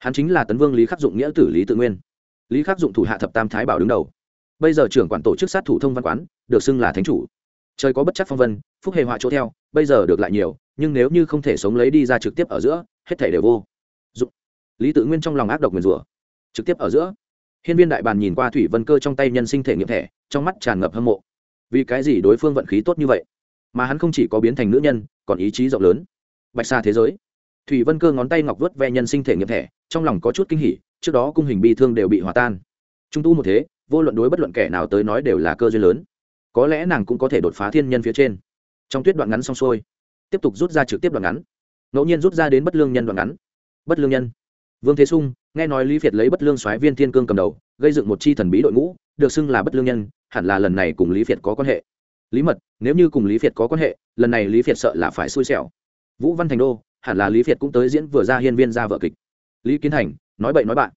hắn chính là tấn vương lý khắc dụng nghĩa tử lý tự nguyên. Lý khắc dụng thủ hạ thập tam thái bảo đứng đầu. Bây giờ trưởng quản tổ chức sát thủ thông văn quán, được xưng là thánh chủ. Trời có bất chắc phong vân, phúc hề họa chỗ theo, bây giờ được lại nhiều, nhưng nếu như không thể sống lấy đi ra trực tiếp ở giữa, hết thể đều vô. Dụng. Lý tự nguyên trong lòng ác độc nguyền rủa. Trực tiếp ở giữa. Hiên viên đại bàn nhìn qua thủy vân cơ trong tay nhân sinh thể nghiệm thẻ, trong mắt tràn ngập hâm mộ. Vì cái gì đối phương vận khí tốt như vậy? Mà hắn không chỉ có biến thành nữ nhân, còn ý chí rộng lớn. Bạch xa thế giới thủy vân cơ ngón tay ngọc vớt ve nhân sinh thể nghiệm thẻ, trong lòng có chút kinh hỉ, trước đó cung hình bi thương đều bị hòa tan. Trung tu một thế, vô luận đối bất luận kẻ nào tới nói đều là cơ duyên lớn. Có lẽ nàng cũng có thể đột phá thiên nhân phía trên. Trong tuyết đoạn ngắn xong xuôi, tiếp tục rút ra trực tiếp đoạn ngắn. Ngẫu nhiên rút ra đến bất lương nhân đoạn ngắn. Bất lương nhân. Vương thế sung, nghe nói lý việt lấy bất lương soái viên thiên cương cầm đầu, gây dựng một chi thần bí đội ngũ, được xưng là bất lương nhân, hẳn là lần này cùng lý việt có quan hệ. Lý mật, nếu như cùng lý việt có quan hệ, lần này lý việt sợ là phải xui xẻo. Vũ văn thành đô hẳn là lý việt cũng tới diễn vừa ra hiên viên ra vợ kịch. Lý kiến thành nói bậy nói bạn.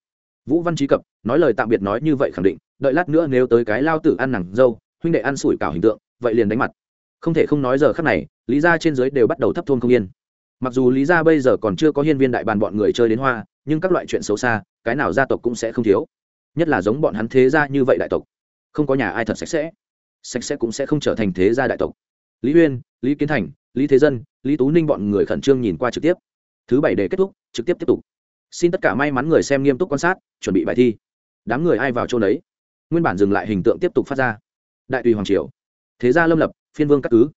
Vũ văn trí cập, nói lời tạm biệt nói như vậy khẳng định, đợi lát nữa nếu tới cái lao tử ăn nằng dâu, huynh đệ ăn sủi cảo hình tượng, vậy liền đánh mặt. Không thể không nói giờ khắc này, lý ra trên dưới đều bắt đầu thấp thôn không yên. Mặc dù lý ra bây giờ còn chưa có hiên viên đại bàn bọn người chơi đến hoa, nhưng các loại chuyện xấu xa, cái nào gia tộc cũng sẽ không thiếu. Nhất là giống bọn hắn thế gia như vậy đại tộc. Không có nhà ai thật sạch sẽ. Sạch sẽ cũng sẽ không trở thành thế gia đại tộc. Lý uyên, lý kiến thành lý thế dân, lý tú ninh bọn người khẩn trương nhìn qua trực tiếp. Thứ bảy để kết thúc, trực tiếp tiếp tục. Xin tất cả may mắn người xem nghiêm túc quan sát, chuẩn bị bài thi. Đám người ai vào chỗ đấy nguyên bản dừng lại hình tượng tiếp tục phát ra. Đại tùy hoàng triều. Thế gia lâm lập, phiên vương các cứ.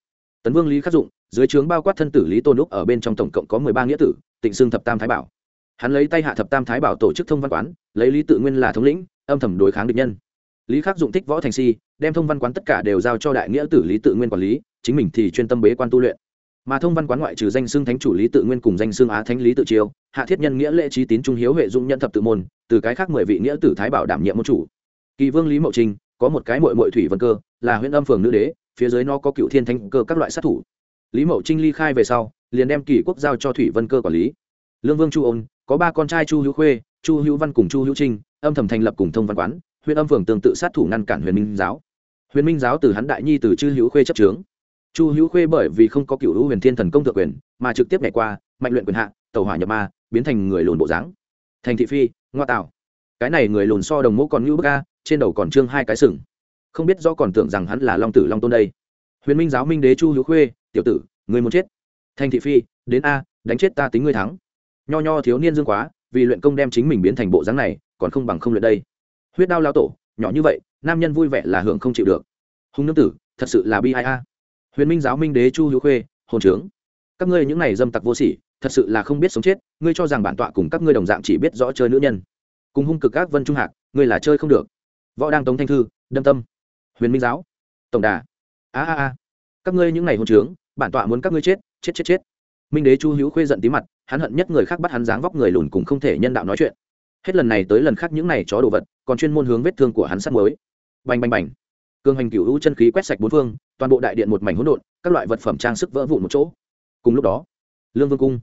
Tấn vương lý khắc dụng, dưới trướng bao quát thân tử lý tôn úc ở bên trong tổng cộng có mười ba nghĩa tử, tịnh xưng thập tam thái bảo. Hắn lấy tay hạ thập tam thái bảo tổ chức thông văn quán, lấy lý tự nguyên là thống lĩnh, âm thầm đối kháng địch nhân. Lý khắc dụng thích võ thành si, đem thông văn quán tất cả đều giao cho đại nghĩa tử lý tự nguyên quản lý, chính mình thì chuyên tâm bế quan tu luyện mà thông văn quán ngoại trừ danh xưng thánh chủ lý tự nguyên cùng danh xưng á thánh lý tự chiêu, hạ thiết nhân nghĩa lễ trí tín trung hiếu huệ dũng nhân thập tự môn, từ cái khác mười vị nghĩa tử thái bảo đảm nhiệm môn chủ. Kỳ vương lý mậu trinh có một cái mội mội thủy vân cơ, là huyện âm phường nữ đế, phía dưới nó có cựu thiên thánh cơ các loại sát thủ. Lý mậu trinh ly khai về sau, liền đem kỳ quốc giao cho thủy vân cơ quản lý. Lương vương chu ôn, có ba con trai chu hữu khuê, chu hữu văn cùng chu hữu trinh, âm thầm thành lập cùng thông văn quán, huyện âm phường tương tự sát thủ ngăn cản huyền minh giáo. Huyền minh giáo từ hắn đại nhi từ chư hữu khuê chấp trướng chu hữu khuê bởi vì không có cựu hữu huyền thiên thần công thượng quyền, mà trực tiếp nhảy qua, mạnh luyện quyền hạ tàu hỏa nhập ma, biến thành người lùn bộ dáng. Thành thị phi, ngoa tạo. Cái này người lùn so đồng mẫu còn ngữ bức a, trên đầu còn trương hai cái sừng. Không biết do còn tưởng rằng hắn là long tử long tôn đây. Huyền minh giáo minh đế chu hữu khuê, tiểu tử người muốn chết. Thành thị phi, đến a, đánh chết ta tính ngươi thắng. Nho nho thiếu niên dương quá, vì luyện công đem chính mình biến thành bộ dáng này, còn không bằng không luyện đây. Huyết đao lao tổ, nhỏ như vậy, nam nhân vui vẻ là hưởng không chịu được. Hùng nương tử, thật sự là bi ai a huyền minh giáo minh đế chu hữu khuê, hồn trướng. Các ngươi những này dâm tặc vô sỉ, thật sự là không biết sống chết, ngươi cho rằng bản tọa cùng các ngươi đồng dạng chỉ biết rõ chơi nữ nhân. Cùng hung cực các vân trung hạc, ngươi là chơi không được. Võ đang tống thanh thư, đâm tâm. Huyền minh giáo. Tổng đà. A a a. Các ngươi những ngày hôn trướng, bản tọa muốn các ngươi chết chết chết chết. Minh đế chu hữu khuê giận tí mặt, hắn hận nhất người khác bắt hắn dáng vóc người lùn cùng không thể nhân đạo nói chuyện. Hết lần này tới lần khác những này chó đồ vật, còn chuyên môn hướng vết thương của hắn sắt mới bành bành bành cương hành cửu u chân khí quét sạch bốn phương, toàn bộ đại điện một mảnh hỗn độn, các loại vật phẩm trang sức vỡ vụn một chỗ. Cùng lúc đó, lương vương cung,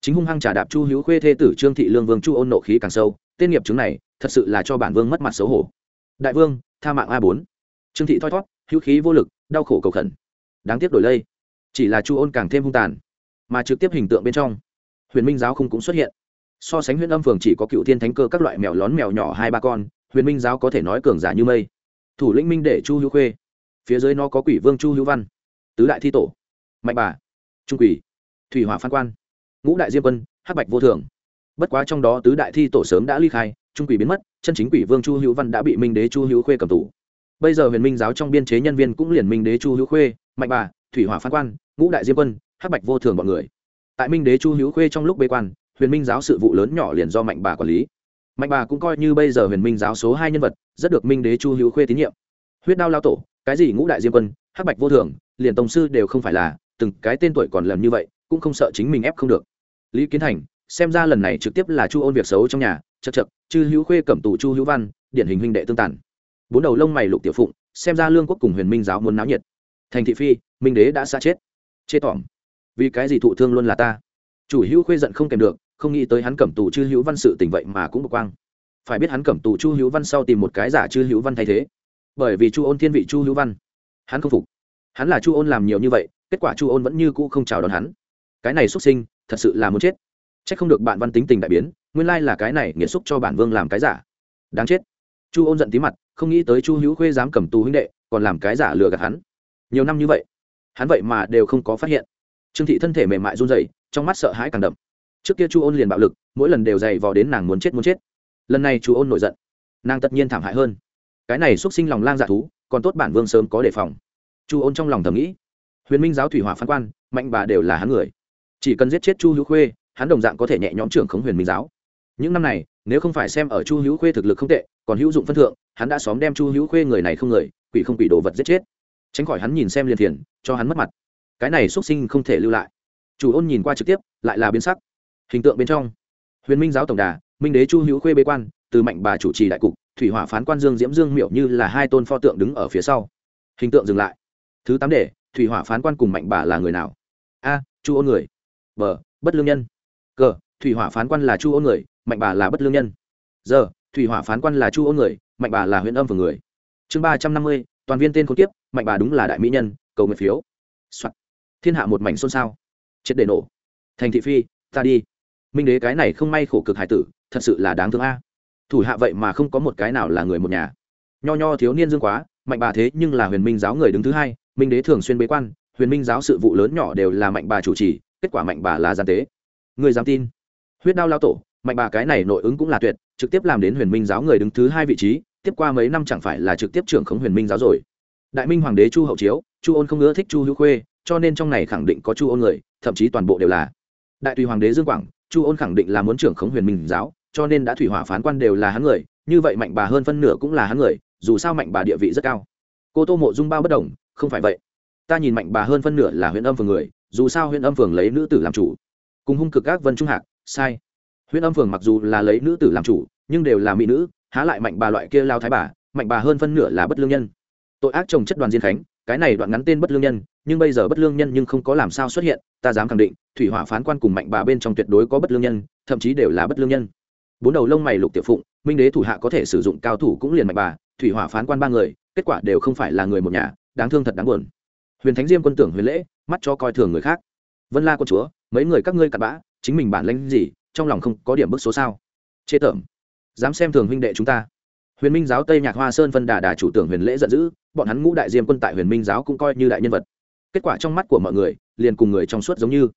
chính hung hăng trả đạp chu hữu khuê thê tử trương thị lương vương chu ôn nộ khí càng sâu, tên nghiệp chứng này thật sự là cho bản vương mất mặt xấu hổ. Đại vương, tha mạng a bốn. Trương thị thoi thót, hữu khí vô lực, đau khổ cầu khẩn. Đáng tiếc đổi lây, chỉ là chu ôn càng thêm hung tàn, mà trực tiếp hình tượng bên trong, huyền minh giáo không cũng xuất hiện. So sánh huyện âm phường chỉ có cựu thiên thánh cơ các loại mèo lón mèo nhỏ hai ba con, huyền minh giáo có thể nói cường giả như mây thủ lĩnh minh để chu hữu khuê. Phía dưới nó có quỷ vương chu hữu văn, tứ đại thi tổ, mạnh bà, trung quỷ, thủy hỏa phan quan, ngũ đại diêm quân, hắc bạch vô thường. Bất quá trong đó tứ đại thi tổ sớm đã ly khai, trung quỷ biến mất, chân chính quỷ vương chu hữu văn đã bị minh đế chu hữu khuê cầm tủ bây giờ huyền minh giáo trong biên chế nhân viên cũng liền minh đế chu hữu khuê, mạnh bà, thủy hỏa phan quan, ngũ đại diêm quân, hắc bạch vô thường bọn người. Tại minh đế chu hữu khuê trong lúc bế quan, huyền minh giáo sự vụ lớn nhỏ liền do mạnh bà quản lý mạnh bà cũng coi như bây giờ huyền minh giáo số hai nhân vật, rất được minh đế chu hữu khuê tín nhiệm. Huyết đao lao tổ, cái gì ngũ đại diêm quân, hắc bạch vô thường, liền tổng sư đều không phải là, từng cái tên tuổi còn làm như vậy, cũng không sợ chính mình ép không được. Lý kiến thành, xem ra lần này trực tiếp là chu ôn việc xấu trong nhà chật chật chư hữu khuê cẩm tù chu hữu văn, điển hình huynh đệ tương tàn. Bốn đầu lông mày lục tiểu phụng, xem ra lương quốc cùng huyền minh giáo muốn náo nhiệt. Thành thị phi, minh đế đã xa chết. Chê tỏm. Vì cái gì thụ thương luôn là ta? Chủ hữu khuê giận không kèm được không nghĩ tới hắn cẩm tù chư hữu văn sự tình vậy mà cũng bực quang. Phải biết hắn cẩm tù chu hữu văn sau tìm một cái giả chư hữu văn thay thế. Bởi vì chu ôn thiên vị chu hữu văn, hắn không phục. Hắn là chu ôn làm nhiều như vậy, kết quả chu ôn vẫn như cũ không chào đón hắn. Cái này xuất sinh, thật sự là muốn chết. C h ắ c không được bạn văn tính tình đại biến, nguyên lai là cái này nghiệt xúc cho bản vương làm cái giả. Đáng chết. Chu ôn giận tí mặt, không nghĩ tới chu hữu khuê dám cầm tù huynh đệ, còn làm cái giả lừa gạt hắn. Nhiều năm như vậy, hắn vậy mà đều không có phát hiện. Trương thị thân thể mềm mại run rẩy, trong mắt sợ hãi càng đậm trước kia chu ôn liền bạo lực, mỗi lần đều dày vò đến nàng muốn chết muốn chết. Lần này chu ôn nổi giận, nàng tất nhiên thảm hại hơn. Cái này xúc sinh lòng lang dạ thú, còn tốt bản vương sớm có đề phòng. Chu ôn trong lòng thầm nghĩ, huyền minh giáo thủy hỏa phán quan, mạnh bà đều là hắn người. Chỉ cần giết chết chu hữu khuê, hắn đồng dạng có thể nhẹ nhõm trưởng khống huyền minh giáo. Những năm này, nếu không phải xem ở chu hữu khuê thực lực không tệ, còn hữu dụng phân thượng, hắn đã xóm đem chu hữu khuê người này không người, quỷ không quỷ đồ vật giết chết. Tránh khỏi hắn nhìn xem liền thiền, cho hắn mất mặt. Cái này xuất sinh không thể lưu lại. Chủ ôn nhìn qua trực tiếp, lại là biến sắc hình tượng bên trong, huyền minh giáo tổng đà, minh đế chu hữu khuê bế quan, từ mạnh bà chủ trì đại cục, thủy hỏa phán quan dương diễm dương miệu như là hai tôn pho tượng đứng ở phía sau. Hình tượng dừng lại. Thứ tám để thủy hỏa phán quan cùng mạnh bà là người nào? A, chu ôn người. B, bất lương nhân. C thủy hỏa phán quan là chu ôn người, mạnh bà là bất lương nhân. Giờ thủy hỏa phán quan là chu ôn người, mạnh bà là huyện âm phường người. Chương ba trăm năm mươi, toàn viên tên khốn kiếp, mạnh bà đúng là đại mỹ nhân, cầu nguyện phiếu、Soạn. thiên hạ một mảnh xôn xao. Triệt để nổ. Thành thị phi, ta đi minh đế cái này không may khổ cực hải tử, thật sự là đáng thương a. Thủ hạ vậy mà không có một cái nào là người một nhà. Nho nho thiếu niên dương quá, mạnh bà thế nhưng là huyền minh giáo người đứng thứ hai, minh đế thường xuyên bế quan, huyền minh giáo sự vụ lớn nhỏ đều là mạnh bà chủ trì, kết quả mạnh bà là gian tế. Người dám tin? Huyết đao lao tổ, mạnh bà cái này nội ứng cũng là tuyệt, trực tiếp làm đến huyền minh giáo người đứng thứ hai vị trí, tiếp qua mấy năm chẳng phải là trực tiếp trưởng khống huyền minh giáo rồi. Đại minh hoàng đế chu hậu chiếu, chu ôn không ưa thích chu hữu khuê, cho nên trong này khẳng định có chu ôn người, thậm chí toàn bộ đều là. Đại tùy hoàng đế dương quảng chu ôn khẳng định là muốn trưởng khống huyền minh giáo, cho nên đã thủy hỏa phán quan đều là hắn người, như vậy mạnh bà hơn phân nửa cũng là hắn người, dù sao mạnh bà địa vị rất cao. Cô tô mộ dung bao bất đồng, không phải vậy. Ta nhìn mạnh bà hơn phân nửa là huyện âm phường người, dù sao huyện âm phường lấy nữ tử làm chủ. Cùng hung cực các vân trung hạc, sai. Huyện âm phường mặc dù là lấy nữ tử làm chủ, nhưng đều là mỹ nữ, há lại mạnh bà loại kia lao thái bà, mạnh bà hơn phân nửa là bất lương nhân. Tội ác trồng chất đoàn diên khánh cái này đoạn ngắn tên bất lương nhân, nhưng bây giờ bất lương nhân nhưng không có làm sao xuất hiện, ta dám khẳng định, thủy hỏa phán quan cùng mạnh bà bên trong tuyệt đối có bất lương nhân, thậm chí đều là bất lương nhân. Bốn đầu lông mày lục tiểu phụng, minh đế thủ hạ có thể sử dụng cao thủ cũng liền mạnh bà, thủy hỏa phán quan ba người, kết quả đều không phải là người một nhà, đáng thương thật đáng buồn. Huyền thánh diêm quân tưởng huyền lễ, mắt cho coi thường người khác. Vân la quân chúa, mấy người các ngươi cặn bã, chính mình bản lãnh gì, trong lòng không có điểm bức số sao? Chê tởm. Dám xem thường huynh đệ chúng ta huyền minh giáo tây nhạc hoa sơn phân đà đà chủ tưởng huyền lễ giận dữ, bọn hắn ngũ đại diêm quân tại huyền minh giáo cũng coi như đại nhân vật. Kết quả trong mắt của mọi người, liền cùng người trong suốt giống như.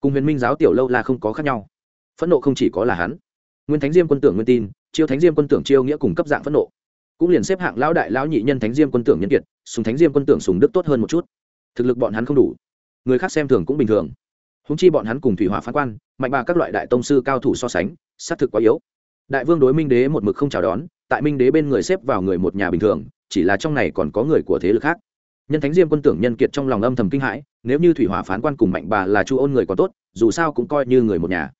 Cùng huyền minh giáo tiểu lâu là không có khác nhau. Phẫn nộ không chỉ có là hắn. Nguyên thánh diêm quân tưởng nguyên tin, chiêu thánh diêm quân tưởng chiêu nghĩa cùng cấp dạng phẫn nộ. Cũng liền xếp hạng lão đại lão nhị nhân thánh diêm quân tưởng nhân kiệt, sùng thánh diêm quân tưởng sùng đức tốt hơn một chút. Thực lực bọn hắn không đủ. Người khác xem thường cũng bình thường. Húng chi bọn hắn cùng thủy hỏa phán quan, mạnh bà các loại đại tông sư cao thủ so sánh, xác thực quá yếu. Đại vương đối minh đế một mực không chào đón tại minh đế bên người xếp vào người một nhà bình thường, chỉ là trong này còn có người của thế lực khác. Nhân thánh diêm quân tưởng nhân kiệt trong lòng âm thầm kinh hãi, nếu như thủy hỏa phán quan cùng mạnh bà là chu ôn người còn tốt, dù sao cũng coi như người một nhà.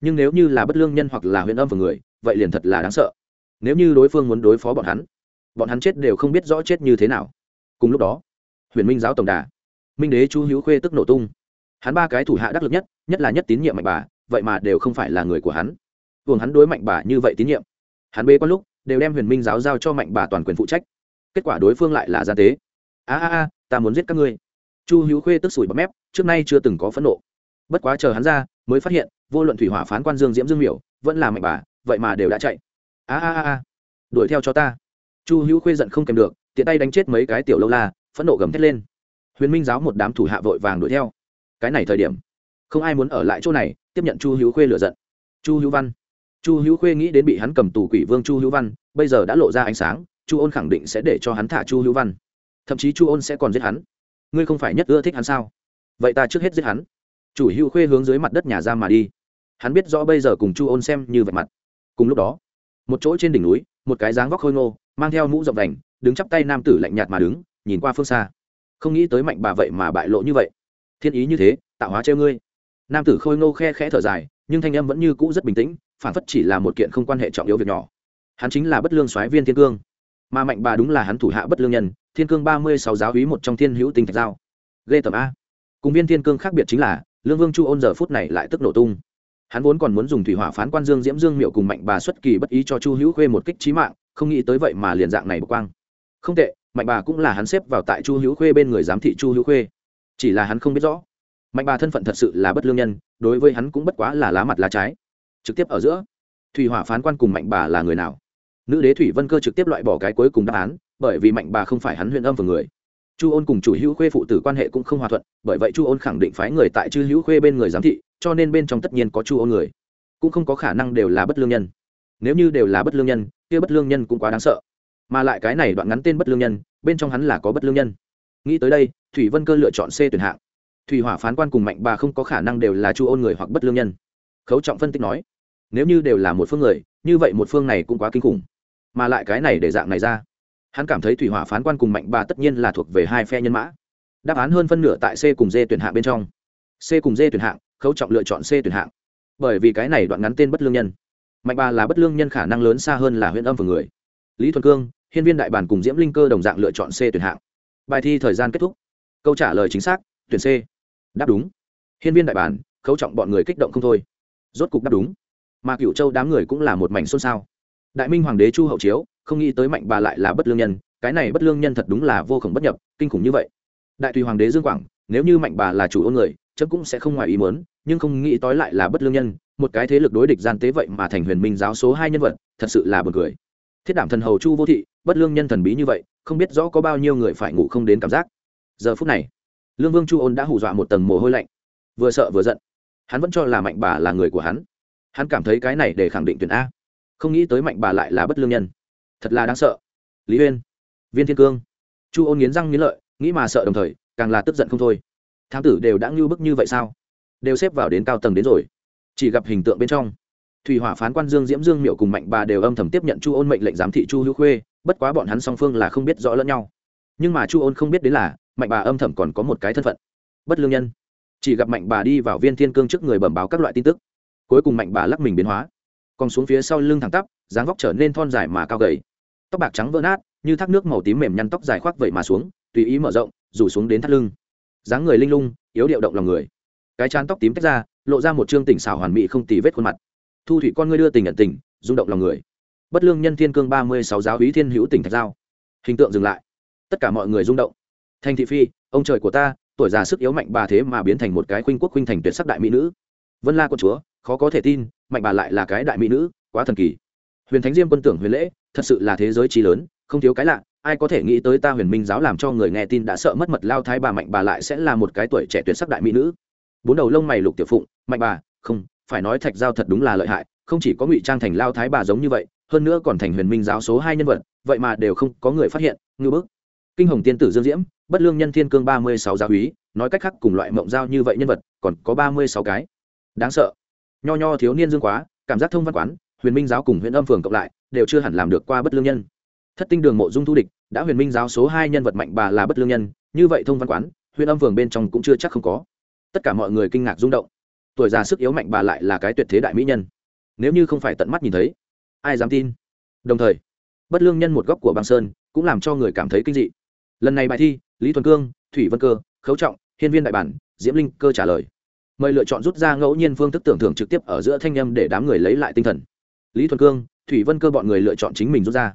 Nhưng nếu như là bất lương nhân hoặc là huyện âm vừa người, vậy liền thật là đáng sợ. Nếu như đối phương muốn đối phó bọn hắn bọn hắn chết đều không biết rõ chết như thế nào. Cùng lúc đó, huyền minh giáo tổng đà, minh đế chu hữu khuê tức nổ tung. Hắn ba cái thủ hạ đắc lực nhất nhất là nhất tín nhiệm mạnh bà, vậy mà đều không phải là người của hắn. Buồng hắn đối mạnh bà như vậy tín nhiệm. Hắn bê có lúc đều đem huyền minh giáo giao cho mạnh bà toàn quyền phụ trách. Kết quả đối phương lại là gia tế. A a a, ta muốn giết các ngươi. Chu hữu khuê tức sủi bấm mép, trước nay chưa từng có phẫn nộ. Bất quá chờ hắn ra, mới phát hiện, vô luận thủy hỏa phán quan dương diễm dương miểu, vẫn là mạnh bà, vậy mà đều đã chạy. A a a đuổi theo cho ta. Chu hữu khuê giận không kèm được, tiện tay đánh chết mấy cái tiểu lâu la, phẫn nộ gầm thét lên. Huyền minh giáo một đám thủ hạ vội vàng đuổi theo. Cái này thời điểm, không ai muốn ở lại chỗ này, tiếp nhận chu hữu khuê lựa giận. Chu hữu văn chu hữu khuê nghĩ đến bị hắn cầm tù quỷ vương chu hữu văn, bây giờ đã lộ ra ánh sáng, chu ôn khẳng định sẽ để cho hắn thả chu hữu văn. Thậm chí chu ôn sẽ còn giết hắn. Ngươi không phải nhất ưa thích hắn sao? Vậy ta trước hết giết hắn. Chủ hữu khuê hướng dưới mặt đất nhà ra mà đi. Hắn biết rõ bây giờ cùng chu ôn xem như vạch mặt. Cùng lúc đó, một chỗ trên đỉnh núi, một cái dáng vóc khôi ngô, mang theo mũ rộng đành đứng chắp tay nam tử lạnh nhạt mà đứng, nhìn qua phương xa. Không nghĩ tới mạnh bà vậy mà bại lộ như vậy. Thiên ý như thế, tạo hóa treo ngươi. Nam tử khôi ngô khe khẽ thở dài, nhưng thanh âm vẫn như cũ rất bình tĩnh phản phất chỉ là một kiện không quan hệ trọng yếu việc nhỏ. Hắn chính là bất lương soái viên thiên cương. Mà mạnh bà đúng là hắn thủ hạ bất lương nhân, thiên cương ba mươi sáu giáo hí một trong thiên hữu tinh thạch giao. Ghê tầm a. Cùng viên thiên cương khác biệt chính là, lương vương chu ôn giờ phút này lại tức nổ tung. Hắn vốn còn muốn dùng thủy hỏa phán quan dương diễm dương miệu cùng mạnh bà xuất kỳ bất ý cho chu hữu khuê một kích trí mạng, không nghĩ tới vậy mà liền dạng này bực quang. Không tệ, mạnh bà cũng là hắn xếp vào tại chu hữu khuê bên người giám thị chu hữu khuê. Chỉ là hắn không biết rõ. Mạnh bà thân phận thật sự là bất lương nhân, đối với hắn cũng bất quá là lá mặt lá trái trực tiếp ở giữa. Thủy hỏa phán quan cùng mạnh bà là người nào? Nữ đế thủy vân cơ trực tiếp loại bỏ cái cuối cùng đáp án, bởi vì mạnh bà không phải hắn huyện âm vừa người. Chu ôn cùng chủ hữu khuê phụ tử quan hệ cũng không hòa thuận, bởi vậy chu ôn khẳng định phái người tại chư hữu khuê bên người giám thị, cho nên bên trong tất nhiên có chu ôn người. Cũng không có khả năng đều là bất lương nhân. Nếu như đều là bất lương nhân, kia bất lương nhân cũng quá đáng sợ. Mà lại cái này đoạn ngắn tên bất lương nhân, bên trong hắn là có bất lương nhân. Nghĩ tới đây, thủy vân cơ lựa chọn c tuyển hạng. Thủy hỏa phán quan cùng mạnh bà không có khả năng đều là chu ôn người hoặc bất lương nhân. Khấu trọng phân tích nói nếu như đều là một phương người, như vậy một phương này cũng quá kinh khủng. Mà lại cái này để dạng này ra, hắn cảm thấy thủy hỏa phán quan cùng mạnh bà tất nhiên là thuộc về hai phe nhân mã. Đáp án hơn phân nửa tại c cùng d tuyển hạng bên trong. C cùng d tuyển hạng, khấu trọng lựa chọn c tuyển hạng. Bởi vì cái này đoạn ngắn tên bất lương nhân. Mạnh bà là bất lương nhân khả năng lớn xa hơn là huyện âm phường người. Lý thuần cương, hiên viên đại bản cùng diễm linh cơ đồng dạng lựa chọn c tuyển hạng. Bài thi thời gian kết thúc. Câu trả lời chính xác, tuyển c. Đáp đúng. Hiên viên đại bản, khấu trọng bọn người kích động không thôi. Rốt cục đáp đúng mà cựu châu đám người cũng là một mảnh xôn xao. Đại minh hoàng đế chu hậu chiếu, không nghĩ tới mạnh bà lại là bất lương nhân, cái này bất lương nhân thật đúng là vô khổng bất nhập, kinh khủng như vậy. Đại tùy hoàng đế dương quảng, nếu như mạnh bà là chủ ôn người, chấm cũng sẽ không ngoài ý muốn, nhưng không nghĩ tối lại là bất lương nhân, một cái thế lực đối địch gian tế vậy mà thành huyền minh giáo số hai nhân vật, thật sự là buồn cười. Thiết đảm thần hầu chu vô thị, bất lương nhân thần bí như vậy, không biết rõ có bao nhiêu người phải ngủ không đến cảm giác. Giờ phút này, lương vương chu ôn đã hù dọa một tầng mồ hôi lạnh, vừa sợ vừa giận. Hắn vẫn cho là mạnh bà là người của hắn hắn cảm thấy cái này để khẳng định tuyển a. Không nghĩ tới mạnh bà lại là bất lương nhân. Thật là đáng sợ. Lý uyên viên thiên cương. Chu ôn nghiến răng nghiến lợi, nghĩ mà sợ đồng thời, càng là tức giận không thôi. Thám tử đều đã ngưu bức như vậy sao? Đều xếp vào đến cao tầng đến rồi. Chỉ gặp hình tượng bên trong, thủy hỏa phán quan dương diễm dương miệu cùng mạnh bà đều âm thầm tiếp nhận chu ôn mệnh lệnh giám thị chu hữu khuê, bất quá bọn hắn song phương là không biết rõ lẫn nhau. Nhưng mà chu ôn không biết đến là, mạnh bà âm thầm còn có một cái thân phận. Bất lương nhân. Chỉ gặp mạnh bà đi vào viên thiên cương trước người bẩm báo các loại tin tức cuối cùng mạnh bà lắc mình biến hóa. Còn xuống phía sau lưng thẳng tắp, dáng vóc trở nên thon dài mà cao gầy. Tóc bạc trắng vỡ nát, như thác nước màu tím mềm nhăn tóc dài khoác vậy mà xuống, tùy ý mở rộng, rủ xuống đến thắt lưng. Dáng người linh lung, yếu điệu động lòng người. Cái chán tóc tím tách ra, lộ ra một trương tỉnh xảo hoàn mỹ không tì vết khuôn mặt. Thu thủy con ngươi đưa tình nhận tình, rung động lòng người. Bất lương nhân thiên cương ba mươi sáu giáo ý thiên hữu tỉnh thạch giao. Hình tượng dừng lại. Tất cả mọi người rung động. Thanh thị phi, ông trời của ta, tuổi già sức yếu mạnh bà thế mà biến thành một cái khuynh quốc khuynh thành tuyệt sắc đại mỹ nữ. Vân la con chúa khó có thể tin, mạnh bà lại là cái đại mỹ nữ, quá thần kỳ. Huyền thánh diêm quân tưởng huyền lễ, thật sự là thế giới trí lớn, không thiếu cái lạ, ai có thể nghĩ tới ta huyền minh giáo làm cho người nghe tin đã sợ mất mật lao thái bà mạnh bà lại sẽ là một cái tuổi trẻ tuyệt sắc đại mỹ nữ. Bốn đầu lông mày lục tiểu phụng, mạnh bà, không, phải nói thạch giao thật đúng là lợi hại, không chỉ có ngụy trang thành lao thái bà giống như vậy, hơn nữa còn thành huyền minh giáo số hai nhân vật, vậy mà đều không có người phát hiện ngư bức. Kinh hồng tiên tử dương diễm, bất lương nhân thiên cương ba mươi sáu giáo úy, nói cách khác cùng loại mộng giao như vậy nhân vật, còn có ba mươi sáu cái. Đáng sợ nho nho thiếu niên dương quá, cảm giác thông văn quán, huyền minh giáo cùng huyện âm phường cộng lại, đều chưa hẳn làm được qua bất lương nhân. Thất tinh đường mộ dung thu địch, đã huyền minh giáo số hai nhân vật mạnh bà là bất lương nhân, như vậy thông văn quán, huyện âm phường bên trong cũng chưa chắc không có. Tất cả mọi người kinh ngạc rung động. Tuổi già sức yếu mạnh bà lại là cái tuyệt thế đại mỹ nhân. Nếu như không phải tận mắt nhìn thấy, ai dám tin? Đồng thời, bất lương nhân một góc của băng sơn cũng làm cho người cảm thấy kinh dị. Lần này bài thi, lý thuần cương, thủy vân cơ, khấu trọng, hiên viên đại bản, diễm linh cơ trả lời mời lựa chọn rút ra ngẫu nhiên phương thức tưởng thưởng trực tiếp ở giữa thanh â m để đám người lấy lại tinh thần. Lý thuần cương, thủy vân cơ bọn người lựa chọn chính mình rút ra.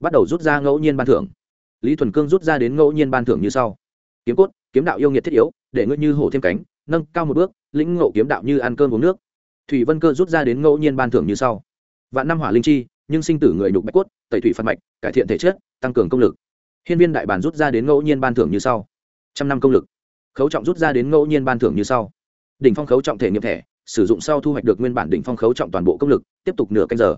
Bắt đầu rút ra ngẫu nhiên ban thưởng. Lý thuần cương rút ra đến ngẫu nhiên ban thưởng như sau. Kiếm cốt, kiếm đạo yêu nghiệt thiết yếu, để ngươi như hổ thêm cánh, nâng cao một bước, lĩnh ngộ kiếm đạo như ăn cơm uống nước. Thủy vân cơ rút ra đến ngẫu nhiên ban thưởng như sau. Vạn năm hỏa linh chi, nhưng sinh tử người nhục bạch cốt, tẩy thủy phạt mạch, cải thiện thể chất, tăng cường công lực. Hiên viên đại bản rút ra đến ngẫu nhiên ban thưởng như sau. Trăm năm công lực. Khấu trọng rút ra đến ngẫu nhiên ban thưởng như sau đỉnh phong khấu trọng thể nghiệm thẻ, sử dụng sau thu hoạch được nguyên bản đỉnh phong khấu trọng toàn bộ công lực, tiếp tục nửa canh giờ.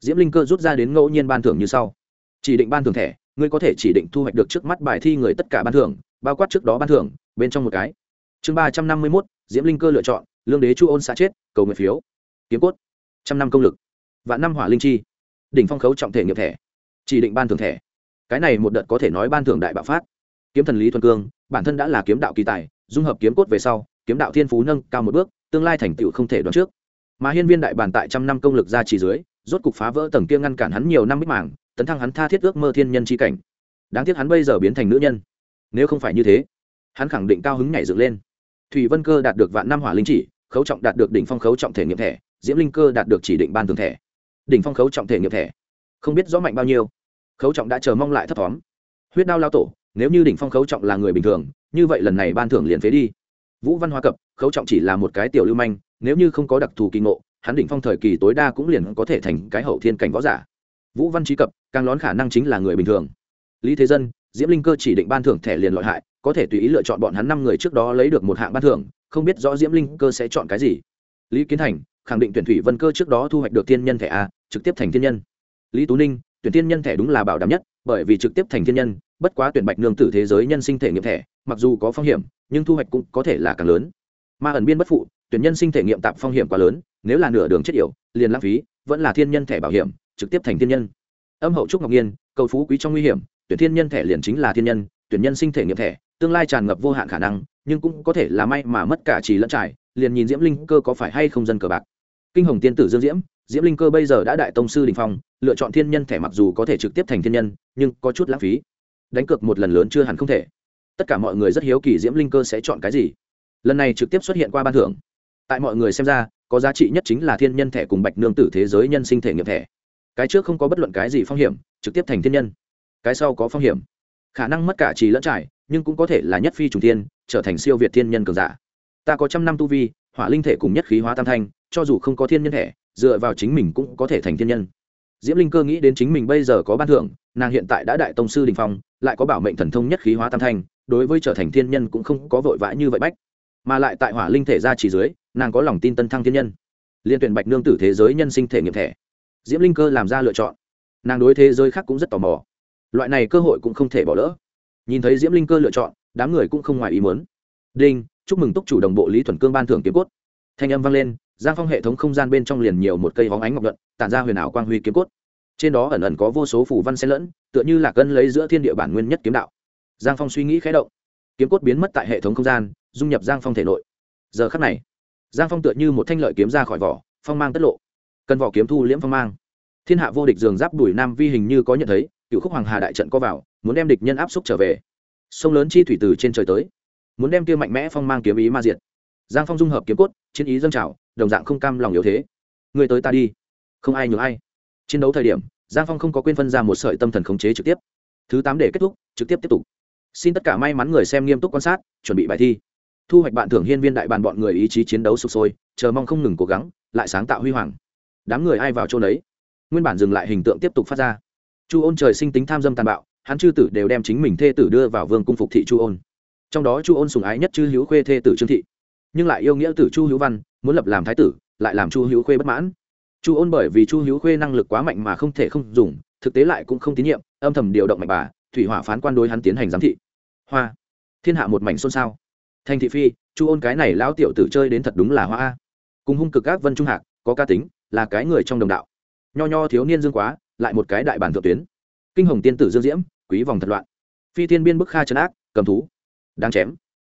Diễm linh cơ rút ra đến ngẫu nhiên ban thưởng như sau. Chỉ định ban thưởng thẻ, ngươi có thể chỉ định thu hoạch được trước mắt bài thi người tất cả ban thưởng, bao quát trước đó ban thưởng, bên trong một cái. Chương ba trăm năm mươi mốt, diễm linh cơ lựa chọn, lương đế chu ôn xã chết, cầu nguyện phiếu. Kiếm cốt. Trăm năm công lực. Vạn năm hỏa linh chi. Đỉnh phong khấu trọng thể nghiệp thẻ. Chỉ định ban thưởng thẻ. Cái này một đợt có thể nói ban thưởng đại bạo phát. Kiếm thần lý thuần cương, bản thân đã là kiếm đạo kỳ tài, dung hợp kiếm cốt về sau kiếm đạo thiên phú nâng cao một bước, tương lai thành tựu không thể đoán trước. Mà hiên viên đại bản tại trăm năm công lực ra chỉ dưới, rốt cục phá vỡ tầng kia ngăn cản hắn nhiều năm bích mảng, tấn thăng hắn tha thiết ước mơ thiên nhân chi cảnh. Đáng tiếc hắn bây giờ biến thành nữ nhân. Nếu không phải như thế, hắn khẳng định cao hứng nhảy dựng lên. Thủy vân cơ đạt được vạn năm hỏa linh chỉ, khấu trọng đạt được đỉnh phong khấu trọng thể nghiệm thẻ, diễm linh cơ đạt được chỉ định ban thường thẻ. Đỉnh phong khấu trọng thể nghiệm thẻ. Không biết rõ mạnh bao nhiêu. Khấu trọng đã chờ mong lại thấp thóm huyết đao lao tổ, nếu như đỉnh phong khấu trọng là người bình thường, như vậy lần này ban thưởng liền phế đi vũ văn hóa cập, khấu trọng chỉ là một cái tiểu lưu manh, nếu như không có đặc thù kỳ ngộ, hắn đỉnh phong thời kỳ tối đa cũng liền có thể thành cái hậu thiên cảnh võ giả. Vũ văn trí cập, càng lón khả năng chính là người bình thường. Lý thế dân, diễm linh cơ chỉ định ban thưởng thẻ liền loại hại, có thể tùy ý lựa chọn bọn hắn năm người trước đó lấy được một hạng ban thưởng, không biết rõ diễm linh cơ sẽ chọn cái gì. Lý kiến thành, khẳng định tuyển thủy vân cơ trước đó thu hoạch được thiên nhân thẻ a, trực tiếp thành thiên nhân. Lý tú ninh, tuyển thiên nhân thẻ đúng là bảo đảm nhất, bởi vì trực tiếp thành thiên nhân, bất quá tuyển bạch nương tử thế giới nhân sinh thể nghiệm thẻ, mặc dù có phong hiểm nhưng thu hoạch cũng có thể là càng lớn. Ma ẩn biên bất phụ, tuyển nhân sinh thể nghiệm tạm phong hiểm quá lớn, nếu là nửa đường chết yểu, liền lãng phí, vẫn là thiên nhân thẻ bảo hiểm, trực tiếp thành thiên nhân. Âm hậu trúc ngọc nhiên, cầu phú quý trong nguy hiểm, tuyển thiên nhân thẻ liền chính là thiên nhân, tuyển nhân sinh thể nghiệm thẻ, tương lai tràn ngập vô hạn khả năng, nhưng cũng có thể là may mà mất cả trì lẫn trải, liền nhìn diễm linh cơ có phải hay không dân cờ bạc. Kinh hồng tiên tử dương diễm diễm linh cơ bây giờ đã đại tông sư đình phong, lựa chọn thiên nhân thẻ mặc dù có thể trực tiếp thành thiên nhân, nhưng có chút lãng phí. Đánh cược một lần lớn chưa hẳn không thể tất cả mọi người rất hiếu kỳ diễm linh cơ sẽ chọn cái gì lần này trực tiếp xuất hiện qua ban thưởng tại mọi người xem ra có giá trị nhất chính là thiên nhân thẻ cùng bạch nương tử thế giới nhân sinh thể nghiệm thẻ cái trước không có bất luận cái gì phong hiểm trực tiếp thành thiên nhân cái sau có phong hiểm khả năng mất cả trì lẫn trải nhưng cũng có thể là nhất phi trùng thiên trở thành siêu việt thiên nhân cường giả ta có trăm năm tu vi hỏa linh thể cùng nhất khí hóa tam thanh cho dù không có thiên nhân thẻ dựa vào chính mình cũng có thể thành thiên nhân diễm linh cơ nghĩ đến chính mình bây giờ có ban thưởng nàng hiện tại đã đại tông sư đình phong lại có bảo mệnh thần thông nhất khí hóa tam thanh đối với trở thành thiên nhân cũng không có vội vã như vậy bách. Mà lại tại hỏa linh thể ra chỉ dưới, nàng có lòng tin tân thăng thiên nhân. Liên tuyển bạch nương tử thế giới nhân sinh thể nghiệm thẻ. Diễm linh cơ làm ra lựa chọn. Nàng đối thế giới khác cũng rất tò mò. Loại này cơ hội cũng không thể bỏ lỡ. Nhìn thấy diễm linh cơ lựa chọn, đám người cũng không ngoài ý muốn. Đinh, chúc mừng túc chủ đồng bộ lý thuần cương ban thưởng kiếm cốt. Thanh âm vang lên, giang phong hệ thống không gian bên trong liền nhiều một cây hóng ánh ngọc luận tản ra huyền ảo quang huy kiếm cốt. Trên đó ẩn ẩn có vô số phủ văn xen lẫn, tựa như là cân lấy giữa thiên địa bản nguyên nhất kiếm đạo giang phong suy nghĩ khé động. Kiếm cốt biến mất tại hệ thống không gian, dung nhập giang phong thể nội. Giờ khắc này, giang phong tựa như một thanh lợi kiếm ra khỏi vỏ, phong mang tất lộ. Cần vỏ kiếm thu liễm phong mang. Thiên hạ vô địch giường giáp đùi nam vi hình như có nhận thấy, cựu khúc hoàng hà đại trận có vào, muốn đem địch nhân áp xúc trở về. Sông lớn chi thủy từ trên trời tới, muốn đem kia mạnh mẽ phong mang kiếm ý ma diệt. Giang phong dung hợp kiếm cốt, chiến ý dâng trào, đồng dạng không cam lòng yếu thế. Người tới ta đi. Không ai nhường ai. Chiến đấu thời điểm, giang phong không có quên phân ra một sợi tâm thần khống chế trực tiếp. Thứ tám để kết thúc, trực tiếp tiếp tục xin tất cả may mắn người xem nghiêm túc quan sát, chuẩn bị bài thi. Thu hoạch bạn thưởng hiên viên đại bàn bọn người ý chí chiến đấu sụp sôi, chờ mong không ngừng cố gắng, lại sáng tạo huy hoàng. Đám người ai vào chỗ đấy nguyên bản dừng lại hình tượng tiếp tục phát ra. Chu ôn trời sinh tính tham dâm tàn bạo, hắn chư tử đều đem chính mình thê tử đưa vào vương cung phục thị chu ôn. Trong đó chu ôn sùng ái nhất chư hữu khuê thê tử trương thị. Nhưng lại yêu nghĩa tử chu hữu văn, muốn lập làm thái tử, lại làm chu hữu khuê bất mãn. Chu ôn bởi vì chu hữu khuê năng lực quá mạnh mà không thể không dùng, thực tế lại cũng không tín nhiệm, âm thầm điều động mạnh bà thủy hỏa phán quan đối hắn tiến hành giám thị. Hoa. Thiên hạ một mảnh xôn xao. Thành thị phi, chu ôn cái này lão tiểu tử chơi đến thật đúng là hoa a. Cùng hung cực các vân trung hạc, có ca tính, là cái người trong đồng đạo. Nho nho thiếu niên dương quá, lại một cái đại bản thượng tuyến. Kinh hồng tiên tử dương diễm, quý vòng thật loạn. Phi thiên biên bức kha trấn ác, cầm thú. Đáng chém.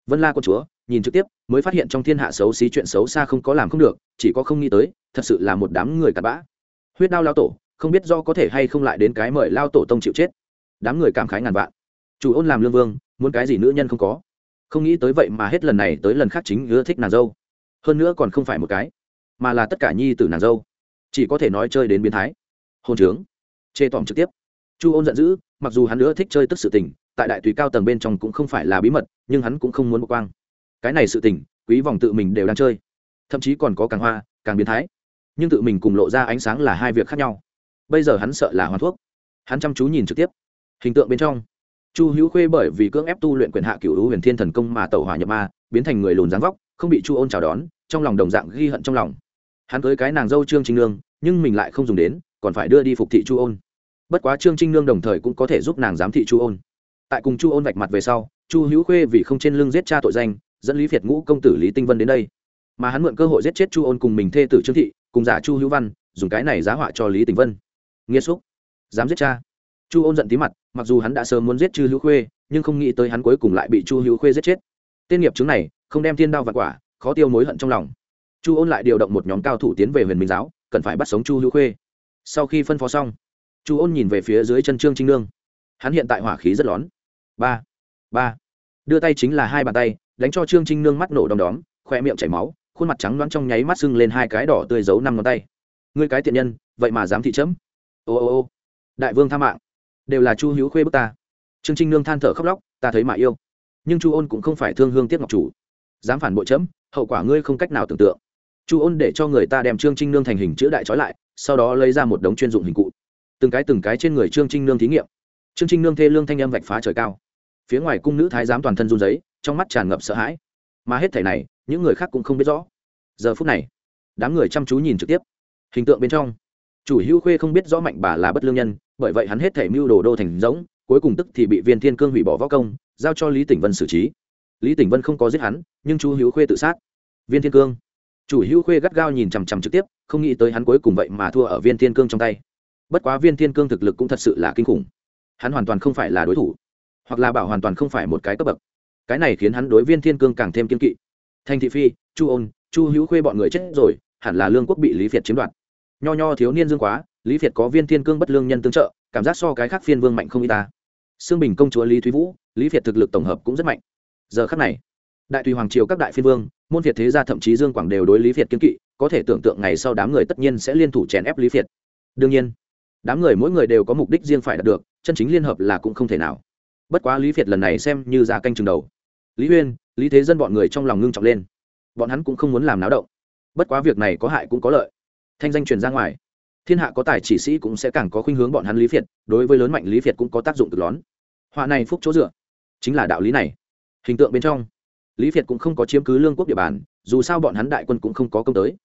Vân la con chúa, nhìn trực tiếp, mới phát hiện trong thiên hạ xấu xí chuyện xấu xa không có làm không được, chỉ có không nghĩ tới, thật sự là một đám người cặn bã. Huyết đao lao tổ, không biết do có thể hay không lại đến cái mời lao tổ tông chịu chết đám người cảm khái ngàn vạn. Chủ ôn làm lương vương, muốn cái gì nữ nhân không có. Không nghĩ tới vậy mà hết lần này tới lần khác chính ưa thích nàng dâu. Hơn nữa còn không phải một cái, mà là tất cả nhi tử nàng dâu. Chỉ có thể nói chơi đến biến thái. Hôn trướng. Chê tỏm trực tiếp. Chu ôn giận dữ, mặc dù hắn nữa thích chơi tức sự tình, tại đại tùy cao tầng bên trong cũng không phải là bí mật, nhưng hắn cũng không muốn bỏ quang. Cái này sự tình, quý vòng tự mình đều đang chơi. Thậm chí còn có càng hoa, càng biến thái. Nhưng tự mình cùng lộ ra ánh sáng là hai việc khác nhau. Bây giờ hắn sợ là hoàn thuốc. Hắn chăm chú nhìn trực tiếp hình tượng bên trong. Chu hữu khuê bởi vì cưỡng ép tu luyện quyền hạ cựu hữu huyền thiên thần công mà tẩu hỏa nhập ma, biến thành người lùn dáng vóc, không bị chu ôn chào đón, trong lòng đồng dạng ghi hận trong lòng. Hắn cưới cái nàng dâu trương trinh nương, nhưng mình lại không dùng đến, còn phải đưa đi phục thị chu ôn. Bất quá trương trinh nương đồng thời cũng có thể giúp nàng giám thị chu ôn. Tại cùng chu ôn vạch mặt về sau, chu hữu khuê vì không trên lưng giết cha tội danh, dẫn lý việt ngũ công tử lý tinh vân đến đây. Mà hắn mượn cơ hội giết chết chu ôn cùng mình thê tử trương thị, cùng giả chu hữu văn, dùng cái này giá họa cho lý tinh vân. Nghĩa xúc. Dám giết cha chu ôn giận tí mặt, mặc dù hắn đã sớm muốn giết chư hữu khuê, nhưng không nghĩ tới hắn cuối cùng lại bị chu hữu khuê giết chết. Tên nghiệp chứng này, không đem thiên đao và quả, khó tiêu mối hận trong lòng. Chu ôn lại điều động một nhóm cao thủ tiến về huyền minh giáo, cần phải bắt sống chu hữu khuê. Sau khi phân phó xong, chu ôn nhìn về phía dưới chân trương trinh nương. Hắn hiện tại hỏa khí rất lón. Ba ba. Đưa tay chính là hai bàn tay, đánh cho trương trinh nương mắt nổ đom đóm khoe miệng chảy máu, khuôn mặt trắng loáng trong nháy mắt sưng lên hai cái đỏ tươi giấu năm ngón tay. Ngươi cái tiện nhân, vậy mà dám thị chấm ô ô ô. Đại vương tha mạng đều là chu hữu khuê bức ta. Trương trinh nương than thở khóc lóc, ta thấy mà yêu. Nhưng chu ôn cũng không phải thương hương tiếc ngọc chủ. Dám phản bội chấm, hậu quả ngươi không cách nào tưởng tượng. Chu ôn để cho người ta đem trương trinh nương thành hình chữ đại trói lại, sau đó lấy ra một đống chuyên dụng hình cụ. Từng cái từng cái trên người trương trinh nương thí nghiệm. Trương trinh nương thê lương thanh âm vạch phá trời cao. Phía ngoài cung nữ thái giám toàn thân run giấy trong mắt tràn ngập sợ hãi. Mà hết thảy này, những người khác cũng không biết rõ. Giờ phút này, đám người chăm chú nhìn trực tiếp. Hình tượng bên trong chủ hữu khuê không biết rõ mạnh bà là bất lương nhân, bởi vậy hắn hết thể mưu đồ đô thành giống, cuối cùng tức thì bị viên thiên cương hủy bỏ võ công, giao cho lý tỉnh vân xử trí. Lý tỉnh vân không có giết hắn, nhưng Chu hữu khuê tự sát. Viên thiên cương. Chủ hữu khuê gắt gao nhìn chằm chằm trực tiếp, không nghĩ tới hắn cuối cùng vậy mà thua ở viên thiên cương trong tay. Bất quá viên thiên cương thực lực cũng thật sự là kinh khủng. Hắn hoàn toàn không phải là đối thủ, hoặc là bảo hoàn toàn không phải một cái cấp bậc. Cái này khiến hắn đối viên thiên cương càng thêm kiên kỵ. Thành thị phi, chu ôn, chu hữu khuê bọn người chết rồi, hẳn là lương quốc bị lý việt chiếm đoạt nho nho thiếu niên dương quá, lý việt có viên thiên cương bất lương nhân tương trợ, cảm giác so cái khác phiên vương mạnh không y ta. Xương bình công chúa lý thúy vũ, lý việt thực lực tổng hợp cũng rất mạnh. Giờ khắc này, đại tùy hoàng triều các đại phiên vương, môn việt thế gia thậm chí dương quảng đều đối lý việt kiên kỵ, có thể tưởng tượng ngày sau đám người tất nhiên sẽ liên thủ chèn ép lý việt. Đương nhiên, đám người mỗi người đều có mục đích riêng phải đạt được, chân chính liên hợp là cũng không thể nào. Bất quá lý việt lần này xem như ra canh chừng đầu. Lý huyên, lý thế dân bọn người trong lòng ngưng trọng lên. Bọn hắn cũng không muốn làm náo động. Bất quá việc này có hại cũng có lợi thanh danh truyền ra ngoài. Thiên hạ có tài chỉ sĩ cũng sẽ càng có khuynh hướng bọn hắn lý việt đối với lớn mạnh lý việt cũng có tác dụng cực lón họa này phúc chỗ dựa, chính là đạo lý này. Hình tượng bên trong, lý việt cũng không có chiếm cứ lương quốc địa bàn, dù sao bọn hắn đại quân cũng không có công tới.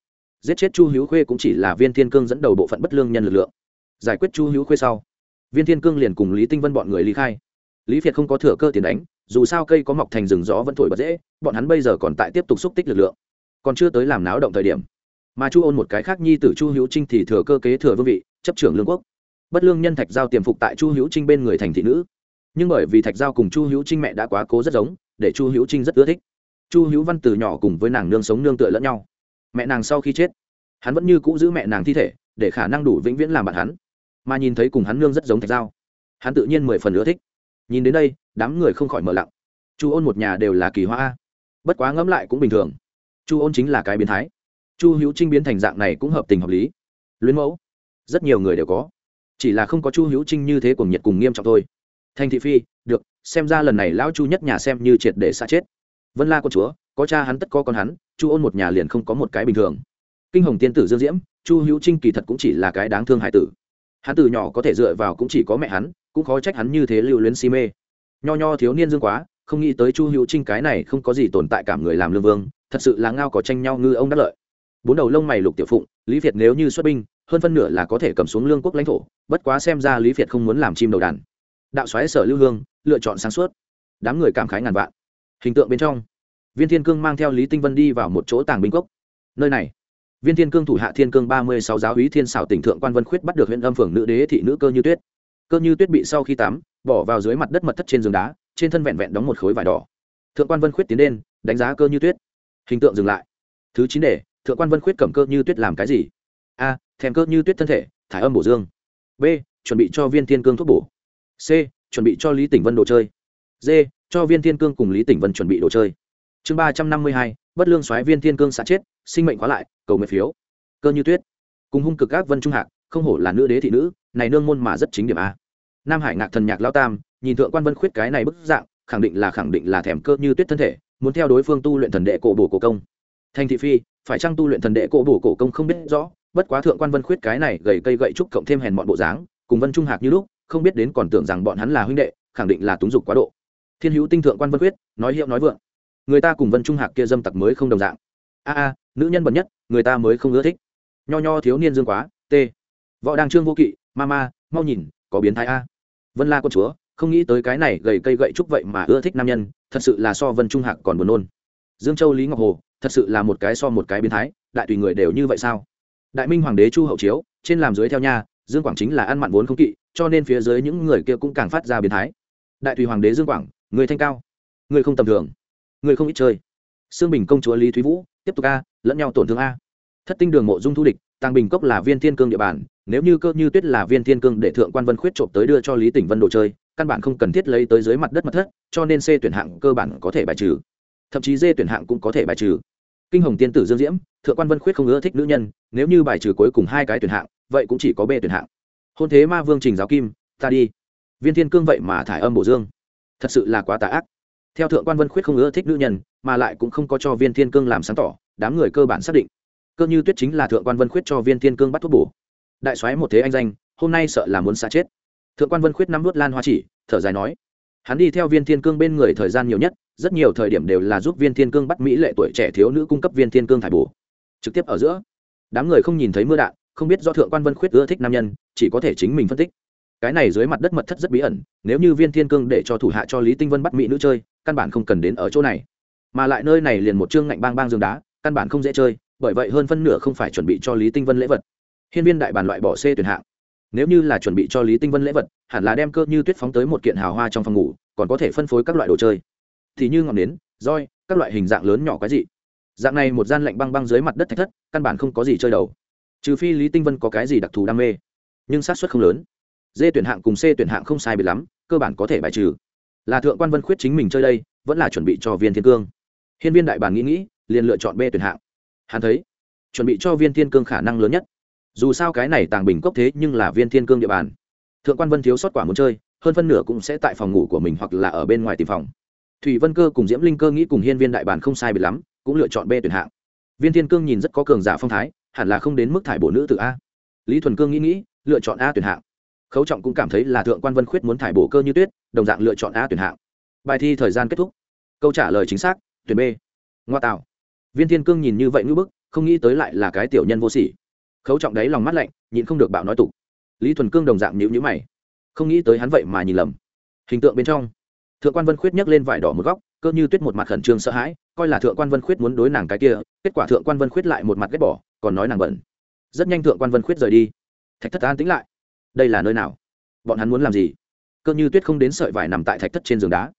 Giết chết chu hữu khuê cũng chỉ là viên thiên cương dẫn đầu bộ phận bất lương nhân lực lượng. Giải quyết chu hữu khuê sau, viên thiên cương liền cùng lý tinh vân bọn người lý khai. Lý việt không có thừa cơ tiền đánh, dù sao cây có mọc thành rừng gió vẫn thổi bật dễ, bọn hắn bây giờ còn tại tiếp tục xúc tích lực lượng. Còn chưa tới làm náo động thời điểm mà chu ôn một cái khác nhi tử chu hữu trinh thì thừa cơ kế thừa vương vị, chấp trưởng lương quốc. Bất lương nhân thạch giao tiềm phục tại chu hữu trinh bên người thành thị nữ. Nhưng bởi vì thạch giao cùng chu hữu trinh mẹ đã quá cố rất giống, để chu hữu trinh rất ưa thích. Chu hữu văn từ nhỏ cùng với nàng nương sống nương tựa lẫn nhau. Mẹ nàng sau khi chết, hắn vẫn như cũ giữ mẹ nàng thi thể, để khả năng đủ vĩnh viễn làm bạn hắn. Mà nhìn thấy cùng hắn nương rất giống thạch giao, hắn tự nhiên mười phần ưa thích. Nhìn đến đây, đám người không khỏi mở lặng. Chu ôn một nhà đều là kỳ hoa. Bất quá ngẫm lại cũng bình thường. Chu ôn chính là cái biến thái chu hữu trinh biến thành dạng này cũng hợp tình hợp lý. Luyến mẫu. Rất nhiều người đều có. Chỉ là không có chu hữu trinh như thế cùng nhiệt cùng nghiêm trọng thôi. Thành thị phi, được, xem ra lần này lão chu nhất nhà xem như triệt để xa chết. Vân la con chúa, có cha hắn tất có con hắn, chu ôn một nhà liền không có một cái bình thường. Kinh hồng tiên tử dương diễm, chu hữu trinh kỳ thật cũng chỉ là cái đáng thương hải tử. Hắn từ nhỏ có thể dựa vào cũng chỉ có mẹ hắn, cũng khó trách hắn như thế lưu luyến si mê. Nho nho thiếu niên dương quá, không nghĩ tới chu hữu trinh cái này không có gì tồn tại cảm người làm lương vương, thật sự là ngao có tranh nhau ngư ông đắc lợi bốn đầu lông mày lục tiểu phụng, lý việt nếu như xuất binh, hơn phân nửa là có thể cầm xuống lương quốc lãnh thổ, bất quá xem ra lý việt không muốn làm chim đầu đàn. Đạo xoáy sở lưu hương, lựa chọn sáng suốt. Đám người cảm khái ngàn vạn. Hình tượng bên trong, viên thiên cương mang theo lý tinh vân đi vào một chỗ tàng binh cốc. Nơi này, viên thiên cương thủ hạ thiên cương ba mươi sáu giáo úy thiên xảo tỉnh thượng quan vân khuyết bắt được huyện âm phường nữ đế thị nữ cơ như tuyết. Cơ như tuyết bị sau khi tắm, bỏ vào dưới mặt đất mật thất trên giường đá, trên thân vẹn vẹn đóng một khối vải đỏ. Thượng quan vân khuyết tiến lên, đánh giá cơ như tuyết. Hình tượng dừng lại. Thứ chín để thượng quan vân khuyết cầm cơ như tuyết làm cái gì? A, thèm cơ như tuyết thân thể, thải âm bổ dương. B, chuẩn bị cho viên thiên cương thuốc bổ. C, chuẩn bị cho lý tỉnh vân đồ chơi. D, cho viên thiên cương cùng lý tỉnh vân chuẩn bị đồ chơi. Chương ba trăm năm mươi hai, bất lương xoáy viên thiên cương xả chết, sinh mệnh khóa lại, cầu nguyện phiếu. Cơ như tuyết. Cùng hung cực các vân trung hạc, không hổ là nữ đế thị nữ, này nương môn mà rất chính điểm a. Nam hải ngạc thần nhạc lao tam, nhìn thượng quan vân khuyết cái này bức dạng, khẳng định là khẳng định là thèm cơ như tuyết thân thể, muốn theo đối phương tu luyện thần đệ cổ bổ cổ công. Thành thị phi phải chăng tu luyện thần đệ cổ bổ cổ công không biết rõ, bất quá thượng quan vân khuyết cái này gầy cây gậy trúc cộng thêm hèn bọn bộ dáng, cùng vân trung hạc như lúc, không biết đến còn tưởng rằng bọn hắn là huynh đệ, khẳng định là túng dục quá độ. Thiên hữu tinh thượng quan vân khuyết, nói hiệu nói vượng. Người ta cùng vân trung hạc kia dâm tặc mới không đồng dạng. A a, nữ nhân bẩn nhất, người ta mới không ưa thích. Nho nho thiếu niên dương quá, t. Võ đăng trương vô kỵ, ma ma, mau nhìn, có biến thái a. Vân la con chúa, không nghĩ tới cái này gầy cây gậy trúc vậy mà ưa thích nam nhân, thật sự là so vân trung hạc còn buồn nôn. Dương châu lý ngọc hồ thật sự là một cái so một cái biến thái, đại tùy người đều như vậy sao? Đại minh hoàng đế chu hậu chiếu, trên làm dưới theo nha, dương quảng chính là ăn mặn vốn không kỵ, cho nên phía dưới những người kia cũng càng phát ra biến thái. Đại tùy hoàng đế dương quảng, người thanh cao, người không tầm thường, người không ít chơi. Sương bình công chúa lý thúy vũ, tiếp tục a, lẫn nhau tổn thương a. Thất tinh đường mộ dung thu địch tăng bình cốc là viên thiên cương địa bàn, nếu như cơ như tuyết là viên thiên cương để thượng quan vân khuyết trộm tới đưa cho lý tỉnh vân đồ chơi, căn bản không cần thiết lấy tới dưới mặt đất mặt thất, cho nên c tuyển hạng cơ bản có thể bài trừ thậm chí dê tuyển hạng cũng có thể bài trừ. Kinh hồng tiên tử dương diễm, thượng quan vân khuyết không ưa thích nữ nhân, nếu như bài trừ cuối cùng hai cái tuyển hạng, vậy cũng chỉ có b tuyển hạng. Hôn thế ma vương trình giáo kim, ta đi. Viên thiên cương vậy mà thải âm bổ dương. Thật sự là quá tà ác. Theo thượng quan vân khuyết không ưa thích nữ nhân, mà lại cũng không có cho viên thiên cương làm sáng tỏ, đám người cơ bản xác định. Cơ như tuyết chính là thượng quan vân khuyết cho viên thiên cương bắt thuốc bổ. Đại soái một thế anh danh, hôm nay sợ là muốn xa chết. Thượng quan vân khuyết nắm vút lan hoa chỉ, thở dài nói hắn đi theo viên thiên cương bên người thời gian nhiều nhất, rất nhiều thời điểm đều là giúp viên thiên cương bắt mỹ lệ tuổi trẻ thiếu nữ cung cấp viên thiên cương thải bổ. Trực tiếp ở giữa, đám người không nhìn thấy mưa đạn, không biết do thượng quan vân khuyết ưa thích nam nhân, chỉ có thể chính mình phân tích. Cái này dưới mặt đất mật thất rất bí ẩn, nếu như viên thiên cương để cho thủ hạ cho lý tinh vân bắt mỹ nữ chơi, căn bản không cần đến ở chỗ này. Mà lại nơi này liền một chương ngạnh bang bang giường đá, căn bản không dễ chơi, bởi vậy hơn phân nửa không phải chuẩn bị cho lý tinh vân lễ vật. Hiên viên đại bàn loại bỏ c tuyển hạng nếu như là chuẩn bị cho lý tinh vân lễ vật, hẳn là đem cơ như tuyết phóng tới một kiện hào hoa trong phòng ngủ, còn có thể phân phối các loại đồ chơi. Thì như ngọn nến, roi, các loại hình dạng lớn nhỏ quái dị. Dạng này một gian lạnh băng băng dưới mặt đất thạch thất, căn bản không có gì chơi đầu. Trừ phi lý tinh vân có cái gì đặc thù đam mê. Nhưng sát xuất không lớn. D tuyển hạng cùng c tuyển hạng không sai bị lắm, cơ bản có thể bài trừ. Là thượng quan vân khuyết chính mình chơi đây, vẫn là chuẩn bị cho viên thiên cương. Hiên viên đại bản nghĩ nghĩ, liền lựa chọn b tuyển hạng. Hắn thấy, chuẩn bị cho viên thiên cương khả năng lớn nhất dù sao cái này tàng bình cốc thế nhưng là viên thiên cương địa bàn. Thượng quan vân thiếu sót quả muốn chơi, hơn phân nửa cũng sẽ tại phòng ngủ của mình hoặc là ở bên ngoài tìm phòng. Thủy vân cơ cùng diễm linh cơ nghĩ cùng hiên viên đại bản không sai bị lắm, cũng lựa chọn b tuyển hạng. Viên thiên cương nhìn rất có cường giả phong thái, hẳn là không đến mức thải bổ nữ từ a. Lý thuần cương nghĩ nghĩ, lựa chọn a tuyển hạng. Khấu trọng cũng cảm thấy là thượng quan vân khuyết muốn thải bổ cơ như tuyết, đồng dạng lựa chọn a tuyển hạng. Bài thi thời gian kết thúc. Câu trả lời chính xác, tuyển b. Ngoa tạo. Viên thiên cương nhìn như vậy ngữ bức, không nghĩ tới lại là cái tiểu nhân vô sỉ khấu trọng đấy lòng mắt lạnh, nhịn không được bạo nói tục. Lý thuần cương đồng dạng nhữ nhữ mày. Không nghĩ tới hắn vậy mà nhìn lầm. Hình tượng bên trong, thượng quan vân khuyết nhấc lên vải đỏ một góc, cơ như tuyết một mặt khẩn trương sợ hãi, coi là thượng quan vân khuyết muốn đối nàng cái kia, kết quả thượng quan vân khuyết lại một mặt ghét bỏ, còn nói nàng bẩn. Rất nhanh thượng quan vân khuyết rời đi. Thạch thất an tĩnh lại. Đây là nơi nào? Bọn hắn muốn làm gì? Cơ như tuyết không đến sợi vải nằm tại thạch thất trên giường đá.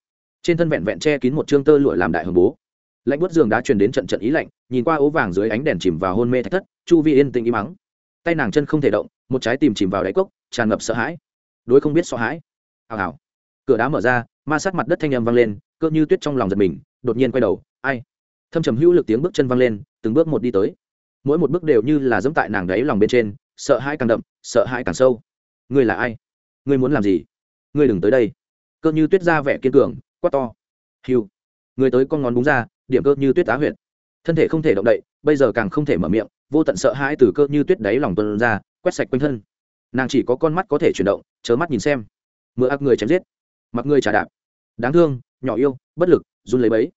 Trên thân vẹn vẹn che kín một chương tơ lụa làm đại hồng bố. Lạnh bút giường đá truyền đến trận trận ý lạnh, nhìn qua ố vàng dưới ánh đèn chìm vào hôn mê thạch thất chu vi yên tĩnh im mắng tay nàng chân không thể động, một trái tìm chìm vào đáy cốc, tràn ngập sợ hãi. Đối không biết sợ hãi. Hào hào. Cửa đá mở ra, ma sát mặt đất thanh âm vang lên cỡ như tuyết trong lòng giật mình, đột nhiên quay đầu, ai? Thâm trầm hữu lực tiếng bước chân vang lên, từng bước một đi tới. Mỗi một bước đều như là dẫm tại nàng đáy lòng bên trên, sợ hãi càng đậm, sợ hãi càng sâu. Ngươi là ai? Ngươi muốn làm gì? Ngươi đừng tới đây. Cơ như tuyết ra vẻ kiên cường, quát to. Hiu người tới con ngón búng ra, điểm cơ như tuyết á huyệt. Thân thể không thể động đậy, bây giờ càng không thể mở miệng vô tận sợ hãi từ cơ như tuyết đáy lòng tuân ra, quét sạch quanh thân. Nàng chỉ có con mắt có thể chuyển động, chớ mắt nhìn xem. Mưa ác người chém giết, mặc người trả đạp. Đáng thương, nhỏ yêu, bất lực, run lấy bấy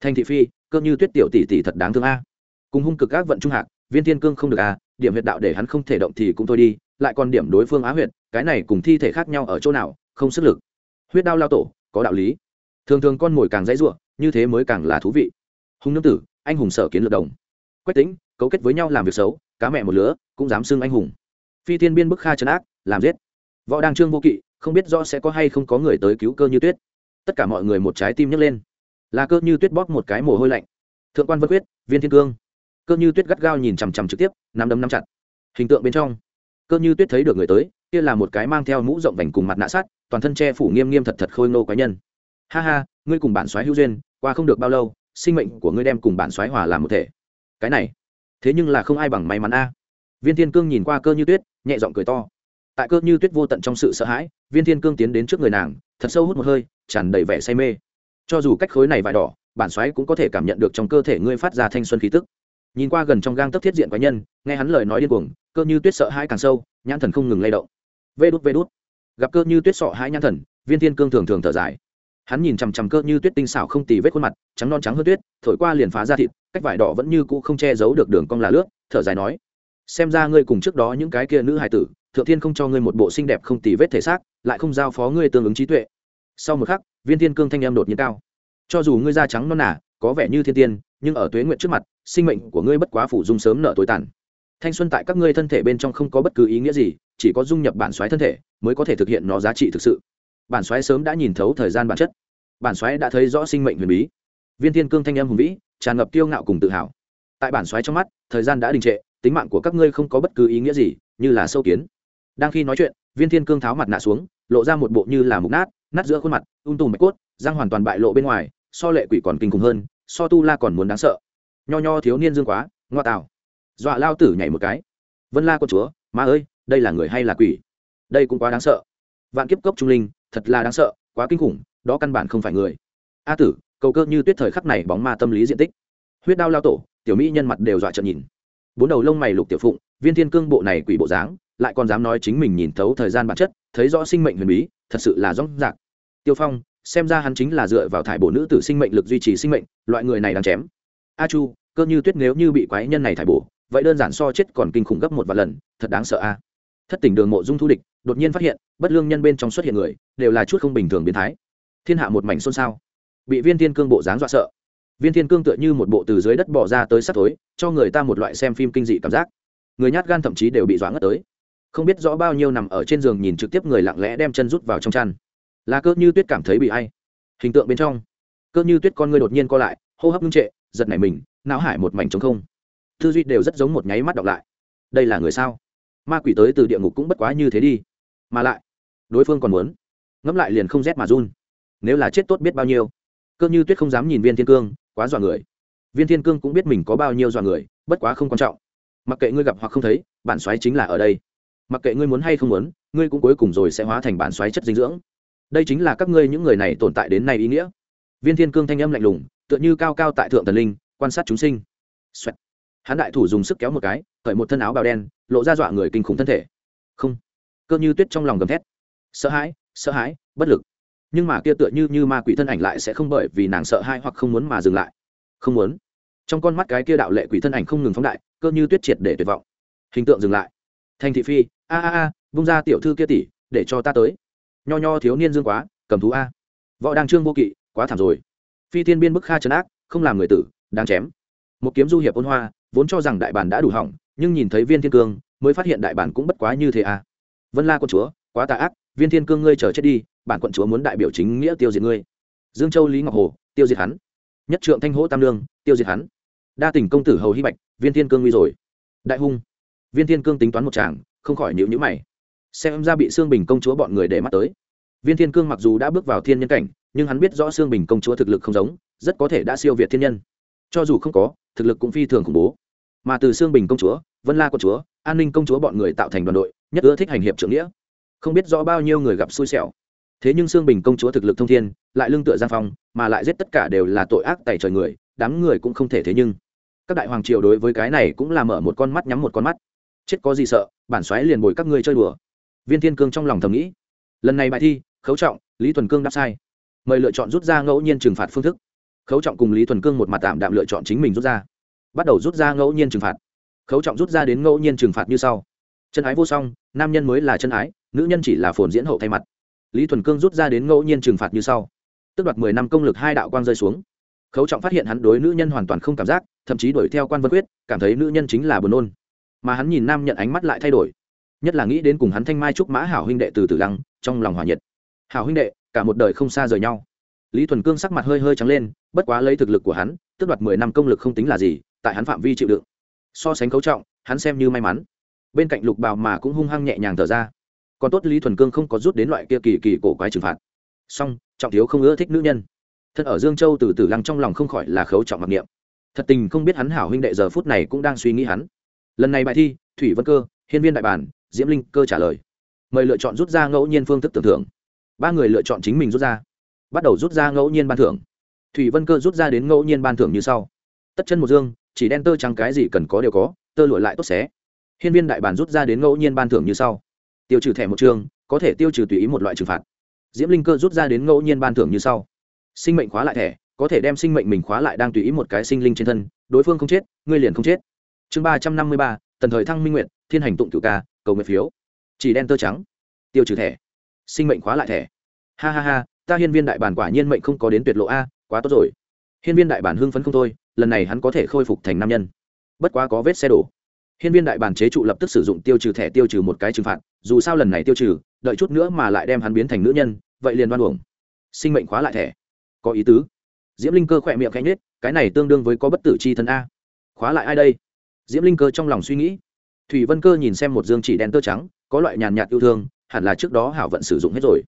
thanh thị phi, cơ như tuyết tiểu tỷ tỷ thật đáng thương a. Cùng hung cực các vận trung hạc, viên thiên cương không được a, điểm huyệt đạo để hắn không thể động thì cũng thôi đi, lại còn điểm đối phương á huyệt, cái này cùng thi thể khác nhau ở chỗ nào, không sức lực. Huyết đao lao tổ, có đạo lý. Thường thường con mồi càng dãy ruộng, như thế mới càng là thú vị. Hùng nương tử, anh hùng sở kiến lược đồng. Quách tính cấu kết với nhau làm việc xấu, cá mẹ một lứa, cũng dám xưng anh hùng. Phi thiên biên bức kha trấn ác, làm giết. Võ đăng trương vô kỵ, không biết rõ sẽ có hay không có người tới cứu cơ như tuyết. Tất cả mọi người một trái tim nhấc lên. Là cơ như tuyết bóp một cái mồ hôi lạnh. Thượng quan vân quyết, viên thiên cương. Cơ như tuyết gắt gao nhìn chằm chằm trực tiếp, nắm đấm nắm chặt. Hình tượng bên trong, cơ như tuyết thấy được người tới, kia là một cái mang theo mũ rộng vành cùng mặt nạ sát toàn thân che phủ nghiêm nghiêm thật thật khôi ngô quái nhân. Ha ha, ngươi cùng bản soái hữu duyên, qua không được bao lâu, sinh mệnh của ngươi đem cùng bản soái hòa làm một thể. Cái này thế nhưng là không ai bằng may mắn a. Viên thiên cương nhìn qua cơ như tuyết, nhẹ giọng cười to. Tại cơ như tuyết vô tận trong sự sợ hãi, viên thiên cương tiến đến trước người nàng, thật sâu hút một hơi, tràn đầy vẻ say mê. Cho dù cách khối này vải đỏ, bản xoáy cũng có thể cảm nhận được trong cơ thể ngươi phát ra thanh xuân khí tức. Nhìn qua gần trong gang tấp thiết diện quái nhân, nghe hắn lời nói điên cuồng, cơ như tuyết sợ hãi càng sâu, nhãn thần không ngừng lay động. Vê đút vê đút. Gặp cơ như tuyết sọ hãi nhãn thần, viên thiên cương thường thường thở dài. Hắn nhìn chằm chằm cơ như tuyết tinh xảo không tì vết khuôn mặt, trắng non trắng hơn tuyết, thổi qua liền phá ra thịt cách vải đỏ vẫn như cũ không che giấu được đường cong là lướt, thở dài nói, xem ra ngươi cùng trước đó những cái kia nữ hài tử, thượng thiên không cho ngươi một bộ xinh đẹp không tì vết thể xác, lại không giao phó ngươi tương ứng trí tuệ. Sau một khắc, viên thiên cương thanh em đột nhiên cao. Cho dù ngươi da trắng non nả có vẻ như thiên tiên, nhưng ở tuế nguyện trước mặt, sinh mệnh của ngươi bất quá phủ dung sớm nợ tối tàn. Thanh xuân tại các ngươi thân thể bên trong không có bất cứ ý nghĩa gì, chỉ có dung nhập bản xoáy thân thể mới có thể thực hiện nó giá trị thực sự. Bản xoáy sớm đã nhìn thấu thời gian bản chất. Bản xoáy đã thấy rõ sinh mệnh huyền bí viên thiên cương thanh em hùng vĩ, tràn ngập kiêu ngạo cùng tự hào. Tại bản xoáy trong mắt, thời gian đã đình trệ, tính mạng của các ngươi không có bất cứ ý nghĩa gì, như là sâu kiến. Đang khi nói chuyện, viên thiên cương tháo mặt nạ xuống, lộ ra một bộ như là mục nát nát giữa khuôn mặt, ung tùm bạch cốt, răng hoàn toàn bại lộ bên ngoài, so lệ quỷ còn kinh khủng hơn, so tu la còn muốn đáng sợ. Nho nho thiếu niên dương quá, ngoa tào dọa lao tử nhảy một cái. Vân la con chúa ma ơi, đây là người hay là quỷ? Đây cũng quá đáng sợ. Vạn kiếp cốc trung linh, thật là đáng sợ, quá kinh khủng, đó căn bản không phải người. A tử cầu cơ như tuyết thời khắc này bóng ma tâm lý diện tích. Huyết đao lao tổ, tiểu mỹ nhân mặt đều dọa trợn nhìn. Bốn đầu lông mày lục tiểu phụng, viên thiên cương bộ này quỷ bộ dáng, lại còn dám nói chính mình nhìn thấu thời gian bản chất, thấy rõ sinh mệnh huyền bí, thật sự là rong rạc. Tiêu phong, xem ra hắn chính là dựa vào thải bổ nữ tử sinh mệnh lực duy trì sinh mệnh, loại người này đang chém. A chu, cơ như tuyết nếu như bị quái nhân này thải bổ, vậy đơn giản so chết còn kinh khủng gấp một vài lần, thật đáng sợ a. Thất tỉnh đường mộ dung thu địch, đột nhiên phát hiện, bất lương nhân bên trong xuất hiện người, đều là chút không bình thường biến thái. Thiên hạ một mảnh xôn xao bị viên thiên cương bộ dáng dọa sợ. Viên thiên cương tựa như một bộ từ dưới đất bỏ ra tới sắt tối cho người ta một loại xem phim kinh dị cảm giác. Người nhát gan thậm chí đều bị dọa ngất tới. Không biết rõ bao nhiêu nằm ở trên giường nhìn trực tiếp người lặng lẽ đem chân rút vào trong chăn. Là cơ như tuyết cảm thấy bị hay hình tượng bên trong. Cơ như tuyết con người đột nhiên co lại, hô hấp ngưng trệ, giật nảy mình, não hải một mảnh trống không. Tư duy đều rất giống một nháy mắt đọc lại. Đây là người sao? Ma quỷ tới từ địa ngục cũng bất quá như thế đi. Mà lại, đối phương còn muốn. Ngẫm lại liền không rét mà run. Nếu là chết tốt biết bao nhiêu cơ như tuyết không dám nhìn viên thiên cương, quá dọa người. Viên thiên cương cũng biết mình có bao nhiêu dọa người, bất quá không quan trọng. Mặc kệ ngươi gặp hoặc không thấy, bản xoáy chính là ở đây. Mặc kệ ngươi muốn hay không muốn, ngươi cũng cuối cùng rồi sẽ hóa thành bản xoáy chất dinh dưỡng. Đây chính là các ngươi những người này tồn tại đến nay ý nghĩa. Viên thiên cương thanh âm lạnh lùng, tựa như cao cao tại thượng thần linh, quan sát chúng sinh. Xoẹt. hắn đại thủ dùng sức kéo một cái, cởi một thân áo bào đen, lộ ra dọa người kinh khủng thân thể. Không. Cơ như tuyết trong lòng gầm thét. Sợ hãi sợ hãi, bất lực nhưng mà kia tựa như như ma quỷ thân ảnh lại sẽ không bởi vì nàng sợ hãi hoặc không muốn mà dừng lại. Không muốn. Trong con mắt cái kia đạo lệ quỷ thân ảnh không ngừng phóng đại, cơ như tuyết triệt để tuyệt vọng. Hình tượng dừng lại. Thành thị phi, a a a, vung ra tiểu thư kia tỷ, để cho ta tới. Nho nho thiếu niên dương quá, cầm thú a. Võ đang trương vô kỵ, quá thảm rồi. Phi thiên biên bức kha trấn ác, không làm người tử đang chém. Một kiếm du hiệp ôn hoa, vốn cho rằng đại bản đã đủ hỏng, nhưng nhìn thấy viên thiên cương, mới phát hiện đại bản cũng bất quá như thế a. Vân la quân chúa quá tà ác, viên thiên cương ngươi chờ chết đi, bản quận chúa muốn đại biểu chính nghĩa tiêu diệt ngươi. Dương châu lý ngọc hồ, tiêu diệt hắn. Nhất trượng thanh hỗ tam lương, tiêu diệt hắn. Đa Tỉnh công tử hầu hy bạch, viên thiên cương nguy rồi. Đại hung. Viên thiên cương tính toán một chàng không khỏi nhịu nhữ mày. Xem ra bị xương bình công chúa bọn người để mắt tới. Viên thiên cương mặc dù đã bước vào thiên nhân cảnh, nhưng hắn biết rõ xương bình công chúa thực lực không giống, rất có thể đã siêu việt thiên nhân. Cho dù không có, thực lực cũng phi thường khủng bố. Mà từ xương bình công chúa, vân la công chúa, an ninh công chúa bọn người tạo thành đoàn đội, nhất ưa thích hành hiệp trưởng nghĩa không biết rõ bao nhiêu người gặp xui xẻo. Thế nhưng xương bình công chúa thực lực thông thiên, lại lương tựa giang phong, mà lại giết tất cả đều là tội ác tày trời người, đám người cũng không thể thế nhưng. Các đại hoàng triều đối với cái này cũng là mở một con mắt nhắm một con mắt. Chết có gì sợ, bản xoáy liền bồi các ngươi chơi đùa. Viên thiên cương trong lòng thầm nghĩ. Lần này bài thi, khấu trọng, lý thuần cương đáp sai. Mời lựa chọn rút ra ngẫu nhiên trừng phạt phương thức. Khấu trọng cùng lý thuần cương một mặt tạm đạm lựa chọn chính mình rút ra. Bắt đầu rút ra ngẫu nhiên trừng phạt. Khấu trọng rút ra đến ngẫu nhiên trừng phạt như sau. Chân ái vô song, nam nhân mới là chân ái nữ nhân chỉ là phồn diễn hậu thay mặt. Lý thuần cương rút ra đến ngẫu nhiên trừng phạt như sau. Tức đoạt mười năm công lực hai đạo quang rơi xuống. Khấu trọng phát hiện hắn đối nữ nhân hoàn toàn không cảm giác, thậm chí đuổi theo quan vân quyết, cảm thấy nữ nhân chính là buồn nôn. Mà hắn nhìn nam nhận ánh mắt lại thay đổi. Nhất là nghĩ đến cùng hắn thanh mai trúc mã hảo huynh đệ từ từ lăng, trong lòng hòa nhiệt. Hảo huynh đệ, cả một đời không xa rời nhau. Lý thuần cương sắc mặt hơi hơi trắng lên, bất quá lấy thực lực của hắn, tức đoạt mười năm công lực không tính là gì, tại hắn phạm vi chịu đựng. So sánh cấu trọng, hắn xem như may mắn. Bên cạnh lục bào mà cũng hung hăng nhẹ nhàng thở ra còn tốt lý thuần cương không có rút đến loại kia kỳ kỳ cổ quái trừng phạt. Song, trọng thiếu không ưa thích nữ nhân. Thật ở dương châu từ từ lăng trong lòng không khỏi là khấu trọng mặc niệm. Thật tình không biết hắn hảo huynh đệ giờ phút này cũng đang suy nghĩ hắn. Lần này bài thi, thủy vân cơ, hiên viên đại bản, diễm linh cơ trả lời. Mời lựa chọn rút ra ngẫu nhiên phương thức tưởng thưởng. Ba người lựa chọn chính mình rút ra. Bắt đầu rút ra ngẫu nhiên ban thưởng. Thủy vân cơ rút ra đến ngẫu nhiên ban thưởng như sau. Tất chân một dương, chỉ đen tơ trắng cái gì cần có đều có, tơ lụa lại tốt xé. Hiên viên đại bản rút ra đến ngẫu nhiên ban thưởng như sau tiêu trừ thẻ một chương, có thể tiêu trừ tùy ý một loại trừng phạt. Diễm linh cơ rút ra đến ngẫu nhiên ban thưởng như sau. Sinh mệnh khóa lại thẻ, có thể đem sinh mệnh mình khóa lại đang tùy ý một cái sinh linh trên thân, đối phương không chết, ngươi liền không chết. Chương ba trăm năm mươi ba, tần thời thăng minh nguyện thiên hành tụng cựu ca, cầu nguyện phiếu. Chỉ đen tơ trắng. Tiêu trừ thẻ. Sinh mệnh khóa lại thẻ. Ha ha ha, ta hiên viên đại bản quả nhiên mệnh không có đến tuyệt lộ a, quá tốt rồi. Hiên viên đại bản hưng phấn không thôi, lần này hắn có thể khôi phục thành nam nhân. Bất quá có vết xe đổ hiên viên đại bản chế trụ lập tức sử dụng tiêu trừ thẻ tiêu trừ một cái trừng phạt dù sao lần này tiêu trừ đợi chút nữa mà lại đem hắn biến thành nữ nhân vậy liền đoan uổng. Sinh mệnh khóa lại thẻ. Có ý tứ. Diễm linh cơ khẽ miệng khẽ nhếch, cái này tương đương với có bất tử chi thân a. Khóa lại ai đây? Diễm linh cơ trong lòng suy nghĩ. Thủy vân cơ nhìn xem một dương chỉ đen tơ trắng có loại nhàn nhạt yêu thương hẳn là trước đó hảo vận sử dụng hết rồi.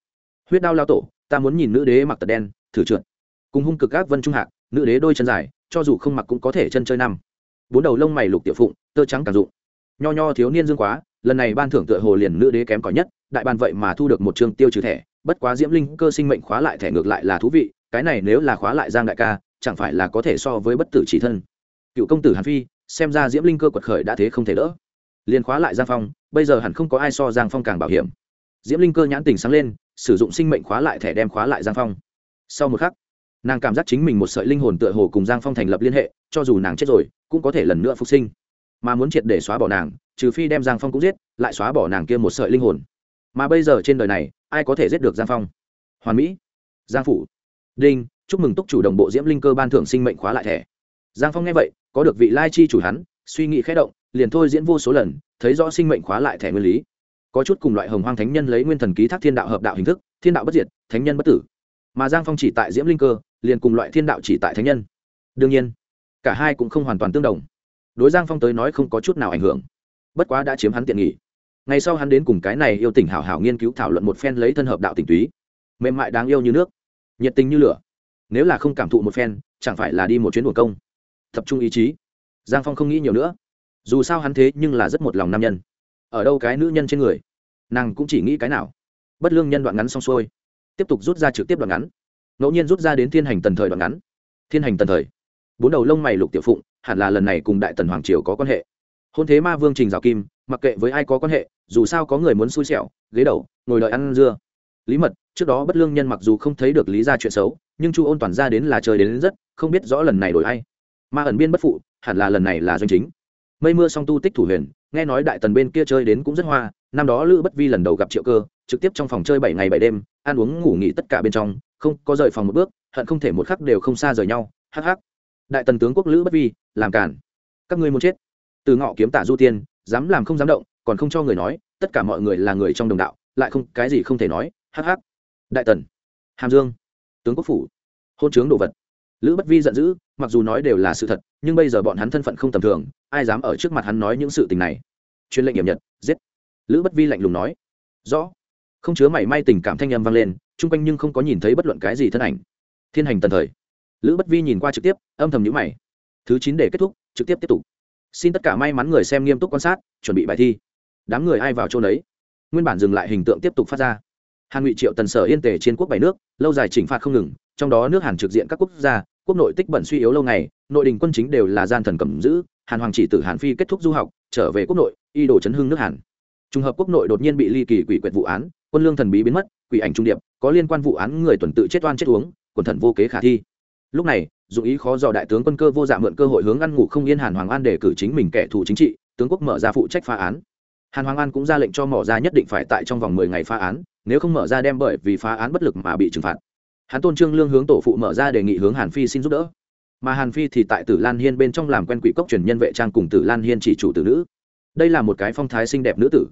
Huyết đao lao tổ ta muốn nhìn nữ đế mặc tật đen thử trượt. Cùng hung cực các vân trung hạ, nữ đế đôi chân dài cho dù không mặc cũng có thể chân chơi năm bốn đầu lông mày lục tiểu phụng, tơ trắng càng dụng. Nho nho thiếu niên dương quá, lần này ban thưởng tựa hồ liền nữ đế kém cỏi nhất, đại ban vậy mà thu được một chương tiêu trừ thẻ, bất quá diễm linh cơ sinh mệnh khóa lại thẻ ngược lại là thú vị, cái này nếu là khóa lại giang đại ca, chẳng phải là có thể so với bất tử chỉ thân. Cựu công tử hàn phi, xem ra diễm linh cơ quật khởi đã thế không thể đỡ. Liền khóa lại giang phong, bây giờ hẳn không có ai so giang phong càng bảo hiểm. Diễm linh cơ nhãn tình sáng lên, sử dụng sinh mệnh khóa lại thẻ đem khóa lại giang phong. Sau một khắc nàng cảm giác chính mình một sợi linh hồn tựa hồ cùng giang phong thành lập liên hệ cho dù nàng chết rồi cũng có thể lần nữa phục sinh mà muốn triệt để xóa bỏ nàng trừ phi đem giang phong cũng giết lại xóa bỏ nàng kia một sợi linh hồn mà bây giờ trên đời này ai có thể giết được giang phong hoàn mỹ giang phủ đinh chúc mừng túc chủ đồng bộ diễm linh cơ ban thưởng sinh mệnh khóa lại thẻ giang phong nghe vậy có được vị lai chi chủ hắn suy nghĩ khẽ động liền thôi diễn vô số lần thấy rõ sinh mệnh khóa lại thẻ nguyên lý có chút cùng loại hồng hoang thánh nhân lấy nguyên thần ký thác thiên đạo hợp đạo hình thức thiên đạo bất diệt thánh nhân bất tử mà giang phong chỉ tại diễm linh cơ, liền cùng loại thiên đạo chỉ tại thánh nhân. Đương nhiên, cả hai cũng không hoàn toàn tương đồng. Đối giang phong tới nói không có chút nào ảnh hưởng. Bất quá đã chiếm hắn tiện nghỉ ngày sau hắn đến cùng cái này yêu tỉnh hảo hảo nghiên cứu thảo luận một phen lấy thân hợp đạo tỉnh túy. Mềm mại đáng yêu như nước, nhiệt tình như lửa. Nếu là không cảm thụ một phen, chẳng phải là đi một chuyến buồn công. Tập trung ý chí. Giang phong không nghĩ nhiều nữa. Dù sao hắn thế nhưng là rất một lòng nam nhân. Ở đâu cái nữ nhân trên người? Nàng cũng chỉ nghĩ cái nào. Bất lương nhân đoạn ngắn xong xuôi tiếp tục rút ra trực tiếp đoạn ngắn. Ngẫu nhiên rút ra đến thiên hành tần thời đoạn ngắn. Thiên hành tần thời. Bốn đầu lông mày lục tiểu phụng hẳn là lần này cùng đại tần hoàng triều có quan hệ. Hôn thế ma vương trình rào kim mặc kệ với ai có quan hệ dù sao có người muốn xui xẻo ghế đầu ngồi đợi ăn dưa. Lý mật trước đó bất lương nhân mặc dù không thấy được lý ra chuyện xấu nhưng chu ôn toàn ra đến là trời đến, đến rất không biết rõ lần này đổi ai. Ma ẩn biên bất phụ hẳn là lần này là doanh chính. Mây mưa song tu tích thủ huyền nghe nói đại tần bên kia chơi đến cũng rất hoa năm đó lữ bất vi lần đầu gặp triệu cơ trực tiếp trong phòng chơi bảy ngày bảy đêm, ăn uống ngủ nghỉ tất cả bên trong, không có rời phòng một bước, hận không thể một khắc đều không xa rời nhau, hắc hắc. Đại tần tướng quốc lữ bất vi, làm cản các ngươi muốn chết. Từ ngọ kiếm tả du tiên, dám làm không dám động, còn không cho người nói, tất cả mọi người là người trong đồng đạo, lại không, cái gì không thể nói, hắc hắc. Đại tần. Hàm dương. Tướng quốc phủ. Hôn chướng đồ vật. Lữ bất vi giận dữ, mặc dù nói đều là sự thật, nhưng bây giờ bọn hắn thân phận không tầm thường, ai dám ở trước mặt hắn nói những sự tình này? Chuyên lệnh hiểm nhật, giết. Lữ bất vi lạnh lùng nói. Rõ không chứa mảy may tình cảm thanh âm vang lên, chung quanh nhưng không có nhìn thấy bất luận cái gì thân ảnh. Thiên hành tần thời. Lữ bất vi nhìn qua trực tiếp, âm thầm nhữ mày. Thứ chín để kết thúc, trực tiếp tiếp tục. Xin tất cả may mắn người xem nghiêm túc quan sát, chuẩn bị bài thi. Đám người ai vào chỗ đấy nguyên bản dừng lại hình tượng tiếp tục phát ra. Hàn ngụy triệu tần sở yên tề trên quốc bảy nước, lâu dài chỉnh phạt không ngừng, trong đó nước hàn trực diện các quốc gia, quốc nội tích bẩn suy yếu lâu ngày, nội đình quân chính đều là gian thần cầm giữ, hàn hoàng chỉ tử hàn phi kết thúc du học, trở về quốc nội, y đồ chấn hưng nước hàn trùng hợp quốc nội đột nhiên bị ly kỳ quỷ quyệt vụ án, quân lương thần bí biến mất, quỷ ảnh trung điệp, có liên quan vụ án người tuần tự chết oan chết uống, quần thần vô kế khả thi. Lúc này, dụng ý khó dò đại tướng quân cơ vô dạ mượn cơ hội hướng ăn ngủ không yên hàn hoàng an để cử chính mình kẻ thù chính trị, tướng quốc mở ra phụ trách phá án. Hàn hoàng an cũng ra lệnh cho mỏ ra nhất định phải tại trong vòng mười ngày phá án, nếu không mở ra đem bởi vì phá án bất lực mà bị trừng phạt. Hắn tôn trương lương hướng tổ phụ mở ra đề nghị hướng hàn phi xin giúp đỡ. Mà hàn phi thì tại tử lan hiên bên trong làm quen quỷ cốc truyền nhân vệ trang cùng tử lan hiên chỉ chủ tử nữ. Đây là một cái phong thái xinh đẹp nữ tử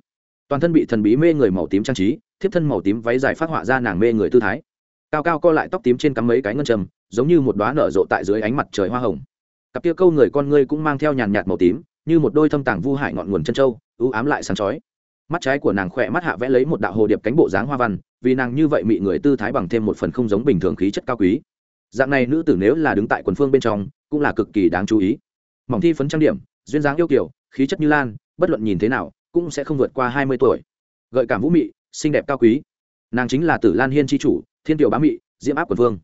toàn thân bị thần bí mê người màu tím trang trí, thiếp thân màu tím váy dài phát họa ra nàng mê người tư thái. Cao cao co lại tóc tím trên cắm mấy cái ngân trầm giống như một đoá nở rộ tại dưới ánh mặt trời hoa hồng. Cặp kia câu người con ngươi cũng mang theo nhàn nhạt màu tím, như một đôi thâm tàng vu hại ngọn nguồn chân trâu ưu ám lại sáng chói. Mắt trái của nàng khỏe mắt hạ vẽ lấy một đạo hồ điệp cánh bộ dáng hoa văn, vì nàng như vậy mị người tư thái bằng thêm một phần không giống bình thường khí chất cao quý. Dạng này nữ tử nếu là đứng tại quần phương bên trong, cũng là cực kỳ đáng chú ý. Mỏng thi phấn trang điểm, duyên dáng yêu kiểu khí chất như lan, bất luận nhìn thế nào cũng sẽ không vượt qua hai mươi tuổi. Gợi cảm vũ mị xinh đẹp cao quý. Nàng chính là tử lan hiên tri chủ thiên tiểu bá mị diễm áp quần vương.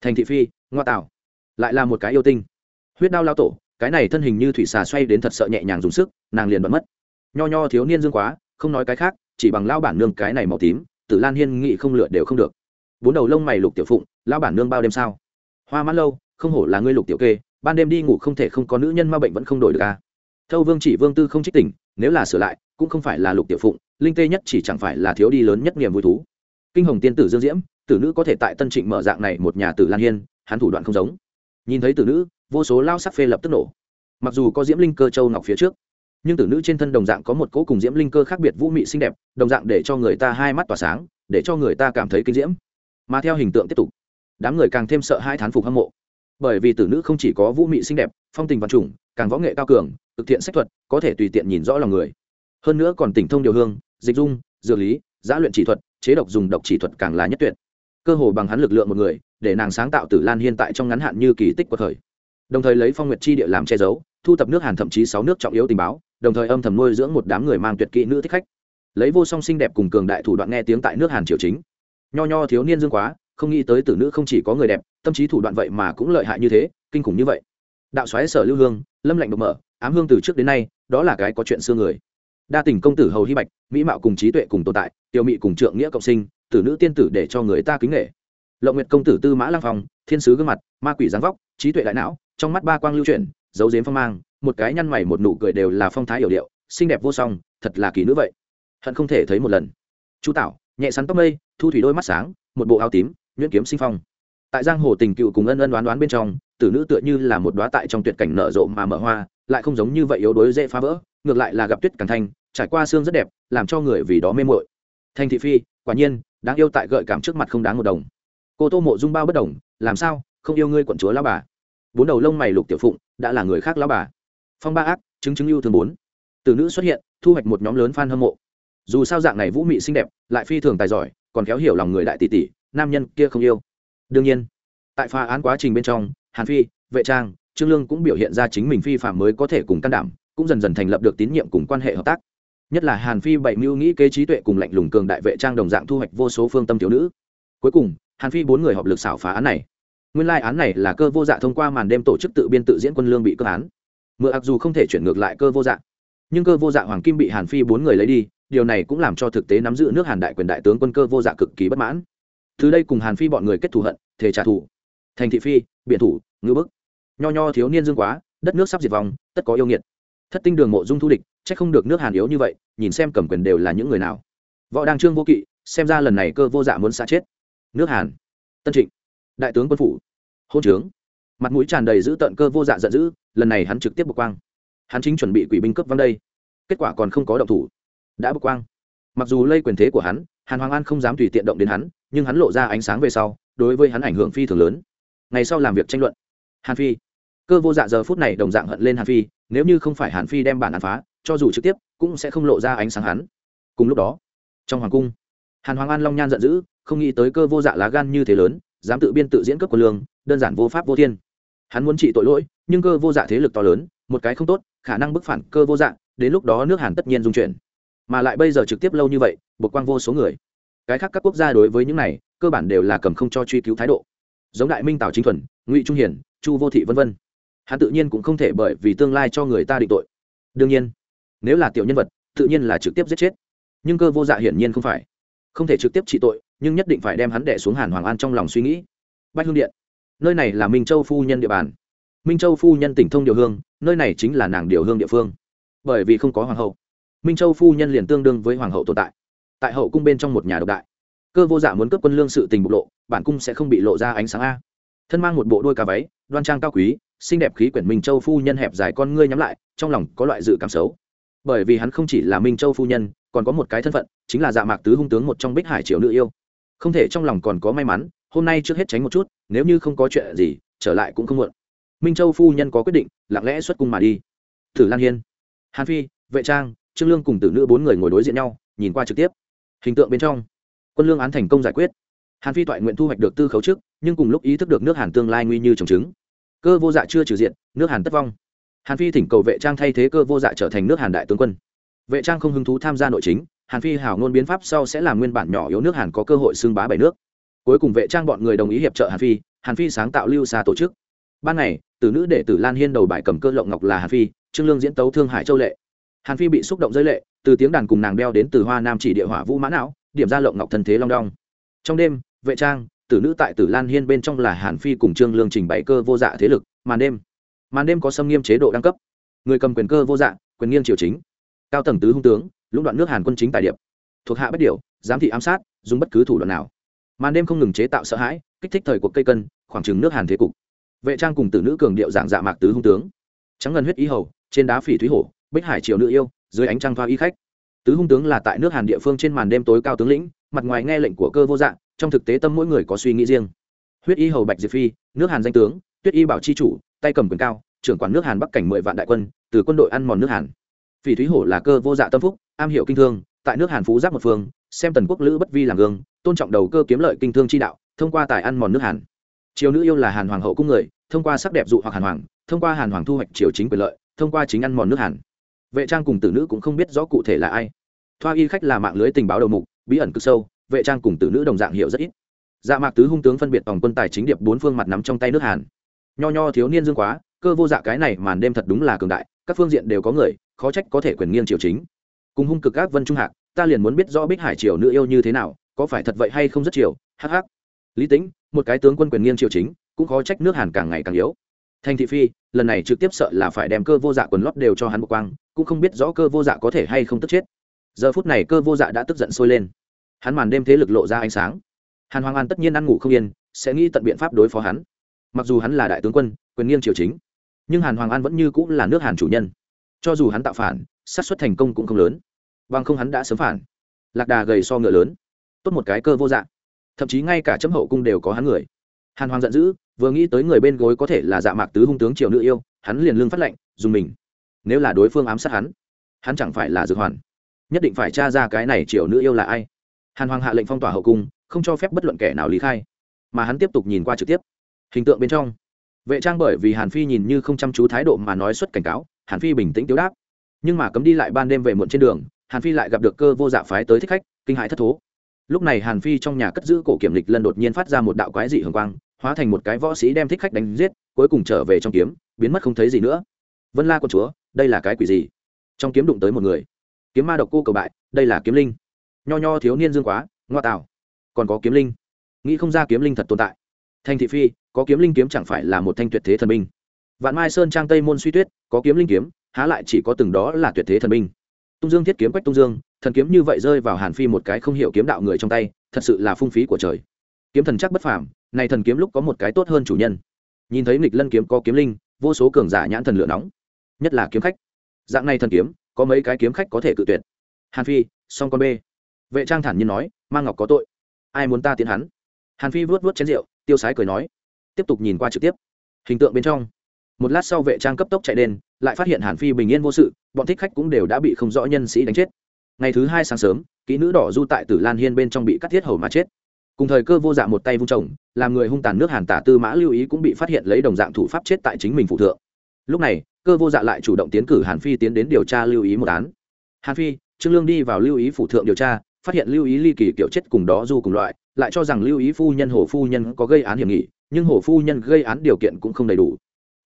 Thành thị phi ngoa tạo. Lại là một cái yêu tinh. Huyết đao lao tổ cái này thân hình như thủy xà xoay đến thật sợ nhẹ nhàng dùng sức nàng liền bật mất. Nho nho thiếu niên dương quá không nói cái khác chỉ bằng lao bản nương cái này màu tím tử lan hiên nghị không lựa đều không được. Bốn đầu lông mày lục tiểu phụng lao bản nương bao đêm sao? Hoa mãn lâu không hổ là ngươi lục tiểu kê ban đêm đi ngủ không thể không có nữ nhân ma bệnh vẫn không đổi được a, thâu vương chỉ vương tư không trích tỉnh nếu là sửa lại cũng không phải là lục tiểu phụng, linh tê nhất chỉ chẳng phải là thiếu đi lớn nhất niềm vui thú. Kinh hồng tiên tử dương diễm, tử nữ có thể tại tân trịnh mở dạng này một nhà tử lan hiên, hắn thủ đoạn không giống. Nhìn thấy tử nữ, vô số lao sắc phê lập tức nổ. Mặc dù có diễm linh cơ châu ngọc phía trước, nhưng tử nữ trên thân đồng dạng có một cỗ cùng diễm linh cơ khác biệt vũ mị xinh đẹp, đồng dạng để cho người ta hai mắt tỏa sáng, để cho người ta cảm thấy kinh diễm. Mà theo hình tượng tiếp tục, đám người càng thêm sợ hai thán phục hâm mộ. Bởi vì tử nữ không chỉ có vũ mị xinh đẹp, phong tình văn chủng càng võ nghệ cao cường, thực thiện sách thuật, có thể tùy tiện nhìn rõ lòng người hơn nữa còn tỉnh thông điều hương, dịch dung, dược lý, giã luyện chỉ thuật, chế độc dùng độc chỉ thuật càng là nhất tuyệt. Cơ hồ bằng hắn lực lượng một người, để nàng sáng tạo tử lan hiên tại trong ngắn hạn như kỳ tích của thời. Đồng thời lấy phong nguyệt chi địa làm che giấu, thu thập nước hàn thậm chí sáu nước trọng yếu tình báo, đồng thời âm thầm nuôi dưỡng một đám người mang tuyệt kỹ nữ thích khách. Lấy vô song xinh đẹp cùng cường đại thủ đoạn nghe tiếng tại nước hàn triều chính. Nho nho thiếu niên dương quá, không nghĩ tới tử nữ không chỉ có người đẹp, tâm trí thủ đoạn vậy mà cũng lợi hại như thế, kinh khủng như vậy. Đạo xoáy sở lưu hương, lâm lạnh độc mở, ám hương từ trước đến nay, đó là cái có chuyện xưa người đa tình công tử hầu hy bạch, mỹ mạo cùng trí tuệ cùng tồn tại, tiểu mị cùng trượng nghĩa cộng sinh, tử nữ tiên tử để cho người ta kính nghệ lộng nguyệt công tử tư mã lang phong, thiên sứ gương mặt, ma quỷ dáng vóc, trí tuệ đại não, trong mắt ba quang lưu chuyển, dấu dếm phong mang, một cái nhăn mày một nụ cười đều là phong thái hiểu điệu, xinh đẹp vô song, thật là kỳ nữ vậy. Hận không thể thấy một lần. Chú tảo, nhẹ sắn tóc mây, thu thủy đôi mắt sáng, một bộ áo tím, nhuyễn kiếm sinh phong. Tại giang hồ tình cựu cùng ân ân đoán đoán bên trong, tử nữ tựa như là một đoá tại trong tuyệt cảnh nở rộ mà mở hoa, lại không giống như vậy yếu đuối dễ phá vỡ ngược lại là gặp tuyết càng thanh, trải qua xương rất đẹp, làm cho người vì đó mê mội thanh thị phi, quả nhiên, đáng yêu tại gợi cảm trước mặt không đáng một đồng. Cô tô mộ dung bao bất đồng, làm sao, không yêu ngươi quận chúa lao bà. Bốn đầu lông mày lục tiểu phụng, đã là người khác lao bà. Phong ba ác, chứng chứng yêu thường bốn. Từ nữ xuất hiện, thu hoạch một nhóm lớn f a n hâm mộ. Dù sao dạng này vũ mị xinh đẹp, lại phi thường tài giỏi, còn khéo hiểu lòng người đại tỷ tỷ, nam nhân kia không yêu. Đương nhiên, tại phá án quá trình bên trong, hàn phi, vệ trang, trương lương cũng biểu hiện ra chính mình phi phạm mới có thể cùng can đảm cũng dần dần thành lập được tín nhiệm cùng quan hệ hợp tác. Nhất là hàn phi bảy mưu nghĩ kế trí tuệ cùng lạnh lùng cường đại vệ trang đồng dạng thu hoạch vô số phương tâm thiếu nữ. Cuối cùng, hàn phi bốn người hợp lực xảo phá án này. Nguyên lai án này là cơ vô dạ thông qua màn đêm tổ chức tự biên tự diễn quân lương bị cơ án. Mượn mặc dù không thể chuyển ngược lại cơ vô dạ. Nhưng cơ vô dạ hoàng kim bị hàn phi bốn người lấy đi, điều này cũng làm cho thực tế nắm giữ nước hàn đại quyền đại tướng quân cơ vô dạ cực kỳ bất mãn. Từ đây cùng hàn phi bọn người kết thù hận thể trả thù. Thành thị phi biện thủ, ngư bức. Nho nho thiếu niên dương quá, đất nước sắp diệt vong, tất có yêu nghiệt thất tinh đường mộ dung thu địch c h ắ c không được nước hàn yếu như vậy, nhìn xem cầm quyền đều là những người nào. Võ đăng trương vô kỵ, xem ra lần này cơ vô dạ muốn xa chết. Nước hàn. Tân trịnh. Đại tướng quân phủ. Hôn trướng. Mặt mũi tràn đầy giữ tận cơ vô dạ giận dữ, lần này hắn trực tiếp bực quang. Hắn chính chuẩn bị quỷ binh cấp văng đây. Kết quả còn không có động thủ. Đã bực quang. Mặc dù lây quyền thế của hắn, hàn hoàng an không dám tùy tiện động đến hắn, nhưng hắn lộ ra ánh sáng về sau, đối với hắn ảnh hưởng phi thường lớn. Ngày sau làm việc tranh luận. Hàn phi. Cơ vô dạ giờ phút này đồng dạng hận lên hàn phi nếu như không phải hàn phi đem bản án phá, cho dù trực tiếp, cũng sẽ không lộ ra ánh sáng hắn. Cùng lúc đó, trong hoàng cung, hàn hoàng an long nhan giận dữ, không nghĩ tới cơ vô dạ lá gan như thế lớn, dám tự biên tự diễn cấp quân lương, đơn giản vô pháp vô thiên. Hắn muốn trị tội lỗi, nhưng cơ vô dạ thế lực to lớn, một cái không tốt, khả năng bức phản cơ vô dạ đến lúc đó nước hàn tất nhiên dung chuyển. Mà lại bây giờ trực tiếp lâu như vậy buộc quang vô số người. Cái khác các quốc gia đối với những này, cơ bản đều là cầm không cho truy cứu thái độ. Giống đại minh tào chính thuần, ngụy trung hiển, chu vô thị v v hắn tự nhiên cũng không thể bởi vì tương lai cho người ta định tội. Đương nhiên, nếu là tiểu nhân vật, tự nhiên là trực tiếp giết chết. Nhưng cơ vô dạ hiển nhiên không phải. Không thể trực tiếp trị tội, nhưng nhất định phải đem hắn đẻ xuống hàn hoàng an trong lòng suy nghĩ. Bách hương điện, nơi này là minh châu phu nhân địa bàn. Minh châu phu nhân tỉnh thông điều hương, nơi này chính là nàng điều hương địa phương. Bởi vì không có hoàng hậu, minh châu phu nhân liền tương đương với hoàng hậu tồn tại. Tại hậu cung bên trong một nhà độc đại. Cơ vô dạ muốn cướp quân lương sự tình bộc lộ, bản cung sẽ không bị lộ ra ánh sáng a. Thân mang một bộ đôi cà váy, đoan trang cao quý xinh đẹp khí quyển minh châu phu nhân hẹp dài con ngươi nhắm lại, trong lòng có loại dự cảm xấu. Bởi vì hắn không chỉ là minh châu phu nhân, còn có một cái thân phận, chính là dạ mạc tứ hung tướng một trong bích hải triều nữ yêu. Không thể trong lòng còn có may mắn, hôm nay trước hết tránh một chút, nếu như không có chuyện gì, trở lại cũng không muộn. Minh châu phu nhân có quyết định, lặng lẽ xuất cung mà đi. Thử lan hiên, hàn phi, vệ trang, trương lương cùng tử nữ bốn người ngồi đối diện nhau, nhìn qua trực tiếp. Hình tượng bên trong, quân lương án thành công giải quyết. Hàn phi toại nguyện thu hoạch được tư khấu trước nhưng cùng lúc ý thức được nước hàn tương lai nguy như trồng trứng cơ vô dạ chưa trừ diện, nước hàn tất vong. Hàn phi thỉnh cầu vệ trang thay thế cơ vô dạ trở thành nước hàn đại tướng quân. Vệ trang không hứng thú tham gia nội chính, hàn phi hảo ngôn biến pháp sau sẽ làm nguyên bản nhỏ yếu nước hàn có cơ hội xưng bá bảy nước. Cuối cùng vệ trang bọn người đồng ý hiệp trợ hàn phi hàn phi sáng tạo lưu xa tổ chức. Ban ngày, tử nữ đệ tử lan hiên đầu bài cầm cơ lộng ngọc là hàn phi, trương lương diễn tấu thương hải châu lệ. Hàn phi bị xúc động giới lệ, từ tiếng đàn cùng nàng đeo đến từ hoa nam chỉ địa hỏa vũ mã não, điểm ra lộng ngọc thân thế long đong. Trong đêm, vệ trang tử nữ tại tử lan hiên bên trong là hàn phi cùng trương lương trình bày cơ vô dạ thế lực, màn đêm. Màn đêm có xâm nghiêm chế độ đăng cấp. Người cầm quyền cơ vô dạ quyền nghiêng triều chính. Cao tầng tứ hung tướng, lũng đoạn nước hàn quân chính tại điệp. Thuộc hạ bất điều giám thị ám sát, dùng bất cứ thủ đoạn nào. Màn đêm không ngừng chế tạo sợ hãi, kích thích thời cuộc cây cân, khoảng trừng nước hàn thế cục. Vệ trang cùng tử nữ cường điệu dạng dạ mạc tứ hung tướng. Trắng ngân huyết ý hầu, trên đá phỉ thúy hổ, bích hải triều nữ yêu, dưới ánh trăng thoa y khách. Tứ hung tướng là tại nước hàn địa phương trên màn đêm tối cao tướng lĩnh mặt ngoài nghe lệnh của cơ vô dạng, trong thực tế tâm mỗi người có suy nghĩ riêng. Huyết y hầu bạch diệp phi, nước hàn danh tướng, tuyết y bảo chi chủ, tay cầm quyền cao, trưởng quản nước hàn bắc cảnh mười vạn đại quân, từ quân đội ăn mòn nước hàn. Phỉ thúy hổ là cơ vô dạ tâm phúc, am hiểu kinh thương, tại nước hàn phú giáp một phương, xem tần quốc lữ bất vi làm gương, tôn trọng đầu cơ kiếm lợi kinh thương chi đạo, thông qua tài ăn mòn nước hàn. Triều nữ yêu là hàn hoàng hậu cung người, thông qua sắc đẹp dụ hoặc hàn hoàng, thông qua hàn hoàng thu hoạch triều chính quyền lợi, thông qua chính ăn mòn nước hàn. Vệ trang cùng tử nữ cũng không biết rõ cụ thể là ai. Thoa y khách là mạng lưới tình báo đầu mục bí ẩn cực sâu, vệ trang cùng tử nữ đồng dạng hiểu rất ít. Dạ mạc tứ hung tướng phân biệt tổng quân tài chính điệp bốn phương mặt nắm trong tay nước hàn. Nho nho thiếu niên dương quá, cơ vô dạ cái này màn đêm thật đúng là cường đại, các phương diện đều có người, khó trách có thể quyền nghiêng triều chính. Cùng hung cực các vân trung hạc, ta liền muốn biết rõ bích hải triều nữ yêu như thế nào, có phải thật vậy hay không rất triều hh lý tính một cái tướng quân quyền nghiêng triều chính, cũng khó trách nước hàn càng ngày càng yếu. Thành thị phi, lần này trực tiếp sợ là phải đem cơ vô dạ quần lót đều cho hắn một quang, cũng không biết rõ cơ vô dạ có thể hay không tức chết giờ phút này cơ vô dạ đã tức giận sôi lên. Hắn màn đêm thế lực lộ ra ánh sáng. Hàn hoàng an tất nhiên ăn ngủ không yên, sẽ nghĩ tận biện pháp đối phó hắn. Mặc dù hắn là đại tướng quân, quyền nghiêng triều chính, nhưng hàn hoàng an vẫn như cũng là nước hàn chủ nhân. Cho dù hắn tạo phản sát xuất thành công cũng không lớn. Bằng không hắn đã sớm phản. Lạc đà gầy so ngựa lớn. Tốt một cái cơ vô dạng thậm chí ngay cả chấm hậu cung đều có hắn người. Hàn hoàng giận dữ, vừa nghĩ tới người bên gối có thể là dạ mạc tứ hung tướng triều nữ yêu, hắn liền lương phát lệnh dùng mình. Nếu là đối phương ám sát hắn hắn chẳng phải là dược hoàn nhất định phải tra ra cái này triệu nữ yêu là ai. Hàn hoàng hạ lệnh phong tỏa hậu cung, không cho phép bất luận kẻ nào lý khai. Mà hắn tiếp tục nhìn qua trực tiếp. Hình tượng bên trong. Vệ trang bởi vì hàn phi nhìn như không chăm chú thái độ mà nói xuất cảnh cáo, hàn phi bình tĩnh tiêu đáp. Nhưng mà cấm đi lại ban đêm về muộn trên đường, hàn phi lại gặp được cơ vô dạ phái tới thích khách, kinh hãi thất thố. Lúc này hàn phi trong nhà cất giữ cổ kiểm lịch lần đột nhiên phát ra một đạo quái dị hường quang, hóa thành một cái võ sĩ đem thích khách đánh giết, cuối cùng trở về trong kiếm, biến mất không thấy gì nữa. Vân la con chúa, đây là cái quỷ gì? Trong kiếm đụng tới một người kiếm ma độc cô cầu bại, đây là kiếm linh. Nho nho thiếu niên dương quá, ngoa tạo còn có kiếm linh. Nghĩ không ra kiếm linh thật tồn tại. Thanh thị phi, có kiếm linh kiếm chẳng phải là một thanh tuyệt thế thần binh. Vạn mai sơn trang tây môn suy tuyết, có kiếm linh kiếm, há lại chỉ có từng đó là tuyệt thế thần binh. Tung dương thiết kiếm quách tung dương, thần kiếm như vậy rơi vào hàn phi một cái không hiểu kiếm đạo người trong tay, thật sự là phung phí của trời. Kiếm thần chắc bất phàm, này thần kiếm lúc có một cái tốt hơn chủ nhân. Nhìn thấy nghịch lân kiếm có kiếm linh, vô số cường giả nhãn thần lửa nóng. Nhất là kiếm khách. Dạng này thần kiếm có mấy cái kiếm khách có thể cự tuyệt. Hàn phi song con b vệ trang thản nhiên nói mang ngọc có tội. Ai muốn ta tiến hắn? Hàn phi vuốt vuốt chén rượu, tiêu sái cười nói, tiếp tục nhìn qua trực tiếp. Hình tượng bên trong. Một lát sau vệ trang cấp tốc chạy đen lại phát hiện hàn phi bình yên vô sự, bọn thích khách cũng đều đã bị không rõ nhân sĩ đánh chết. Ngày thứ hai sáng sớm, kỹ nữ đỏ du tại tử lan hiên bên trong bị cắt thiết hầu mà chết. Cùng thời cơ vô dạ một tay vung chồng, làm người hung tàn nước hàn tả tư mã lưu ý cũng bị phát hiện lấy đồng dạng thủ pháp chết tại chính mình phụ thượng. Lúc này cơ vô dạ lại chủ động tiến cử hàn phi tiến đến điều tra lưu ý một án. Hàn phi, trương lương đi vào lưu ý phủ thượng điều tra, phát hiện lưu ý ly kỳ kiểu chết cùng đó du cùng loại, lại cho rằng lưu ý phu nhân, hồ phu nhân có gây án hiểm nghị, nhưng hồ phu nhân gây án điều kiện cũng không đầy đủ.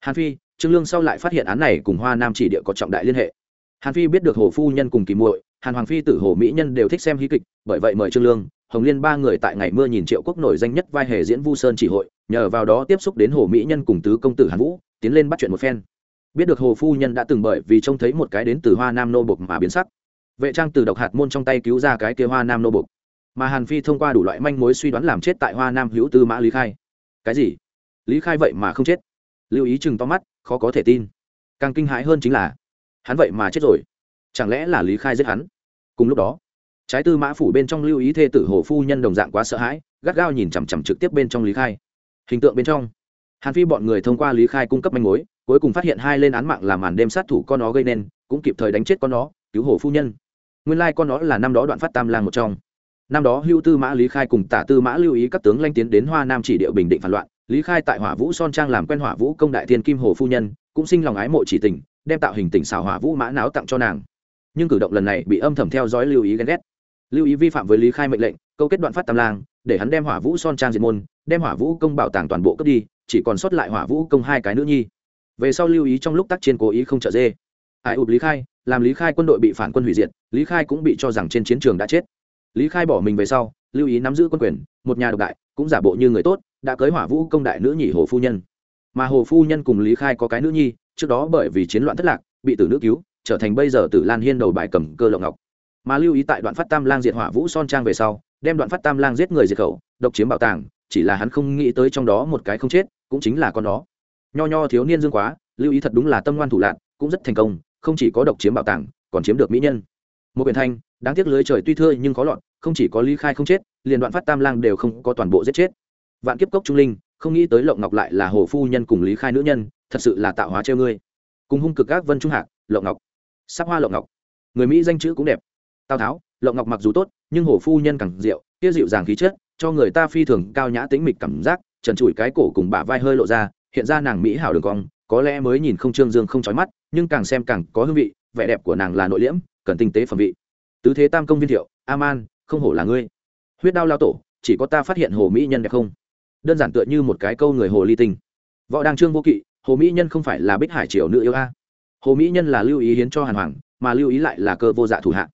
Hàn phi, trương lương sau lại phát hiện án này cùng hoa nam chỉ địa có trọng đại liên hệ. Hàn phi biết được hồ phu nhân cùng kỳ muội, hàn hoàng phi tử hồ mỹ nhân đều thích xem hí kịch, bởi vậy mời trương lương, hồng liên ba người tại ngày mưa nhìn triệu quốc nổi danh nhất vai hề diễn vu sơn chỉ hội, nhờ vào đó tiếp xúc đến hồ mỹ nhân cùng tứ công tử hàn vũ, tiến lên bắt chuyện một phen biết được hồ phu nhân đã từng bởi vì trông thấy một cái đến từ hoa nam nô bục mà biến sắc. Vệ trang từ độc hạt môn trong tay cứu ra cái kia hoa nam nô bục mà hàn phi thông qua đủ loại manh mối suy đoán làm chết tại hoa nam hữu tư mã lý khai. Cái gì? Lý khai vậy mà không chết? Lưu ý chừng to mắt, khó có thể tin. Càng kinh hãi hơn chính là, hắn vậy mà chết rồi. Chẳng lẽ là lý khai giết hắn? Cùng lúc đó, trái tư mã phủ bên trong lưu ý thê tử hồ phu nhân đồng dạng quá sợ hãi, gắt gao nhìn chằm chằm trực tiếp bên trong lý khai. Hình tượng bên trong, hàn phi bọn người thông qua lý khai cung cấp manh mối cuối cùng phát hiện hai lên án mạng làm màn đêm sát thủ con nó gây nên, cũng kịp thời đánh chết con nó, cứu hồ phu nhân. Nguyên lai con nó là năm đó đoạn phát tam lang một trong. Năm đó hưu tư mã lý khai cùng tả tư mã lưu ý các tướng lanh tiến đến hoa nam chỉ điệu bình định phản loạn. Lý khai tại hỏa vũ son trang làm quen hỏa vũ công đại thiên kim hồ phu nhân, cũng sinh lòng ái mộ chỉ tình, đem tạo hình tỉnh xảo hỏa vũ mã não tặng cho nàng. Nhưng cử động lần này bị âm thầm theo dõi lưu ý ghen ghét. Lưu ý vi phạm với lý khai mệnh lệnh, câu kết đoạn phát tam lang, để hắn đem hỏa vũ son trang diệt môn, đem hỏa vũ công bảo tàng toàn bộ cướp đi, chỉ còn sót lại hỏa vũ công hai cái nữ nhi về sau lưu ý trong lúc tác chiến cố ý không trợ dê. Ai ụp lý khai, làm lý khai quân đội bị phản quân hủy diệt, lý khai cũng bị cho rằng trên chiến trường đã chết. Lý khai bỏ mình về sau, lưu ý nắm giữ quân quyền, một nhà độc đại, cũng giả bộ như người tốt, đã cưới hỏa vũ công đại nữ nhị hồ phu nhân. Mà hồ phu nhân cùng lý khai có cái nữ nhi, trước đó bởi vì chiến loạn thất lạc, bị tử nữ cứu, trở thành bây giờ tử lan hiên đầu bài cầm cơ lộng ngọc. Mà lưu ý tại đoạn phát tam lang diệt hỏa vũ son trang về sau, đem đoạn phát tam lang giết người diệt khẩu, độc chiếm bảo tàng, chỉ là hắn không nghĩ tới trong đó một cái không chết, cũng chính là con đó nho nho thiếu niên dương quá, lưu ý thật đúng là tâm ngoan thủ lạc cũng rất thành công, không chỉ có độc chiếm bảo tàng, còn chiếm được mỹ nhân. Một biển thanh, đáng tiếc lưới trời tuy thưa nhưng khó lọt, không chỉ có lý khai không chết, liền đoạn phát tam lang đều không có toàn bộ giết chết. Vạn kiếp cốc trung linh, không nghĩ tới lộng ngọc lại là hồ phu nhân cùng lý khai nữ nhân, thật sự là tạo hóa treo ngươi. Cùng hung cực các vân trung hạc, lộng ngọc. Sắc hoa lộng ngọc. Người mỹ danh chữ cũng đẹp. Tào tháo, lộng ngọc mặc dù tốt, nhưng hồ phu nhân càng rượu kia dịu dàng khí chất, cho người ta phi thường cao nhã tính mịch cảm giác, trần trụi cái cổ cùng bả vai hơi lộ ra hiện ra nàng mỹ hảo đường cong, có lẽ mới nhìn không trương dương không chói mắt, nhưng càng xem càng có hương vị, vẻ đẹp của nàng là nội liễm, cần tinh tế phẩm vị. Tứ thế tam công viên thiệu, aman, không hổ là ngươi. Huyết đao lao tổ, chỉ có ta phát hiện hồ mỹ nhân đẹp không? Đơn giản tựa như một cái câu người hồ ly tinh. Võ đăng trương vô kỵ, hồ mỹ nhân không phải là bích hải triều nữ yêu a. Hồ mỹ nhân là lưu ý hiến cho hàn hoàng, mà lưu ý lại là cơ vô dạ thủ hạ.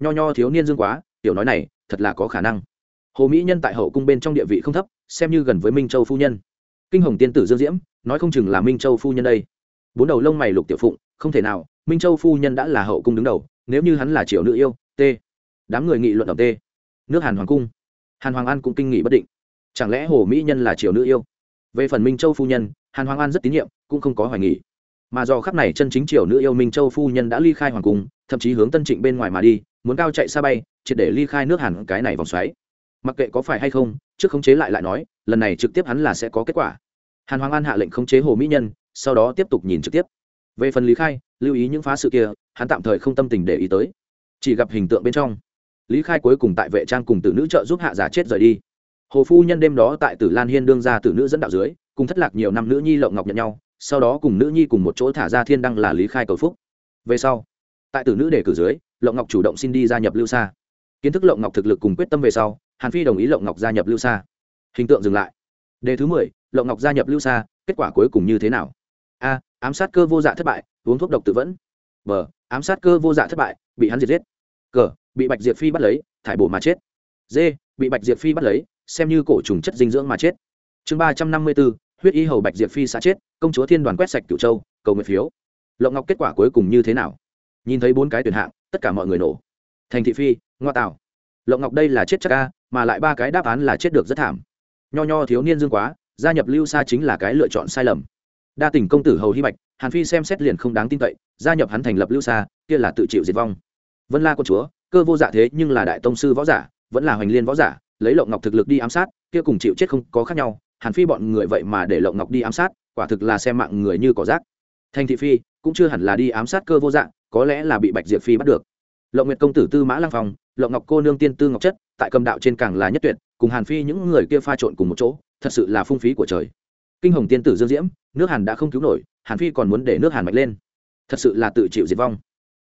Nho nho thiếu niên dương quá, tiểu nói này, thật là có khả năng. Hồ mỹ nhân tại hậu cung bên trong địa vị không thấp, xem như gần với minh châu phu nhân kinh hồng tiên tử dương diễm, nói không chừng là minh châu phu nhân đây. Bốn đầu lông mày lục tiểu phụng, không thể nào, minh châu phu nhân đã là hậu cung đứng đầu, nếu như hắn là triều nữ yêu, t. Đám người nghị luận ẩm t. Nước hàn hoàng cung. Hàn hoàng an cũng kinh nghị bất định. Chẳng lẽ hồ mỹ nhân là triều nữ yêu? Về phần minh châu phu nhân, hàn hoàng an rất tín nhiệm, cũng không có hoài nghị mà do khắp này chân chính triều nữ yêu minh châu phu nhân đã ly khai hoàng cung, thậm chí hướng tân trịnh bên ngoài mà đi, muốn cao chạy xa bay, triệt để ly khai nước hàn cái này vòng xoáy. Mặc kệ có phải hay không, trước khống chế lại lại nói lần này trực tiếp hắn là sẽ có kết quả. Hàn hoàng an hạ lệnh khống chế hồ mỹ nhân, sau đó tiếp tục nhìn trực tiếp. Về phần lý khai, lưu ý những phá sự kia, hắn tạm thời không tâm tình để ý tới. Chỉ gặp hình tượng bên trong. Lý khai cuối cùng tại vệ trang cùng tử nữ trợ giúp hạ giả chết rời đi. Hồ phu nhân đêm đó tại tử lan hiên đương ra tử nữ dẫn đạo dưới, cùng thất lạc nhiều năm nữ nhi lộng ngọc nhận nhau, sau đó cùng nữ nhi cùng một chỗ thả ra thiên đăng là lý khai cầu phúc. Về sau, tại tử nữ đề cử dưới, lộng ngọc chủ động xin đi gia nhập lưu xa kiến thức lộng ngọc thực lực cùng quyết tâm về sau, hàn phi đồng ý lộng ngọc gia nhập lưu xa hình tượng dừng lại. Đề thứ mười, lộng ngọc gia nhập lưu xa kết quả cuối cùng như thế nào? A, ám sát cơ vô dạ thất bại, uống thuốc độc tự vẫn. B, ám sát cơ vô dạ thất bại, bị hắn diệt giết. C, bị bạch diệp phi bắt lấy, thải bổ mà chết. D, bị bạch diệp phi bắt lấy, xem như cổ trùng chất dinh dưỡng mà chết. Chương ba trăm năm mươi bốn, huyết y hầu bạch diệp phi xã chết, công chúa thiên đoàn quét sạch cửu châu, cầu nguyện phiếu. Lộng ngọc kết quả cuối cùng như thế nào? Nhìn thấy bốn cái tuyển hạng, tất cả mọi người nổ. Thành thị phi, ngoa tạo. Lộng ngọc đây là chết chắc ca mà lại ba cái đáp án là chết được rất thảm nho nho thiếu niên dương quá, gia nhập lưu xa chính là cái lựa chọn sai lầm. Đa tình công tử hầu hy bạch, hàn phi xem xét liền không đáng tin cậy, gia nhập hắn thành lập lưu xa kia là tự chịu diệt vong. Vân la con chúa, cơ vô dạ thế nhưng là đại tông sư võ giả, vẫn là hoành liên võ giả, lấy lộng ngọc thực lực đi ám sát, kia cùng chịu chết không có khác nhau, hàn phi bọn người vậy mà để lộng ngọc đi ám sát, quả thực là xem mạng người như cỏ rác. Thành thị phi, cũng chưa hẳn là đi ám sát cơ vô dạng có lẽ là bị bạch diệp phi bắt được. Lộng nguyệt công tử tư mã lăng phong, lộng ngọc cô nương tiên tư ngọc chất, tại cầm đạo trên càng là nhất tuyệt cùng hàn phi những người kia pha trộn cùng một chỗ, thật sự là phung phí của trời. Kinh hồng tiên tử dương diễm, nước hàn đã không cứu nổi, hàn phi còn muốn để nước hàn mạnh lên. Thật sự là tự chịu diệt vong.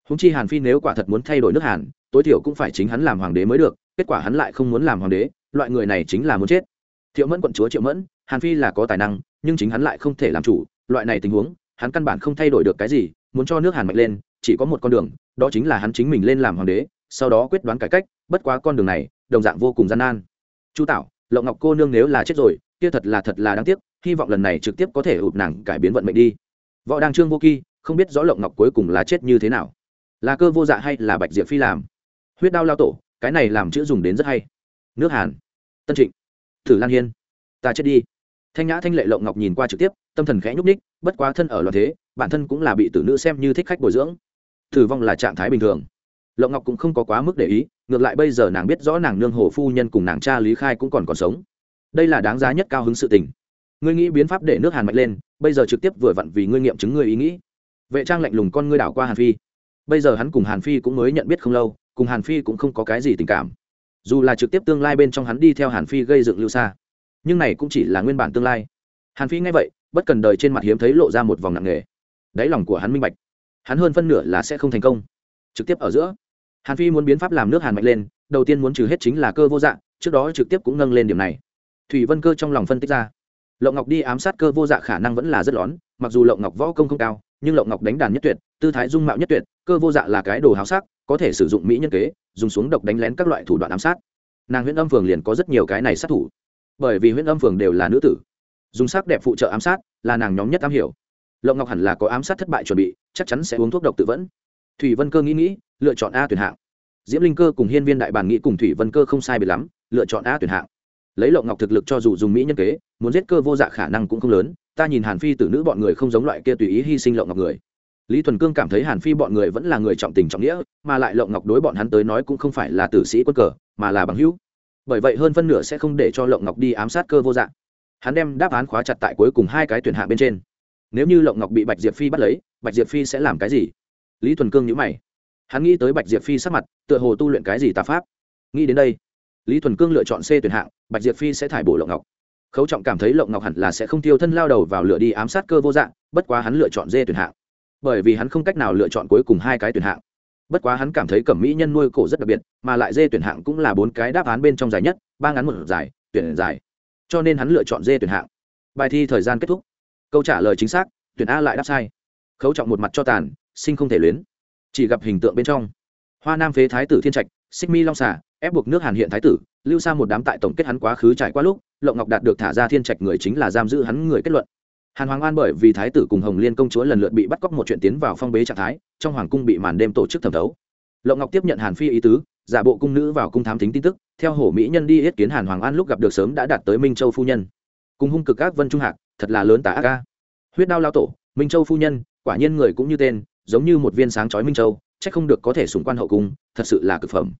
Húng chi hàn phi nếu quả thật muốn thay đổi nước hàn, tối thiểu cũng phải chính hắn làm hoàng đế mới được, kết quả hắn lại không muốn làm hoàng đế, loại người này chính là muốn chết. Thiệu mẫn quận chúa triệu mẫn, hàn phi là có tài năng, nhưng chính hắn lại không thể làm chủ, loại này tình huống, hắn căn bản không thay đổi được cái gì, muốn cho nước hàn mạnh lên, chỉ có một con đường, đó chính là hắn chính mình lên làm hoàng đế, sau đó quyết đoán cải cách, bất quá con đường này, đồng dạng vô cùng gian nan chu tảo, lộng ngọc cô nương nếu là chết rồi kia thật là thật là đáng tiếc hy vọng lần này trực tiếp có thể ụp nàng cải biến vận mệnh đi. Võ đăng trương vô kỳ không biết rõ lộng ngọc cuối cùng là chết như thế nào. Là cơ vô dạ hay là bạch diệp phi làm? Huyết đao lao tổ cái này làm chữ dùng đến rất hay. Nước hàn. Tân trịnh. Thử lan hiên. Ta chết đi. Thanh nhã thanh lệ lộng ngọc nhìn qua trực tiếp tâm thần khẽ nhúc ních bất quá thân ở loạn thế bản thân cũng là bị tử nữ xem như thích khách bồi dưỡng. Tử vong là trạng thái bình thường lộng ngọc cũng không có quá mức để ý ngược lại bây giờ nàng biết rõ nàng nương hồ phu nhân cùng nàng cha lý khai cũng còn còn sống đây là đáng giá nhất cao hứng sự tình ngươi nghĩ biến pháp để nước hàn mạnh lên bây giờ trực tiếp vừa vặn vì ngươi nghiệm chứng ngươi ý nghĩ vệ trang lạnh lùng con ngươi đảo qua hàn phi bây giờ hắn cùng hàn phi cũng mới nhận biết không lâu cùng hàn phi cũng không có cái gì tình cảm dù là trực tiếp tương lai bên trong hắn đi theo hàn phi gây dựng lưu xa nhưng này cũng chỉ là nguyên bản tương lai hàn phi nghe vậy bất cần đời trên mặt hiếm thấy lộ ra một vòng nặng nề đáy lòng của hắn minh bạch hắn hơn phân nửa là sẽ không thành công trực tiếp ở giữa hàn phi muốn biến pháp làm nước hàn mạnh lên, đầu tiên muốn trừ hết chính là cơ vô dạ trước đó trực tiếp cũng nâng lên điểm này. Thủy vân cơ trong lòng phân tích ra. Lộng ngọc đi ám sát cơ vô dạ khả năng vẫn là rất lón, mặc dù lộng ngọc võ công không cao, nhưng lộng ngọc đánh đàn nhất tuyệt, tư thái dung mạo nhất tuyệt, cơ vô dạ là cái đồ háo sắc, có thể sử dụng mỹ nhân kế, dùng xuống độc đánh lén các loại thủ đoạn ám sát. Nàng huyện âm phường liền có rất nhiều cái này sát thủ. Bởi vì huyện âm phường đều là nữ tử. Dùng sắc đẹp phụ trợ ám sát là nàng nhóm nhất am hiểu. Lộng ngọc hẳn là có ám sát thất bại chuẩn bị, chắc chắn sẽ uống thuốc độc tự vẫn thủy vân cơ nghĩ nghĩ, lựa chọn a tuyển hạng. Diễm linh cơ cùng hiên viên đại bản nghĩ cùng thủy vân cơ không sai biệt lắm, lựa chọn a tuyển hạng. Lấy lộng ngọc thực lực cho dù dùng mỹ nhân kế, muốn giết cơ vô dạ khả năng cũng không lớn, ta nhìn hàn phi tử nữ bọn người không giống loại kia tùy ý hy sinh lộng ngọc người. Lý thuần cương cảm thấy hàn phi bọn người vẫn là người trọng tình trọng nghĩa, mà lại lộng ngọc đối bọn hắn tới nói cũng không phải là tử sĩ quân cờ, mà là bằng hữu. Bởi vậy hơn phân nửa sẽ không để cho lộng ngọc đi ám sát cơ vô dạng hắn đem đáp án khóa chặt tại cuối cùng hai cái tuyển hạ bên trên. Nếu như lộng ngọc bị bạch diệp phi bắt lấy, bạch diệp phi sẽ làm cái gì? Lý thuần cương nhữ mày. Hắn nghĩ tới bạch diệp phi sắc mặt, tựa hồ tu luyện cái gì tà pháp. Nghĩ đến đây, lý thuần cương lựa chọn c tuyển hạng, bạch diệp phi sẽ thải bổ lộng ngọc. Khấu trọng cảm thấy lộng ngọc hẳn là sẽ không tiêu thân lao đầu vào lửa đi ám sát cơ vô dạng, bất quá hắn lựa chọn d tuyển hạng. Bởi vì hắn không cách nào lựa chọn cuối cùng hai cái tuyển hạng. Bất quá hắn cảm thấy cẩm mỹ nhân nuôi cổ rất đặc biệt, mà lại dê tuyển hạng cũng là bốn cái đáp án bên trong dài nhất, ba ngắn một dài, tuyển dài. Cho nên hắn lựa chọn dê tuyển hạng. Bài thi thời gian kết thúc. Câu trả lời chính xác, tuyển a lại đáp sai. Khấu trọng một mặt cho tàn sinh không thể luyến. Chỉ gặp hình tượng bên trong, hoa nam phế thái tử thiên trạch, xích mi long xà, ép buộc nước hàn hiện thái tử, lưu xa một đám tại tổng kết hắn quá khứ trải qua lúc, lộng ngọc đạt được thả ra thiên trạch người chính là giam giữ hắn người kết luận. Hàn hoàng an bởi vì thái tử cùng hồng liên công chúa lần lượt bị bắt cóc một chuyện tiến vào phong bế trạng thái, trong hoàng cung bị màn đêm tổ chức thẩm thấu. Lộng ngọc tiếp nhận hàn phi ý tứ, giả bộ cung nữ vào cung thám thính tin tức, theo hổ mỹ nhân đi yết kiến hàn hoàng an lúc gặp được sớm đã đạt tới minh châu phu nhân. Cùng hung cực các vân trung hạc, thật là lớn tả ác ca huyết đao lao tổ, minh châu phu nhân, quả nhiên người cũng như tên giống như một viên sáng chói minh châu, chắc không được có thể sùng quan hậu cung, thật sự là cực phẩm.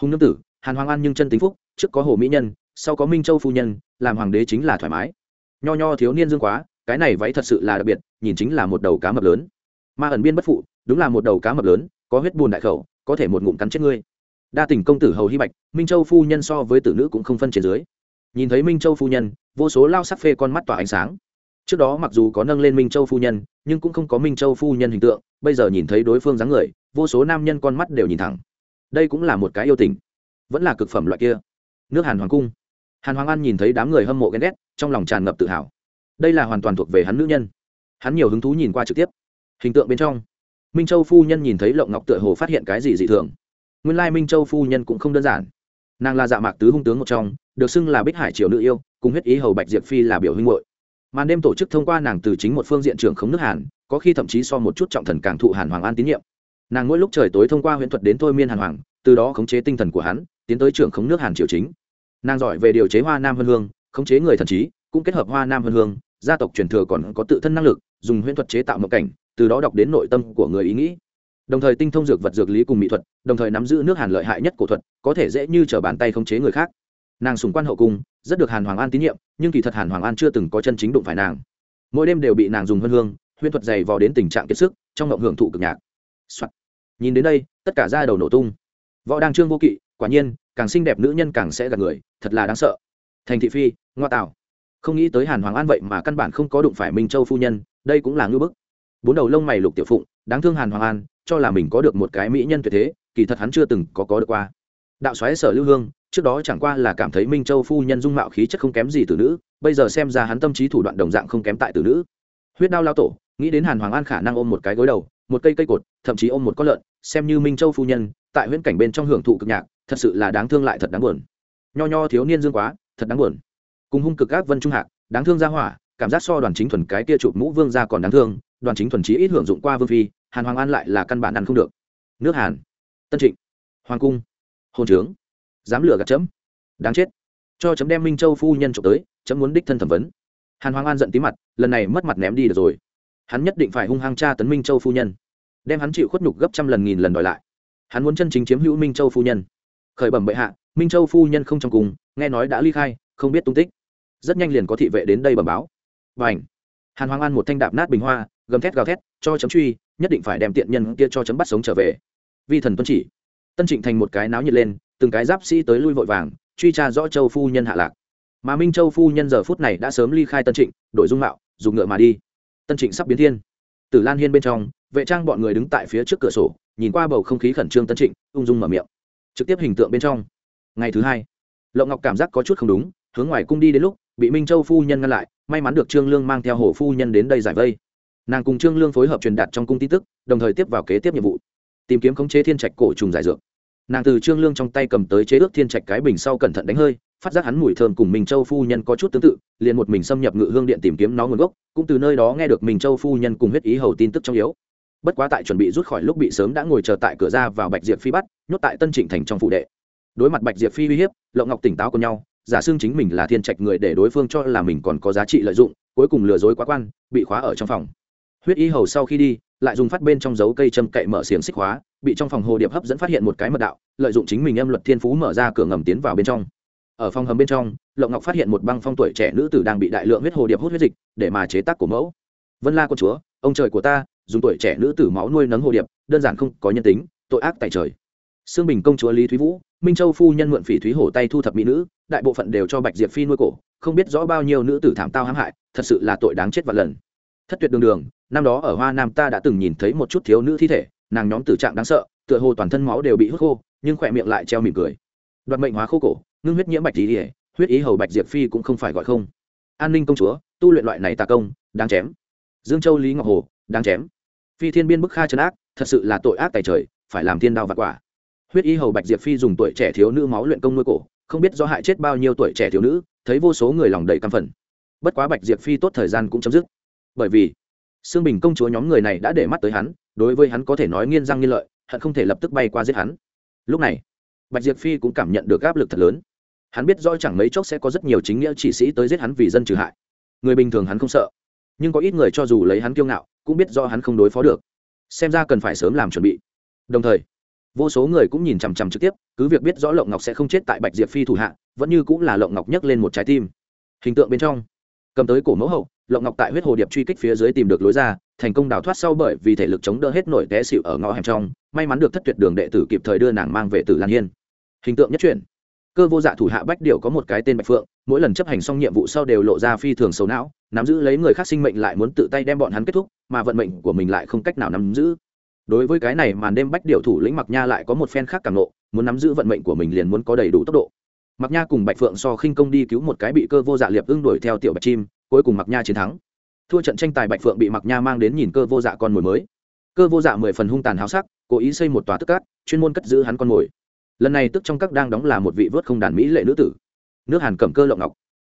Hùng nương tử, hàn hoàng an nhưng chân tính phúc, trước có hồ mỹ nhân, sau có minh châu phu nhân, làm hoàng đế chính là thoải mái. Nho nho thiếu niên dương quá, cái này váy thật sự là đặc biệt, nhìn chính là một đầu cá mập lớn. Ma ẩn biên bất phụ, đúng là một đầu cá mập lớn, có huyết buồn đại khẩu, có thể một ngụm cắn chết ngươi. Đa tình công tử hầu hy bạch, minh châu phu nhân so với tử nữ cũng không phân trên dưới. Nhìn thấy minh châu phu nhân, vô số lao sắc phê con mắt tỏa ánh sáng trước đó mặc dù có nâng lên minh châu phu nhân, nhưng cũng không có minh châu phu nhân hình tượng, bây giờ nhìn thấy đối phương dáng người, vô số nam nhân con mắt đều nhìn thẳng. Đây cũng là một cái yêu tình. Vẫn là cực phẩm loại kia. Nước hàn hoàng cung. Hàn hoàng an nhìn thấy đám người hâm mộ ghen ghét, trong lòng tràn ngập tự hào. Đây là hoàn toàn thuộc về hắn nữ nhân. Hắn nhiều hứng thú nhìn qua trực tiếp. Hình tượng bên trong, minh châu phu nhân nhìn thấy lộng ngọc tựa hồ phát hiện cái gì dị thường. Nguyên lai minh châu phu nhân cũng không đơn giản. Nàng là dạ mạc tứ hung tướng một trong, được xưng là bích hải triều nữ yêu, cùng huyết ý hầu bạch diệp phi là biểu huynh hội màn đêm tổ chức thông qua nàng từ chính một phương diện trưởng khống nước hàn, có khi thậm chí so một chút trọng thần càng thụ hàn hoàng an tín nhiệm. Nàng mỗi lúc trời tối thông qua huyễn thuật đến thôi miên hàn hoàng, từ đó khống chế tinh thần của hắn, tiến tới trưởng khống nước hàn triều chính. Nàng giỏi về điều chế hoa nam vân hương, khống chế người thần trí, cũng kết hợp hoa nam vân hương, gia tộc truyền thừa còn có tự thân năng lực, dùng huyễn thuật chế tạo một cảnh, từ đó đọc đến nội tâm của người ý nghĩ. Đồng thời tinh thông dược vật dược lý cùng mỹ thuật, đồng thời nắm giữ nước hàn lợi hại nhất cổ thuật, có thể dễ như t bàn tay khống chế người khác. Nàng sùng quan hậu cung rất được hàn hoàng an tín nhiệm, nhưng kỳ thật hàn hoàng an chưa từng có chân chính đụng phải nàng. Mỗi đêm đều bị nàng dùng hương hương, huyễn thuật dày vò đến tình trạng kiệt sức, trong ngộng hưởng thụ cực nhạc、Soạn. nhìn đến đây, tất cả ra đầu nổ tung. Võ đang trương vô kỵ, quả nhiên, càng xinh đẹp nữ nhân càng sẽ gạt người, thật là đáng sợ. Thành thị phi, ngoa tạo. Không nghĩ tới hàn hoàng an vậy mà căn bản không có đụng phải minh châu phu nhân, đây cũng là ngưỡng bức. Bốn đầu lông mày lục tiểu phụng, đáng thương hàn hoàng an, cho là mình có được một cái mỹ nhân tuyệt thế, kỳ thật hắn chưa từng có có được qua. Đạo xoáy sở lưu hương trước đó chẳng qua là cảm thấy minh châu phu nhân dung mạo khí chất không kém gì từ nữ, bây giờ xem ra hắn tâm trí thủ đoạn đồng dạng không kém tại từ nữ. Huyết đao lao tổ, nghĩ đến hàn hoàng an khả năng ôm một cái gối đầu, một cây cây cột, thậm chí ôm một con lợn, xem như minh châu phu nhân, tại huyễn cảnh bên trong hưởng thụ cực nhạc, thật sự là đáng thương lại thật đáng buồn. Nho nho thiếu niên dương quá, thật đáng buồn. Cùng hung cực các vân trung hạc, đáng thương ra hỏa, cảm giác so đoàn chính thuần cái kia chụp mũ vương ra còn đáng thương, đoàn chính thuần chí ít hưởng dụng qua vương phi, hàn hoàng an lại là căn bản ăn không được. Nước hàn, tân trịnh, hoàng cung, hồn trướng dám lừa gạt chấm. Đáng chết. Cho chấm đem minh châu phu nhân trộm tới, chấm muốn đích thân thẩm vấn. Hàn hoàng an giận tí mặt, lần này mất mặt ném đi được rồi. Hắn nhất định phải hung hăng tra tấn minh châu phu nhân. Đem hắn chịu khuất nhục gấp trăm lần nghìn lần đòi lại. Hắn muốn chân chính chiếm hữu minh châu phu nhân. Khởi bẩm bệ hạ, minh châu phu nhân không trong cùng, nghe nói đã ly khai, không biết tung tích. Rất nhanh liền có thị vệ đến đây bẩm báo. Và ảnh hàn hoàng an một thanh đạp nát bình hoa, gầm thét gào thét, cho chấm truy, nhất định phải đem tiện nhân kia cho chấm bắt sống trở về. Vi thần tuân chỉ. Tân trịnh thành một cái náo nhiệt lên từng cái giáp sĩ tới lui vội vàng, truy tra rõ châu phu nhân hạ lạc. Mà minh châu phu nhân giờ phút này đã sớm ly khai tân trịnh đội dung mạo, dùng ngựa mà đi. Tân trịnh sắp biến thiên. Tử lan hiên bên trong, vệ trang bọn người đứng tại phía trước cửa sổ, nhìn qua bầu không khí khẩn trương tân trịnh, ung dung mở miệng. Trực tiếp hình tượng bên trong. Ngày thứ hai, lộng ngọc cảm giác có chút không đúng, hướng ngoài cung đi đến lúc, bị minh châu phu nhân ngăn lại, may mắn được trương lương mang theo hồ phu nhân đến đây giải vây. Nàng cùng trương lương phối hợp truyền đạt trong cung tin tức, đồng thời tiếp vào kế tiếp nhiệm vụ. Tìm kiếm khống chế thiên trạch cổ trùng giải dược nàng từ trương lương trong tay cầm tới chế ước thiên trạch cái bình sau cẩn thận đánh hơi, phát giác hắn mùi thơm cùng mình châu phu nhân có chút tương tự, liền một mình xâm nhập ngự hương điện tìm kiếm nó nguồn gốc, cũng từ nơi đó nghe được mình châu phu nhân cùng huyết ý hầu tin tức trong yếu. Bất quá tại chuẩn bị rút khỏi lúc bị sớm đã ngồi chờ tại cửa ra vào bạch diệp phi bắt, nhốt tại tân trịnh thành trong phụ đệ. Đối mặt bạch diệp phi uy hiếp lộng ngọc tỉnh táo cùng nhau, giả xưng chính mình là thiên trạch người để đối phương cho là mình còn có giá trị lợi dụng, cuối cùng lừa dối quá quan, bị khóa ở trong phòng. Huyết y hầu sau khi đi lại dùng phát bên trong dấu cây châm cậy mở xiềng xích hóa, bị trong phòng hồ điệp hấp dẫn phát hiện một cái mật đạo, lợi dụng chính mình âm luật thiên phú mở ra cửa ngầm tiến vào bên trong. Ở phòng hầm bên trong, lộng ngọc phát hiện một băng phong tuổi trẻ nữ tử đang bị đại lượng huyết hồ điệp hút huyết dịch, để mà chế tác của mẫu. Vân la con chúa, ông trời của ta, dùng tuổi trẻ nữ tử máu nuôi nấng hồ điệp, đơn giản không có nhân tính, tội ác tại trời. Xương bình công chúa lý thúy vũ, minh châu phu nhân mượn phỉ thúy hổ tay thu thập mỹ nữ, đại bộ phận đều cho bạch diệp phi nuôi cổ, không biết rõ bao nhiêu nữ tử thảm tao hãm hại, thật sự là tội đáng chết vạn lần. Thất tuyệt đường đường năm đó ở hoa nam ta đã từng nhìn thấy một chút thiếu nữ thi thể, nàng nhóm tử trạng đáng sợ, tựa hồ toàn thân máu đều bị hút khô, nhưng khỏe miệng lại treo mỉm cười. Đoạt mệnh hóa khô cổ, ngưng huyết nhiễm bạch ý ỉa huyết ý hầu bạch diệp phi cũng không phải gọi không. An ninh công chúa, tu luyện loại này tà công, đáng chém. Dương châu lý ngọc hồ, đáng chém. Phi thiên biên bức kha trấn ác, thật sự là tội ác tài trời, phải làm thiên đao vặt quả. Huyết y hầu bạch diệp phi dùng tuổi trẻ thiếu nữ máu luyện công nuôi cổ, không biết do hại chết bao nhiêu tuổi trẻ thiếu nữ, thấy vô số người lòng đầy căm phẫn. Bất quá bạch diệp phi tốt thời gian cũng chấm dứt. Bởi vì Sương bình công chúa nhóm người này đã để mắt tới hắn, đối với hắn có thể nói nghiên răng nghiên lợi hắn không thể lập tức bay qua giết hắn. Lúc này, bạch diệp phi cũng cảm nhận được áp lực thật lớn. Hắn biết rõ chẳng mấy chốc sẽ có rất nhiều chính nghĩa chỉ sĩ tới giết hắn vì dân trừ hại. Người bình thường hắn không sợ, nhưng có ít người cho dù lấy hắn kiêu ngạo, cũng biết do hắn không đối phó được. Xem ra cần phải sớm làm chuẩn bị. Đồng thời, vô số người cũng nhìn chằm chằm trực tiếp, cứ việc biết rõ lộng ngọc sẽ không chết tại bạch diệp phi thủ hạ, vẫn như cũng là lộng ngọc nhấc lên một trái tim. Hình tượng bên trong, cầm tới cổ mẫu hậu lộng ngọc tại huyết hồ điệp truy kích phía dưới tìm được lối ra, thành công đào thoát sau bởi vì thể lực chống đỡ hết nổi té xịu ở ngõ hẻm trong, may mắn được thất tuyệt đường đệ tử kịp thời đưa nàng mang về tử lan hiên. Hình tượng nhất truyện cơ vô dạ thủ hạ bách điệu có một cái tên bạch phượng, mỗi lần chấp hành xong nhiệm vụ sau đều lộ ra phi thường xấu não, nắm giữ lấy người khác sinh mệnh lại muốn tự tay đem bọn hắn kết thúc, mà vận mệnh của mình lại không cách nào nắm giữ. Đối với cái này màn đêm bách điệu thủ lĩnh mặc nha lại có một phen khác càng nộ muốn nắm giữ vận mệnh của mình liền muốn có đầy đủ tốc độ. Mặc nha cùng bạch phượng so khinh công đi cứu một cái bị cơ vô dạ liệp ưng đuổi theo tiểu bạch chim cuối cùng mặc nha chiến thắng. Thua trận tranh tài bạch phượng bị mặc nha mang đến nhìn cơ vô dạ con mồi mới. Cơ vô dạ mười phần hung tàn háo sắc, cố ý xây một tòa tức cát, chuyên môn cất giữ hắn con mồi. Lần này tức trong các đang đóng là một vị vớt không đàn mỹ lệ nữ tử. Nước hàn cầm cơ lộng ngọc.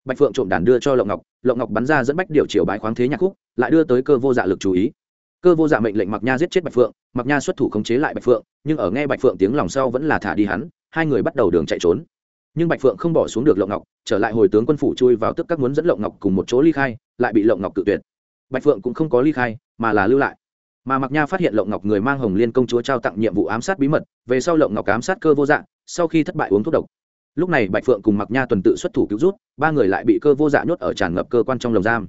Bạch phượng trộm đàn đưa cho lộng ngọc lộng ngọc bắn ra dẫn bách điều chiều bái khoáng thế nhạc khúc, lại đưa tới cơ vô dạ lực chú ý. Cơ vô dạ mệnh lệnh mặc nha giết chết bạch phượng, mặc nha xuất thủ khống chế lại bạch phượng, nhưng ở nghe bạch phượng tiếng lòng sau vẫn là thả đi hắn, hai người bắt đầu đường chạy trốn nhưng bạch phượng không bỏ xuống được lộng ngọc, trở lại hồi tướng quân phủ chui vào tức các muốn dẫn lộng ngọc cùng một chỗ ly khai, lại bị lộng ngọc cự tuyệt. Bạch phượng cũng không có ly khai, mà là lưu lại. Mà mặc nha phát hiện lộng ngọc người mang hồng liên công chúa trao tặng nhiệm vụ ám sát bí mật, về sau lộng ngọc ám sát cơ vô dạng sau khi thất bại uống thuốc độc. Lúc này bạch phượng cùng mặc nha tuần tự xuất thủ cứu rút, ba người lại bị cơ vô dạ nhốt ở tràn ngập cơ quan trong lồng giam.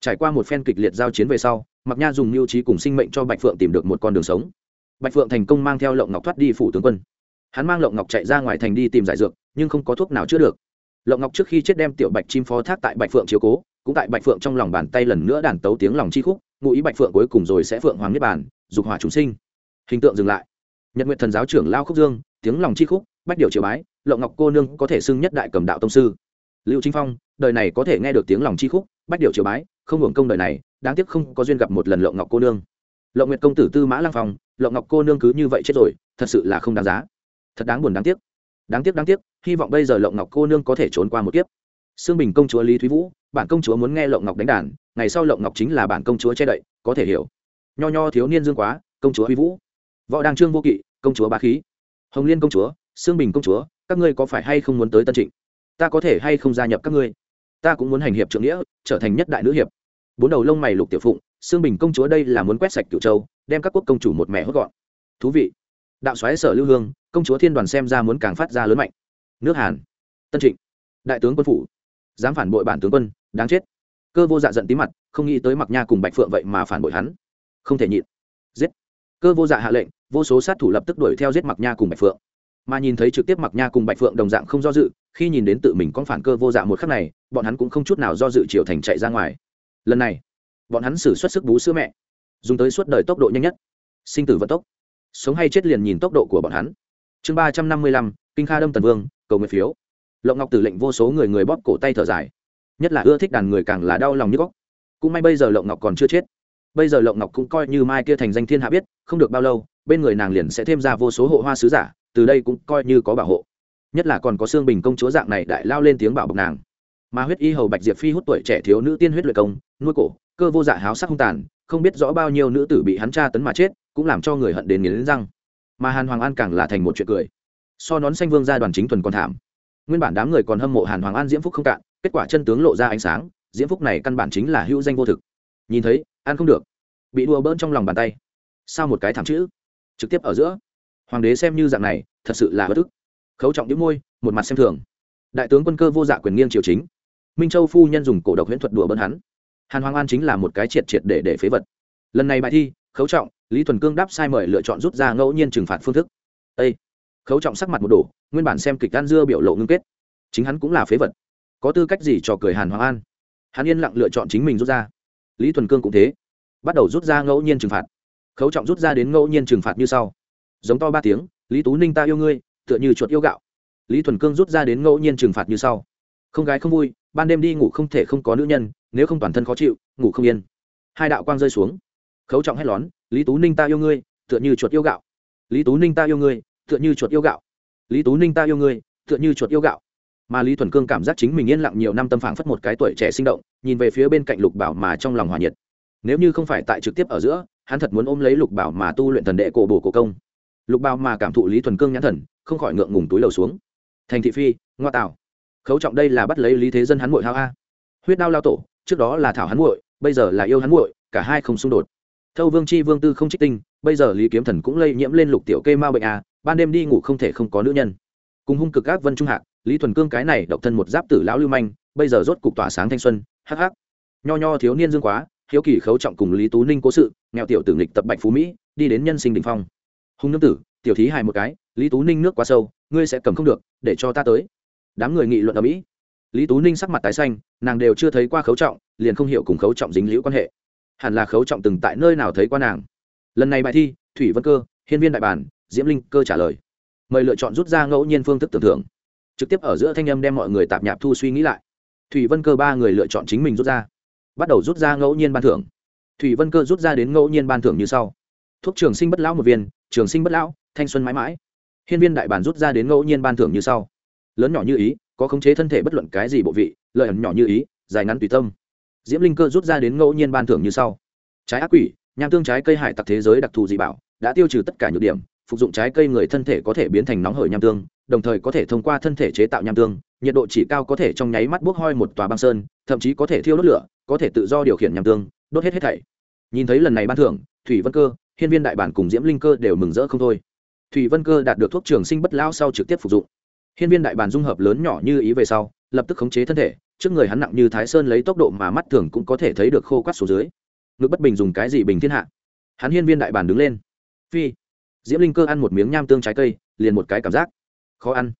Trải qua một phen kịch liệt giao chiến về sau mặc nha dùng mưu trí cùng sinh mệnh cho bạch phượng tìm được một con đường sống. Bạch phượng thành công mang theo lộng ngọc thoát đi phủ tướng quân. Hắn mang lộng ngọc chạy ra ngoài thành đi tìm giải dược nhưng không có thuốc nào chữa được. Lộng ngọc trước khi chết đem tiểu bạch chim phó thác tại bạch phượng chiếu cố, cũng tại bạch phượng trong lòng bàn tay lần nữa đàn tấu tiếng lòng chi khúc, ngụ ý bạch phượng cuối cùng rồi sẽ phượng hoàng niết bàn, dục hỏa chúng sinh. Hình tượng dừng lại. Nhật nguyện thần giáo trưởng lao khúc dương, tiếng lòng chi khúc, bách điều triều bái lộng ngọc cô nương có thể xưng nhất đại cầm đạo tông sư. Lưu chính phong, đời này có thể nghe được tiếng lòng chi khúc, bách điều triều bái, không hưởng công đời này, đáng tiếc không có duyên gặp một lần lộng ngọc cô nương. Lộng nguyệt công tử tư mã lang phong lộng ngọc cô nương cứ như vậy chết rồi, thật sự là không đáng giá. Thật đáng buồn đáng tiếc. Đáng tiếc đáng tiếc hy vọng bây giờ lộng ngọc cô nương có thể trốn qua một kiếp. Xương bình công chúa lý thúy vũ, bản công chúa muốn nghe lộng ngọc đánh đàn, ngày sau lộng ngọc chính là bản công chúa che đậy, có thể hiểu. Nho nho thiếu niên dương quá, công chúa huy vũ. Võ đăng trương vô kỵ, công chúa bá khí. Hồng liên công chúa xương bình công chúa, các ngươi có phải hay không muốn tới tân trịnh? Ta có thể hay không gia nhập các ngươi? Ta cũng muốn hành hiệp trượng nghĩa, trở thành nhất đại nữ hiệp. Bốn đầu lông mày lục tiểu phụng xương bình công chúa đây là muốn quét sạch cửu châu, đem các quốc công chủ một mẹ hốt gọn. Thú vị. Đạo xoáy sở lưu hương, công chúa thiên đoàn xem ra muốn càng phát ra lớn mạnh nước hàn tân trịnh đại tướng quân phủ dám phản bội bản tướng quân đáng chết cơ vô dạ giận tí mặt không nghĩ tới mặc nha cùng bạch phượng vậy mà phản bội hắn không thể nhịn giết cơ vô dạ hạ lệnh vô số sát thủ lập tức đuổi theo giết mặc nha cùng bạch phượng mà nhìn thấy trực tiếp mặc nha cùng bạch phượng đồng dạng không do dự khi nhìn đến tự mình con phản cơ vô dạ một khắc này bọn hắn cũng không chút nào do dự chiều thành chạy ra ngoài lần này bọn hắn xử xuất sức bú sữa mẹ dùng tới suốt đời tốc độ nhanh nhất sinh tử vận tốc sống hay chết liền nhìn tốc độ của bọn hắn chương ba trăm năm mươi lăm kinh kha đâm tần vương cầu nguyện phiếu. Lộng ngọc tử lệnh vô số người người bóp cổ tay thở dài. Nhất là ưa thích đàn người càng là đau lòng như góc. Cũng may bây giờ lộng ngọc còn chưa chết. Bây giờ lộng ngọc cũng coi như mai kia thành danh thiên hạ biết, không được bao lâu, bên người nàng liền sẽ thêm ra vô số hộ hoa sứ giả, từ đây cũng coi như có bảo hộ. Nhất là còn có xương bình công chúa dạng này đại lao lên tiếng bảo bọc nàng. Mà huyết y hầu bạch diệp phi hút tuổi trẻ thiếu nữ tiên huyết luyện công, nuôi cổ, cơ vô dạ háo sắc hung tàn, không biết rõ bao nhiêu nữ tử bị hắn tra tấn mà chết, cũng làm cho người hận đến nghiến răng. Mà hàn hoàng an càng là thành một chuyện cười so nón xanh vương gia đoàn chính thuần còn thảm. Nguyên bản đám người còn hâm mộ hàn hoàng an diễm phúc không cạn, kết quả chân tướng lộ ra ánh sáng, diễm phúc này căn bản chính là hữu danh vô thực. Nhìn thấy, ăn không được. Bị đùa bỡn trong lòng bàn tay. Sao một cái thảm chữ? Trực tiếp ở giữa. Hoàng đế xem như dạng này, thật sự là bất ức. Khấu trọng đĩu môi, một mặt xem thường. Đại tướng quân cơ vô dạ quyền nghiêng triều chính. Minh châu phu nhân dùng cổ độc huyễn thuật đùa bỡn hắn. Hàn hoàng an chính là một cái triệt triệt để để phế vật. Lần này bài thi, khấu trọng, lý thuần cương đáp sai mời lựa chọn rút ra ngẫu nhiên trừng phạt phương thức. Â khấu trọng sắc mặt một đổ nguyên bản xem kịch gan dưa biểu lộ ngưng kết. Chính hắn cũng là phế vật. Có tư cách gì cho cười hàn hoàng an? Hắn yên lặng lựa chọn chính mình rút ra. Lý thuần cương cũng thế. Bắt đầu rút ra ngẫu nhiên trừng phạt. Khấu trọng rút ra đến ngẫu nhiên trừng phạt như sau. Giống to ba tiếng, lý tú ninh ta yêu ngươi, tựa như chuột yêu gạo. Lý thuần cương rút ra đến ngẫu nhiên trừng phạt như sau. Không gái không vui, ban đêm đi ngủ không thể không có nữ nhân, nếu không toàn thân khó chịu, ngủ không yên. Hai đạo quang rơi xuống. Khấu trọng hét lón, lý tú ninh ta yêu ngươi, tựa như chuột yêu gạo. Lý tú ninh ta yêu ngươi tựa như chuột yêu gạo. Lý tú ninh ta yêu ngươi, tựa như chuột yêu gạo. Mà lý thuần cương cảm giác chính mình yên lặng nhiều năm tâm phảng phất một cái tuổi trẻ sinh động, nhìn về phía bên cạnh lục bảo mà trong lòng hòa nhiệt. Nếu như không phải tại trực tiếp ở giữa, hắn thật muốn ôm lấy lục bảo mà tu luyện thần đệ cổ bổ cổ công. Lục bảo mà cảm thụ lý thuần cương nhãn thần, không khỏi ngượng ngùng túi lầu xuống. Thành thị phi, ngoa tạo. Khấu trọng đây là bắt lấy lý thế dân hắn muội hao a. Huyết đao lao tổ, trước đó là thảo hắn muội, bây giờ là yêu hắn muội, cả hai không xung đột. Thâu vương chi vương tư không trích tinh, bây giờ lý kiếm thần cũng lây nhiễm lên lục tiểu kê ma bệnh a ban đêm đi ngủ không thể không có nữ nhân. Cùng hung cực các vân trung hạc, lý thuần cương cái này độc thân một giáp tử lão lưu manh, bây giờ rốt cục tỏa sáng thanh xuân, hắc hắc. Nho nho thiếu niên dương quá, hiếu kỳ khấu trọng cùng lý tú ninh cố sự, nghèo tiểu tử nghịch tập bạch phú mỹ, đi đến nhân sinh đình phong. Hung nương tử, tiểu thí hài một cái, lý tú ninh nước quá sâu, ngươi sẽ cầm không được, để cho ta tới. Đám người nghị luận ở mỹ. Lý tú ninh sắc mặt tái xanh, nàng đều chưa thấy qua khấu trọng, liền không hiểu cùng khấu trọng dính liễu quan hệ. Hẳn là khấu trọng từng tại nơi nào thấy qua nàng. Lần này bài thi, thủy vân cơ, hiên viên đại bản diễm linh cơ trả lời. Mời lựa chọn rút ra ngẫu nhiên phương thức tưởng thưởng trực tiếp ở giữa thanh âm đem mọi người tạp nhạp thu suy nghĩ lại. Thủy vân cơ ba người lựa chọn chính mình rút ra. Bắt đầu rút ra ngẫu nhiên ban thưởng. Thủy vân cơ rút ra đến ngẫu nhiên ban thưởng như sau. Thuốc trường sinh bất lão một viên, trường sinh bất lão, thanh xuân mãi mãi. Hiên viên đại bản rút ra đến ngẫu nhiên ban thưởng như sau. Lớn nhỏ như ý, có khống chế thân thể bất luận cái gì bộ vị, lợi ẩn nhỏ như ý, dài ngắn tùy tâm. Diễm linh cơ rút ra đến ngẫu nhiên ban thưởng như sau. Trái ác quỷ, nham tương trái cây hải tặc thế giới đặc thù dị bảo, đã tiêu trừ tất cả nhược điểm phục dụng trái cây người thân thể có thể biến thành nóng hởi nham tương, đồng thời có thể thông qua thân thể chế tạo nham tương, nhiệt độ chỉ cao có thể trong nháy mắt bốc hoi một tòa băng sơn, thậm chí có thể thiêu đốt lửa, có thể tự do điều khiển nham tương, đốt hết hết thảy. Nhìn thấy lần này ban thưởng, thủy vân cơ, hiên viên đại bản cùng diễm linh cơ đều mừng rỡ không thôi. Thủy vân cơ đạt được thuốc trường sinh bất lão sau trực tiếp phục dụng. Hiên viên đại bản dung hợp lớn nhỏ như ý về sau, lập tức khống chế thân thể, trước người hắn nặng như thái sơn lấy tốc độ mà mắt thường cũng có thể thấy được khô quắt xuống dưới. Ngực bất bình dùng cái gì bình thiên hạ? Hắn hiên viên đại bản đứng lên. Phi diễm linh cơ ăn một miếng nham tương trái cây, liền một cái cảm giác. Khó ăn.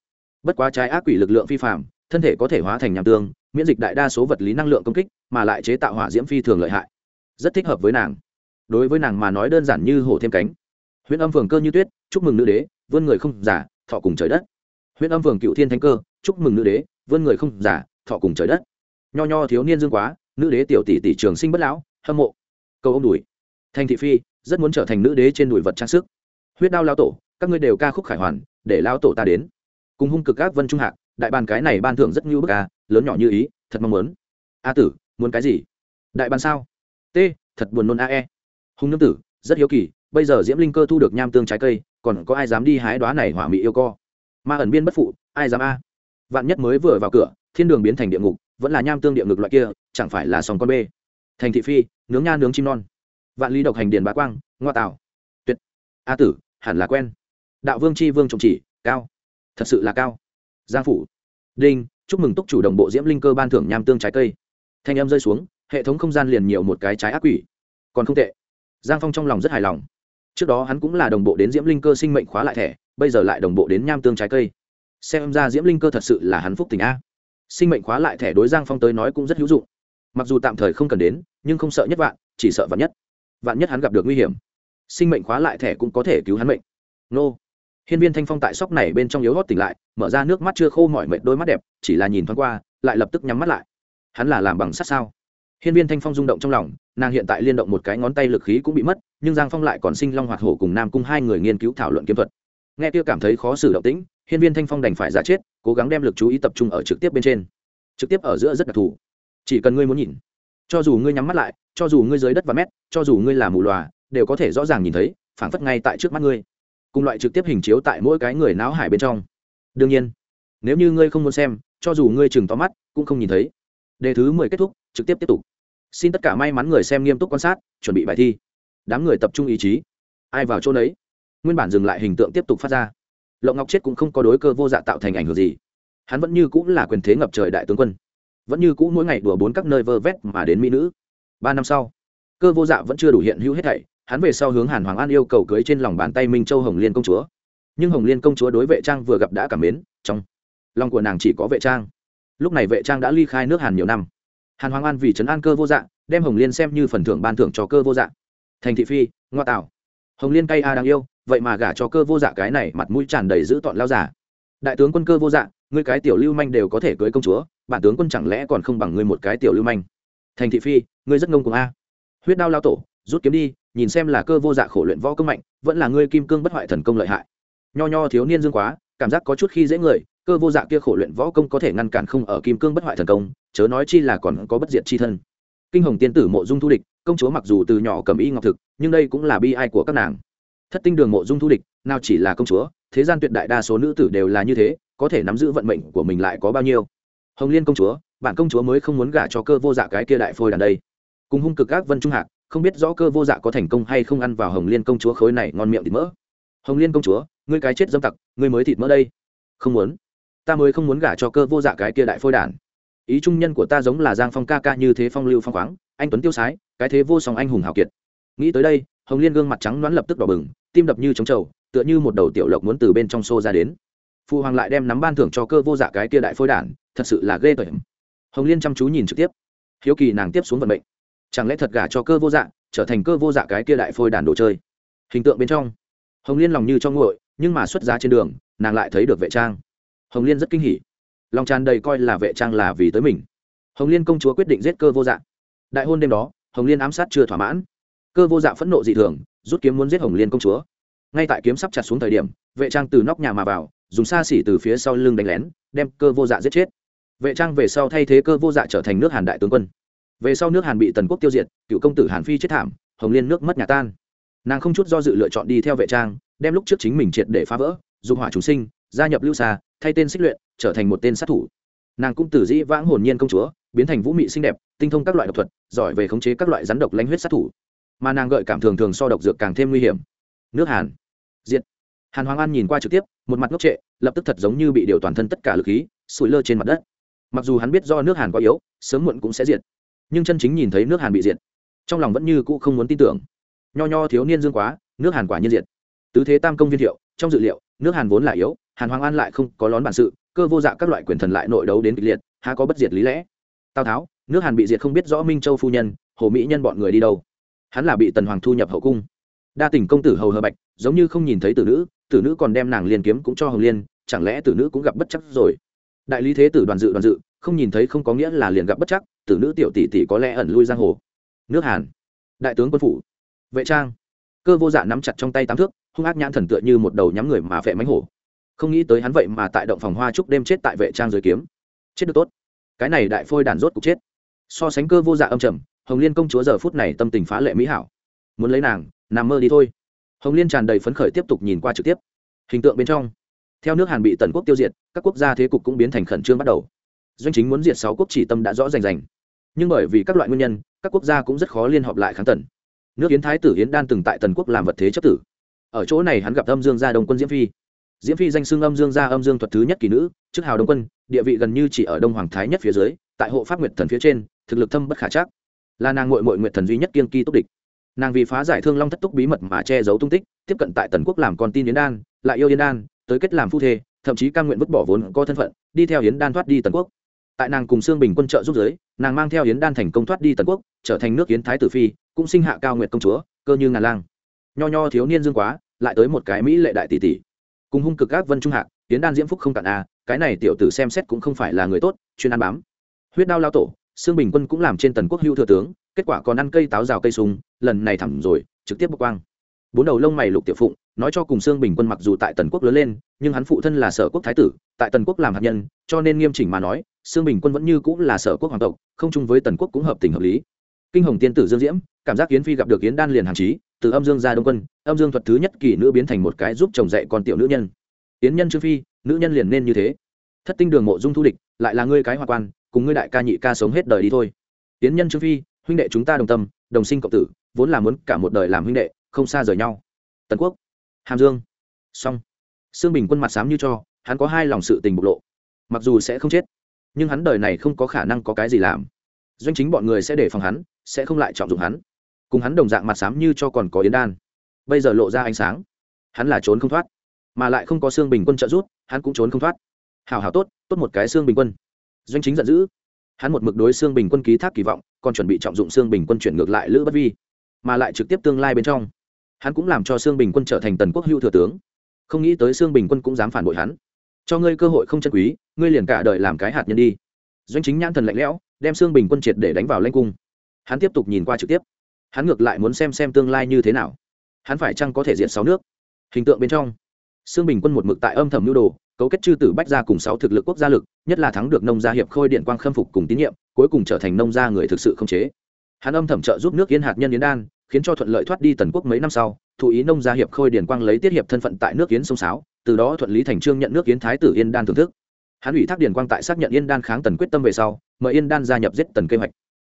Bất quá trái ác quỷ lực lượng phi phạm thân thể có thể hóa thành nham tương, miễn dịch đại đa số vật lý năng lượng công kích, mà lại chế tạo hỏa diễm phi thường lợi hại. Rất thích hợp với nàng. Đối với nàng mà nói đơn giản như hổ thêm cánh. Huyện âm phường cơ như tuyết, chúc mừng nữ đế, vươn người không giả thọ cùng trời đất. Huyện âm phường cựu thiên thánh cơ, chúc mừng nữ đế, vươn người không giả thọ cùng trời đất. Nho nho thiếu niên dương quá, nữ đế tiểu tỷ tỷ trường sinh bất lão, hâm mộ. Câu ông đùi thành thị phi, rất muốn trở thành nữ đế trên đùi vật trang sức huyết đao lao tổ, các ngươi đều ca khúc khải hoàn, để lao tổ ta đến. Cùng hung cực các vân trung hạc, đại bàn cái này ban thưởng rất như bức a lớn nhỏ như ý, thật mong muốn. A tử, muốn cái gì? Đại bàn sao? T, thật buồn nôn a e. Hung nương tử, rất hiếu kỳ, bây giờ diễm linh cơ thu được nham tương trái cây, còn có ai dám đi hái đoá này hỏa mỹ yêu co? Ma ẩn biên bất phụ, ai dám a? Vạn nhất mới vừa vào cửa, thiên đường biến thành địa ngục, vẫn là nham tương địa ngục loại kia, chẳng phải là sòng con bê. Thành thị phi, nướng nha nướng chim non. Vạn ly độc hành điền bá quang, ngoa tạo tuyệt. A tử hẳn là quen. Đạo vương c h i vương trọng chỉ, cao. Thật sự là cao. Giang phủ. Đinh, chúc mừng túc chủ đồng bộ diễm linh cơ ban thưởng nham tương trái cây. Thanh âm rơi xuống, hệ thống không gian liền nhiều một cái trái ác quỷ. Còn không tệ. Giang phong trong lòng rất hài lòng. Trước đó hắn cũng là đồng bộ đến diễm linh cơ sinh mệnh khóa lại thẻ, bây giờ lại đồng bộ đến nham tương trái cây. Xem ra diễm linh cơ thật sự là hắn phúc tình a. Sinh mệnh khóa lại thẻ đối giang phong tới nói cũng rất hữu dụng. Mặc dù tạm thời không cần đến, nhưng không sợ nhất vạn, chỉ sợ vạn nhất. Vạn nhất hắn gặp được nguy hiểm sinh mệnh khóa lại thẻ cũng có thể cứu hắn mệnh. Nô. Hiên viên thanh phong tại sóc này bên trong yếu hót tỉnh lại, mở ra nước mắt chưa khô mỏi mệt đôi mắt đẹp, chỉ là nhìn thoáng qua, lại lập tức nhắm mắt lại. Hắn là làm bằng sắt sao? Hiên viên thanh phong rung động trong lòng, nàng hiện tại liên động một cái ngón tay lực khí cũng bị mất, nhưng giang phong lại còn sinh long hoạt hổ cùng nam cung hai người nghiên cứu thảo luận kiếm thuật. Nghe kia cảm thấy khó xử động tĩnh, hiên viên thanh phong đành phải giả chết, cố gắng đem lực chú ý tập trung ở trực tiếp bên trên. Trực tiếp ở giữa rất đặc thù. Chỉ cần ngươi muốn nhìn, cho dù ngươi nhắm mắt lại, cho dù ngươi dưới đất và mét, cho dù ngươi là mù lòa đều có thể rõ ràng nhìn thấy, phảng phất ngay tại trước mắt ngươi. Cùng loại trực tiếp hình chiếu tại mỗi cái người não hải bên trong. Đương nhiên, nếu như ngươi không muốn xem, cho dù ngươi chừng to mắt, cũng không nhìn thấy. Đề thứ mười kết thúc, trực tiếp tiếp tục. Xin tất cả may mắn người xem nghiêm túc quan sát, chuẩn bị bài thi. Đám người tập trung ý chí. Ai vào chỗ đấy nguyên bản dừng lại hình tượng tiếp tục phát ra. Lộng ngọc chết cũng không có đối cơ vô dạ tạo thành ảnh hưởng gì. Hắn vẫn như cũng là quyền thế ngập trời đại tướng quân. Vẫn như cũ mỗi ngày đùa bốn các nơi vơ vét mà đến mỹ nữ. Ba năm sau, cơ vô dạ vẫn chưa đủ hiện hữu hết thảy hắn về sau hướng hàn hoàng an yêu cầu cưới trên lòng bàn tay minh châu hồng liên công chúa nhưng hồng liên công chúa đối vệ trang vừa gặp đã cảm mến trong lòng của nàng chỉ có vệ trang lúc này vệ trang đã ly khai nước hàn nhiều năm hàn hoàng an vì trấn an cơ vô dạng đem hồng liên xem như phần thưởng ban thưởng cho cơ vô dạng thành thị phi ngoa tạo hồng liên cay a đang yêu vậy mà gả cho cơ vô dạ cái này mặt mũi tràn đầy giữ tọn lao giả đại tướng quân cơ vô dạ ngươi cái tiểu lưu manh đều có thể cưới công chúa bản tướng quân chẳng lẽ còn không bằng ngươi một cái tiểu lưu manh thành thị phi ngươi rất ngông cuồng a huyết đao lao tổ rút kiếm đi, nhìn xem là cơ vô dạ khổ luyện võ công mạnh, vẫn là ngươi kim cương bất hoại thần công lợi hại. Nho nho thiếu niên dương quá, cảm giác có chút khi dễ người, cơ vô dạ kia khổ luyện võ công có thể ngăn cản không ở kim cương bất hoại thần công, chớ nói chi là còn có bất diệt chi thân. Kinh hồng tiên tử mộ dung thu địch, công chúa mặc dù từ nhỏ cầm y ngọc thực, nhưng đây cũng là bi ai của các nàng. Thất tinh đường mộ dung thu địch, nào chỉ là công chúa, thế gian tuyệt đại đa số nữ tử đều là như thế, có thể nắm giữ vận mệnh của mình lại có bao nhiêu? Hồng liên công chúa bản công chúa mới không muốn gả cho cơ vô dạ cái kia đại phôi đàn đây. Cùng hung cực các vân trung hạc không biết rõ cơ vô dạ có thành công hay không ăn vào hồng liên công chúa khối này ngon miệng thịt mỡ. Hồng liên công chúa, ngươi cái chết dâm tặc, ngươi mới thịt mỡ đây. Không muốn. Ta mới không muốn gả cho cơ vô dạ cái kia đại phôi đản. Ý trung nhân của ta giống là giang phong ca ca như thế phong lưu phong khoáng, anh tuấn tiêu sái, cái thế vô song anh hùng hào kiệt. Nghĩ tới đây, hồng liên gương mặt trắng đoán lập tức đỏ bừng, tim đập như trống trầu, tựa như một đầu tiểu lộc muốn từ bên trong xô ra đến. Phụ hoàng lại đem nắm ban thưởng cho cơ vô dạ cái kia đại phôi đản, thật sự là ghê tởm. Hồng liên chăm chú nhìn trực tiếp. Hiếu kỳ nàng tiếp xuống vận mệnh chẳng lẽ thật gả cho cơ vô dạ trở thành cơ vô dạ cái kia đại phôi đàn đồ chơi? Hình tượng bên trong, hồng liên lòng như cho nguội, nhưng mà xuất giá trên đường, nàng lại thấy được vệ trang. Hồng liên rất kinh hỉ. Lòng tràn đầy coi là vệ trang là vì tới mình. Hồng liên công chúa quyết định giết cơ vô dạ. Đại hôn đêm đó, hồng liên ám sát chưa thỏa mãn. Cơ vô dạ phẫn nộ dị thường, rút kiếm muốn giết hồng liên công chúa. Ngay tại kiếm sắp chặt xuống thời điểm, vệ trang từ nóc nhà mà vào, dùng xa xỉ từ phía sau lưng đánh lén, đem cơ vô dạ giết chết. Vệ trang về sau thay thế cơ vô dạ trở thành nước hàn đại tướng quân về sau nước hàn bị tần quốc tiêu diệt cựu công tử hàn phi chết thảm hồng liên nước mất nhà tan nàng không chút do dự lựa chọn đi theo vệ trang đem lúc trước chính mình triệt để phá vỡ dùng hỏa chúng sinh gia nhập lưu xa thay tên xích luyện trở thành một tên sát thủ nàng cũng từ dĩ vãng hồn nhiên công chúa biến thành vũ mị xinh đẹp tinh thông các loại độc thuật giỏi về khống chế các loại rắn độc lanh huyết sát thủ mà nàng gợi cảm thường thường so độc dược càng thêm nguy hiểm nước hàn diện hàn hoàng an nhìn qua trực tiếp một mặt ngốc trệ lập tức thật giống như bị điều toàn thân tất cả lực khí sủi lơ trên mặt đất mặc dù hắn biết do nước hàn quá yếu sớm muộn cũng sẽ diệt nhưng chân chính nhìn thấy nước hàn bị diệt. Trong lòng vẫn như cũ không muốn tin tưởng. Nho nho thiếu niên dương quá, nước hàn quả nhiên diệt. Tứ thế tam công viên hiệu trong dự liệu, nước hàn vốn là yếu, hàn hoàng an lại không có lón bản sự, cơ vô dạ các loại quyền thần lại nội đấu đến kịch liệt, há có bất diệt lý lẽ. Tào tháo, nước hàn bị diệt không biết rõ minh châu phu nhân, hồ mỹ nhân bọn người đi đâu. Hắn là bị tần hoàng thu nhập hậu cung. Đa tình công tử hầu hờ bạch, giống như không nhìn thấy tử nữ tử nữ còn đem nàng liên kiếm cũng cho hồng liên, chẳng lẽ tử nữ cũng gặp bất chấp rồi? Đại lý thế tử đoàn dự đoàn dự, không nhìn thấy không có nghĩa là liền gặp bất chắc, tử nữ tiểu tỷ tỷ có lẽ ẩn lui giang hồ. Nước hàn, đại tướng quân phủ, vệ trang. Cơ vô dạ nắm chặt trong tay tám thước, hung ác nhãn thần tựa như một đầu nhắm người mà vệ mánh hổ. Không nghĩ tới hắn vậy mà tại động phòng hoa trúc đêm chết tại vệ trang dưới kiếm. Chết được tốt. Cái này đại phôi đàn rốt cục chết. So sánh cơ vô dạ âm trầm, hồng liên công chúa giờ phút này tâm tình phá lệ mỹ hảo. Muốn lấy nàng, nằm mơ đi thôi. Hồng liên tràn đầy phấn khởi tiếp tục nhìn qua trực tiếp. Hình tượng bên trong theo nước hàn bị tần quốc tiêu diệt, các quốc gia thế cục cũng biến thành khẩn trương bắt đầu. Doanh chính muốn diệt sáu quốc chỉ tâm đã rõ rành rành. Nhưng bởi vì các loại nguyên nhân, các quốc gia cũng rất khó liên hợp lại kháng tần. Nước yến thái tử yến đan từng tại tần quốc làm vật thế chấp tử. Ở chỗ này hắn gặp âm dương gia đông quân diễm phi. Diễm phi danh xưng âm dương gia âm dương thuật thứ nhất kỳ nữ, chức hào đông quân, địa vị gần như chỉ ở đông hoàng thái nhất phía dưới, tại hộ pháp nguyệt thần phía trên, thực lực thâm bất khả chắc. Là nàng ngội mội nguyệt thần duy nhất kiên kỳ túc địch. Nàng vì phá giải thương long thất túc bí mật mà che giấu tung tích, tiếp cận tại tần quốc làm con tin yến đan, lại yêu yến đan tới kết làm phu thê thậm chí cam nguyện vứt bỏ vốn có thân phận đi theo yến đan thoát đi tần quốc. Tại nàng cùng xương bình quân trợ giúp giới nàng mang theo yến đan thành công thoát đi tần quốc trở thành nước yến thái tử phi cũng sinh hạ cao nguyện công chúa cơ như ngàn lang. Nho nho thiếu niên dương quá lại tới một cái mỹ lệ đại tỷ tỷ. Cùng hung cực các vân trung hạc yến đan diễm phúc không cạn a à, cái này tiểu tử xem xét cũng không phải là người tốt chuyên ăn bám. Huyết đao lao tổ xương bình quân cũng làm trên tần quốc hưu thừa tướng kết quả còn ăn cây táo rào cây súng lần này thẳm rồi trực tiếp bốc quang. Bốn đầu lông mày lục tiểu phụng nói cho cùng xương bình quân mặc dù tại tần quốc lớn lên, nhưng hắn phụ thân là sở quốc thái tử, tại tần quốc làm hạt nhân, cho nên nghiêm chỉnh mà nói xương bình quân vẫn như cũng là sở quốc hoàng tộc, không chung với tần quốc cũng hợp tình hợp lý. Kinh hồng tiên tử dương diễm, cảm giác yến phi gặp được yến đan liền hàn trí, từ âm dương ra đông quân, âm dương thuật thứ nhất kỳ nữ biến thành một cái giúp chồng dạy con tiểu nữ nhân. Yến nhân trương phi, nữ nhân liền nên như thế. Thất tinh đường mộ dung thu địch, lại là ngươi cái hoa quan, cùng ngươi đại ca nhị ca sống hết đời đi thôi. Yến nhân trương phi, huynh đệ chúng ta đồng tâm, đồng sinh cộng tử, vốn là muốn cả một đời làm huynh đệ, không xa rời nhau. Tần quốc hàm dương. Song xương bình quân mặt sám như cho, hắn có hai lòng sự tình bộc lộ. Mặc dù sẽ không chết, nhưng hắn đời này không có khả năng có cái gì làm. Doanh chính bọn người sẽ để phòng hắn, sẽ không lại trọng dụng hắn. Cùng hắn đồng dạng mặt sám như cho còn có yến đan. Bây giờ lộ ra ánh sáng. Hắn là trốn không thoát, mà lại không có xương bình quân trợ giúp, hắn cũng trốn không thoát. Hào hào tốt tốt một cái xương bình quân. Doanh chính giận dữ. Hắn một mực đối xương bình quân ký thác kỳ vọng, còn chuẩn bị trọng dụng xương bình quân chuyển ngược lại lữ bất vi, mà lại trực tiếp tương lai bên trong hắn cũng làm cho Sương bình quân trở thành tần quốc hưu thừa tướng. Không nghĩ tới Sương bình quân cũng dám phản bội hắn. Cho ngươi cơ hội không chân quý, ngươi liền cả đời làm cái hạt nhân đi. Doanh chính nhãn thần lạnh lẽo, đem Sương bình quân triệt để đánh vào lanh cung. Hắn tiếp tục nhìn qua trực tiếp. Hắn ngược lại muốn xem xem tương lai như thế nào. Hắn phải chăng có thể diện sáu nước? Hình tượng bên trong, Sương bình quân một mực tại âm thầm mưu đồ, cấu kết chư tử bách gia cùng sáu thực lực quốc gia lực, nhất là thắng được nông gia hiệp khôi điện quang khâm phục cùng tín nhiệm, cuối cùng trở thành nông gia người thực sự không chế. Hắn âm thầm trợ giúp nước yên hạt nhân yến đan khiến cho thuận lợi thoát đi tần quốc mấy năm sau, thụ ý nông gia hiệp khôi điển quang lấy tiết hiệp thân phận tại nước yến sông sáo, từ đó thuận lý thành trương nhận nước yến thái tử yên đan thưởng thức. Hắn ủy thác điển quang tại xác nhận yên đan kháng tần quyết tâm về sau, mời yên đan gia nhập giết tần kế hoạch.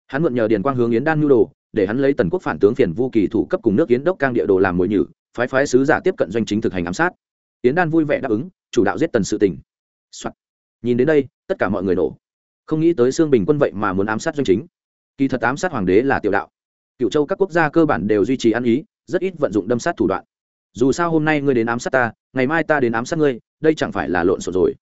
Hắn mượn nhờ điển quang hướng yến đan nhu đồ, để hắn lấy tần quốc phản tướng phiền vu kỳ thủ cấp cùng nước yến đốc cang địa đồ làm mồi nhử, phái phái sứ giả tiếp cận doanh chính thực hành ám sát. Yến đan vui vẻ đáp ứng, chủ đạo giết tần sự tình、Soạn. nhìn đến đây, tất cả mọi người nổ. Không nghĩ tới xương bình quân vậy mà muốn ám sát doanh chính. Kỳ thật ám sát hoàng đế là tiểu đạo cựu châu các quốc gia cơ bản đều duy trì ăn ý, rất ít vận dụng đâm sát thủ đoạn. Dù sao hôm nay ngươi đến ám sát ta, ngày mai ta đến ám sát ngươi, đây chẳng phải là lộn xộn rồi.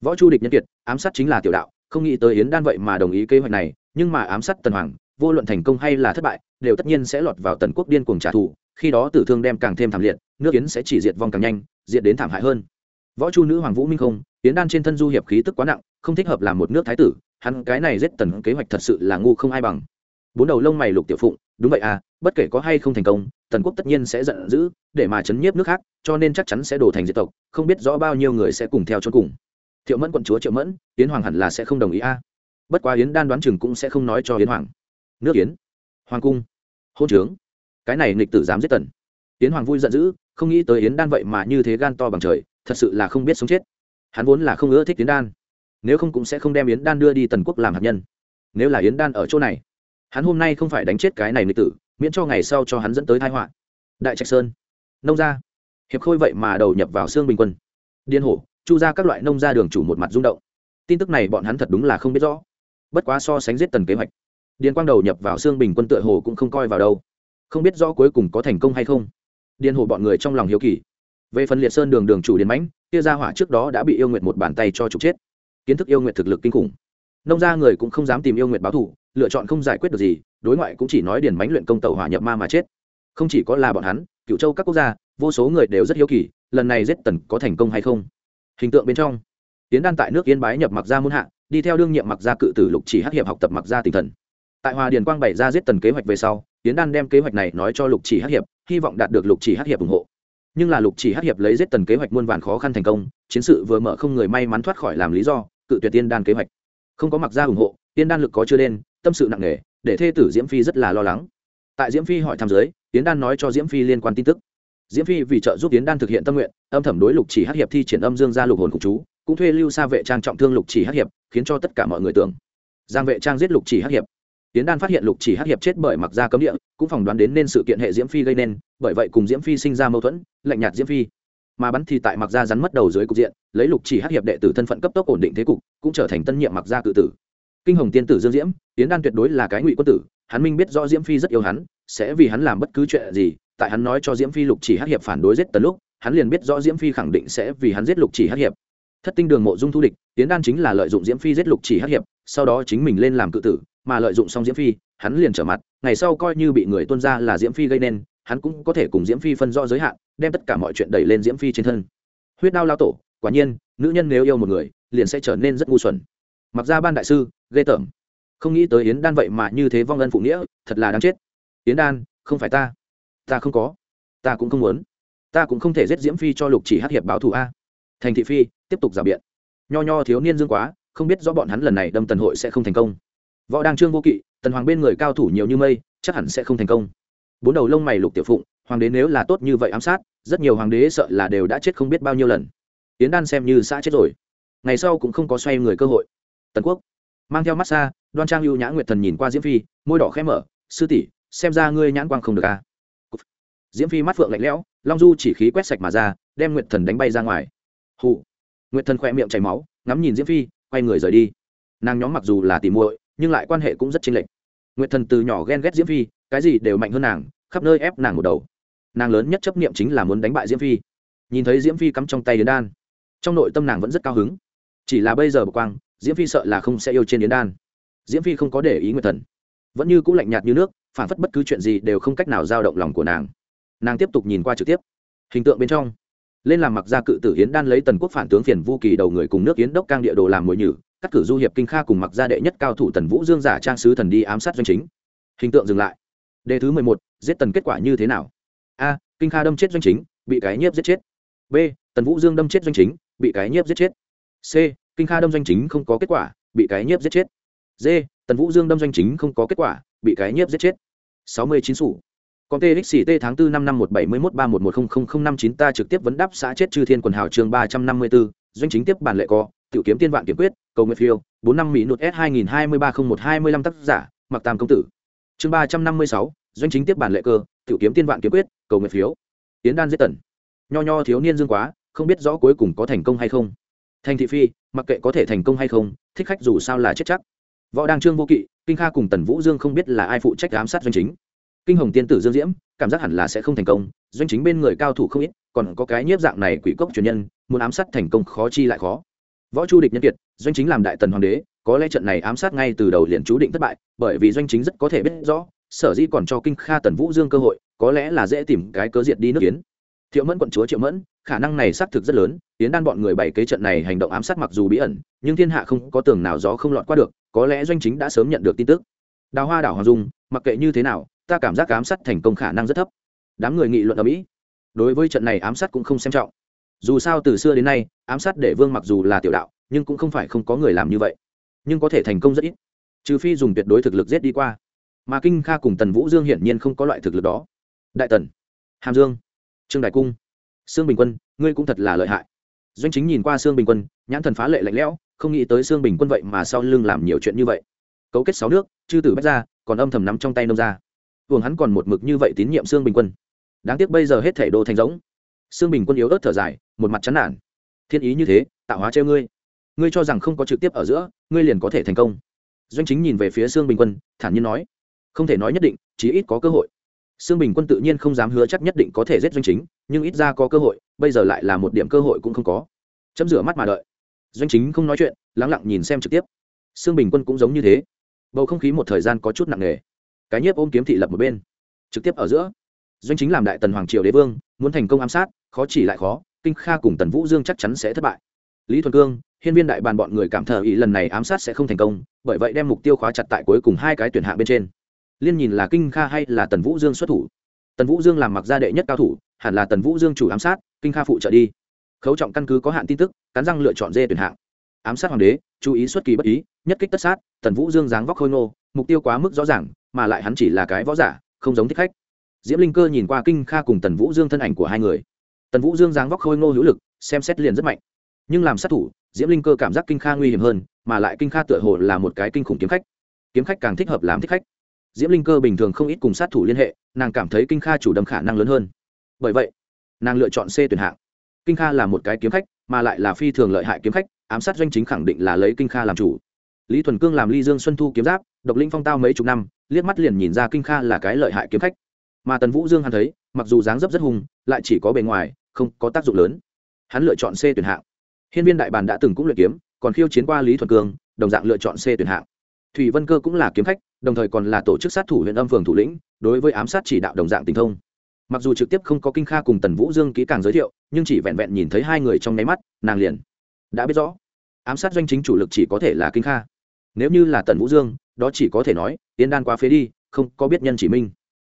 Võ chu địch nhân kiệt, ám sát chính là tiểu đạo, không nghĩ tới yến đan vậy mà đồng ý kế hoạch này, nhưng mà ám sát tần hoàng, vô luận thành công hay là thất bại, đều tất nhiên sẽ lọt vào tần quốc điên cuồng trả thù, khi đó tử thương đem càng thêm thảm liệt, nước yến sẽ chỉ diệt vong càng nhanh, diệt đến thảm hại hơn. Võ chu nữ hoàng vũ minh không, yến đan trên thân du hiệp khí tức quá nặng, không thích hợp làm một nước thái tử, hắn cái này giết tần kế hoạch thật sự là ngu không ai bằng. Bốn đầu lông mày lục tiểu phụng đúng vậy à bất kể có hay không thành công, tần quốc tất nhiên sẽ giận dữ, để mà chấn nhiếp nước khác, cho nên chắc chắn sẽ đổ thành diệt tộc, không biết rõ bao nhiêu người sẽ cùng theo cho cùng. Thiệu mẫn quận chúa triệu mẫn, yến hoàng hẳn là sẽ không đồng ý a. Bất quá yến đan đoán chừng cũng sẽ không nói cho yến hoàng. Nước yến, hoàng cung, hôn trướng. Cái này nghịch tử dám giết tần. Yến hoàng vui giận dữ, không nghĩ tới yến đan vậy mà như thế gan to bằng trời, thật sự là không biết sống chết. Hắn vốn là không ưa thích yến đan, nếu không cũng sẽ không đem yến đan đưa đi tần quốc làm hạt nhân. Nếu là yến đan ở chỗ này hắn hôm nay không phải đánh chết cái này nghịch tử, miễn cho ngày sau cho hắn dẫn tới thái họa. Đại trạch sơn. Nông gia. Hiệp khôi vậy mà đầu nhập vào xương bình quân. Điên hổ, chu ra các loại nông gia đường chủ một mặt rung động. Tin tức này bọn hắn thật đúng là không biết rõ. Bất quá so sánh giết tần kế hoạch, điền quang đầu nhập vào xương bình quân tựa hồ cũng không coi vào đâu. Không biết rõ cuối cùng có thành công hay không. Điền hồ bọn người trong lòng hiếu kỳ. Về phần liệt sơn đường đường chủ điền mãnh, kia ra hỏa trước đó đã bị yêu nguyệt một bàn tay cho trục chết. Kiến thức yêu nguyệt thực lực kinh khủng. Nông gia người cũng không dám tìm yêu nguyệt báo thù lựa chọn không giải quyết được gì, đối ngoại cũng chỉ nói điền mánh luyện công tàu hỏa nhập ma mà chết. Không chỉ có là bọn hắn, cựu châu các quốc gia, vô số người đều rất hiếu kỳ, lần này giết tần có thành công hay không? Hình tượng bên trong tiến đan tại nước yên bái nhập mặc gia muôn hạ, đi theo đương nhiệm mặc gia cự tử lục chỉ hắc hiệp học tập mặc gia tinh thần. Tại hòa điền quang bày ra giết tần kế hoạch về sau tiến đan đem kế hoạch này nói cho lục chỉ hắc hiệp, hy vọng đạt được lục chỉ hắc hiệp ủng hộ. Nhưng là lục chỉ hắc hiệp lấy giết tần kế hoạch muôn vàn khó khăn thành công, chiến sự vừa mở không người may mắn thoát khỏi làm lý do, cự tuyệt tiên đan kế hoạch. Không có mặc gia ủng hộ tiên đan lực có chưa đen tâm sự nặng nề, để thê tử diễm phi rất là lo lắng. Tại diễm phi hỏi thăm giới tiến đan nói cho diễm phi liên quan tin tức. Diễm phi vì trợ giúp tiến đan thực hiện tâm nguyện, âm thầm đối lục chỉ Hát hiệp thi triển âm dương ra lục hồn cục chú, cũng thuê lưu xa vệ trang trọng thương lục chỉ Hát hiệp, khiến cho tất cả mọi người tưởng. Giang vệ trang giết lục chỉ Hát hiệp. Tiến đan phát hiện lục chỉ Hát hiệp chết bởi mặc gia cấm địa, cũng phỏng đoán đến nên sự kiện hệ diễm phi gây nên, bởi vậy cùng diễm phi sinh ra mâu thuẫn, lạnh nhạt diễm phi. Mà bắn thì tại mặc gia rắn mất đầu dưới cục diện, lấy lục chỉ Hát hiệp đệ tử thân phận cấp tốc ổn định thế cục, cũng trở thành tân nhiệm mặc gia cự tử kinh hồng tiên tử dương diễm tiến đan tuyệt đối là cái ngụy quân tử, hắn minh biết rõ diễm phi rất yêu hắn, sẽ vì hắn làm bất cứ chuyện gì, tại hắn nói cho diễm phi lục chỉ hắc hiệp phản đối giết tần lúc, hắn liền biết rõ diễm phi khẳng định sẽ vì hắn giết lục chỉ hắc hiệp. Thất tinh đường mộ dung thu địch tiến đan chính là lợi dụng diễm phi giết lục chỉ hắc hiệp, sau đó chính mình lên làm cự tử, mà lợi dụng xong diễm phi, hắn liền trở mặt, ngày sau coi như bị người tuân ra là diễm phi gây nên, hắn cũng có thể cùng diễm phi phân rõ giới hạn, đem tất cả mọi chuyện đẩy lên diễm phi trên thân. Huyết đao lao tổ, quả nhiên, nữ nhân nếu yêu một người, liền sẽ trở nên rất ngu xuẩn mặc ra ban đại sư, ghê tởm. Không nghĩ tới yến đan vậy mà như thế vong ân phụ nghĩa, thật là đáng chết. Yến đan, không phải ta. Ta không có. Ta cũng không muốn. Ta cũng không thể giết diễm phi cho lục chỉ hát hiệp báo thù a. Thành thị phi, tiếp tục rào biện. Nho nho thiếu niên dương quá, không biết rõ bọn hắn lần này đâm tần hội sẽ không thành công. Võ đăng trương vô kỵ, tần hoàng bên người cao thủ nhiều như mây, chắc hẳn sẽ không thành công. Bốn đầu lông mày lục tiểu phụng, hoàng đế nếu là tốt như vậy ám sát, rất nhiều hoàng đế sợ là đều đã chết không biết bao nhiêu lần. Yến đan xem như xã chết rồi. Ngày sau cũng không có xoay người cơ hội tần quốc. Mang theo mắt xa, đoan trang lưu nhã nguyệt thần nhìn qua diễm phi, môi đỏ khẽ mở, sư tỷ, xem ra ngươi nhãn quang không được à. diễm phi mắt phượng lạnh lẽo, long du chỉ khí quét sạch mà ra, đem nguyệt thần đánh bay ra ngoài. Hụ nguyệt thần khỏe miệng chảy máu, ngắm nhìn diễm phi, quay người rời đi. Nàng nhóm mặc dù là tìm muội, nhưng lại quan hệ cũng rất chênh lệch. Nguyệt thần từ nhỏ ghen ghét diễm phi, cái gì đều mạnh hơn nàng, khắp nơi ép nàng một đầu. Nàng lớn nhất chấp niệm chính là muốn đánh bại diễm phi. Nhìn thấy diễm phi cắm trong tay đến đan, trong nội tâm nàng vẫn rất cao hứng. Chỉ là bây giờ bậc quang diễm phi sợ là không sẽ yêu trên yến đan diễm phi không có để ý nguyệt thần vẫn như c ũ lạnh nhạt như nước phản phất bất cứ chuyện gì đều không cách nào giao động lòng của nàng nàng tiếp tục nhìn qua trực tiếp hình tượng bên trong lên làm mặc ra cự tử yến đan lấy tần quốc phản tướng phiền vu kỳ đầu người cùng nước yến đốc cang địa đồ làm mồi nhử cắt cử du hiệp kinh kha cùng mặc gia đệ nhất cao thủ tần vũ dương giả trang sứ thần đi ám sát doanh chính hình tượng dừng lại đề thứ mười một giết tần kết quả như thế nào a kinh kha đâm chết doanh chính bị cái nhiếp giết chết b tần vũ dương đâm chết doanh chính bị cái nhiếp giết chết c kinh kha đâm doanh chính không có kết quả, bị cái nhiếp giết chết. D, tần vũ dương đâm doanh chính không có kết quả, bị cái nhiếp giết chết. Sáu mươi chín sủ. Con txt tháng bốn năm năm một bảy mươi một ba một một không không không năm chín, ta trực tiếp vấn đáp xã chết chư thiên quần hào chương ba trăm năm mươi bốn doanh chính tiếp bản lệ co tiểu kiếm tiên vạn kiếm quyết, cầu nguyện phiêu, bốn năm mỹ nụt s hai nghìn hai mươi ba không một hai mươi lăm tác giả, mặc tam công tử. Chương ba trăm năm mươi sáu, doanh chính tiếp bản lệ cơ, tiểu kiếm tiên vạn kiếm quyết, cầu nguyện phiếu tiến đan giết tần. Nho nho thiếu niên dương quá, không biết rõ cuối cùng có thành công hay không thành thị phi, mặc kệ có thể thành công hay không, thích khách dù sao là chết chắc. Võ đăng trương vô kỵ, kinh kha cùng tần vũ dương không biết là ai phụ trách ám sát doanh chính. Kinh hồng tiên tử dương diễm, cảm giác hẳn là sẽ không thành công, doanh chính bên người cao thủ không ít, còn có cái nhiếp dạng này quỷ cốc truyền nhân, muốn ám sát thành công khó chi lại khó. Võ chu địch nhân kiệt, doanh chính làm đại tần hoàng đế, có lẽ trận này ám sát ngay từ đầu liền chú định thất bại, bởi vì doanh chính rất có thể biết rõ, sở dĩ còn cho kinh kha tần vũ dương cơ hội, có lẽ là dễ tìm cái cớ diệt đi nước kiến. Thiệu mẫn quận chúa triệu mẫn khả năng này xác thực rất lớn tiến đan bọn người bày kế trận này hành động ám sát mặc dù bí ẩn, nhưng thiên hạ không có tường nào gió không lọt qua được, có lẽ doanh chính đã sớm nhận được tin tức. Đào hoa đảo hoàng dung, mặc kệ như thế nào, ta cảm giác ám sát thành công khả năng rất thấp. Đám người nghị luận ở mỹ, đối với trận này ám sát cũng không xem trọng. Dù sao từ xưa đến nay, ám sát để vương mặc dù là tiểu đạo, nhưng cũng không phải không có người làm như vậy. Nhưng có thể thành công rất ít, trừ phi dùng tuyệt đối thực lực giết đi qua. Mà kinh kha cùng tần vũ dương hiển nhiên không có loại thực lực đó. Đại tần, hàm dương, trương đại cung sương bình quân, ngươi cũng thật là lợi hại. Doanh chính nhìn qua sương bình quân, nhãn thần phá lệ lạnh lẽo, không nghĩ tới sương bình quân vậy mà sau lưng làm nhiều chuyện như vậy. Cấu kết sáu nước, chư tử bách ra còn âm thầm nắm trong tay nông ra Vương hắn còn một mực như vậy tín nhiệm sương bình quân. Đáng tiếc bây giờ hết thể đô thành giống sương bình quân yếu ớt thở dài, một mặt chán nản. Thiên ý như thế, tạo hóa treo ngươi. Ngươi cho rằng không có trực tiếp ở giữa, ngươi liền có thể thành công. Doanh chính nhìn về phía sương bình quân, thản nhiên nói. Không thể nói nhất định, chí ít có cơ hội sương bình quân tự nhiên không dám hứa chắc nhất định có thể giết doanh chính, nhưng ít ra có cơ hội, bây giờ lại là một điểm cơ hội cũng không có. Chấm rửa mắt mà đợi. Doanh chính không nói chuyện, lắng lặng nhìn xem trực tiếp. Sương bình quân cũng giống như thế. Bầu không khí một thời gian có chút nặng nề. Cái nhiếp ôm kiếm thị lập một bên. Trực tiếp ở giữa. Doanh chính làm đại tần hoàng triều đế vương, muốn thành công ám sát, khó chỉ lại khó, kinh kha cùng tần vũ dương chắc chắn sẽ thất bại. Lý thuần cương, hiên viên đại bàn bọn người cảm thở ý lần này ám sát sẽ không thành công, bởi vậy đem mục tiêu khóa chặt tại cuối cùng hai cái tuyển hạng bên trên liên nhìn là kinh kha hay là tần vũ dương xuất thủ? Tần vũ dương làm mặc gia đệ nhất cao thủ, hẳn là tần vũ dương chủ ám sát, kinh kha phụ trợ đi. Khấu trọng căn cứ có hạn tin tức, cắn răng lựa chọn dê tuyển hạng. Ám sát hoàng đế, chú ý xuất kỳ bất ý, nhất kích tất sát, tần vũ dương dáng vóc khôi ngô, mục tiêu quá mức rõ ràng, mà lại hắn chỉ là cái võ giả, không giống thích khách. Diễm linh cơ nhìn qua kinh kha cùng tần vũ dương thân ảnh của hai người. Tần vũ dương dáng vóc khôi ngô hữu lực, xem xét liền rất mạnh. Nhưng làm sát thủ, diễm linh cơ cảm giác kinh kha nguy hiểm hơn, mà lại kinh kha tựa hồ là một cái kinh khủng kiếm khách. Kiếm khách càng thích hợp làm thích khách diễm linh cơ bình thường không ít cùng sát thủ liên hệ, nàng cảm thấy kinh kha chủ đâm khả năng lớn hơn. Bởi vậy, nàng lựa chọn c tuyển hạng. Kinh kha là một cái kiếm khách, mà lại là phi thường lợi hại kiếm khách, ám sát doanh chính khẳng định là lấy kinh kha làm chủ. Lý thuần cương làm ly dương xuân thu kiếm giáp, độc linh phong tao mấy chục năm, liếc mắt liền nhìn ra kinh kha là cái lợi hại kiếm khách. Mà tần vũ dương hắn thấy, mặc dù dáng dấp rất hùng, lại chỉ có bề ngoài, không có tác dụng lớn. Hắn lựa chọn c tuyển hạng. Hiên viên đại bàn đã từng cũng luyện kiếm, còn khiêu chiến qua lý thuần cương, đồng dạng lựa chọn c tuyển hạng thủy vân cơ cũng là kiếm khách, đồng thời còn là tổ chức sát thủ huyện âm phường thủ lĩnh, đối với ám sát chỉ đạo đồng dạng tình thông. Mặc dù trực tiếp không có kinh kha cùng tần vũ dương kỹ càng giới thiệu, nhưng chỉ vẹn vẹn nhìn thấy hai người trong nháy mắt, nàng liền đã biết rõ. Ám sát doanh chính chủ lực chỉ có thể là kinh kha. Nếu như là tần vũ dương, đó chỉ có thể nói tiến đan quá phế đi, không có biết nhân chỉ minh.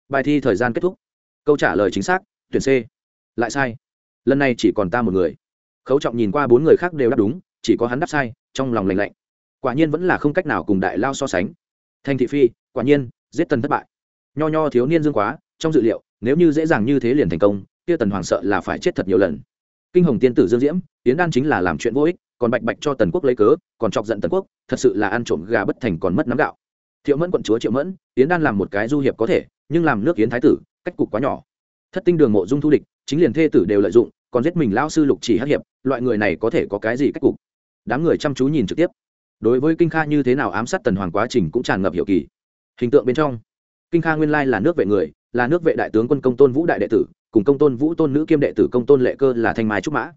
Bài thi thời gian kết thúc. Câu trả lời chính xác, tuyển c. Lại sai. Lần này chỉ còn ta một người. Khấu trọng nhìn qua bốn người khác đều đáp đúng, chỉ có hắn đáp sai, trong lòng lành lạnh quả nhiên vẫn là không cách nào cùng đại lao so sánh. Thành thị phi, quả nhiên, giết tần thất bại. Nho nho thiếu niên dương quá, trong dự liệu, nếu như dễ dàng như thế liền thành công, kia tần hoàng sợ là phải chết thật nhiều lần. Kinh hồng tiên tử dương diễm tiến đan chính là làm chuyện vô ích, còn bạch bạch cho tần quốc lấy cớ, còn chọc giận tần quốc, thật sự là ăn trộm gà bất thành còn mất nắm gạo. Thiệu mẫn quận chúa triệu mẫn tiến đan làm một cái du hiệp có thể, nhưng làm nước yến thái tử, cách cục quá nhỏ. Thất tinh đường mộ dung thu địch, chính liền thê tử đều lợi dụng, còn giết mình lao sư lục chỉ hắc hiệp, loại người này có thể có cái gì cách cục? Đám người chăm chú nhìn trực tiếp đối với kinh kha như thế nào ám sát tần hoàng quá trình cũng tràn ngập hiểu kỳ. Hình tượng bên trong, kinh kha nguyên lai là nước vệ người, là nước vệ đại tướng quân công tôn vũ đại đệ tử, cùng công tôn vũ tôn nữ kiêm đệ tử công tôn lệ cơ là thanh mai trúc mã.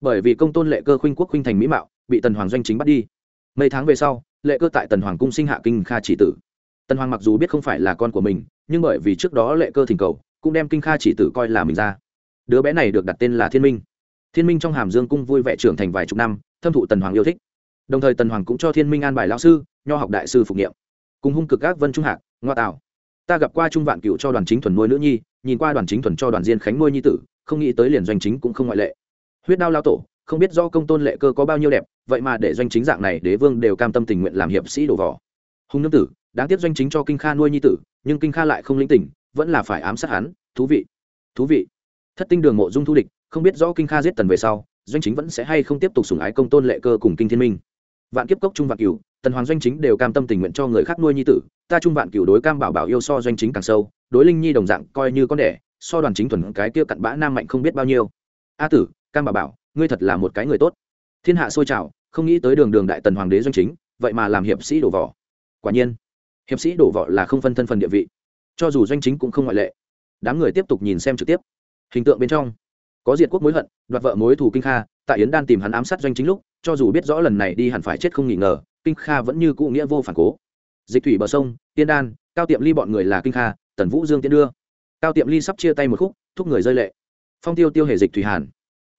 Bởi vì công tôn lệ cơ khuynh quốc khuynh thành mỹ mạo, bị tần hoàng doanh chính bắt đi. Mấy tháng về sau, lệ cơ tại tần hoàng cung sinh hạ kinh kha chỉ tử. Tần hoàng mặc dù biết không phải là con của mình, nhưng bởi vì trước đó lệ cơ thỉnh cầu, cũng đem kinh kha chỉ tử coi là mình ra. Đứa bé này được đặt tên là thiên minh. Thiên minh trong hàm dương cung vui vẻ trưởng thành vài chục năm, thâm thụ tần hoàng yêu thích đồng thời tần hoàng cũng cho thiên minh an bài lão sư, nho học đại sư phục nghiệm cùng hung cực các vân trung hạc, ngoa tạo. Ta gặp qua trung vạn cựu cho đoàn chính thuần nuôi nữ nhi, nhìn qua đoàn chính thuần cho đoàn diên khánh nuôi nhi tử, không nghĩ tới liền doanh chính cũng không ngoại lệ. Huyết đao lao tổ, không biết do công tôn lệ cơ có bao nhiêu đẹp, vậy mà để doanh chính dạng này đế vương đều cam tâm tình nguyện làm hiệp sĩ đổ vỏ hùng nương tử, đáng tiếc doanh chính cho kinh kha nuôi nhi tử, nhưng kinh kha lại không linh tỉnh vẫn là phải ám sát hắn, thú vị. Thú vị. Thất tinh đường mộ dung thu địch, không biết rõ kinh kha giết tần về sau, doanh chính vẫn sẽ hay không tiếp tục sủng ái công tôn lệ cơ cùng kinh thiên minh vạn kiếp cốc trung vạn cửu, tần hoàng doanh chính đều cam tâm tình nguyện cho người khác nuôi nhi tử, ta trung vạn cửu đối cam bảo bảo yêu so doanh chính càng sâu, đối linh nhi đồng dạng coi như con đẻ, so đoàn chính thuần cái kia cặn bã nam mạnh không biết bao nhiêu. A tử, cam bảo bảo, ngươi thật là một cái người tốt. Thiên hạ sôi trào, không nghĩ tới đường đường đại tần hoàng đế doanh chính, vậy mà làm hiệp sĩ đổ vỏ. Quả nhiên, hiệp sĩ đổ vỏ là không phân thân phần địa vị. Cho dù doanh chính cũng không ngoại lệ. Đám người tiếp tục nhìn xem trực tiếp. Hình tượng bên trong, có diệt quốc mối hận, đoạt vợ mối thù kinh kha tại yến đan tìm hắn ám sát doanh chính lúc, cho dù biết rõ lần này đi hẳn phải chết không nghi ngờ, kinh kha vẫn như cụ nghĩa vô phản cố. Dịch thủy bờ sông tiên đan, cao tiệm ly bọn người là kinh kha, tần vũ dương tiến đưa. Cao tiệm ly sắp chia tay một khúc, thúc người rơi lệ. Phong tiêu tiêu hề dịch thủy hàn.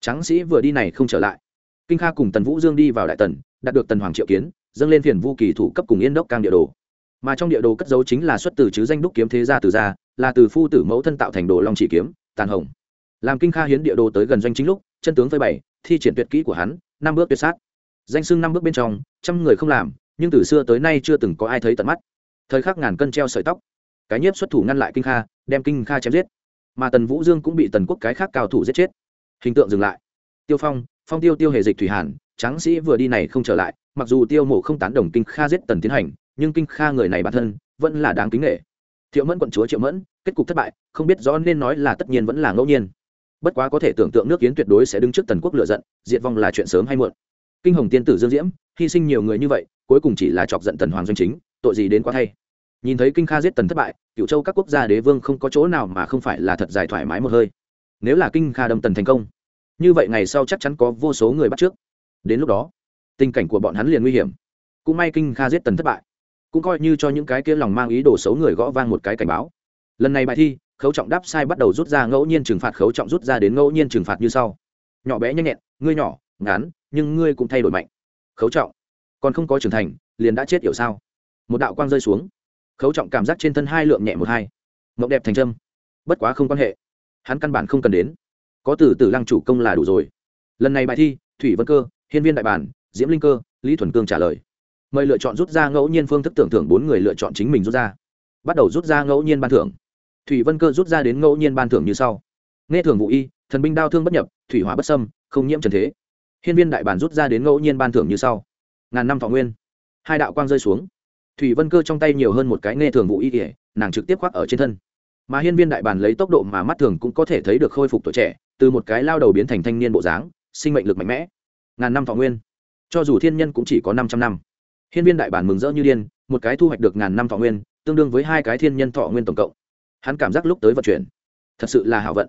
Tráng sĩ vừa đi này không trở lại. Kinh kha cùng tần vũ dương đi vào đại tần, đạt được tần hoàng triệu kiến, dâng lên phiền vu kỳ thủ cấp cùng yên đốc cang địa đồ. Mà trong địa đồ cất dấu chính là xuất từ chứ danh đúc kiếm thế gia từ gia, là từ phu tử mẫu thân tạo thành đồ long chỉ kiếm, tàn hồng. Làm kinh kha hiến địa đồ tới gần doanh chính lúc, chân tướng phơi bày thi triển tuyệt kỹ của hắn, năm bước tuyệt sát. Danh sưng năm bước bên trong, trăm người không làm, nhưng từ xưa tới nay chưa từng có ai thấy tận mắt. Thời khắc ngàn cân treo sợi tóc. Cái nhiếp xuất thủ ngăn lại kinh kha, đem kinh kha chém giết. Mà tần vũ dương cũng bị tần quốc cái khác cao thủ giết chết. Hình tượng dừng lại. Tiêu phong phong tiêu tiêu hề dịch thủy hàn, tráng sĩ vừa đi này không trở lại, mặc dù tiêu mộ không tán đồng kinh kha giết tần tiến hành, nhưng kinh kha người này bản thân vẫn là đáng kính nghệ thiệu mẫn quận chúa triệu mẫn, kết cục thất bại, không biết rõ nên nói là tất nhiên vẫn là ngẫu nhiên bất quá có thể tưởng tượng nước kiến tuyệt đối sẽ đứng trước tần quốc lựa giận, diệt vong là chuyện sớm hay muộn. Kinh hồng tiên tử dương diễm, hy sinh nhiều người như vậy, cuối cùng chỉ là chọc giận tần hoàng doanh chính, tội gì đến quá thay. Nhìn thấy kinh kha giết tần thất bại cựu châu các quốc gia đế vương không có chỗ nào mà không phải là thật dài thoải mái một hơi. Nếu là kinh kha đâm tần thành công, như vậy ngày sau chắc chắn có vô số người bắt trước. Đến lúc đó, tình cảnh của bọn hắn liền nguy hiểm. Cũng may kinh kha giết tần thất bại, cũng coi như cho những cái kia lòng mang ý đồ xấu người gõ vang một cái cảnh báo. Lần này bài thi khấu trọng đáp sai bắt đầu rút ra ngẫu nhiên trừng phạt, khấu trọng rút ra đến ngẫu nhiên trừng phạt như sau. Nhỏ bé nhanh nhẹn, ngươi nhỏ, ngắn, nhưng ngươi cũng thay đổi mạnh. Khấu trọng. Còn không có trưởng thành, liền đã chết hiểu sao? Một đạo quang rơi xuống. Khấu trọng cảm giác trên thân hai lượng nhẹ một hai. Mộng đẹp thành trâm. Bất quá không quan hệ. Hắn căn bản không cần đến. Có từ từ lăng chủ công là đủ rồi. Lần này bài thi, thủy vân cơ, hiên viên đại bản, diễm linh cơ, lý thuần cương trả lời. Mời lựa chọn rút ra ngẫu nhiên phương thức tưởng thưởng bốn người lựa chọn chính mình rút ra. Bắt đầu rút ra ngẫu nhiên ban thưởng thủy vân cơ rút ra đến ngẫu nhiên ban thưởng như sau. Nghe thường vụ y, thần binh đao thương bất nhập, thủy hỏa bất sâm không nhiễm trần thế. Hiên viên đại bản rút ra đến ngẫu nhiên ban thưởng như sau. Ngàn năm thọ nguyên. Hai đạo quang rơi xuống. Thủy vân cơ trong tay nhiều hơn một cái nghe thường vụ y kể nàng trực tiếp khoác ở trên thân. Mà hiên viên đại bản lấy tốc độ mà mắt thường cũng có thể thấy được khôi phục tuổi trẻ, từ một cái lao đầu biến thành thanh niên bộ dáng, sinh mệnh lực mạnh mẽ. Ngàn năm thọ nguyên. Cho dù thiên nhân cũng chỉ có năm trăm năm. Hiên viên đại bản mừng rỡ như điên, một cái thu hoạch được ngàn năm thọ nguyên, tương đương với hai cái thiên nhân thọ nguyên tổng cộng hắn cảm giác lúc tới vận chuyển, thật sự là hảo vận.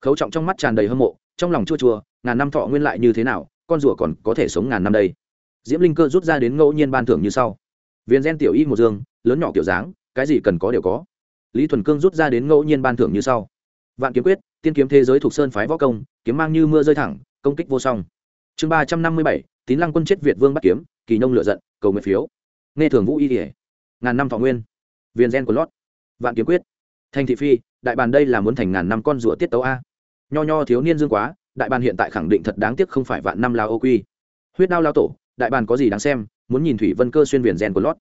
Khấu trọng trong mắt tràn đầy hâm mộ, trong lòng chua chua, ngàn năm thọ nguyên lại như thế nào, con rùa còn có thể sống ngàn năm đây. Diễm linh cơ rút ra đến ngẫu nhiên ban thưởng như sau. Viên gen tiểu y một dương, lớn nhỏ kiểu dáng, cái gì cần có đều có. Lý thuần cương rút ra đến ngẫu nhiên ban thưởng như sau. Vạn kiếm quyết, tiên kiếm thế giới thuộc sơn phái võ công, kiếm mang như mưa rơi thẳng, công kích vô song. Chương ba trăm năm mươi bảy, tín lăng quân chết việt vương bắt kiếm, kỳ nông lựa giận, cầu nguyện phiếu. Nghe thường vũ y kể ngàn năm thọ nguyên. Viên gen của lót. Vạn kiếm quyết thành thị phi, đại bàn đây là muốn thành ngàn năm con rùa tiết tấu a. Nho nho thiếu niên dương quá, đại bàn hiện tại khẳng định thật đáng tiếc không phải vạn năm lao ô quy. Huyết đao lao tổ, đại bàn có gì đáng xem, muốn nhìn thủy vân cơ xuyên viền rèn của lót.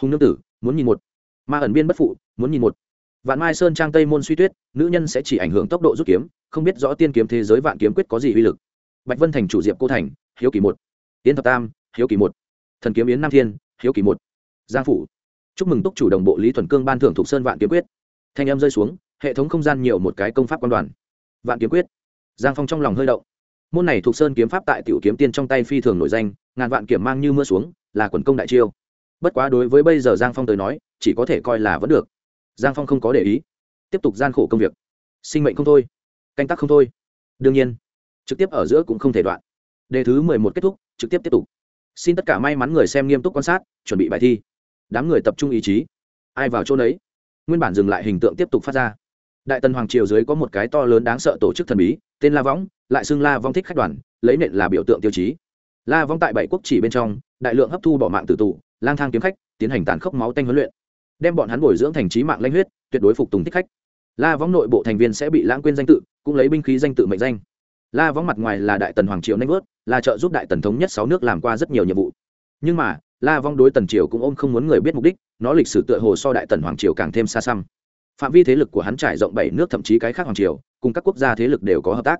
Hùng nương tử, muốn nhìn một. Ma ẩn biên bất phụ, muốn nhìn một. Vạn mai sơn trang tây môn suy tuyết, nữ nhân sẽ chỉ ảnh hưởng tốc độ rút kiếm, không biết rõ tiên kiếm thế giới vạn kiếm quyết có gì uy lực. Bạch vân thành chủ diệp cô thành, hiếu kỳ một. Tiến thập tam, hiếu kỳ một. Thần kiếm yến nam thiên, hiếu kỳ một. Giang phủ. Chúc mừng túc chủ đồng bộ lý thuần cương ban thưởng thục sơn vạn kiếm quyết thanh âm rơi xuống, hệ thống không gian nhiều một cái công pháp quan đoàn. Vạn kiếm quyết. Giang phong trong lòng hơi động. Môn này thuộc sơn kiếm pháp tại tiểu kiếm tiên trong tay phi thường nổi danh, ngàn vạn kiểm mang như mưa xuống, là quần công đại chiêu. Bất quá đối với bây giờ giang phong tới nói, chỉ có thể coi là vẫn được. Giang phong không có để ý. Tiếp tục gian khổ công việc. Sinh mệnh không thôi. Canh tác không thôi. Đương nhiên, trực tiếp ở giữa cũng không thể đoạn. Đề thứ mười một kết thúc, trực tiếp tiếp tục. Xin tất cả may mắn người xem nghiêm túc quan sát, chuẩn bị bài thi. Đám người tập trung ý chí. Ai vào chỗ đấy nguyên bản dừng lại hình tượng tiếp tục phát ra. Đại tần hoàng triều dưới có một cái to lớn đáng sợ tổ chức thần bí, tên la võng, lại xưng la vong thích khách đoàn, lấy nện là biểu tượng tiêu chí. La vong tại bảy quốc chỉ bên trong, đại lượng hấp thu bỏ mạng tử tù, lang thang kiếm khách, tiến hành tàn khốc máu tanh huấn luyện. Đem bọn hắn bồi dưỡng thành trí mạng lanh huyết, tuyệt đối phục tùng thích khách. La võng nội bộ thành viên sẽ bị lãng quên danh tự, cũng lấy binh khí danh tự mệnh danh. La võng mặt ngoài là đại tần hoàng triều nanh vớt là trợ giúp đại tần thống nhất sáu nước làm qua rất nhiều nhiệm vụ. Nhưng mà la vong đối tần triều cũng ôm không muốn người biết mục đích nó lịch sử tựa hồ so đại tần hoàng triều càng thêm xa xăm. Phạm vi thế lực của hắn trải rộng bảy nước thậm chí cái khác hoàng triều cùng các quốc gia thế lực đều có hợp tác.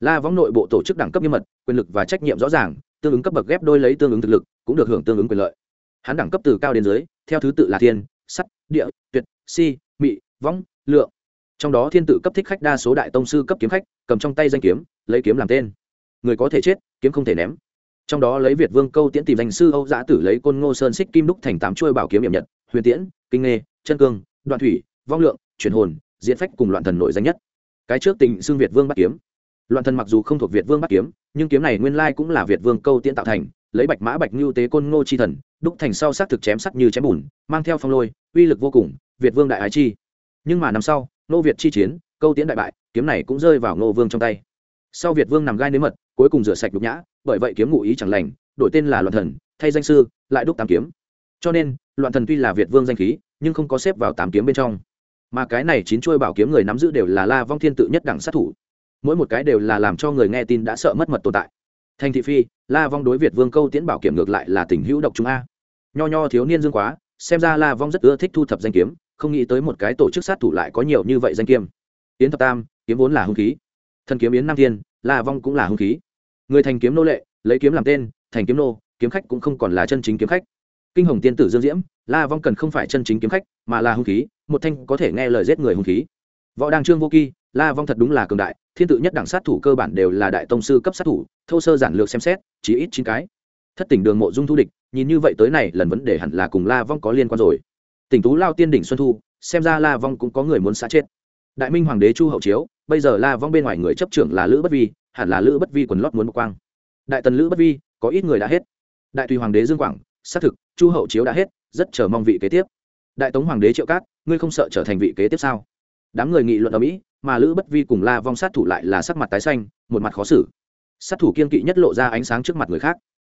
La vong nội bộ tổ chức đẳng cấp nghiêm mật quyền lực và trách nhiệm rõ ràng tương ứng cấp bậc ghép đôi lấy tương ứng thực lực cũng được hưởng tương ứng quyền lợi. Hắn đẳng cấp từ cao đến dưới theo thứ tự là thiên sắt địa tuyệt si mị vong, lượng. Trong đó thiên tự cấp thích khách đa số đại tông sư cấp kiếm khách cầm trong tay danh kiếm lấy kiếm làm tên. Người có thể chết kiếm không thể ném trong đó lấy việt vương câu tiễn tìm danh sư âu giã tử lấy côn ngô sơn xích kim đúc thành tám chuôi bảo kiếm hiểm nhật, huyền tiễn, kinh nghê, chân cương, đoạn thủy, vong lượng truyền hồn diễn phách cùng loạn thần nổi danh nhất. Cái trước tình xưng việt vương bắt kiếm. Loạn thần mặc dù không thuộc việt vương bắt kiếm, nhưng kiếm này nguyên lai cũng là việt vương câu tiễn tạo thành, lấy bạch mã bạch ngưu tế côn ngô chi thần, đúc thành sau xác thực chém sắt như chém bùn, mang theo phong lôi, uy lực vô cùng, việt vương đại ái chi. Nhưng mà năm sau nô việt chi chiến, câu tiễn đại bại, kiếm này cũng rơi vào ngô vương trong tay. Sau việt vương nằm gai nếm mật, cuối cùng rửa sạch đục nhã bởi vậy kiếm ngụ ý chẳng lành, đổi tên là loạn thần, thay danh sư, lại đúc tám kiếm. Cho nên, loạn thần tuy là việt vương danh khí, nhưng không có xếp vào tám kiếm bên trong. Mà cái này chín chuôi bảo kiếm người nắm giữ đều là la vong thiên tự nhất đẳng sát thủ. Mỗi một cái đều là làm cho người nghe tin đã sợ mất mật tồn tại. Thành thị phi, la vong đối việt vương câu tiễn bảo kiểm ngược lại là tình hữu độc chúng a. Nho nho thiếu niên dương quá, xem ra la vong rất ưa thích thu thập danh kiếm, không nghĩ tới một cái tổ chức sát thủ lại có nhiều như vậy danh kiếm. Yến thập tam, kiếm vốn là hung khí. Thần kiếm yến nam thiên, la vong cũng là hung khí người thành kiếm nô lệ, lấy kiếm làm tên, thành kiếm nô, kiếm khách cũng không còn là chân chính kiếm khách. Kinh hồng tiên tử dương diễm, la vong cần không phải chân chính kiếm khách, mà là hung khí, một thanh có thể nghe lời giết người hung khí. Võ đăng trương vô kỳ la vong thật đúng là cường đại, thiên tự nhất đẳng sát thủ cơ bản đều là đại tông sư cấp sát thủ, thô sơ giản lược xem xét, chỉ ít chín cái. Thất tỉnh đường mộ dung thu địch, nhìn như vậy tới này, lần vấn đề hẳn là cùng la vong có liên quan rồi. Tỉnh tú lao tiên đỉnh xuân thu, xem ra la vong cũng có người muốn xã chết. Đại minh hoàng đế chu hậu chiếu, bây giờ la vong bên ngoài người chấp trưởng là lữ bất vi hẳn là lữ bất vi quần lót muốn một quang. Đại tần lữ bất vi, có ít người đã hết. Đại tùy hoàng đế dương quảng, xác thực, chu hậu chiếu đã hết, rất chờ mong vị kế tiếp. Đại tống hoàng đế triệu cát, ngươi không sợ trở thành vị kế tiếp sao? Đám người nghị luận ở mỹ, mà lữ bất vi cùng la vong sát thủ lại là sắc mặt tái xanh, một mặt khó xử. Sát thủ kiên kỵ nhất lộ ra ánh sáng trước mặt người khác.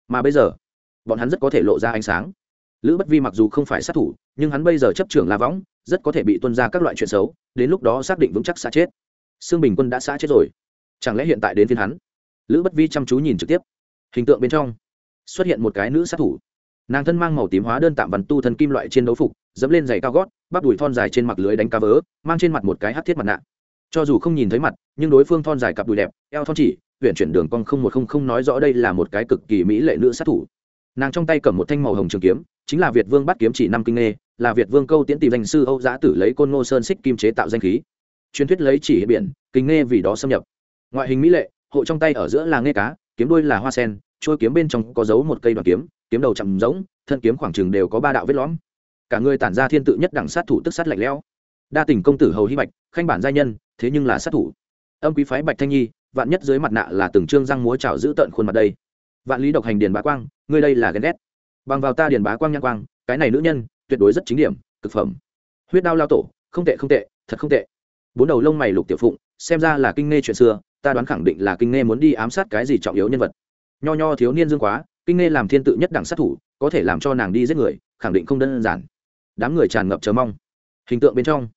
Mà bây giờ, bọn hắn rất có thể lộ ra ánh sáng. Lữ bất vi mặc dù không phải sát thủ, nhưng hắn bây giờ chấp trưởng la võng rất có thể bị tuân ra các loại chuyện xấu, đến lúc đó xác định vững chắc xã chết. Xương bình quân đã xã chết rồi chẳng lẽ hiện tại đến phiên hắn? Lữ bất vi chăm chú nhìn trực tiếp. Hình tượng bên trong, xuất hiện một cái nữ sát thủ. Nàng thân mang màu tím hóa đơn tạm vằn tu thân kim loại trên đấu phục, dẫm lên giày cao gót, bắp đùi thon dài trên mặt lưới đánh cá vớ, mang trên mặt một cái hát thiết mặt nạ. Cho dù không nhìn thấy mặt, nhưng đối phương thon dài cặp đùi đẹp, eo thon chỉ huyện chuyển đường cong không một không không nói rõ đây là một cái cực kỳ mỹ lệ nữ sát thủ. Nàng trong tay cầm một thanh màu hồng trường kiếm, chính là việt vương bắt kiếm chỉ năm kinh nghê, là việt vương câu tiễn tìm danh sư âu giã tử lấy côn ngô sơn xích kim chế tạo danh khí. Truyền thuyết lấy chỉ hệ biển, kinh nghê vì đó xâm nhập ngoại hình mỹ lệ, hộ trong tay ở giữa là nghe cá, kiếm đuôi là hoa sen trôi kiếm bên trong có dấu một cây đoàn kiếm kiếm đầu chậm rỗng, thân kiếm khoảng chừng đều có ba đạo vết lõm. Cả người tản ra thiên tự nhất đẳng sát thủ tức sát lạnh lẽo. Đa tình công tử hầu hy bạch, khanh bản giai nhân, thế nhưng là sát thủ. Âm quý phái bạch thanh nhi, vạn nhất dưới mặt nạ là từng trương răng múa trào giữ tận khuôn mặt đây. Vạn lý độc hành điền bá quang, ngươi đây là ghen ghét. Bằng vào ta điền bá quang nhang quang, cái này nữ nhân, tuyệt đối rất chính điểm, cực phẩm. Huyết đao lao tổ, không tệ không tệ, thật không tệ. Bốn đầu lông mày lục tiểu phụng, xem ra là kinh nghe chuyện xưa ta đoán khẳng định là kinh nghe muốn đi ám sát cái gì trọng yếu nhân vật. Nho nho thiếu niên dương quá, kinh nghe làm thiên tự nhất đẳng sát thủ, có thể làm cho nàng đi giết người, khẳng định không đơn giản. Đám người tràn ngập chờ mong. Hình tượng bên trong,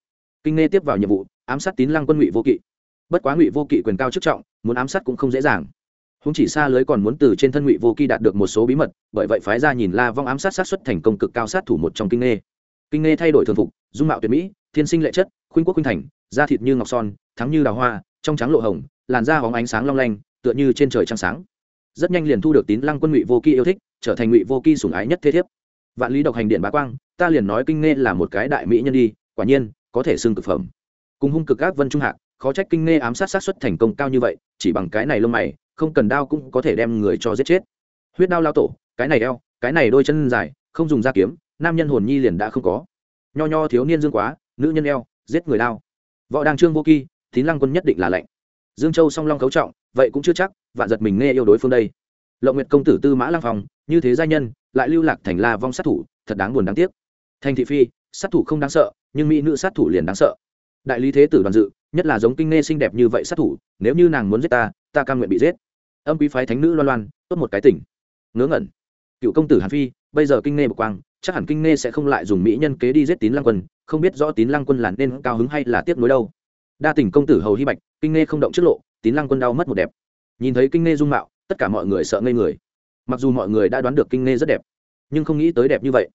kinh nghe tiếp vào nhiệm vụ, ám sát tín lăng quân ngụy vô kỵ. Bất quá ngụy vô kỵ quyền cao chức trọng, muốn ám sát cũng không dễ dàng. Húng chỉ xa lưới còn muốn từ trên thân ngụy vô kỵ đạt được một số bí mật, bởi vậy phái ra nhìn la vong ám sát sát xuất thành công cực cao sát thủ một trong kinh nghe. Kinh nghe thay đổi thường phục, dung mạo tuyệt mỹ, thiên sinh lệ chất, khuynh quốc khuynh thành, da thịt như ngọc son, thắng như đào hoa, trong trắng lộ hồng làn da hóng ánh sáng long lanh, tựa như trên trời trăng sáng. Rất nhanh liền thu được tín lăng quân ngụy vô kỳ yêu thích, trở thành ngụy vô kỳ sủng ái nhất thế thiếp. Vạn lý độc hành điện bá quang, ta liền nói kinh nghe là một cái đại mỹ nhân đi, quả nhiên, có thể xưng cực phẩm. Cùng hung cực ác vân trung hạc, khó trách kinh nghe ám sát sát xuất thành công cao như vậy, chỉ bằng cái này lông mày, không cần đao cũng có thể đem người cho giết chết. Huyết đao lao tổ, cái này eo, cái này đôi chân dài, không dùng da kiếm, nam nhân hồn nhi liền đã không có. Nho nho thiếu niên dương quá, nữ nhân eo, giết người lao. võ đăng trương vô kỳ tín lăng quân nhất định là lệnh dương châu song long cấu trọng, vậy cũng chưa chắc, vạn giật mình nghe yêu đối phương đây. Lộng nguyệt công tử tư mã lang phòng như thế gia nhân, lại lưu lạc thành la vong sát thủ, thật đáng buồn đáng tiếc. Thành thị phi, sát thủ không đáng sợ, nhưng mỹ nữ sát thủ liền đáng sợ. Đại lý thế tử đoàn dự, nhất là giống kinh nghe xinh đẹp như vậy sát thủ, nếu như nàng muốn giết ta ta cam nguyện bị giết. Âm quý phái thánh nữ loan loan, tốt một cái tỉnh. Ngớ ngẩn. Cựu công tử hàn phi, bây giờ kinh nghe bực quang, chắc hẳn kinh nghe sẽ không lại dùng mỹ nhân kế đi giết tín lăng quân, không biết rõ tín lăng quân là nên cao hứng hay là tiếc nuối đâu đa tình công tử hầu hy bạch, kinh nghe không động trước lộ, tín lăng quân đau mất một đẹp. Nhìn thấy kinh nghe dung mạo, tất cả mọi người sợ ngây người. Mặc dù mọi người đã đoán được kinh nghe rất đẹp, nhưng không nghĩ tới đẹp như vậy.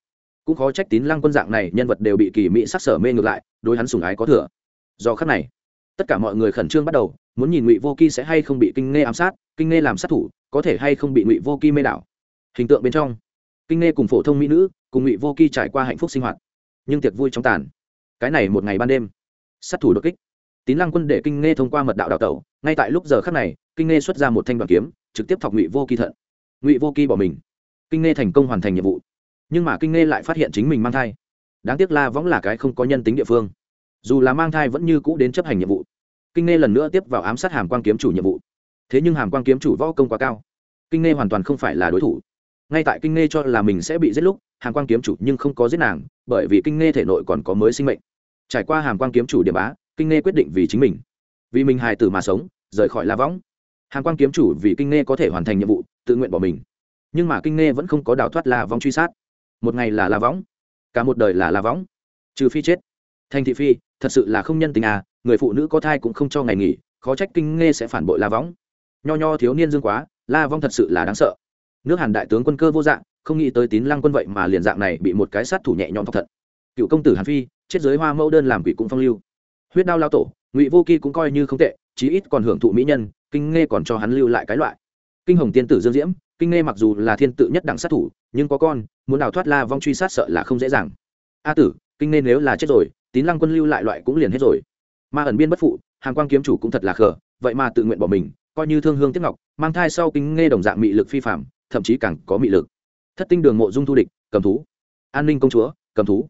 Cũng khó trách tín lăng quân dạng này, nhân vật đều bị kỳ mỹ sắc sở mê ngược lại, đối hắn sùng ái có thừa. Do khắc này, tất cả mọi người khẩn trương bắt đầu, muốn nhìn ngụy vô kỳ sẽ hay không bị kinh nghe ám sát, kinh nghe làm sát thủ, có thể hay không bị ngụy vô kỳ mê đảo. Hình tượng bên trong, kinh nghe cùng phổ thông mỹ nữ, cùng ngụy vô kỳ trải qua hạnh phúc sinh hoạt, nhưng tiệc vui trong tàn. Cái này một ngày ban đêm, sát thủ đột kích tín lăng quân để kinh nghe thông qua mật đạo đào tẩu, ngay tại lúc giờ khắc này, kinh nghe xuất ra một thanh đoàn kiếm, trực tiếp thọc ngụy vô kỳ thận. Ngụy vô kỳ bỏ mình. Kinh nghe thành công hoàn thành nhiệm vụ. Nhưng mà kinh nghe lại phát hiện chính mình mang thai. Đáng tiếc la võng là cái không có nhân tính địa phương. Dù là mang thai vẫn như cũ đến chấp hành nhiệm vụ. Kinh nghe lần nữa tiếp vào ám sát hàm quan kiếm chủ nhiệm vụ. Thế nhưng hàm quan kiếm chủ võ công quá cao. Kinh nghe hoàn toàn không phải là đối thủ. Ngay tại kinh nghe cho là mình sẽ bị giết lúc, hàm quan kiếm chủ nhưng không có giết nàng, bởi vì kinh nghe thể nội còn có mới sinh mệnh. Trải qua hàm quan kiếm chủ điểm bá kinh nghe quyết định vì chính mình. Vì mình hài tử mà sống, rời khỏi la võng. Hàm quan kiếm chủ vì kinh nghe có thể hoàn thành nhiệm vụ, tự nguyện bỏ mình. Nhưng mà kinh nghe vẫn không có đào thoát la võng truy sát. Một ngày là la võng, cả một đời là la võng. Trừ phi chết. Thành thị phi, thật sự là không nhân tình à người phụ nữ có thai cũng không cho ngày nghỉ, khó trách kinh nghe sẽ phản bội la võng. Nho nho thiếu niên dương quá, la vong thật sự là đáng sợ. Nước hàn đại tướng quân cơ vô dạng, không nghĩ tới tín lăng quân vậy mà liền dạng này bị một cái sát thủ nhẹ nhõm thọc thận. Cựu công tử hàn phi, chết giới hoa mẫu đơn làm quỷ cũng phong lưu huyết đao lao tổ, ngụy vô kỳ cũng coi như không tệ, chí ít còn hưởng thụ mỹ nhân, kinh nghe còn cho hắn lưu lại cái loại. Kinh hồng tiên tử dương diễm, kinh nghe mặc dù là thiên tự nhất đẳng sát thủ, nhưng có con, muốn đào thoát la vong truy sát sợ là không dễ dàng. A tử, kinh nghe nếu là chết rồi, tín lăng quân lưu lại loại cũng liền hết rồi. Ma ẩn biên bất phụ, hàng quan kiếm chủ cũng thật là khờ, vậy mà tự nguyện bỏ mình, coi như thương hương tiếp ngọc, mang thai sau kinh nghe đồng dạng mị lực phi phạm thậm chí càng có mị lực. Thất tinh đường mộ dung thu địch, cầm thú. An ninh công chúa, cầm thú.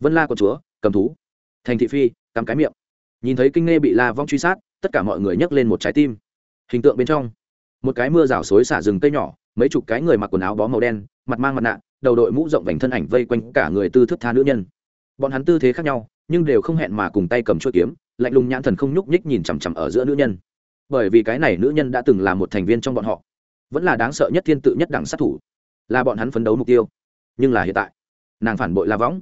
Vân la công chúa, cầm thú. Thành thị phi, cắm cái miệng nhìn thấy kinh nghe bị la vong truy sát, tất cả mọi người nhấc lên một trái tim. Hình tượng bên trong, một cái mưa rào xối xả rừng cây nhỏ, mấy chục cái người mặc quần áo bó màu đen, mặt mang mặt nạ, đầu đội mũ rộng vành thân ảnh vây quanh cả người tư thức tha nữ nhân. Bọn hắn tư thế khác nhau, nhưng đều không hẹn mà cùng tay cầm chuôi kiếm, lạnh lùng nhãn thần không nhúc nhích nhìn chằm chằm ở giữa nữ nhân. Bởi vì cái này nữ nhân đã từng là một thành viên trong bọn họ, vẫn là đáng sợ nhất thiên tự nhất đẳng sát thủ, là bọn hắn phấn đấu mục tiêu. Nhưng là hiện tại, nàng phản bội la võng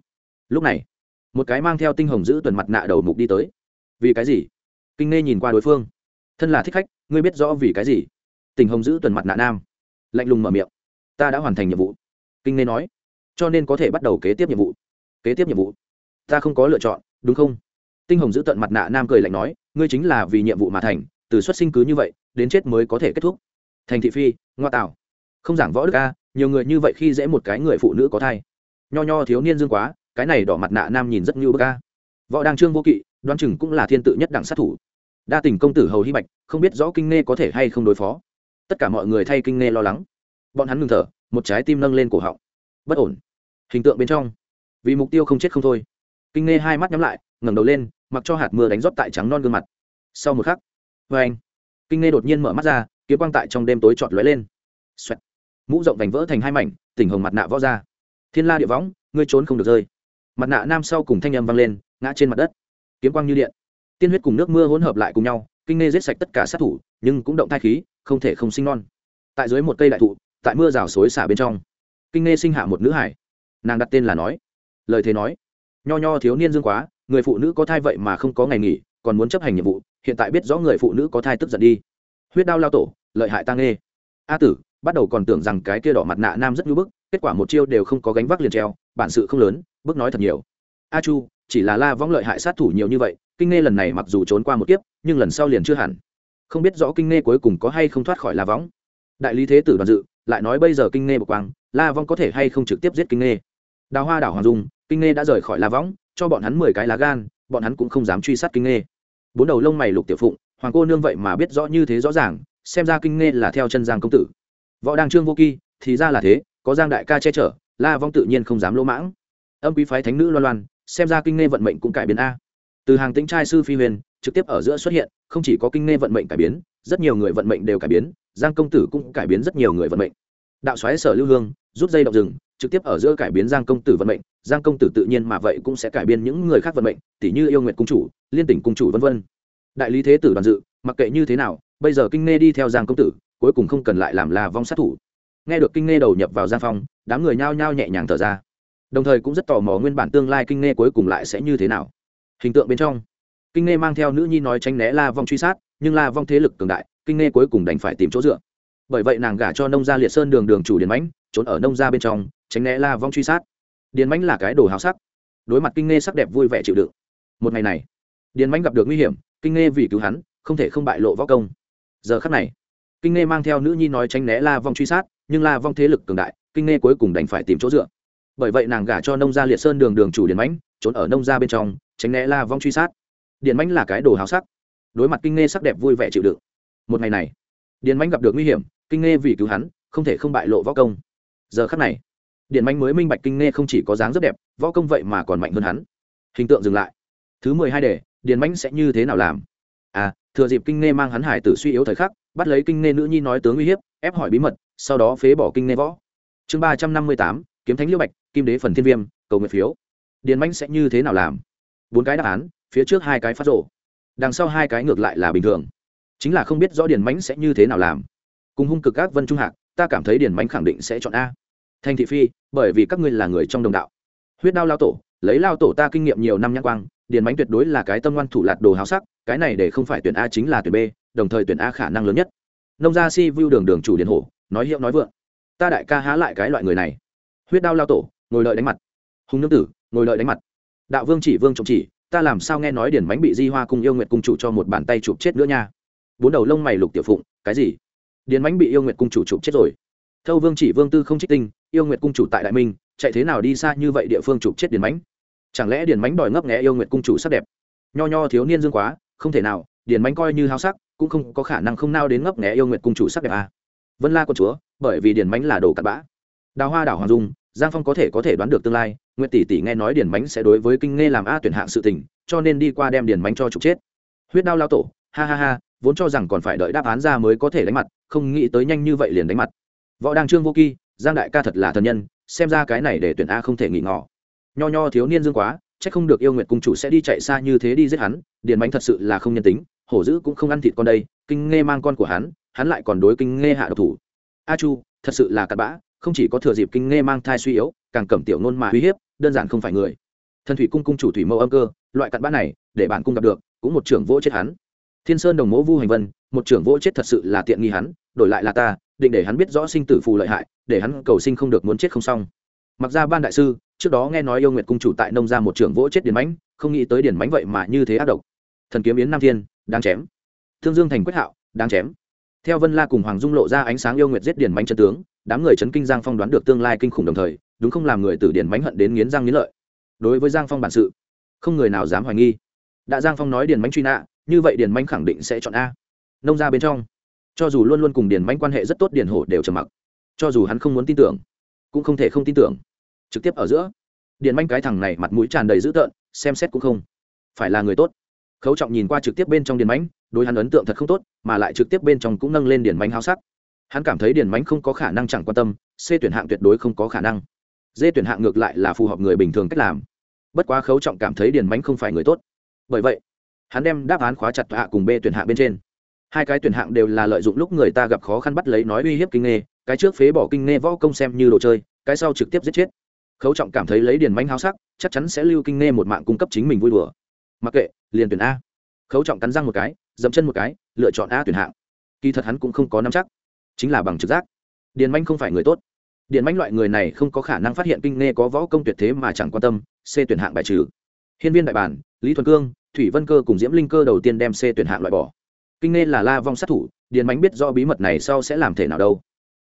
lúc này, một cái mang theo tinh hồng giữ tuần mặt nạ đầu mục đi tới vì cái gì? Kinh nghe nhìn qua đối phương. Thân là thích khách, ngươi biết rõ vì cái gì? Tình hồng giữ tuần mặt nạ nam. Lạnh lùng mở miệng. Ta đã hoàn thành nhiệm vụ. Kinh nghe nói. Cho nên có thể bắt đầu kế tiếp nhiệm vụ. Kế tiếp nhiệm vụ. Ta không có lựa chọn, đúng không? Tinh hồng giữ tận mặt nạ nam cười lạnh nói. Ngươi chính là vì nhiệm vụ mà thành. Từ xuất sinh cứ như vậy, đến chết mới có thể kết thúc. Thành thị phi, ngoa tạo. Không giảng võ đức a, nhiều người như vậy khi dễ một cái người phụ nữ có thai. Nho nho thiếu niên dương quá, cái này đỏ mặt nạ nam nhìn rất như bức a. Võ đang trương vô kỵ đoan chừng cũng là thiên tự nhất đẳng sát thủ. Đa tình công tử hầu hy bạch, không biết rõ kinh nghe có thể hay không đối phó. Tất cả mọi người thay kinh nghe lo lắng. Bọn hắn ngừng thở, một trái tim nâng lên cổ họng. Bất ổn. Hình tượng bên trong. Vì mục tiêu không chết không thôi. Kinh nghe hai mắt nhắm lại, ngẩng đầu lên, mặc cho hạt mưa đánh rót tại trắng non gương mặt. Sau một khắc vê anh. Kinh nghe đột nhiên mở mắt ra, kiếm quang tại trong đêm tối trọt lóe lên. Xoẹt. mũ rộng vành vỡ thành hai mảnh tỉnh hồng mặt nạ vỡ ra. Thiên la địa võng, ngươi trốn không được rơi. Mặt nạ nam sau cùng thanh âm vang lên, ngã trên mặt đất kiếm quang như điện. Tiên huyết cùng nước mưa hỗn hợp lại cùng nhau, kinh nghe giết sạch tất cả sát thủ, nhưng cũng động thai khí, không thể không sinh non. Tại dưới một cây đại thụ, tại mưa rào xối xả bên trong, kinh nghe sinh hạ một nữ hải. Nàng đặt tên là nói. Lời thế nói, nho nho thiếu niên dương quá, người phụ nữ có thai vậy mà không có ngày nghỉ, còn muốn chấp hành nhiệm vụ, hiện tại biết rõ người phụ nữ có thai tức giận đi. Huyết đao lao tổ, lợi hại tăng nghê a tử, bắt đầu còn tưởng rằng cái kia đỏ mặt nạ nam rất nhu bức, kết quả một chiêu đều không có gánh vác liền treo, bản sự không lớn, bức nói thật nhiều. A chu chỉ là la vong lợi hại sát thủ nhiều như vậy, kinh nghe lần này mặc dù trốn qua một kiếp, nhưng lần sau liền chưa hẳn. Không biết rõ kinh nghe cuối cùng có hay không thoát khỏi la võng. Đại lý thế tử đoàn dự, lại nói bây giờ kinh nghe bộc quang, la vong có thể hay không trực tiếp giết kinh nghe đào hoa đảo hoàng dung, kinh nghe đã rời khỏi la võng, cho bọn hắn mười cái lá gan, bọn hắn cũng không dám truy sát kinh nghe bốn đầu lông mày lục tiểu phụng, hoàng cô nương vậy mà biết rõ như thế rõ ràng, xem ra kinh nghe là theo chân giang công tử. Võ đăng trương vô kỳ thì ra là thế, có giang đại ca che chở, la vong tự nhiên không dám lỗ mãng. Âm quý phái thánh nữ loan loan xem ra kinh nghe vận mệnh cũng cải biến a. Từ hàng tính trai sư phi huyền, trực tiếp ở giữa xuất hiện, không chỉ có kinh nghe vận mệnh cải biến, rất nhiều người vận mệnh đều cải biến, giang công tử cũng cải biến rất nhiều người vận mệnh. Đạo xoáy sở lưu hương, rút dây động rừng, trực tiếp ở giữa cải biến giang công tử vận mệnh, giang công tử tự nhiên mà vậy cũng sẽ cải biến những người khác vận mệnh tỷ như yêu nguyện cung chủ, liên tỉnh cung chủ v v đại lý thế tử đoàn dự, mặc kệ như thế nào, bây giờ kinh nghe đi theo giang công tử, cuối cùng không cần lại làm là vong sát thủ. Nghe được kinh nghe đầu nhập vào giang phong, đám người nhao nhao nhẹ nhàng thở ra đồng thời cũng rất tò mò nguyên bản tương lai kinh nghe cuối cùng lại sẽ như thế nào. Hình tượng bên trong, kinh nghe mang theo nữ nhi nói tránh né la vong truy sát, nhưng la vong thế lực cường đại, kinh nghe cuối cùng đành phải tìm chỗ dựa. Bởi vậy nàng gả cho nông gia liệt sơn đường đường chủ điền mãnh, trốn ở nông gia bên trong, tránh né la vong truy sát. Điền mãnh là cái đồ hào sắc, đối mặt kinh nghe sắc đẹp vui vẻ chịu đựng. Một ngày này, điền mãnh gặp được nguy hiểm, kinh nghe vì cứu hắn, không thể không bại lộ võ công. Giờ khắc này, kinh nghe mang theo nữ nhi nói tránh né la vong truy sát, nhưng la vong thế lực cường đại, kinh nghe cuối cùng đành phải tìm chỗ dựa bởi vậy nàng gả cho nông gia liệt sơn đường đường chủ điển mãnh, trốn ở nông gia bên trong, tránh né la vong truy sát. Điển mãnh là cái đồ hào sắc. Đối mặt kinh nghe sắc đẹp vui vẻ chịu đựng. Một ngày này điển mãnh gặp được nguy hiểm, kinh nghe vì cứu hắn, không thể không bại lộ võ công. Giờ khắc này điển mãnh mới minh bạch kinh nghe không chỉ có dáng rất đẹp, võ công vậy mà còn mạnh hơn hắn. Hình tượng dừng lại. Thứ mười hai đề điển mãnh sẽ như thế nào làm? À thừa dịp kinh nghe mang hắn hải tử suy yếu thời khắc, bắt lấy kinh nghe nữ nhi nói tướng uy hiếp, ép hỏi bí mật, sau đó phế bỏ kinh nghe võ. Chương ba trăm năm mươi tám kiếm thánh liễu bạch, kim đế phần thiên viêm, cầu nguyện phiếu. Điền mãnh sẽ như thế nào làm? Bốn cái đáp án, phía trước hai cái phát rộ. Đằng sau hai cái ngược lại là bình thường. Chính là không biết rõ điền mãnh sẽ như thế nào làm. Cùng hung cực các vân trung hạc, ta cảm thấy điền mãnh khẳng định sẽ chọn a. Thành thị phi, bởi vì các ngươi là người trong đồng đạo. Huyết đao lao tổ, lấy lao tổ ta kinh nghiệm nhiều năm nhãn quang, điền mãnh tuyệt đối là cái tâm ngoan thủ lạt đồ háo sắc, cái này để không phải tuyển a chính là tuyển b, đồng thời tuyển a khả năng lớn nhất. Nông gia si vu đường đường chủ điền hổ, nói hiệu nói vượng. Ta đại ca há lại cái loại người này huyết đao lao tổ, ngồi lợi đánh mặt. Hùng nương tử, ngồi lợi đánh mặt. Đạo vương chỉ vương trọng chỉ, ta làm sao nghe nói điển bánh bị di hoa cùng yêu nguyệt cung chủ cho một bàn tay chụp chết nữa nha. Bốn đầu lông mày lục tiểu phụng, cái gì? Điển bánh bị yêu nguyệt cung chủ chụp chết rồi. Thâu vương chỉ vương tư không trích tinh, yêu nguyệt cung chủ tại đại minh, chạy thế nào đi xa như vậy địa phương chụp chết điển bánh chẳng lẽ điển bánh đòi ngấp nghẽ yêu nguyệt cung chủ sắc đẹp? Nho nho thiếu niên dương quá, không thể nào điển bánh coi như hao sắc, cũng không có khả năng không nao đến ngấp nghẽ yêu nguyệt cung chủ sắc đẹp à. vân la con chúa, bởi vì điển bánh là đồ cặn bã. Đào hoa đảo hoàng dung giang phong có thể có thể đoán được tương lai, nguyệt tỷ tỷ nghe nói Điền mánh sẽ đối với kinh nghe làm a tuyển hạng sự tình, cho nên đi qua đem Điền mánh cho trục chết. Huyết đao lao tổ, ha ha ha, vốn cho rằng còn phải đợi đáp án ra mới có thể đánh mặt, không nghĩ tới nhanh như vậy liền đánh mặt. Võ đăng trương vô kỳ giang đại ca thật là thần nhân, xem ra cái này để tuyển a không thể nghỉ ngỏ. Nho nho thiếu niên dương quá c h ắ c không được yêu nguyện cung chủ sẽ đi chạy xa như thế đi giết hắn, điền mánh thật sự là không nhân tính, hổ dữ cũng không ăn thịt con đây, kinh nghe mang con của hắn hắn lại còn đối kinh nghe hạ độc thủ. A chu, thật sự là cặn bã không chỉ có thừa dịp kinh nghe mang thai suy yếu, càng cầm tiểu nôn mà uy hiếp, đơn giản không phải người. Thần thủy cung cung chủ thủy mẫu âm cơ, loại cặn bã này, để bản cung gặp được, cũng một trưởng vỗ chết hắn. Thiên sơn đồng mỗ vu hành vân, một trưởng vỗ chết thật sự là tiện nghi hắn, đổi lại là ta, định để hắn biết rõ sinh tử phù lợi hại, để hắn cầu sinh không được muốn chết không xong. Mặc ra ban đại sư, trước đó nghe nói yêu nguyệt cung chủ tại nông ra một trưởng vỗ chết điền mãnh, không nghĩ tới điền mãnh vậy mà như thế ác độc. Thần kiếm yến nam thiên đang chém. Thương dương thành quyết hạo đang chém. Theo vân la cùng hoàng dung lộ ra ánh sáng yêu nguyệt giết điền mãnh chân tướng đám người chấn kinh giang phong đoán được tương lai kinh khủng đồng thời, đúng không làm người Tử điền mánh hận đến nghiến răng nghiến lợi. Đối với giang phong bản sự, không người nào dám hoài nghi. Đã giang phong nói điền mánh truy nã, như vậy điền mánh khẳng định sẽ chọn a. Nông ra bên trong, cho dù luôn luôn cùng điền mánh quan hệ rất tốt điền hổ đều trầm mặc. Cho dù hắn không muốn tin tưởng, cũng không thể không tin tưởng. Trực tiếp ở giữa điền mãnh cái thằng này mặt mũi tràn đầy dữ tợn, xem xét cũng không phải là người tốt. Khấu trọng nhìn qua trực tiếp bên trong điền mánh đối hắn ấn tượng thật không tốt, mà lại trực tiếp bên trong cũng nâng lên điền mánh háo sắc hắn cảm thấy điền mánh không có khả năng chẳng quan tâm, c tuyển hạng tuyệt đối không có khả năng. D tuyển hạng ngược lại là phù hợp người bình thường cách làm. Bất quá khấu trọng cảm thấy điền mánh không phải người tốt. Bởi vậy, hắn đem đáp án khóa chặt hạ cùng b tuyển hạng bên trên. Hai cái tuyển hạng đều là lợi dụng lúc người ta gặp khó khăn bắt lấy nói uy hiếp kinh nghề, cái trước phế bỏ kinh nghề võ công xem như đồ chơi, cái sau trực tiếp giết chết. Khấu trọng cảm thấy lấy điền mánh háo sắc, chắc chắn sẽ lưu kinh nghề một mạng cung cấp chính mình vui đùa. Mặc kệ, liền tuyển a. Khấu trọng cắn răng một cái dẫm chân một cái, lựa chọn a tuyển hạng. Kỳ thật hắn cũng không có nắm chắc chính là bằng trực giác. Điền manh không phải người tốt. Điền manh loại người này không có khả năng phát hiện kinh nghe có võ công tuyệt thế mà chẳng quan tâm, c tuyển hạng bài trừ. Hiên viên đại bản, lý thuần cương, thủy vân cơ cùng diễm linh cơ đầu tiên đem c tuyển hạng loại bỏ. Kinh nghe là la vong sát thủ, điền manh biết do bí mật này sau sẽ làm thể nào đâu.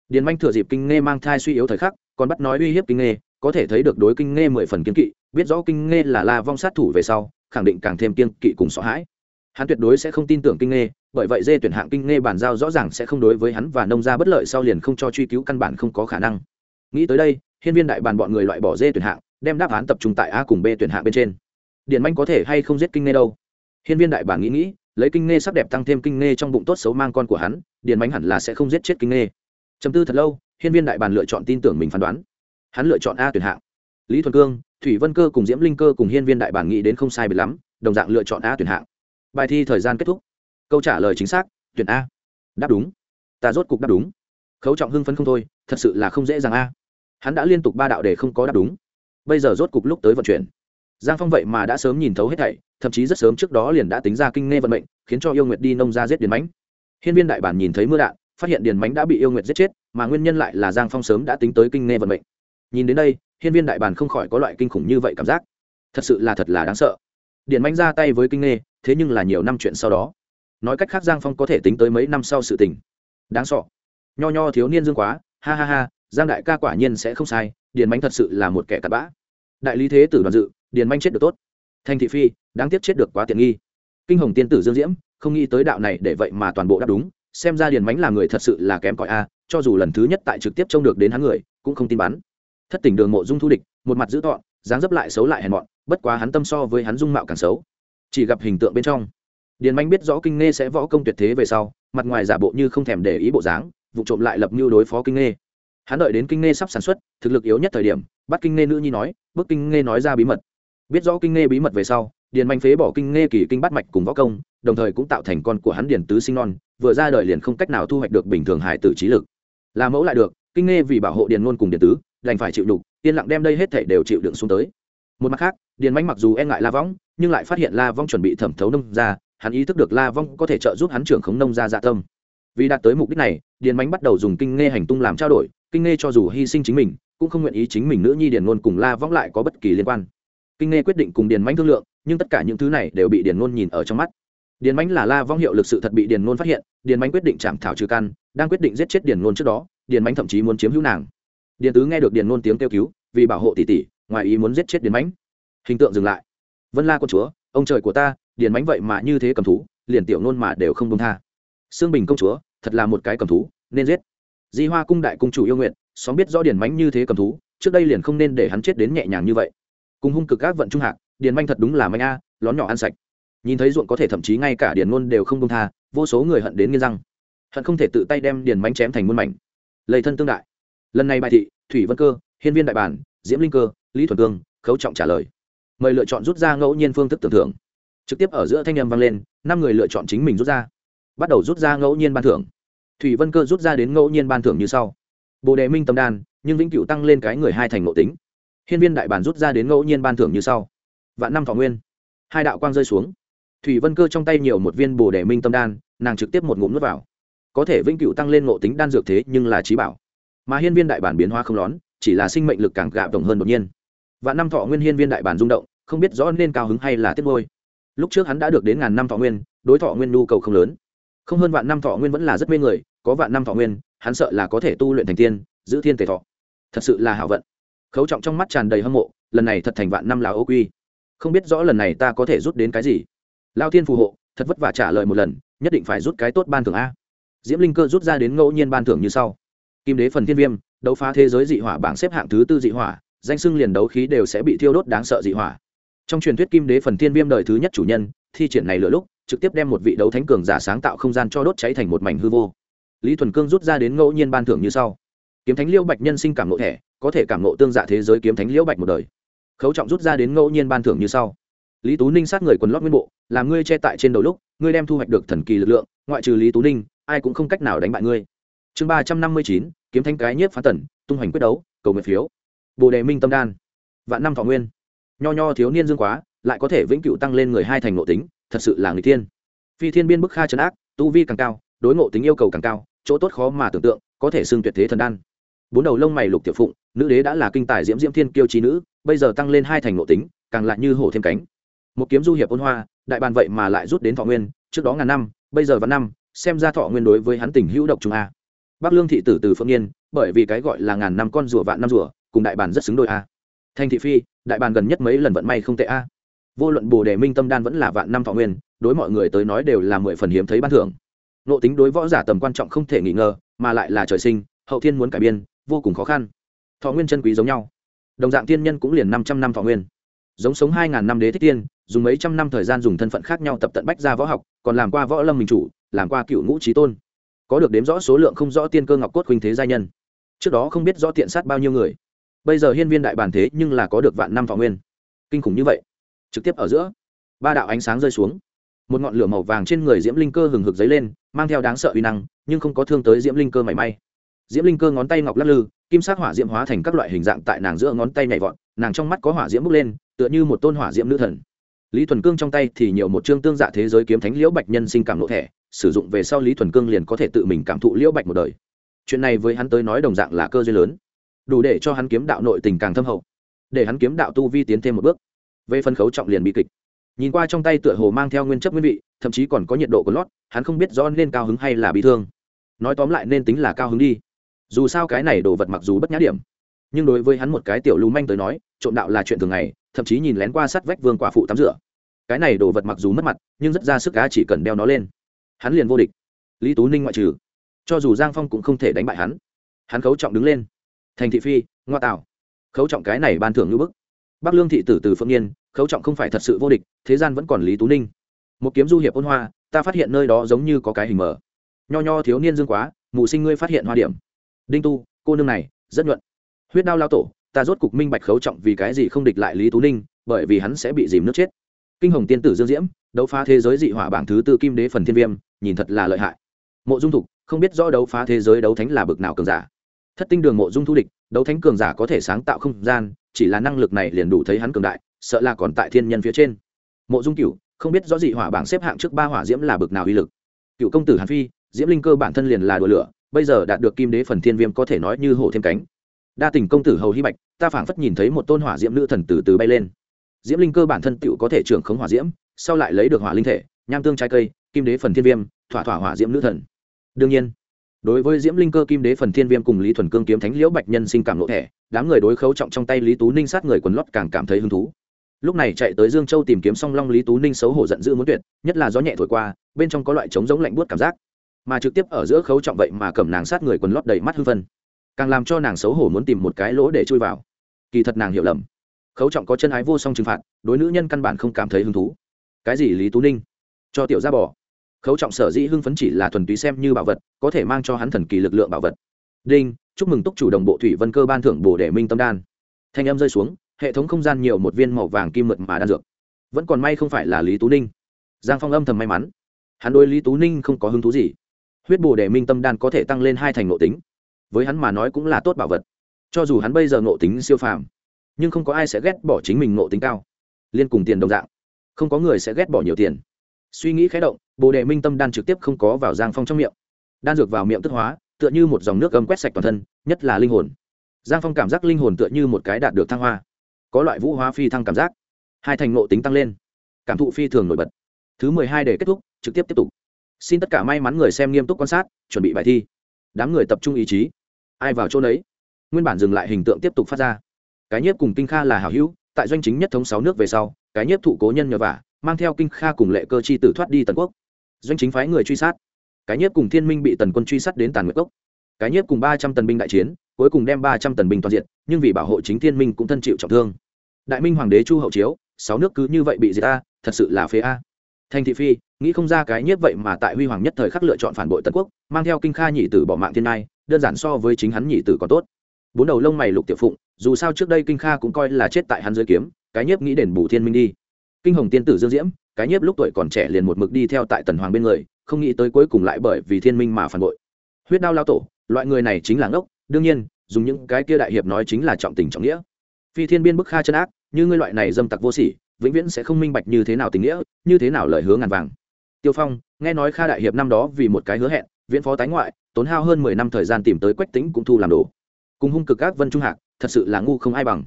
Điền manh thừa dịp kinh nghe mang thai suy yếu thời khắc, còn bắt nói uy hiếp kinh nghe, có thể thấy được đối kinh nghe mười phần kiên kỵ, biết rõ kinh nghe là la vong sát thủ về sau, khẳng định càng thêm kiên kỵ cùng sợ hãi. Hắn tuyệt đối sẽ không tin tưởng kinh nghe bởi vậy dê tuyển hạng kinh nghe bàn giao rõ ràng sẽ không đối với hắn và nông gia bất lợi sau liền không cho truy cứu căn bản không có khả năng. Nghĩ tới đây, hiên viên đại bàn bọn người loại bỏ dê tuyển hạng, đem đáp án tập trung tại a cùng b tuyển hạng bên trên. Điền manh có thể hay không giết kinh nghe đâu? Hiên viên đại bản nghĩ nghĩ, lấy kinh nghe sắc đẹp tăng thêm kinh nghe trong bụng tốt xấu mang con của hắn, điền manh hẳn là sẽ không giết chết kinh nghe. Chấm tư thật lâu, hiên viên đại bàn lựa chọn tin tưởng mình phán đoán. Hắn lựa chọn a tuyển hạng. Lý thuần cương, thủy vân cơ cùng diễm linh cơ cùng hiên viên đại bản nghĩ đến không sai biệt lắm, đồng dạng lựa chọn a tuyển hạng. Bài thi thời gian kết thúc câu trả lời chính xác, tuyển a. Đáp đúng. Ta rốt cục đáp đúng. Khấu trọng hưng phấn không thôi, thật sự là không dễ dàng a. Hắn đã liên tục ba đạo để không có đáp đúng. Bây giờ rốt cục lúc tới vận chuyển. Giang phong vậy mà đã sớm nhìn thấu hết thảy, thậm chí rất sớm trước đó liền đã tính ra kinh nghe vận mệnh, khiến cho yêu nguyệt đi nông ra giết điền mánh hiên viên đại bản nhìn thấy mưa đạn, phát hiện điền mánh đã bị yêu nguyệt giết chết, mà nguyên nhân lại là giang phong sớm đã tính tới kinh nghe vận mệnh. Nhìn đến đây, hiên viên đại bản không khỏi có loại kinh khủng như vậy cảm giác. Thật sự là thật là đáng sợ. Điền mánh ra tay với kinh nghe, thế nhưng là nhiều năm chuyện sau đó nói cách khác giang phong có thể tính tới mấy năm sau sự tình. Đáng sợ. Nho nho thiếu niên dương quá, ha ha ha, giang đại ca quả nhiên sẽ không sai, điền manh thật sự là một kẻ cặn bã. Đại lý thế tử đoàn dự, điền manh chết được tốt. Thành thị phi, đáng tiếc chết được quá tiện nghi. Kinh hồng tiên tử dương diễm, không nghĩ tới đạo này để vậy mà toàn bộ đáp đúng, xem ra điền mánh là người thật sự là kém cỏi a, cho dù lần thứ nhất tại trực tiếp trông được đến hắn người, cũng không tin bắn. Thất tỉnh đường mộ dung thu địch, một mặt dữ tọn dáng dấp lại xấu lại hèn mọn, bất quá hắn tâm so với hắn dung mạo càng xấu. Chỉ gặp hình tượng bên trong điền manh biết rõ kinh nghe sẽ võ công tuyệt thế về sau mặt ngoài giả bộ như không thèm để ý bộ dáng vụ trộm lại lập mưu đối phó kinh nghe hắn đợi đến kinh nghe sắp sản xuất thực lực yếu nhất thời điểm bắt kinh nghe nữ nhi nói bức kinh nghe nói ra bí mật. Biết rõ kinh nghe bí mật về sau điền manh phế bỏ kinh nghe kỳ kinh bắt mạch cùng võ công đồng thời cũng tạo thành con của hắn điền tứ sinh non vừa ra đời liền không cách nào thu hoạch được bình thường hải tử trí lực. Là mẫu lại được kinh nghe vì bảo hộ điền ngôn cùng điền tứ đành phải chịu đục yên lặng đem đây hết thể đều chịu đựng xuống tới. Một mặt khác điền manh mặc dù e ngại la Võng, nhưng lại phát hiện la vong chuẩn bị thẩm thấu nông ra hắn ý thức được la vong có thể trợ giúp hắn trưởng khống nông ra dạ tâm. Vì đạt tới mục đích này, điền mánh bắt đầu dùng kinh nghe hành tung làm trao đổi, kinh nghe cho dù hy sinh chính mình, cũng không nguyện ý chính mình nữ nhi điền ngôn cùng la vong lại có bất kỳ liên quan. Kinh nghe quyết định cùng điền mánh thương lượng, nhưng tất cả những thứ này đều bị điền ngôn nhìn ở trong mắt. Điền mánh là la vong hiệu lực sự thật bị điền ngôn phát hiện, điền mánh quyết định chạm thảo trừ căn, đang quyết định giết chết điền ngôn trước đó, điền mánh thậm chí muốn chiếm hữu nàng. Điền tứ nghe được điền ngôn tiếng kêu cứu, vì bảo hộ tỷ tỷ, ngoài ý muốn giết chết điền mánh hình tượng dừng lại. Vân la con chúa, ông trời của ta điền mánh vậy mà như thế cầm thú, liền tiểu nôn mà đều không đông tha. Xương bình công chúa, thật là một cái cầm thú, nên giết. Di hoa cung đại cung chủ yêu nguyện xóm biết rõ điền mánh như thế cầm thú, trước đây liền không nên để hắn chết đến nhẹ nhàng như vậy. Cùng hung cực các vận trung hạc, điền manh thật đúng là manh a, lón nhỏ ăn sạch. Nhìn thấy ruộng có thể thậm chí ngay cả điền ngôn đều không đông tha, vô số người hận đến nghiêng răng. Hận không thể tự tay đem điền manh chém thành muôn mảnh. Lầy thân tương đại. Lần này bài thị, thủy vân cơ, hiên viên đại bản, diễm linh cơ, lý thuần cương, khấu trọng trả lời. Mời lựa chọn rút ra ngẫu nhiên phương thức tưởng thưởng trực tiếp ở giữa thanh â m vang lên, năm người lựa chọn chính mình rút ra. Bắt đầu rút ra ngẫu nhiên ban thưởng. Thủy vân cơ rút ra đến ngẫu nhiên ban thưởng như sau. Bồ đề minh tâm đan, nhưng vĩnh cửu tăng lên cái người hai thành ngộ tính. Hiên viên đại bản rút ra đến ngẫu nhiên ban thưởng như sau. Vạn năm thọ nguyên. Hai đạo quang rơi xuống. Thủy vân cơ trong tay nhiều một viên bồ đề minh tâm đan, nàng trực tiếp một ngụm nuốt vào. Có thể vĩnh cửu tăng lên ngộ tính đan dược thế nhưng là trí bảo. Mà hiên viên đại bản biến hóa không lón, chỉ là sinh mệnh lực càng gạo đồng hơn đột nhiên. Vạn năm thọ nguyên hiên viên đại bản rung động, không biết rõ nên cao hứng hay là tiếc ngôi lúc trước hắn đã được đến ngàn năm thọ nguyên, đối thọ nguyên nhu cầu không lớn. Không hơn vạn năm thọ nguyên vẫn là rất mê người, có vạn năm thọ nguyên, hắn sợ là có thể tu luyện thành tiên, giữ thiên tề thọ. Thật sự là hảo vận. Khấu trọng trong mắt tràn đầy hâm mộ, lần này thật thành vạn năm là ô quy. Không biết rõ lần này ta có thể rút đến cái gì. Lao thiên phù hộ, thật vất vả trả lời một lần, nhất định phải rút cái tốt ban thưởng a. Diễm linh cơ rút ra đến ngẫu nhiên ban thưởng như sau. Kim đế phần thiên viêm, đấu phá thế giới dị hỏa bảng xếp hạng thứ tư dị hỏa, danh sưng liền đấu khí đều sẽ bị thiêu đốt đáng sợ dị hỏa trong truyền thuyết kim đế phần thiên viêm đời thứ nhất chủ nhân, thi triển này lửa lúc, trực tiếp đem một vị đấu thánh cường giả sáng tạo không gian cho đốt cháy thành một mảnh hư vô. Lý thuần cương rút ra đến ngẫu nhiên ban thưởng như sau. Kiếm thánh liễu bạch nhân sinh cảm nộ thẻ, có thể cảm nộ tương giả thế giới kiếm thánh liễu bạch một đời. Khấu trọng rút ra đến ngẫu nhiên ban thưởng như sau. Lý tú ninh sát người quần lót nguyên bộ, làm ngươi che tại trên đầu lúc, ngươi đem thu hoạch được thần kỳ lực lượng, ngoại trừ lý tú ninh, ai cũng không cách nào đánh bại ngươi. Chương ba trăm năm mươi chín, kiếm thanh cái nhiếp phá tần, tung hoành quyết đấu, cầu nguyện phiếu. Bồ đề minh tâm đan. Vạn năm thọ nguyên nho nho thiếu niên dương quá, lại có thể vĩnh cửu tăng lên người hai thành nội tính, thật sự là người tiên phi thiên biên bức kha trấn ác, tu vi càng cao, đối ngộ tính yêu cầu càng cao, chỗ tốt khó mà tưởng tượng, có thể xưng tuyệt thế thần đan. Bốn đầu lông mày lục tiểu phụng, nữ đế đã là kinh tài diễm diễm thiên kiêu trí nữ, bây giờ tăng lên hai thành ngộ tính, càng lại như hổ thêm cánh. Một kiếm du hiệp ôn hoa, đại bàn vậy mà lại rút đến thọ nguyên, trước đó ngàn năm, bây giờ vẫn năm, xem ra thọ nguyên đối với hắn tình hữu độc trung a. Bắc lương thị tử từ phượng niên bởi vì cái gọi là ngàn năm con rùa vạn năm rùa, cùng đại bàn rất xứng đôi a thanh thị phi, đại bàn gần nhất mấy lần vận may không tệ a. Vô luận bồ đề minh tâm đan vẫn là vạn năm thọ nguyên, đối mọi người tới nói đều là mười phần hiếm thấy ban thưởng. Nộ tính đối võ giả tầm quan trọng không thể nghi ngờ, mà lại là trời sinh, hậu thiên muốn cải biên, vô cùng khó khăn. Thọ nguyên chân quý giống nhau. Đồng dạng tiên nhân cũng liền năm trăm năm thọ nguyên. Giống sống hai ngàn năm đế thích tiên, dùng mấy trăm năm thời gian dùng thân phận khác nhau tập tận bách ra võ học, còn làm qua võ lâm mình chủ, làm qua cựu ngũ trí tôn. Có được đếm rõ số lượng không rõ tiên cơ ngọc cốt huynh thế gia nhân. Trước đó không biết rõ tiện sát bao nhiêu người bây giờ hiên viên đại bản thế nhưng là có được vạn năm thọ nguyên. Kinh khủng như vậy. Trực tiếp ở giữa, ba đạo ánh sáng rơi xuống. Một ngọn lửa màu vàng trên người diễm linh cơ hừng hực dấy lên, mang theo đáng sợ uy năng, nhưng không có thương tới diễm linh cơ mảy may. Diễm linh cơ ngón tay ngọc lắc lư, kim sắc hỏa diễm hóa thành các loại hình dạng tại nàng giữa ngón tay nhảy vọt, nàng trong mắt có hỏa diễm bốc lên, tựa như một tôn hỏa diễm nữ thần. Lý thuần cương trong tay thì nhiều một chương tương dạ thế giới kiếm thánh liễu bạch nhân sinh cảm lộ thẻ, sử dụng về sau lý thuần cương liền có thể tự mình cảm thụ liễu bạch một đời. Chuyện này với hắn tới nói đồng dạng là cơ duyên lớn đủ để cho hắn kiếm đạo nội tình càng thâm hậu, để hắn kiếm đạo tu vi tiến thêm một bước. Về phân khấu trọng liền bị kịch. Nhìn qua trong tay tựa hồ mang theo nguyên chất nguyên vị, thậm chí còn có nhiệt độ của lót, hắn không biết rõ nên cao hứng hay là bị thương. Nói tóm lại nên tính là cao hứng đi. Dù sao cái này đồ vật mặc dù bất nhã điểm, nhưng đối với hắn một cái tiểu lưu manh tới nói, trộm đạo là chuyện thường ngày, thậm chí nhìn lén qua sắt vách vương quả phụ tắm rửa. Cái này đồ vật mặc dù mất mặt, nhưng rất ra sức cá chỉ cần đeo nó lên. Hắn liền vô địch. Lý tú ninh ngoại trừ. Cho dù giang phong cũng không thể đánh bại hắn. Hắn khấu trọng đứng lên thành thị phi ngoa tạo. Khấu trọng cái này ban thưởng như bức. Bắc lương thị tử từ phương niên, khấu trọng không phải thật sự vô địch thế gian vẫn còn lý tú ninh. Một kiếm du hiệp ôn hoa ta phát hiện nơi đó giống như có cái hình mở nho nho thiếu niên dương quá mù sinh ngươi phát hiện hoa điểm. Đinh tu cô nương này rất nhuận. Huyết đao lao tổ ta rốt cục minh bạch khấu trọng vì cái gì không địch lại lý tú ninh bởi vì hắn sẽ bị dìm nước chết. Kinh hồng tiên tử dương diễm đấu phá thế giới dị hỏa bảng thứ tư kim đế phần thiên viêm nhìn thật là lợi hại. Mộ dung thục không biết rõ đấu phá thế giới đấu thánh là bực nào cường giả thất tinh đường mộ dung thu địch, đấu thánh cường giả có thể sáng tạo không gian, chỉ là năng lực này liền đủ thấy hắn cường đại, sợ là còn tại thiên nhân phía trên. Mộ dung cửu, không biết rõ dị hỏa bảng xếp hạng trước ba hỏa diễm là bực nào uy lực. Cựu công tử hàn phi, diễm linh cơ bản thân liền là đùa lửa, bây giờ đạt được kim đế phần thiên viêm có thể nói như hổ thêm cánh. Đa tình công tử hầu hy bạch, ta phảng phất nhìn thấy một tôn hỏa diễm nữ thần từ từ bay lên. Diễm linh cơ bản thân tựu có thể trưởng khống hỏa diễm, sau lại lấy được hỏa linh thể, nham tương trái cây, kim đế phần thiên viêm, thỏa thỏa hỏa diễm nữ thần. Đương nhiên đối với diễm linh cơ, kim đế phần thiên viêm cùng lý thuần cương kiếm thánh liễu bạch nhân sinh cảm lộ thẻ, đám người đối khấu trọng trong tay lý tú ninh sát người quần lót càng cảm thấy hứng thú. Lúc này chạy tới dương châu tìm kiếm song long lý tú ninh xấu hổ giận dữ muốn tuyệt, nhất là gió nhẹ thổi qua, bên trong có loại trống giống lạnh buốt cảm giác. Mà trực tiếp ở giữa khấu trọng vậy mà cầm nàng sát người quần lót đầy mắt hư vân càng làm cho nàng xấu hổ muốn tìm một cái lỗ để chui vào. Kỳ thật nàng hiểu lầm. Khấu trọng có chân ái vô song trừng phạt, đối nữ nhân căn bản không cảm thấy hứng thú. Cái gì lý tú ninh? Cho tiểu ra bỏ khấu trọng sở dĩ hưng phấn chỉ là thuần túy xem như bảo vật, có thể mang cho hắn thần kỳ lực lượng bảo vật. Đinh, chúc mừng túc chủ đồng bộ thủy vân cơ ban thưởng bồ để minh tâm đan. Thanh âm rơi xuống, hệ thống không gian nhiều một viên màu vàng kim mượt mà đan dược. Vẫn còn may không phải là lý tú ninh. Giang phong âm thầm may mắn. Hắn đôi lý tú ninh không có hứng thú gì. Huyết bồ đề minh tâm đan có thể tăng lên hai thành nội tính. Với hắn mà nói cũng là tốt bảo vật. Cho dù hắn bây giờ nội tính siêu phàm, nhưng không có ai sẽ ghét bỏ chính mình nội tính cao. Liên cùng tiền đồng dạng, không có người sẽ ghét bỏ nhiều tiền. Suy nghĩ khé động bồ đề minh tâm đan trực tiếp không có vào giang phong trong miệng. Đan dược vào miệng tức hóa, tựa như một dòng nước gấm quét sạch toàn thân, nhất là linh hồn. Giang phong cảm giác linh hồn tựa như một cái đạt được thăng hoa. Có loại vũ hóa phi thăng cảm giác. Hai thành nộ tính tăng lên. Cảm thụ phi thường nổi bật. Thứ mười hai để kết thúc, trực tiếp tiếp tục. Xin tất cả may mắn người xem nghiêm túc quan sát, chuẩn bị bài thi. Đám người tập trung ý chí. Ai vào chỗ đấy nguyên bản dừng lại hình tượng tiếp tục phát ra. Cái nhiếp cùng kinh kha là hảo hữu, tại doanh chính nhất thống sáu nước về sau, cái nhiếp thụ cố nhân nhờ vả, mang theo kinh kha cùng lệ cơ chi tử thoát đi tần quốc doanh chính phái người truy sát. Cái nhiếp cùng thiên minh bị tần quân truy sát đến tàn nguyệt cốc. Cái nhiếp cùng ba trăm tần binh đại chiến, cuối cùng đem ba trăm tần binh toàn diện nhưng vì bảo hộ chính thiên minh cũng thân chịu trọng thương. Đại minh hoàng đế chu hậu chiếu, sáu nước cứ như vậy bị diệt a, thật sự là phế a. Thành thị phi, nghĩ không ra cái nhiếp vậy mà tại huy hoàng nhất thời khắc lựa chọn phản bội tần quốc, mang theo kinh kha nhị tử bỏ mạng thiên nai, đơn giản so với chính hắn nhị tử còn tốt. Bốn đầu lông mày lục tiểu phụng, dù sao trước đây kinh kha cũng coi là chết tại hắn dưới kiếm, cái nhiếp nghĩ đền bù thiên minh đi. Kinh hồng tiên tử dương diễm cái nhiếp lúc tuổi còn trẻ liền một mực đi theo tại tần hoàng bên người, không nghĩ tới cuối cùng lại bởi vì thiên minh mà phản bội. Huyết đao lao tổ, loại người này chính là ngốc, đương nhiên, dùng những cái kia đại hiệp nói chính là trọng tình trọng nghĩa. Phi thiên biên bức kha chân ác, như ngươi loại này dâm tặc vô sỉ, vĩnh viễn sẽ không minh bạch như thế nào tình nghĩa, như thế nào lời hứa ngàn vàng. Tiêu phong, nghe nói kha đại hiệp năm đó vì một cái hứa hẹn, viễn phó tái ngoại, tốn hao hơn mười năm thời gian tìm tới quách tính cũng thu làm đồ. Cùng hung cực các vân trung hạc, thật sự là ngu không ai bằng.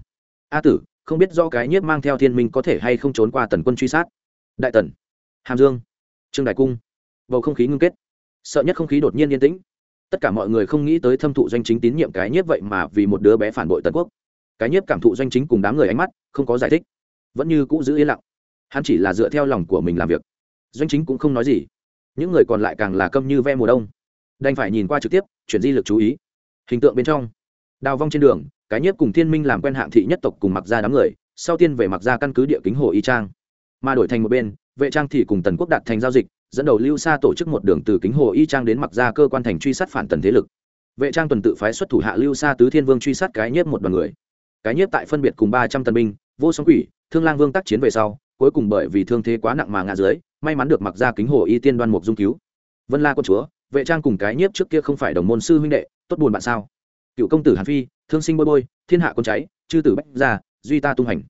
A tử, không biết do cái nhiếp mang theo thiên minh có thể hay không trốn qua tần quân truy sát đại tần, hàm dương, trương đại cung, bầu không khí ngưng kết. Sợ nhất không khí đột nhiên yên tĩnh. Tất cả mọi người không nghĩ tới thâm thụ doanh chính tín nhiệm cái nhiếp vậy mà vì một đứa bé phản bội tần quốc. Cái nhiếp cảm thụ doanh chính cùng đám người ánh mắt, không có giải thích. Vẫn như cũ giữ yên lặng. Hắn chỉ là dựa theo lòng của mình làm việc. Doanh chính cũng không nói gì. Những người còn lại càng là câm như ve mùa đông. Đành phải nhìn qua trực tiếp, chuyển di lực chú ý. Hình tượng bên trong. Đào vong trên đường, cái nhiếp cùng thiên minh làm quen hạng thị nhất tộc cùng mặc ra đám người, sau tiên về mặc ra căn cứ địa kính hồ y trang mà đổi thành một bên, vệ trang thì cùng tần quốc đạt thành giao dịch, dẫn đầu lưu xa tổ chức một đường từ kính hồ y trang đến mặc ra cơ quan thành truy sát phản tần thế lực. Vệ trang tuần tự phái xuất thủ hạ lưu xa tứ thiên vương truy sát cái nhiếp một đoàn người. Cái nhiếp tại phân biệt cùng ba trăm tân binh, vô song quỷ, thương lang vương tác chiến về sau, cuối cùng bởi vì thương thế quá nặng mà ngã dưới, may mắn được mặc ra kính hồ y tiên đoan mục dung cứu. Vân la quân chúa, vệ trang cùng cái nhiếp trước kia không phải đồng môn sư huynh đệ, tốt buồn bạn sao? Cựu công tử hàn phi, thương sinh bôi bôi thiên hạ con cháy, chư tử bách gia, duy ta tung hành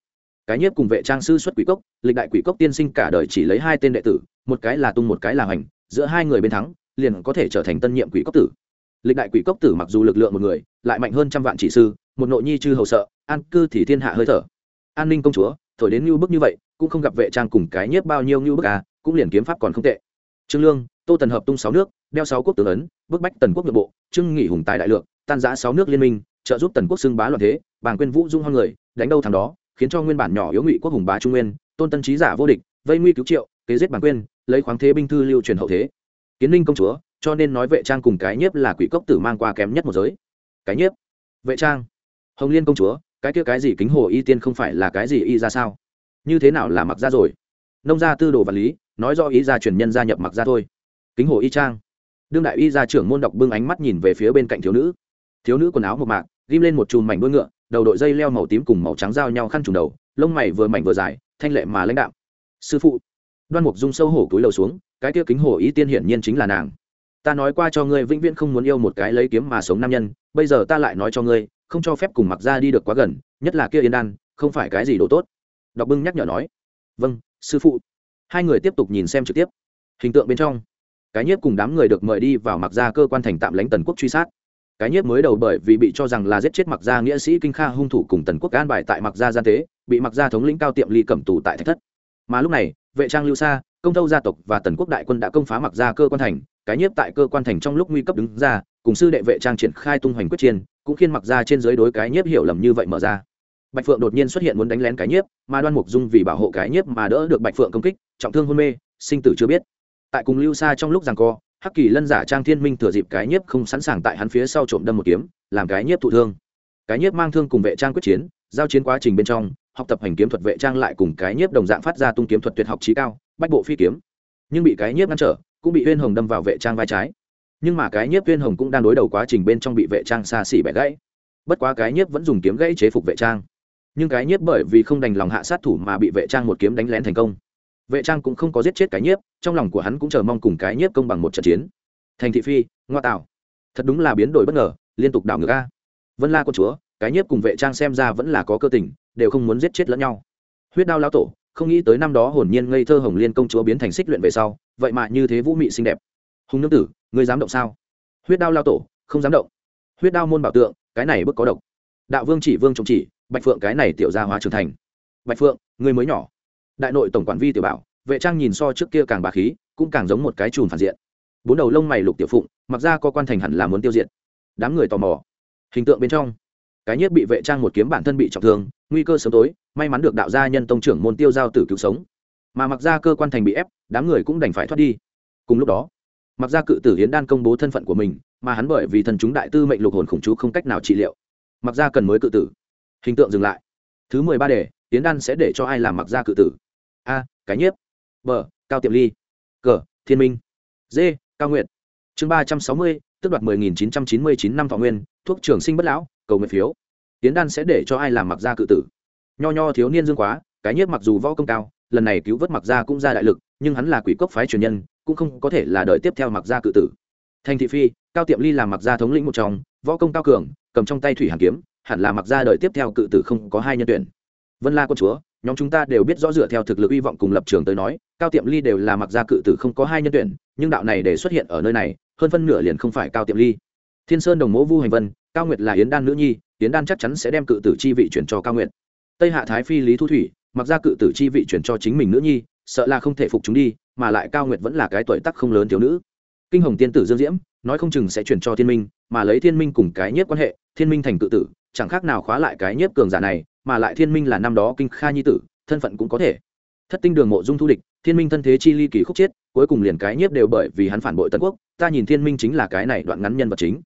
cái nhiếp cùng vệ trang sư xuất quỷ cốc, lịch đại quỷ cốc tiên sinh cả đời chỉ lấy hai tên đệ tử, một cái là tung một cái là hành giữa hai người bên thắng, liền có thể trở thành tân nhiệm quỷ cốc tử. Lịch đại quỷ cốc tử mặc dù lực lượng một người, lại mạnh hơn trăm vạn chỉ sư, một nội nhi chư hầu sợ, an cư thì thiên hạ hơi thở. An ninh công chúa, thổi đến như bức như vậy, cũng không gặp vệ trang cùng cái nhiếp bao nhiêu như bức à cũng liền kiếm pháp còn không tệ. Trương lương, tô tần hợp tung sáu nước, đeo sáu quốc tướng ấn, bức bách tần quốc nội bộ trưng nghị hùng tài đại lượng, tan giã sáu nước liên minh, trợ giúp tần quốc xưng bá loạn thế, bàng quyên vũ dung hoang người, đánh đâu thằng đó khiến cho nguyên bản nhỏ yếu ngụy quốc hùng bá trung nguyên, tôn tân trí giả vô địch, vây nguy cứu triệu, kế giết bản quyên lấy khoáng thế binh thư lưu truyền hậu thế. Kiến ninh công chúa, cho nên nói vệ trang cùng cái nhiếp là quỷ cốc tử mang qua kém nhất một giới. Cái nhiếp? Vệ trang? Hồng liên công chúa, cái kia cái gì kính hồ y tiên không phải là cái gì y ra sao? Như thế nào là mặc ra rồi? Nông gia tư đồ vật lý, nói do ý gia truyền nhân gia nhập mặc ra thôi. Kính hồ y trang. Đương đại y gia trưởng môn đọc bưng ánh mắt nhìn về phía bên cạnh thiếu nữ. Thiếu nữ quần áo một mạc, ghim lên một chùm mảnh đuôi ngựa đầu đội dây leo màu tím cùng màu trắng giao nhau khăn trùng đầu, lông mày vừa mảnh vừa dài, thanh lệ mà lãnh đạo sư phụ. Đoan mục dung sâu hổ túi lầu xuống, cái kia kính hồ ý tiên hiển nhiên chính là nàng. Ta nói qua cho ngươi vĩnh viễn không muốn yêu một cái lấy kiếm mà sống nam nhân, bây giờ ta lại nói cho ngươi, không cho phép cùng mặc ra đi được quá gần, nhất là kia yên đan, không phải cái gì đồ tốt. Đọc bưng nhắc nhở nói. Vâng sư phụ. Hai người tiếp tục nhìn xem trực tiếp. Hình tượng bên trong, cái nhiếp cùng đám người được mời đi vào mặc ra cơ quan thành tạm lãnh tần quốc truy sát cái nhiếp mới đầu bởi vì bị cho rằng là giết chết mặc gia nghĩa sĩ kinh kha hung thủ cùng tần quốc an bài tại mặc gia gian tế bị mặc gia thống lĩnh cao tiệm ly cẩm tù tại thạch thất. Mà lúc này vệ trang lưu sa công thâu gia tộc và tần quốc đại quân đã công phá mặc gia cơ quan thành cái nhiếp tại cơ quan thành trong lúc nguy cấp đứng ra cùng sư đệ vệ trang triển khai tung hoành quyết chiến, cũng khiến mặc gia trên dưới đối cái nhiếp hiểu lầm như vậy mở ra. Bạch phượng đột nhiên xuất hiện muốn đánh lén cái nhiếp mà đoan mục dung vì bảo hộ cái nhiếp mà đỡ được bạch phượng công kích trọng thương hôn mê sinh tử chưa biết. Tại cùng lưu sa trong lúc rằng co hắc kỳ lân giả trang thiên minh thừa dịp cái nhiếp không sẵn sàng tại hắn phía sau trộm đâm một kiếm, làm cái nhiếp thụ thương. Cái nhiếp mang thương cùng vệ trang quyết chiến, giao chiến quá trình bên trong, học tập hành kiếm thuật vệ trang lại cùng cái nhiếp đồng dạng phát ra tung kiếm thuật tuyệt học trí cao, bách bộ phi kiếm. Nhưng bị cái nhiếp ngăn trở, cũng bị Huyên hồng đâm vào vệ trang vai trái. Nhưng mà cái nhiếp Huyên hồng cũng đang đối đầu quá trình bên trong bị vệ trang xa xỉ bẻ gãy. Bất quá cái nhiếp vẫn dùng kiếm gãy chế phục vệ trang. Nhưng cái nhiếp bởi vì không đành lòng hạ sát thủ mà bị vệ trang một kiếm đánh lén thành công vệ trang cũng không có giết chết cái nhiếp, trong lòng của hắn cũng chờ mong cùng cái nhiếp công bằng một trận chiến. Thành thị phi, ngoa tạo. Thật đúng là biến đổi bất ngờ, liên tục đảo ngược a. Vân la con chúa, cái nhiếp cùng vệ trang xem ra vẫn là có cơ tình, đều không muốn giết chết lẫn nhau. Huyết đao lao tổ, không nghĩ tới năm đó hồn nhiên ngây thơ hồng liên công chúa biến thành xích luyện về sau, vậy mà như thế vũ mị xinh đẹp. Hùng nương tử, ngươi dám động sao? Huyết đao lao tổ, không dám động. Huyết đao môn bảo tượng, cái này bức có độc. Đạo vương chỉ vương trọng chỉ, bạch phượng cái này tiểu gia hóa trưởng thành. Bạch phượng, ngươi mới nhỏ đại nội tổng quản vi tiểu bảo, vệ trang nhìn so trước kia càng bà khí, cũng càng giống một cái chùm phản diện. Bốn đầu lông mày lục tiểu phụng, mặc ra có quan thành hẳn là muốn tiêu diệt. Đám người tò mò. Hình tượng bên trong, cái nhất bị vệ trang một kiếm bản thân bị trọng thương, nguy cơ sớm tối, may mắn được đạo gia nhân tông trưởng môn tiêu giao tử cứu sống. Mà mặc ra cơ quan thành bị ép, đám người cũng đành phải thoát đi. Cùng lúc đó, mặc ra cự tử hiến đan công bố thân phận của mình, mà hắn bởi vì thần chúng đại tư mệnh lục hồn khủng chú không cách nào trị liệu. Mặc ra cần mới cự tử. Hình tượng dừng lại. Thứ mười ba đề hiến đan sẽ để cho ai làm mặc ra cự tử? A, cái nhiếp. B, cao tiệm ly. C, thiên minh. D, cao nguyện chương ba trăm sáu mươi tức đoạt mười nghìn chín trăm chín mươi chín năm thọ nguyên, thuốc trường sinh bất lão, cầu nguyện phiếu. Tiến đan sẽ để cho ai làm mặc gia cự tử. Nho nho thiếu niên dương quá, cái nhiếp mặc dù võ công cao, lần này cứu vớt mặc gia cũng ra đại lực, nhưng hắn là quỷ cốc phái truyền nhân, cũng không có thể là đợi tiếp theo mặc gia cự tử. Thành thị phi, cao tiệm ly làm mặc gia thống lĩnh một trong, võ công cao cường, cầm trong tay thủy hàn kiếm, hẳn là mặc gia đợi tiếp theo cự tử không có hai nhân tuyển. Vân la quân chúa nhóm chúng ta đều biết rõ dựa theo thực lực hy vọng cùng lập trường tới nói, cao tiệm ly đều là mặc gia cự tử không có hai nhân tuyển, nhưng đạo này để xuất hiện ở nơi này, hơn phân nửa liền không phải cao tiệm ly. Thiên sơn đồng mẫu vu hành vân, cao nguyệt là yến đan nữ nhi, yến đan chắc chắn sẽ đem cự tử chi vị chuyển cho cao nguyệt. Tây hạ thái phi lý thu thủy, mặc ra cự tử chi vị chuyển cho chính mình nữ nhi, sợ là không thể phục chúng đi, mà lại cao nguyệt vẫn là cái tuổi tắc không lớn thiếu nữ. Kinh hồng tiên tử dương diễm, nói không chừng sẽ chuyển cho thiên minh, mà lấy thiên minh cùng cái nhiếp quan hệ, thiên minh thành cự tử, chẳng khác nào khóa lại cái nhiếp cường giả này mà lại thiên minh là năm đó kinh kha nhi tử, thân phận cũng có thể. Thất tinh đường mộ dung thu địch, thiên minh thân thế chi ly kỳ khúc chết, cuối cùng liền cái nhiếp đều bởi vì hắn phản bội tân quốc, ta nhìn thiên minh chính là cái này đoạn ngắn nhân vật chính.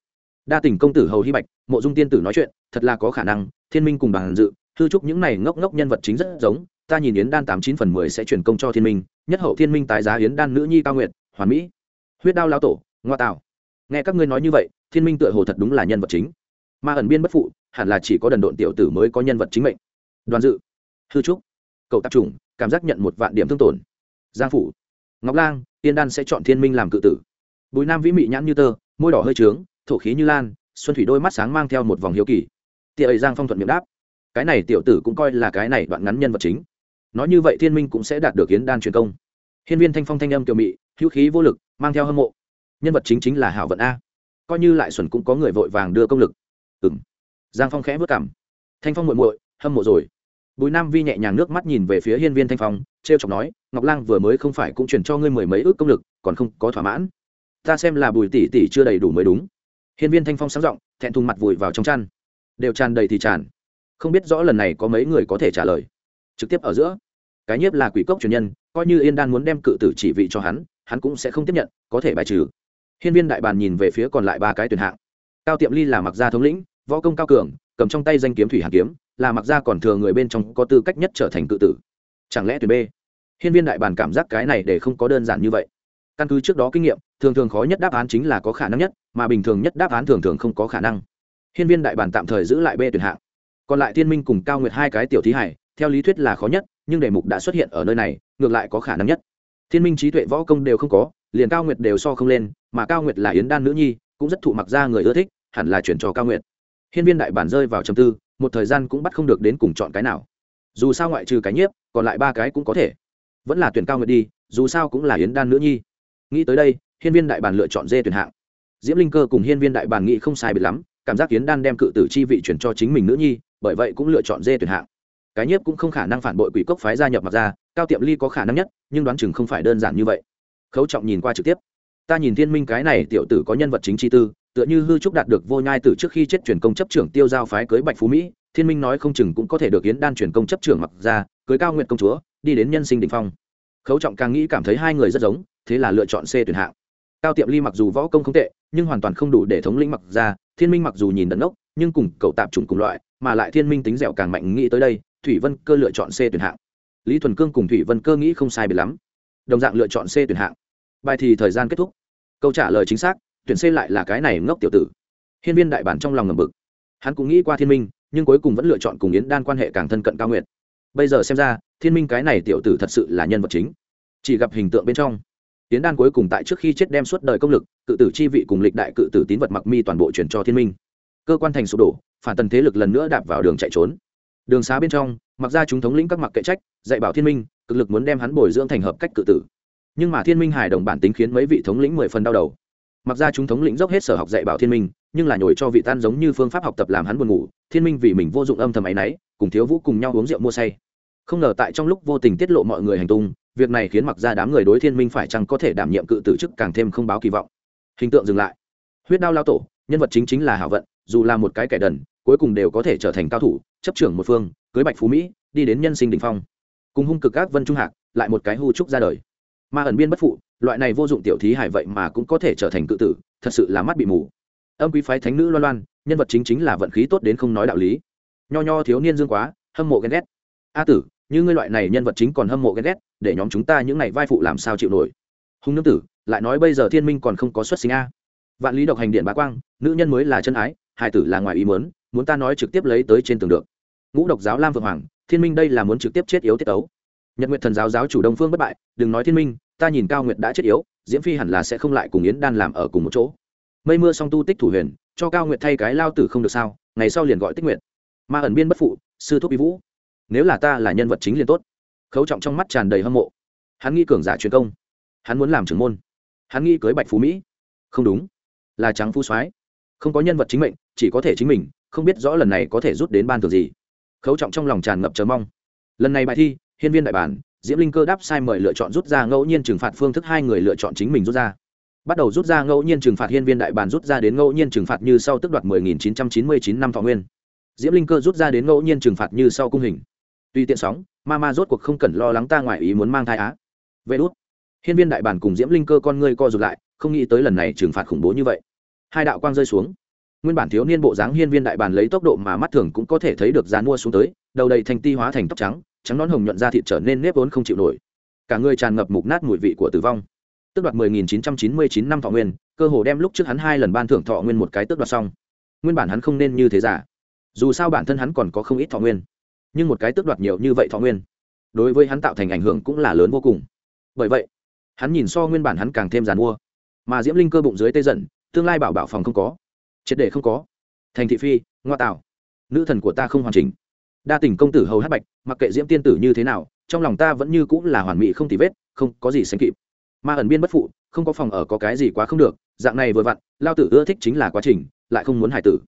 Đa tình công tử hầu hy bạch, mộ dung tiên tử nói chuyện, thật là có khả năng, thiên minh cùng bàn dự, thư trúc những này ngốc ngốc nhân vật chính rất giống, ta nhìn yến đan tám chín phần mười sẽ chuyển công cho thiên minh, nhất hậu thiên minh tái giá yến đan nữ nhi cao nguyện hoàn mỹ. Huyết đao lao tổ, ngoa tạo. Nghe các ngươi nói như vậy, thiên minh tựa hồ thật đúng là nhân vật chính mà ẩn biên bất phụ, hẳn là chỉ có đần độn tiểu tử mới có nhân vật chính mệnh. Đoàn dự, hư trúc, cậu tạp trùng, cảm giác nhận một vạn điểm thương tổn. Giang phủ, ngọc lang, tiên đan sẽ chọn thiên minh làm cự tử. Bùi nam vĩ mị nhãn như tơ, môi đỏ hơi trướng, thổ khí như lan, xuân thủy đôi mắt sáng mang theo một vòng hiếu kỳ. Tia ấy giang phong thuận miệng đáp, cái này tiểu tử cũng coi là cái này đoạn ngắn nhân vật chính. Nói như vậy thiên minh cũng sẽ đạt được yến đan truyền công. Hiên viên thanh phong thanh âm kiều mị, hữu khí vô lực, mang theo hâm mộ. Nhân vật chính chính là hảo vận a. Coi như lại xuẩn cũng có người vội vàng đưa công lực ừ m giang phong khẽ vất cảm thanh phong muội muội, hâm mộ rồi. Bùi nam vi nhẹ nhàng nước mắt nhìn về phía hiên viên thanh phong t r e o chọc nói, ngọc lang vừa mới không phải cũng chuyển cho ngươi mười mấy ước công lực, còn không có thỏa mãn. Ta xem là bùi tỷ tỷ chưa đầy đủ mới đúng. Hiên viên thanh phong sáng r ộ n g thẹn thùng mặt vùi vào trong chăn. Đều tràn đầy thì tràn. Không biết rõ lần này có mấy người có thể trả lời. Trực tiếp ở giữa. Cái nhiếp là quỷ cốc truyền nhân, coi như yên đan muốn đem cự tử chỉ vị cho hắn hắn cũng sẽ không tiếp nhận, có thể bài trừ. Hiên viên đại bàn nhìn về phía còn lại ba cái tuyển hạng cao tiệm ly là mặc gia thống lĩnh, võ công cao cường, cầm trong tay danh kiếm thủy hàn kiếm, là mặc gia còn thừa người bên trong có tư cách nhất trở thành cự tử. Chẳng lẽ tuyển b hiên viên đại bàn cảm giác cái này để không có đơn giản như vậy. Căn cứ trước đó kinh nghiệm, thường thường khó nhất đáp án chính là có khả năng nhất, mà bình thường nhất đáp án thường thường không có khả năng. Hiên viên đại bàn tạm thời giữ lại b tuyển hạng. Còn lại thiên minh cùng cao nguyệt hai cái tiểu thí hải, theo lý thuyết là khó nhất, nhưng đề mục đã xuất hiện ở nơi này, ngược lại có khả năng nhất. Thiên minh trí tuệ võ công đều không có, liền cao nguyệt đều so không lên, mà cao nguyệt là yến đan nữ nhi, cũng rất thụ mặc ra người ưa thích hẳn là chuyển cho cao nguyệt. Hiên viên đại bản rơi vào trầm tư, một thời gian cũng bắt không được đến cùng chọn cái nào. Dù sao ngoại trừ cái nhiếp, còn lại ba cái cũng có thể. Vẫn là tuyển cao nguyện đi, dù sao cũng là yến đan nữ nhi. Nghĩ tới đây, hiên viên đại bản lựa chọn dê tuyển hạng. Diễm linh cơ cùng hiên viên đại bản nghĩ không sai biệt lắm, cảm giác yến đan đem cự tử chi vị chuyển cho chính mình nữ nhi, bởi vậy cũng lựa chọn dê tuyển hạng. Cái nhiếp cũng không khả năng phản bội quỷ cốc phái gia nhập mặt ra, cao tiệm ly có khả năng nhất, nhưng đoán chừng không phải đơn giản như vậy. Khấu trọng nhìn qua trực tiếp. Ta nhìn thiên minh cái này tiểu tử có nhân vật chính chi tư tựa như hư trúc đạt được vô nhai từ trước khi chết truyền công chấp trưởng tiêu giao phái cưới bạch phú mỹ, thiên minh nói không chừng cũng có thể được yến đan truyền công chấp trưởng mặc ra, cưới cao nguyện công chúa, đi đến nhân sinh đình phong. Khấu trọng càng nghĩ cảm thấy hai người rất giống, thế là lựa chọn c tuyển hạng. Cao tiệm ly mặc dù võ công không tệ, nhưng hoàn toàn không đủ để thống lĩnh mặc ra, thiên minh mặc dù nhìn đận ốc nhưng cùng cậu tạp trùng cùng loại, mà lại thiên minh tính dẻo càng mạnh nghĩ tới đây, thủy vân cơ lựa chọn c tuyển hạng. Lý thuần cương cùng thủy vân cơ nghĩ không sai biệt lắm. Đồng dạng lựa chọn c tuyển hạng. Bài thì thời gian kết thúc. Câu trả lời chính xác tuyển c lại là cái này ngốc tiểu tử. Hiên viên đại bản trong lòng ngầm bực. Hắn cũng nghĩ qua thiên minh, nhưng cuối cùng vẫn lựa chọn cùng yến đan quan hệ càng thân cận cao nguyệt. Bây giờ xem ra, thiên minh cái này tiểu tử thật sự là nhân vật chính. Chỉ gặp hình tượng bên trong, yến đan cuối cùng tại trước khi chết đem suốt đời công lực, cự tử chi vị cùng lịch đại cự tử tín vật mặc mi toàn bộ chuyển cho thiên minh. Cơ quan thành sụp đổ, phản tần thế lực lần nữa đạp vào đường chạy trốn. Đường xá bên trong, mặc ra chúng thống lĩnh các mặc kệ trách, dạy bảo thiên minh, cực lực muốn đem hắn bồi dưỡng thành hợp cách cự tử. Nhưng mà thiên minh hài đồng bản tính khiến mấy vị thống lĩnh mười phần đau đầu mặc ra chúng thống lĩnh dốc hết sở học dạy bảo thiên minh, nhưng là nhồi cho vị tan giống như phương pháp học tập làm hắn buồn ngủ, thiên minh vì mình vô dụng âm thầm áy náy, cùng thiếu vũ cùng nhau uống rượu mua say. Không ngờ tại trong lúc vô tình tiết lộ mọi người hành tung, việc này khiến mặc ra đám người đối thiên minh phải chăng có thể đảm nhiệm cự tử chức càng thêm không báo kỳ vọng. Hình tượng dừng lại. Huyết đao lao tổ, nhân vật chính chính là hảo vận, dù là một cái kẻ đần, cuối cùng đều có thể trở thành cao thủ, chấp trưởng một phương, cưới bạch phú mỹ, đi đến nhân sinh đình phong. Cùng hung cực các vân trung hạc, lại một cái hưu trúc ra đời. Ma ẩn biên bất phụ loại này vô dụng tiểu thí hải vậy mà cũng có thể trở thành cự tử, thật sự là mắt bị mù. Âm quý phái thánh nữ loan loan, nhân vật chính chính là vận khí tốt đến không nói đạo lý. Nho nho thiếu niên dương quá, hâm mộ ghen ghét. A tử, như ngươi loại này nhân vật chính còn hâm mộ ghen ghét, để nhóm chúng ta những ngày vai phụ làm sao chịu nổi? Hùng nương tử, lại nói bây giờ thiên minh còn không có xuất sinh a. Vạn lý độc hành điện bá quang, nữ nhân mới là chân ái hải tử là ngoài ý muốn muốn ta nói trực tiếp lấy tới trên tường được. Ngũ độc giáo lam vượng hoàng, thiên minh đây là muốn trực tiếp chết yếu tiết ấu nhật nguyện thần giáo giáo chủ đông phương bất bại, đừng nói thiên minh ta nhìn cao nguyệt đã chết yếu, diễm phi hẳn là sẽ không lại cùng yến đan làm ở cùng một chỗ. Mây mưa song tu tích thủ huyền, cho cao nguyệt thay cái lao tử không được sao, ngày sau liền gọi tích nguyệt. Ma ẩn biên bất phụ, sư thúc bí vũ. Nếu là ta là nhân vật chính liền tốt. Khấu trọng trong mắt tràn đầy hâm mộ. Hắn nghĩ cường giả truyền công. Hắn muốn làm trưởng môn. Hắn nghĩ cưới bạch phú mỹ. Không đúng. Là trắng phu soái. Không có nhân vật chính mệnh, chỉ có thể chính mình, không biết rõ lần này có thể rút đến ban thường gì. Khấu trọng trong lòng tràn ngập chờ mong. Lần này bài thi, hiên viên đại bản diễm linh cơ đáp sai mời lựa chọn rút ra ngẫu nhiên trừng phạt phương thức hai người lựa chọn chính mình rút ra. Bắt đầu rút ra ngẫu nhiên trừng phạt hiên viên đại Bàn rút ra đến ngẫu nhiên trừng phạt như sau tức đoạt 10.999 năm thọ nguyên. Diễm linh cơ rút ra đến ngẫu nhiên trừng phạt như sau cung hình. Tuy tiện sóng, ma ma rốt cuộc không cần lo lắng ta ngoài ý muốn mang thai á. Vê đốt hiên viên đại bản cùng diễm linh cơ con ngươi co rụt lại, không nghĩ tới lần này trừng phạt khủng bố như vậy. Hai đạo quang rơi xuống. Nguyên bản thiếu niên bộ dáng hiên viên đại bản lấy tốc độ mà mắt thường cũng có thể thấy được dán mua xuống tới, đầu đầy thành ti hóa thành tóc trắng trắng nón hồng nhuận da thịt trở nên nếp vốn không chịu nổi. Cả người tràn ngập mục nát mùi vị của tử vong. Tước đoạt 10.999 năm thọ nguyên, cơ hồ đem lúc trước hắn hai lần ban thưởng thọ nguyên một cái tước đoạt xong. Nguyên bản hắn không nên như thế giả. Dù sao bản thân hắn còn có không ít thọ nguyên. Nhưng một cái tước đoạt nhiều như vậy thọ nguyên, đối với hắn tạo thành ảnh hưởng cũng là lớn vô cùng. Bởi vậy, hắn nhìn so nguyên bản hắn càng thêm giàn mua mà diễm linh cơ bụng dưới tê dần, tương lai bảo bảo phòng không có, triệt để không có. Thành thị phi, ngoa tạo. Nữ thần của ta không hoàn chỉnh đa tình công tử hầu hát bạch, mặc kệ diễm tiên tử như thế nào, trong lòng ta vẫn như cũng là hoàn mỹ không tì vết, không có gì sánh kịp. Ma ẩn biên bất phụ, không có phòng ở có cái gì quá không được, dạng này vừa vặn, lao tử ưa thích chính là quá trình, lại không muốn hài tử.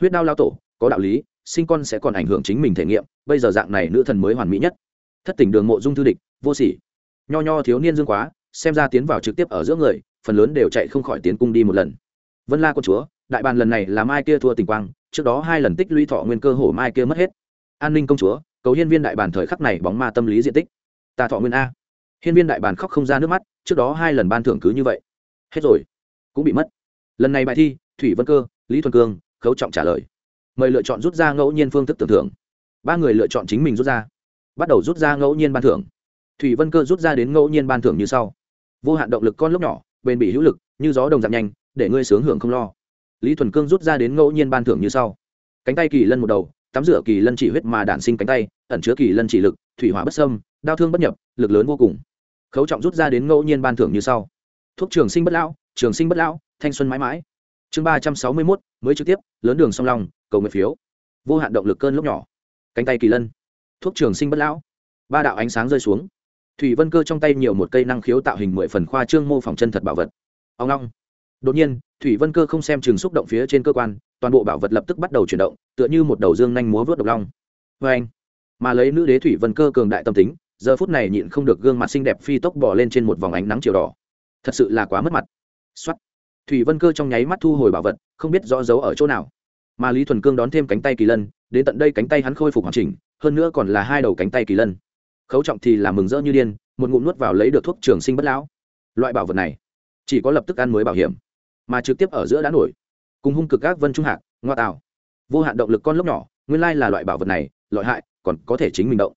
Huyết đao lao tổ, có đạo lý, sinh con sẽ còn ảnh hưởng chính mình thể nghiệm, bây giờ dạng này nữ thần mới hoàn mỹ nhất. Thất tình đường mộ dung thư địch, vô sỉ. Nho nho thiếu niên dương quá, xem ra tiến vào trực tiếp ở giữa người, phần lớn đều chạy không khỏi tiến cung đi một lần. Vân la con chúa, đại bàn lần này là mai kia thua tình quang, trước đó hai lần tích lũy thọ nguyên cơ hổ mai kia mất hết an ninh công chúa, cầu hiên viên đại bàn thời khắc này bóng ma tâm lý diện tích. Ta thọ nguyên a. Hiên viên đại bàn khóc không ra nước mắt, trước đó hai lần ban thưởng cứ như vậy. Hết rồi. Cũng bị mất. Lần này bài thi, thủy vân cơ, lý thuần cương, khấu trọng trả lời. Mời lựa chọn rút ra ngẫu nhiên phương thức tưởng thưởng. Ba người lựa chọn chính mình rút ra. Bắt đầu rút ra ngẫu nhiên ban thưởng. Thủy vân cơ rút ra đến ngẫu nhiên ban thưởng như sau. Vô hạn động lực con lốc nhỏ, bền bị hữu lực, như gió đồng giảm nhanh, để ngươi sướng hưởng không lo. Lý thuần cương rút ra đến ngẫu nhiên ban thưởng như sau. Cánh tay kỳ lân một đầu tắm rửa kỳ lân chỉ huyết mà đản sinh cánh tay, ẩn chứa kỳ lân chỉ lực, thủy hỏa bất sâm đau thương bất nhập, lực lớn vô cùng. Khấu trọng rút ra đến ngẫu nhiên ban thưởng như sau. Thuốc trường sinh bất lão, trường sinh bất lão, thanh xuân mãi mãi. Chương ba trăm sáu mươi mốt, mới trực tiếp, lớn đường song long, cầu nguyện phiếu. Vô hạn động lực cơn lúc nhỏ. Cánh tay kỳ lân. Thuốc trường sinh bất lão. Ba đạo ánh sáng rơi xuống. Thủy vân cơ trong tay nhiều một cây năng khiếu tạo hình mười phần khoa trương mô phỏng chân thật bảo vật. Ông long đột nhiên, thủy vân cơ không xem chừng xúc động phía trên cơ quan, toàn bộ bảo vật lập tức bắt đầu chuyển động, tựa như một đầu dương nhanh múa vớt độc long. Vê anh, mà lấy nữ đế thủy vân cơ cường đại tâm tính, giờ phút này nhịn không được gương mặt xinh đẹp phi tốc bỏ lên trên một vòng ánh nắng chiều đỏ. Thật sự là quá mất mặt. Xuất thủy vân cơ trong nháy mắt thu hồi bảo vật, không biết rõ giấu ở chỗ nào. Mà lý thuần cương đón thêm cánh tay kỳ lân, đến tận đây cánh tay hắn khôi phục hoàn chỉnh, hơn nữa còn là hai đầu cánh tay kỳ lân. Khấu trọng thì là mừng rỡ như điên, một ngụm nuốt vào lấy được thuốc trường sinh bất lão. Loại bảo vật này, chỉ có lập tức ăn mới bảo hiểm mà trực tiếp ở giữa đã nổi. Cùng hung cực các vân trung hạc, ngoa tạo vô hạn động lực con lốc nhỏ, nguyên lai là loại bảo vật này loại hại, còn có thể chính mình động.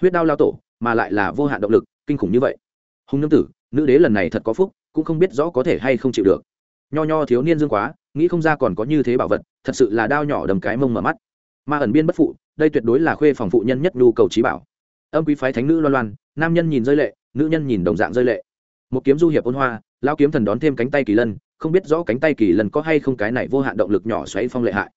Huyết đao lao tổ, mà lại là vô hạn động lực, kinh khủng như vậy. Hùng nương tử, nữ đế lần này thật có phúc, cũng không biết rõ có thể hay không chịu được. Nho nho thiếu niên dương quá, nghĩ không ra còn có như thế bảo vật, thật sự là đao nhỏ đầm cái mông mở mắt. Ma ẩn biên bất phụ, đây tuyệt đối là khuê phòng phụ nhân nhất nhu cầu trí bảo. Âm quý phái thánh nữ loan loan, nam nhân nhìn rơi lệ, nữ nhân nhìn đồng dạng rơi lệ. Một kiếm du hiệp ôn hoa lao kiếm thần đón thêm cánh tay kỳ lân, không biết rõ cánh tay kỳ lân có hay không cái này vô hạn động lực nhỏ xoáy phong lệ hại.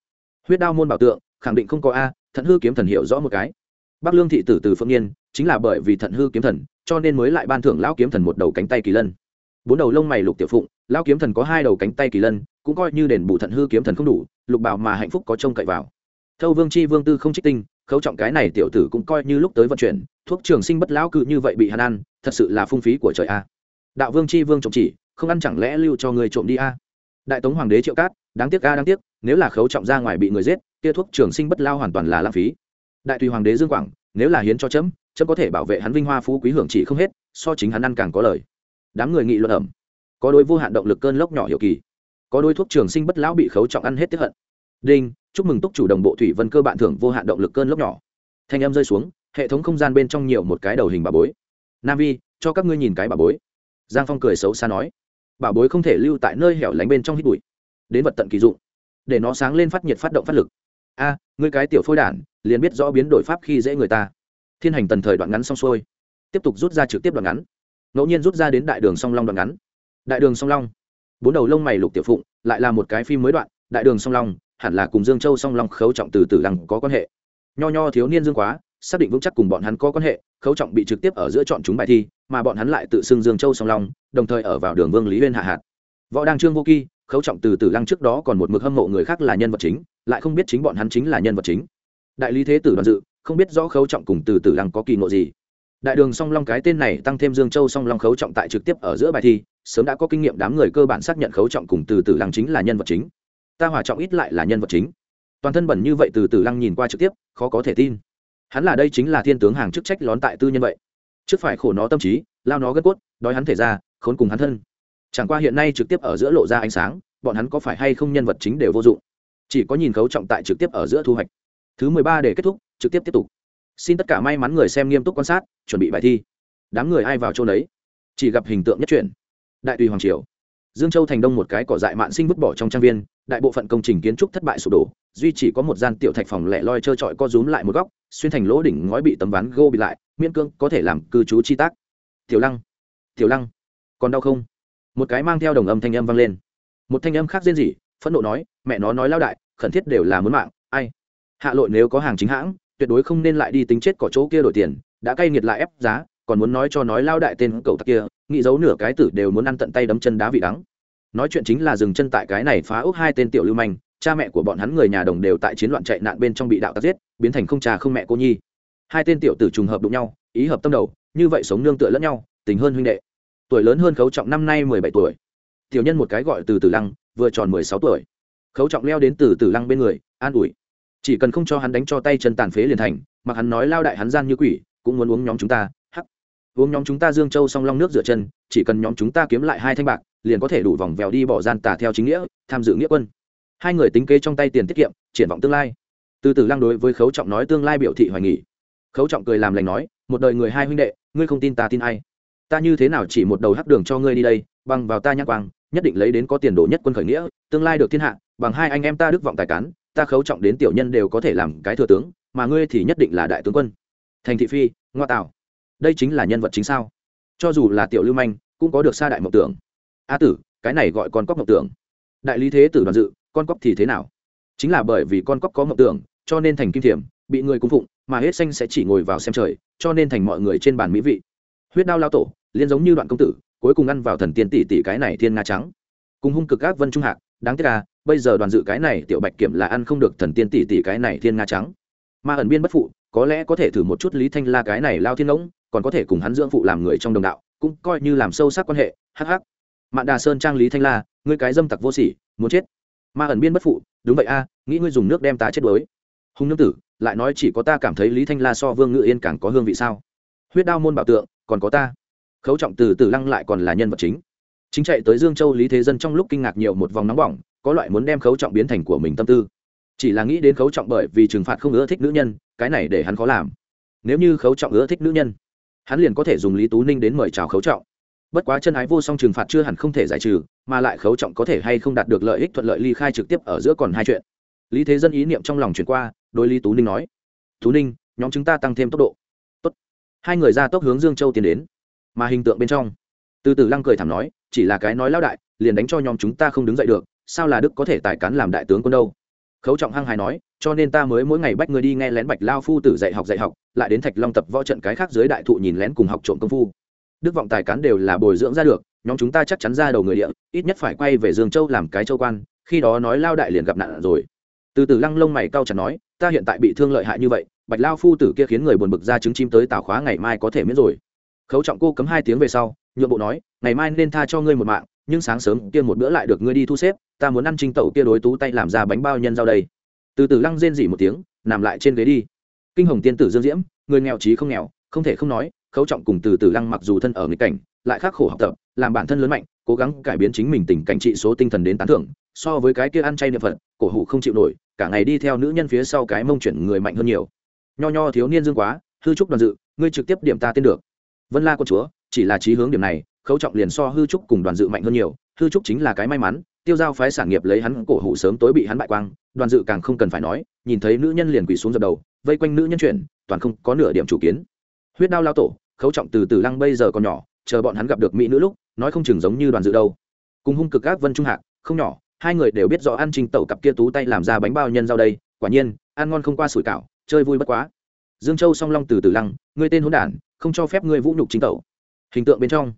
Huyết đao môn bảo tượng, khẳng định không có a, thận hư kiếm thần hiểu rõ một cái. Bắc lương thị tử từ phương yên chính là bởi vì thận hư kiếm thần, cho nên mới lại ban thưởng lão kiếm thần một đầu cánh tay kỳ lân. Bốn đầu lông mày lục tiểu phụng, lão kiếm thần có hai đầu cánh tay kỳ lân, cũng coi như đền bù thận hư kiếm thần không đủ, lục bảo mà hạnh phúc có trông cậy vào. Thâu vương chi vương tư không trích tinh, khấu trọng cái này tiểu tử cũng coi như lúc tới vận chuyển, thuốc trường sinh bất lão cự như vậy bị hàn ăn, thật sự là phung phí của trời a đạo vương chi vương trộm chỉ, không ăn chẳng lẽ lưu cho người trộm đi a? Đại tống hoàng đế triệu cát, đáng tiếc a, đáng tiếc, nếu là khấu trọng ra ngoài bị người giết, kia thuốc trường sinh bất lao hoàn toàn là lãng phí. Đại tùy hoàng đế dương quảng, nếu là hiến cho chấm chấm có thể bảo vệ hắn vinh hoa phú quý hưởng chỉ không hết, so chính hắn ăn càng có lời đám người nghị luận ẩm. Có đôi vô hạn động lực cơn lốc nhỏ hiệu kỳ. Có đôi thuốc trường sinh bất lão bị khấu trọng ăn hết tiếp hận. Đinh, chúc mừng túc chủ đồng bộ thủy vân cơ bạn thưởng vô hạn động lực cơn lốc nhỏ. Thanh em rơi xuống, hệ thống không gian bên trong nhiều một cái đầu hình bà bối. Nam vi, cho các ngươi nhìn cái bà bối giang phong cười xấu xa nói, bảo bối không thể lưu tại nơi hẻo lánh bên trong hít bụi, đến vật tận kỳ dụng, để nó sáng lên phát nhiệt phát động phát lực. A, ngươi cái tiểu phôi đản, liền biết rõ biến đổi pháp khi dễ người ta. Thiên hành tần thời đoạn ngắn xong xuôi, tiếp tục rút ra trực tiếp đoạn ngắn. Ngẫu nhiên rút ra đến đại đường song long đoạn ngắn. Đại đường song long, bốn đầu lông mày lục tiểu phụng, lại là một cái phim mới đoạn, đại đường song long, hẳn là cùng dương châu song long khấu trọng từ từ lăng có quan hệ. Nho nho thiếu niên dương quá xác định vững chắc cùng bọn hắn có quan hệ, khấu trọng bị trực tiếp ở giữa chọn chúng bài thi, mà bọn hắn lại tự xưng dương châu song long, đồng thời ở vào đường vương lý uyên hạ hạt. Võ đăng trương vô kỳ khấu trọng từ từ lăng trước đó còn một mực hâm mộ người khác là nhân vật chính, lại không biết chính bọn hắn chính là nhân vật chính. Đại lý thế tử đoàn dự, không biết rõ khấu trọng cùng từ từ lăng có kỳ ngộ gì. Đại đường song long cái tên này tăng thêm dương châu song long khấu trọng tại trực tiếp ở giữa bài thi, sớm đã có kinh nghiệm đám người cơ bản xác nhận khấu trọng cùng từ từ lăng chính là nhân vật chính. Ta hòa trọng ít lại là nhân vật chính. Toàn thân bẩn như vậy từ từ lăng nhìn qua trực tiếp, khó có thể tin hắn là đây chính là thiên tướng hàng chức trách lón tại tư nhân vậy. Trước phải khổ nó tâm trí, lao nó gân cốt, đói hắn thể ra, khốn cùng hắn thân. Chẳng qua hiện nay trực tiếp ở giữa lộ ra ánh sáng, bọn hắn có phải hay không nhân vật chính đều vô dụng. Chỉ có nhìn khấu trọng tại trực tiếp ở giữa thu hoạch. Thứ mười ba để kết thúc, trực tiếp tiếp tục. Xin tất cả may mắn người xem nghiêm túc quan sát, chuẩn bị bài thi. Đám người ai vào chỗ đấy chỉ gặp hình tượng nhất truyền đại tùy hoàng triều. Dương châu thành đông một cái cỏ dại mạn sinh vứt bỏ trong trang viên đại bộ phận công trình kiến trúc thất bại sụp đổ, duy chỉ có một gian tiểu thạch phòng lẻ loi trơ trọi co rúm lại một góc, xuyên thành lỗ đỉnh ngói bị tấm ván gô bị lại, miễn cương có thể làm cư trú chi tác. Tiểu lăng tiểu lăng, còn đau không? Một cái mang theo đồng âm thanh âm vang lên. Một thanh âm khác riêng gì phẫn nộ nói, mẹ nó nói lao đại, khẩn thiết đều là muốn mạng, ai? Hạ lội nếu có hàng chính hãng, tuyệt đối không nên lại đi tính chết cỏ chỗ kia đổi tiền, đã cay nghiệt lại ép giá, còn muốn nói cho nói lao đại tên cậu tặc kia, nghĩ giấu nửa cái tử đều muốn ăn tận tay đấm chân đá vị đắng nói chuyện chính là dừng chân tại cái này phá ốc hai tên tiểu lưu manh, cha mẹ của bọn hắn người nhà đồng đều tại chiến loạn chạy nạn bên trong bị đạo tặc giết, biến thành không cha không mẹ cô nhi. Hai tên tiểu tử trùng hợp đụng nhau, ý hợp tâm đầu, như vậy sống nương tựa lẫn nhau, tình hơn huynh đệ. Tuổi lớn hơn khấu trọng năm nay mười bảy tuổi. Tiểu nhân một cái gọi từ tử lăng, vừa tròn mười sáu tuổi. Khấu trọng leo đến từ tử lăng bên người, an ủi. Chỉ cần không cho hắn đánh cho tay chân tàn phế liền thành, mặc hắn nói lao đại hắn gian như quỷ, cũng muốn uống nhóm chúng ta, hắc. Uống nhóm chúng ta dương châu song long nước rửa chân, chỉ cần nhóm chúng ta kiếm lại hai thanh bạc liền có thể đủ vòng vèo đi bỏ gian tà theo chính nghĩa, tham dự nghĩa quân. Hai người tính kế trong tay tiền tiết kiệm, triển vọng tương lai. Từ từ lăng đối với khấu trọng nói tương lai biểu thị hoài nghỉ khấu trọng cười làm lành nói, một đời người hai huynh đệ, ngươi không tin ta tin ai? Ta như thế nào chỉ một đầu hắc đường cho ngươi đi đây, bằng vào ta nhắc quang, nhất định lấy đến có tiền đồ nhất quân khởi nghĩa, tương lai được thiên hạ, bằng hai anh em ta đức vọng tài cán, ta khấu trọng đến tiểu nhân đều có thể làm cái thừa tướng, mà ngươi thì nhất định là đại tướng quân. Thành thị phi, ngoa tạo. Đây chính là nhân vật chính sao? Cho dù là tiểu lưu manh, cũng có được xa đại mộng tưởng a tử, cái này gọi con cóc mộng tưởng. Đại lý thế tử đoàn dự, con cóc thì thế nào? Chính là bởi vì con cóc có mộng tưởng, cho nên thành kim thiểm, bị người cung phụng, mà hết xanh sẽ chỉ ngồi vào xem trời, cho nên thành mọi người trên bàn mỹ vị. Huyết đao lao tổ, liên giống như đoạn công tử, cuối cùng ăn vào thần tiên tỷ tỷ cái này thiên nga trắng. Cùng hung cực ác vân trung hạc, đáng tiếc là bây giờ đoàn dự cái này tiểu bạch kiểm là ăn không được thần tiên tỷ tỷ cái này thiên nga trắng. Mà ẩn biên bất phụ, có lẽ có thể thử một chút lý thanh la cái này lao thiên ngỗng, còn có thể cùng hắn dưỡng phụ làm người trong đồng đạo, cũng coi như làm sâu sắc quan hệ hh mạn đà sơn trang lý thanh la, ngươi cái dâm tặc vô sỉ, muốn chết. Ma ẩn biên bất phụ, đúng vậy a, nghĩ ngươi dùng nước đem ta chết đuối. Hùng nương tử, lại nói chỉ có ta cảm thấy lý thanh la so vương ngự yên càng có hương vị sao? Huyết đao môn bảo tượng, còn có ta. Khấu trọng từ từ lăng lại còn là nhân vật chính. Chính chạy tới dương châu lý thế dân trong lúc kinh ngạc nhiều một vòng nóng bỏng, có loại muốn đem khấu trọng biến thành của mình tâm tư. Chỉ là nghĩ đến khấu trọng bởi vì trừng phạt không ưa thích nữ nhân, cái này để hắn khó làm. Nếu như khấu trọng ưa thích nữ nhân, hắn liền có thể dùng lý tú ninh đến mời chào khấu trọng bất quá chân ái vô song trừng phạt chưa hẳn không thể giải trừ, mà lại khấu trọng có thể hay không đạt được lợi ích thuận lợi ly khai trực tiếp ở giữa còn hai chuyện. Lý thế dân ý niệm trong lòng chuyển qua, đối lý tú ninh nói, tú ninh, nhóm chúng ta tăng thêm tốc độ. Tốt. hai người ra tốc hướng dương châu tiến đến, mà hình tượng bên trong, từ từ lăng cười thảm nói, chỉ là cái nói lao đại, liền đánh cho nhóm chúng ta không đứng dậy được, sao là đức có thể tài cán làm đại tướng quân đâu? Khấu trọng hăng hài nói, cho nên ta mới mỗi ngày bách người đi nghe lén bạch lao phu tử dạy học dạy học, lại đến thạch long tập võ trận cái khác dưới đại thụ nhìn lén cùng học trộm công phu đức vọng tài cán đều là bồi dưỡng ra được, nhóm chúng ta chắc chắn ra đầu người địa, ít nhất phải quay về dương châu làm cái châu quan, khi đó nói lao đại liền gặp nạn rồi. Từ từ lăng lông mày cau chẳng nói, ta hiện tại bị thương lợi hại như vậy, bạch lao phu tử kia khiến người buồn bực ra trứng chim tới tào khóa ngày mai có thể miễn rồi. Khấu trọng cô cấm hai tiếng về sau, nhượng bộ nói, ngày mai nên tha cho ngươi một mạng, nhưng sáng sớm kia một bữa lại được ngươi đi thu xếp, ta muốn ăn trinh tẩu kia đối tú tay làm ra bánh bao nhân rau đây. Từ từ lăng rên dỉ một tiếng, nằm lại trên ghế đi. Kinh hồng tiên tử dương diễm, người nghèo trí không nghèo, không thể không nói khấu trọng cùng từ từ lăng mặc dù thân ở nghịch cảnh, lại khắc khổ học tập, làm bản thân lớn mạnh, cố gắng cải biến chính mình tình cảnh trị số tinh thần đến tán thưởng, so với cái kia ăn chay niệm phật, cổ hủ không chịu nổi, cả ngày đi theo nữ nhân phía sau cái mông chuyển người mạnh hơn nhiều. Nho nho thiếu niên dương quá, hư trúc đoàn dự, ngươi trực tiếp điểm ta tên được. Vân la quân chúa, chỉ là trí hướng điểm này, khấu trọng liền so hư trúc cùng đoàn dự mạnh hơn nhiều, hư trúc chính là cái may mắn, tiêu giao phái sản nghiệp lấy hắn cổ hủ sớm tối bị hắn bại quang, đoàn dự càng không cần phải nói, nhìn thấy nữ nhân liền quỳ xuống dập đầu, vây quanh nữ nhân chuyển, toàn không có nửa điểm chủ kiến huyết đao lao tổ, khấu trọng từ từ lăng bây giờ còn nhỏ, chờ bọn hắn gặp được mỹ nữ lúc, nói không chừng giống như đoàn dự đâu. Cùng hung cực các vân trung hạc, không nhỏ, hai người đều biết rõ ăn trình tẩu cặp kia tú tay làm ra bánh bao nhân rau đây, quả nhiên, ăn ngon không qua sủi cảo, chơi vui bất quá. Dương châu song long từ từ lăng, ngươi tên hỗn đản, không cho phép ngươi vũ nhục chính tẩu. Hình tượng bên trong.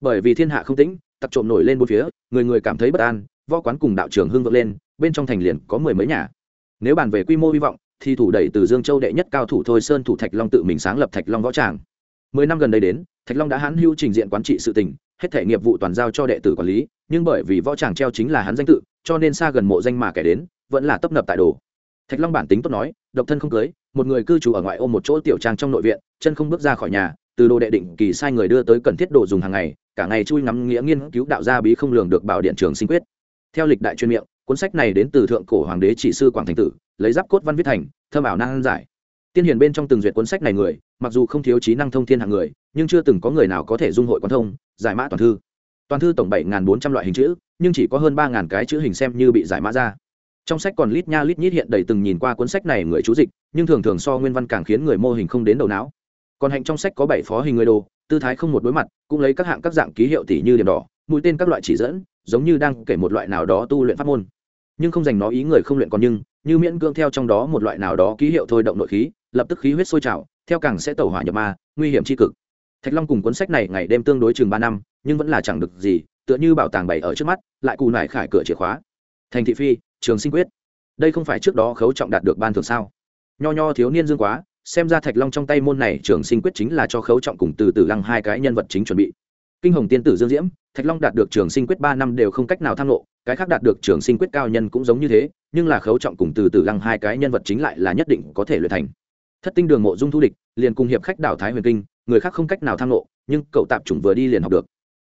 Bởi vì thiên hạ không tĩnh, tặc trộm nổi lên bốn phía, người người cảm thấy bất an, võ quán cùng đạo trường hưng vượng lên, bên trong thành liền có mười mấy nhà. Nếu bàn về quy mô hy vọng thì thủ đẩy từ dương châu đệ nhất cao thủ thôi sơn thủ thạch long tự mình sáng lập thạch long võ tràng. Mười năm gần đây đến, thạch long đã hãn hưu trình diện quán trị sự tình, hết thể nghiệp vụ toàn giao cho đệ tử quản lý, nhưng bởi vì võ tràng treo chính là hắn danh tự, cho nên xa gần mộ danh mà kẻ đến, vẫn là tấp nập tại đồ. Thạch long bản tính tốt nói, độc thân không cưới, một người cư trú ở ngoại ô một chỗ tiểu trang trong nội viện, chân không bước ra khỏi nhà, từ đồ đệ định kỳ sai người đưa tới cần thiết đồ dùng hàng ngày, cả ngày chui ngắm nghĩa nghiên cứu đạo gia bí không lường được bảo điện trường sinh quyết. Theo lịch đại chuyên miệng cuốn sách này đến từ thượng cổ hoàng đế chỉ sư quảng thành tử, lấy giáp cốt văn viết thành, thơm ảo năng giải. Tiên hiền bên trong từng duyệt cuốn sách này người, mặc dù không thiếu trí năng thông thiên hạng người, nhưng chưa từng có người nào có thể dung hội quán thông, giải mã toàn thư. Toàn thư tổng bảy bốn trăm loại hình chữ, nhưng chỉ có hơn ba cái chữ hình xem như bị giải mã ra. Trong sách còn lít nha lít nhít hiện đầy từng nhìn qua cuốn sách này người chú dịch, nhưng thường thường so nguyên văn càng khiến người mô hình không đến đầu não. Còn hạnh trong sách có bảy phó hình người đồ, tư thái không một đối mặt, cũng lấy các hạng các dạng ký hiệu tỷ như điểm đỏ, mũi tên các loại chỉ dẫn, giống như đang kể một loại nào đó tu luyện pháp môn nhưng không dành nó ý người không luyện còn nhưng, như miễn cương theo trong đó một loại nào đó ký hiệu thôi động nội khí, lập tức khí huyết sôi trào, theo càng sẽ tẩu hỏa nhập ma, nguy hiểm tri cực. Thạch long cùng cuốn sách này ngày đêm tương đối chừng ba năm, nhưng vẫn là chẳng được gì, tựa như bảo tàng bày ở trước mắt, lại cù nải khải cửa chìa khóa. Thành thị phi, trường sinh quyết. Đây không phải trước đó khấu trọng đạt được ban thường sao? Nho nho thiếu niên dương quá, xem ra thạch long trong tay môn này trường sinh quyết chính là cho khấu trọng cùng từ từ lăng hai cái nhân vật chính chuẩn bị. Kinh hồng tiên tử dương diễm, thạch long đạt được trường sinh quyết ba năm đều không cách nào tham lộ cái khác đạt được trường sinh quyết cao nhân cũng giống như thế, nhưng là khấu trọng cùng từ từ lăng hai cái nhân vật chính lại là nhất định có thể luyện thành. Thất tinh đường mộ dung thu địch, liền cùng hiệp khách đảo thái huyền kinh, người khác không cách nào tham lộ nhưng cậu tạp chủng vừa đi liền học được.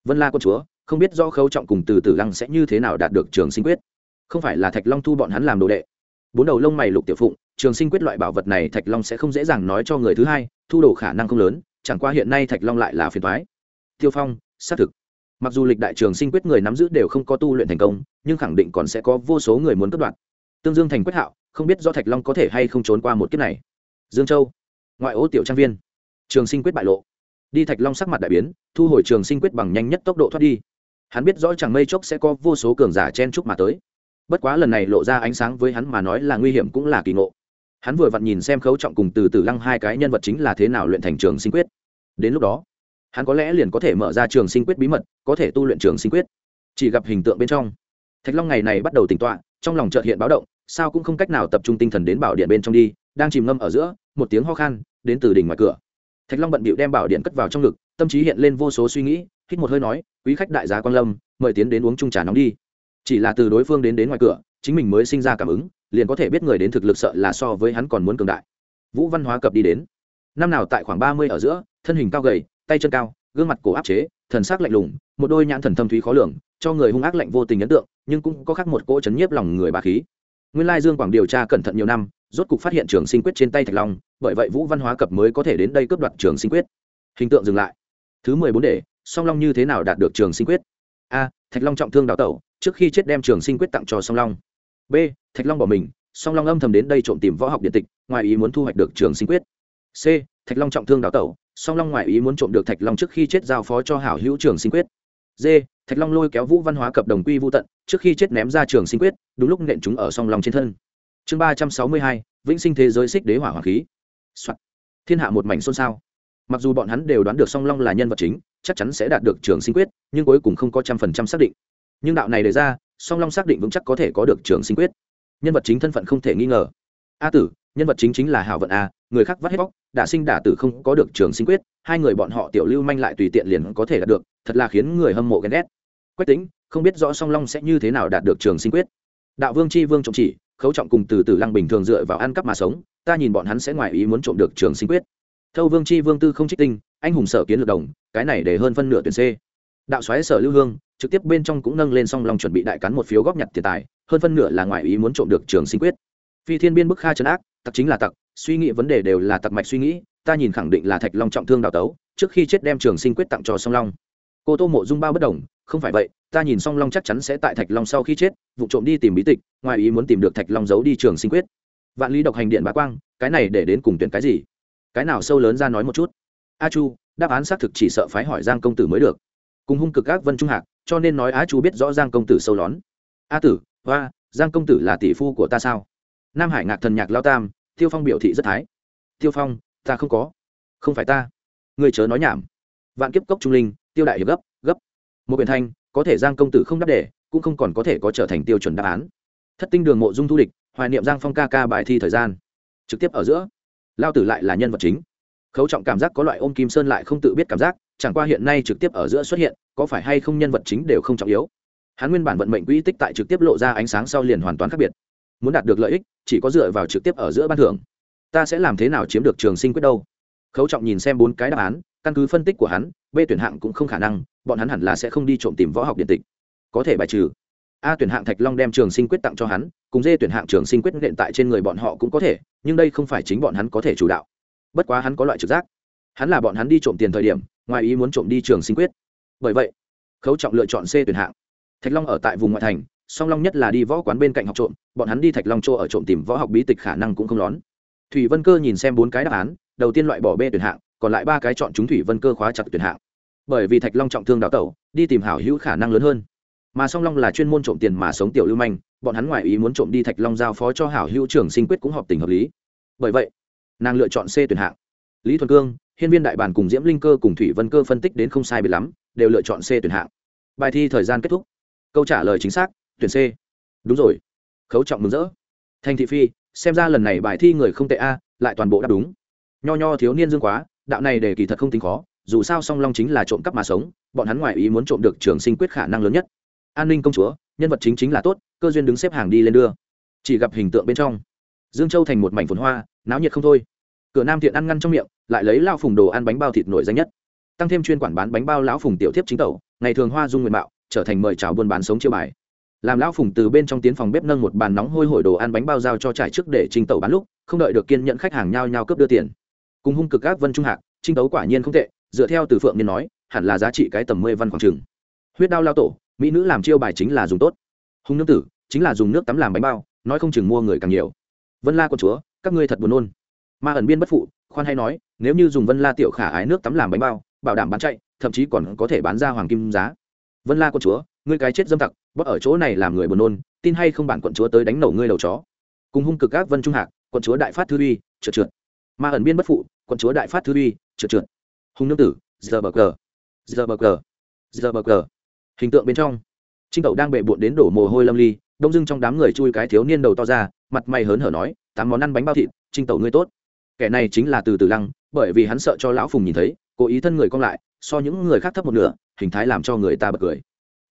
Vân la con chúa, không biết do khấu trọng cùng từ từ lăng sẽ như thế nào đạt được trường sinh quyết. Không phải là thạch long thu bọn hắn làm đồ đệ. Bốn đầu lông mày lục tiểu phụng, trường sinh quyết loại bảo vật này thạch long sẽ không dễ dàng nói cho người thứ hai, thu đồ khả năng không lớn, chẳng qua hiện nay thạch long lại là phiền thoái tiêu phong, xác thực mặc dù lịch đại trường sinh quyết người nắm giữ đều không có tu luyện thành công, nhưng khẳng định còn sẽ có vô số người muốn cất đoạn. Tương dương thành quyết hạo, không biết do thạch long có thể hay không trốn qua một kiếp này. Dương châu, ngoại ô tiểu trang viên. Trường sinh quyết bại lộ. Đi thạch long sắc mặt đại biến, thu hồi trường sinh quyết bằng nhanh nhất tốc độ thoát đi. Hắn biết rõ chẳng mây chốc sẽ có vô số cường giả chen chúc mà tới. Bất quá lần này lộ ra ánh sáng với hắn mà nói là nguy hiểm cũng là kỳ ngộ. Hắn vừa vặn nhìn xem khấu trọng cùng từ từ lăng hai cái nhân vật chính là thế nào luyện thành trường sinh quyết. Đến lúc đó hắn có lẽ liền có thể mở ra trường sinh quyết bí mật, có thể tu luyện trường sinh quyết. Chỉ gặp hình tượng bên trong, thạch long ngày này bắt đầu tỉnh tọa, trong lòng trợt hiện báo động, sao cũng không cách nào tập trung tinh thần đến bảo điện bên trong đi, đang chìm ngâm ở giữa, một tiếng ho khan, đến từ đỉnh ngoài cửa. Thạch long bận bịu đem bảo điện cất vào trong ngực, tâm trí hiện lên vô số suy nghĩ, hít một hơi nói, quý khách đại gia quan lâm, mời tiến đến uống chung trà nóng đi. Chỉ là từ đối phương đến đến ngoài cửa, chính mình mới sinh ra cảm ứng, liền có thể biết người đến thực lực sợ là so với hắn còn muốn cường đại. Vũ văn hóa cập đi đến. Năm nào tại khoảng ba mươi ở giữa, thân hình cao gầy tay chân cao, gương mặt cổ áp chế, thần sắc lạnh lùng, một đôi nhãn thần thâm thúy khó lường, cho người hung ác lạnh vô tình ấn tượng, nhưng cũng có khác một cỗ chấn nhiếp lòng người bà khí. Nguyên lai dương quảng điều tra cẩn thận nhiều năm, rốt cục phát hiện trường sinh quyết trên tay thạch long, bởi vậy vũ văn hóa cập mới có thể đến đây cướp đoạt trường sinh quyết. Hình tượng dừng lại. Thứ mười bốn để song long như thế nào đạt được trường sinh quyết? A, thạch long trọng thương đào tẩu, trước khi chết đem trường sinh quyết tặng cho song long. B, thạch long bỏ mình, song long âm thầm đến đây trộm tìm võ học điện tịch, ngoài ý muốn thu hoạch được trường sinh quyết. C, thạch long trọng thương đào tẩu song long ngoại ý muốn trộm được thạch long trước khi chết giao phó cho hảo hữu trường sinh quyết. D thạch long lôi kéo vũ văn hóa cập đồng quy vô tận, trước khi chết ném ra trường sinh quyết, đúng lúc nện chúng ở song long trên thân. Chương ba trăm sáu mươi hai, vĩnh sinh thế giới xích đế hỏa hoàng khí、Soạn. thiên hạ một mảnh xôn xao. Mặc dù bọn hắn đều đoán được song long là nhân vật chính, chắc chắn sẽ đạt được trường sinh quyết, nhưng cuối cùng không có trăm phần trăm xác định. Nhưng đạo này đề ra, song long xác định vững chắc có thể có được trường sinh quyết. Nhân vật chính thân phận không thể nghi ngờ. A tử, nhân vật chính chính là hảo vận a người khác vắt hết bóc, đả sinh đả tử không có được trường sinh quyết, hai người bọn họ tiểu lưu manh lại tùy tiện liền có thể đạt được, thật là khiến người hâm mộ ghen ghét. Quách tính không biết rõ song long sẽ như thế nào đạt được trường sinh quyết. Đạo vương c h i vương trọng chỉ, khấu trọng cùng từ từ lăng bình thường dựa vào ăn cắp mà sống, ta nhìn bọn hắn sẽ ngoài ý muốn trộm được trường sinh quyết. Thâu vương c h i vương tư không trích tinh, anh hùng sở kiến lược đồng, cái này để hơn phân nửa tuyển c. Đạo xoáy sở lưu hương, trực tiếp bên trong cũng nâng lên song long chuẩn bị đại cắn một phiếu góp nhặt tiền tài, hơn phân nửa là ngoài ý muốn trộm được trường sinh quyết. Phi thiên biên bức kha trấn ác, tặc chính là tặc suy nghĩ vấn đề đều là tặc mạch suy nghĩ, ta nhìn khẳng định là thạch long trọng thương đào tấu, trước khi chết đem trường sinh quyết tặng cho song long. Cô tô mộ dung bao bất đồng, không phải vậy, ta nhìn song long chắc chắn sẽ tại thạch long sau khi chết, vụ trộm đi tìm bí tịch, ngoài ý muốn tìm được thạch long giấu đi trường sinh quyết. Vạn lý độc hành điện bá quang, cái này để đến cùng tuyển cái gì? Cái nào sâu lớn ra nói một chút? A chu, đáp án xác thực chỉ sợ phái hỏi giang công tử mới được. Cùng hung cực các vân trung hạc, cho nên nói a chu biết rõ giang công tử sâu lón. A tử, hoa, giang công tử là tỷ phu của ta sao? Nam hải ngạc thần nhạc lao tam tiêu phong biểu thị rất thái. Tiêu phong, ta không có. Không phải ta. Người chớ nói nhảm. Vạn kiếp cốc trung linh, tiêu đại hiệp gấp gấp. Một biển thanh, có thể giang công tử không đáp để cũng không còn có thể có trở thành tiêu chuẩn đáp án. Thất tinh đường mộ dung thu địch, hoài niệm giang phong ca ca bài thi thời gian. Trực tiếp ở giữa. Lao tử lại là nhân vật chính. Khấu trọng cảm giác có loại ôm kim sơn lại không tự biết cảm giác, chẳng qua hiện nay trực tiếp ở giữa xuất hiện, có phải hay không nhân vật chính đều không trọng yếu. Hắn nguyên bản vận mệnh quỹ tích tại trực tiếp lộ ra ánh sáng sau liền hoàn toàn khác biệt muốn đạt được lợi ích, chỉ có dựa vào trực tiếp ở giữa ban thưởng. Ta sẽ làm thế nào chiếm được trường sinh quyết đâu? Khấu trọng nhìn xem bốn cái đáp án, căn cứ phân tích của hắn, b tuyển hạng cũng không khả năng, bọn hắn hẳn là sẽ không đi trộm tìm võ học điện tịch. Có thể bài trừ. A tuyển hạng thạch long đem trường sinh quyết tặng cho hắn, cùng d tuyển hạng trường sinh quyết nện tại trên người bọn họ cũng có thể, nhưng đây không phải chính bọn hắn có thể chủ đạo. Bất quá hắn có loại trực giác. Hắn là bọn hắn đi trộm tiền thời điểm, ngoài ý muốn trộm đi trường sinh quyết. Bởi vậy, khấu trọng lựa chọn c tuyển hạng. Thạch long ở tại vùng ngoại thành song long nhất là đi võ quán bên cạnh học trộm, bọn hắn đi thạch long chỗ ở trộm tìm võ học bí tịch khả năng cũng không lón. Thủy vân cơ nhìn xem bốn cái đáp án, đầu tiên loại bỏ b tuyển hạng, còn lại ba cái chọn chúng thủy vân cơ khóa chặt tuyển hạng. Bởi vì thạch long trọng thương đào tẩu, đi tìm hảo hữu khả năng lớn hơn. Mà song long là chuyên môn trộm tiền mà sống tiểu lưu manh, bọn hắn ngoại ý muốn trộm đi thạch long giao phó cho hảo hữu trưởng sinh quyết cũng hợp tình hợp lý. Bởi vậy, nàng lựa chọn c tuyển hạng. Lý thuần cương, hiên viên đại bản cùng diễm linh cơ cùng thủy vân cơ phân tích đến không sai biệt lắm, đều lựa chọn c tuyển hạng. Bài thi thời gian kết thúc. Câu trả lời chính xác tuyển c. Đúng rồi. Khấu trọng mừng rỡ. Thành thị phi, xem ra lần này bài thi người không tệ a, lại toàn bộ đáp đúng. Nho nho thiếu niên dương quá, đạo này để kỳ thật không tính khó, dù sao song long chính là trộm cắp mà sống, bọn hắn ngoại ý muốn trộm được trường sinh quyết khả năng lớn nhất. An ninh công chúa, nhân vật chính chính là tốt, cơ duyên đứng xếp hàng đi lên đưa. Chỉ gặp hình tượng bên trong, dương châu thành một mảnh phồn hoa, náo nhiệt không thôi. Cửa nam thiện ăn ngăn trong miệng, lại lấy lao phùng đồ ăn bánh bao thịt nổi danh nhất. Tăng thêm chuyên quản bán bánh bao lão phùng tiểu tiếp chính tẩu, ngày thường hoa dung nguyện mạo, trở thành mời chào buôn bán sống chiêu bài làm lão phùng từ bên trong tiến phòng bếp nâng một bàn nóng hôi hổi đồ ăn bánh bao giao cho trải trước để trình tẩu bán lúc, không đợi được kiên nhận khách hàng nhao nhao cướp đưa tiền. Cùng hung cực ác vân trung hạc, trinh tấu quả nhiên không tệ, dựa theo từ phượng niên nói, hẳn là giá trị cái tầm mươi văn khoảng trừng huyết đao lao tổ, mỹ nữ làm chiêu bài chính là dùng tốt. Hung nương tử, chính là dùng nước tắm làm bánh bao, nói không chừng mua người càng nhiều. Vân la con chúa, các ngươi thật buồn nôn. Ma ẩn biên bất phụ, khoan hay nói, nếu như dùng vân la tiểu khả ái nước tắm làm bánh bao, bảo đảm bán chạy, thậm chí còn có thể bán ra hoàng kim giá. Vân la con chúa, ngươi cái chết dâm tặc bóp ở chỗ này làm người buồn nôn, tin hay không bản quận chúa tới đánh nổ ngươi đầu chó. Cùng hung cực các vân trung hạc, quận chúa đại phát thư uy, trượt trượt. Ma ẩn biên bất phụ, quận chúa đại phát thư uy, trượt trượt. Hung nương tử, giờ bờ cờ, giờ bờ cờ, giờ bờ cờ. Hình tượng bên trong, trinh tẩu đang bệ bụn đến đổ mồ hôi lâm ly, đông dưng trong đám người chui cái thiếu niên đầu to ra, mặt mày hớn hở nói, tám món ăn bánh bao thịt, trinh tẩu ngươi tốt. Kẻ này chính là từ từ lăng, bởi vì hắn sợ cho lão phùng nhìn thấy, cố ý thân người cong lại, so những người khác thấp một nửa, hình thái làm cho người ta bật cười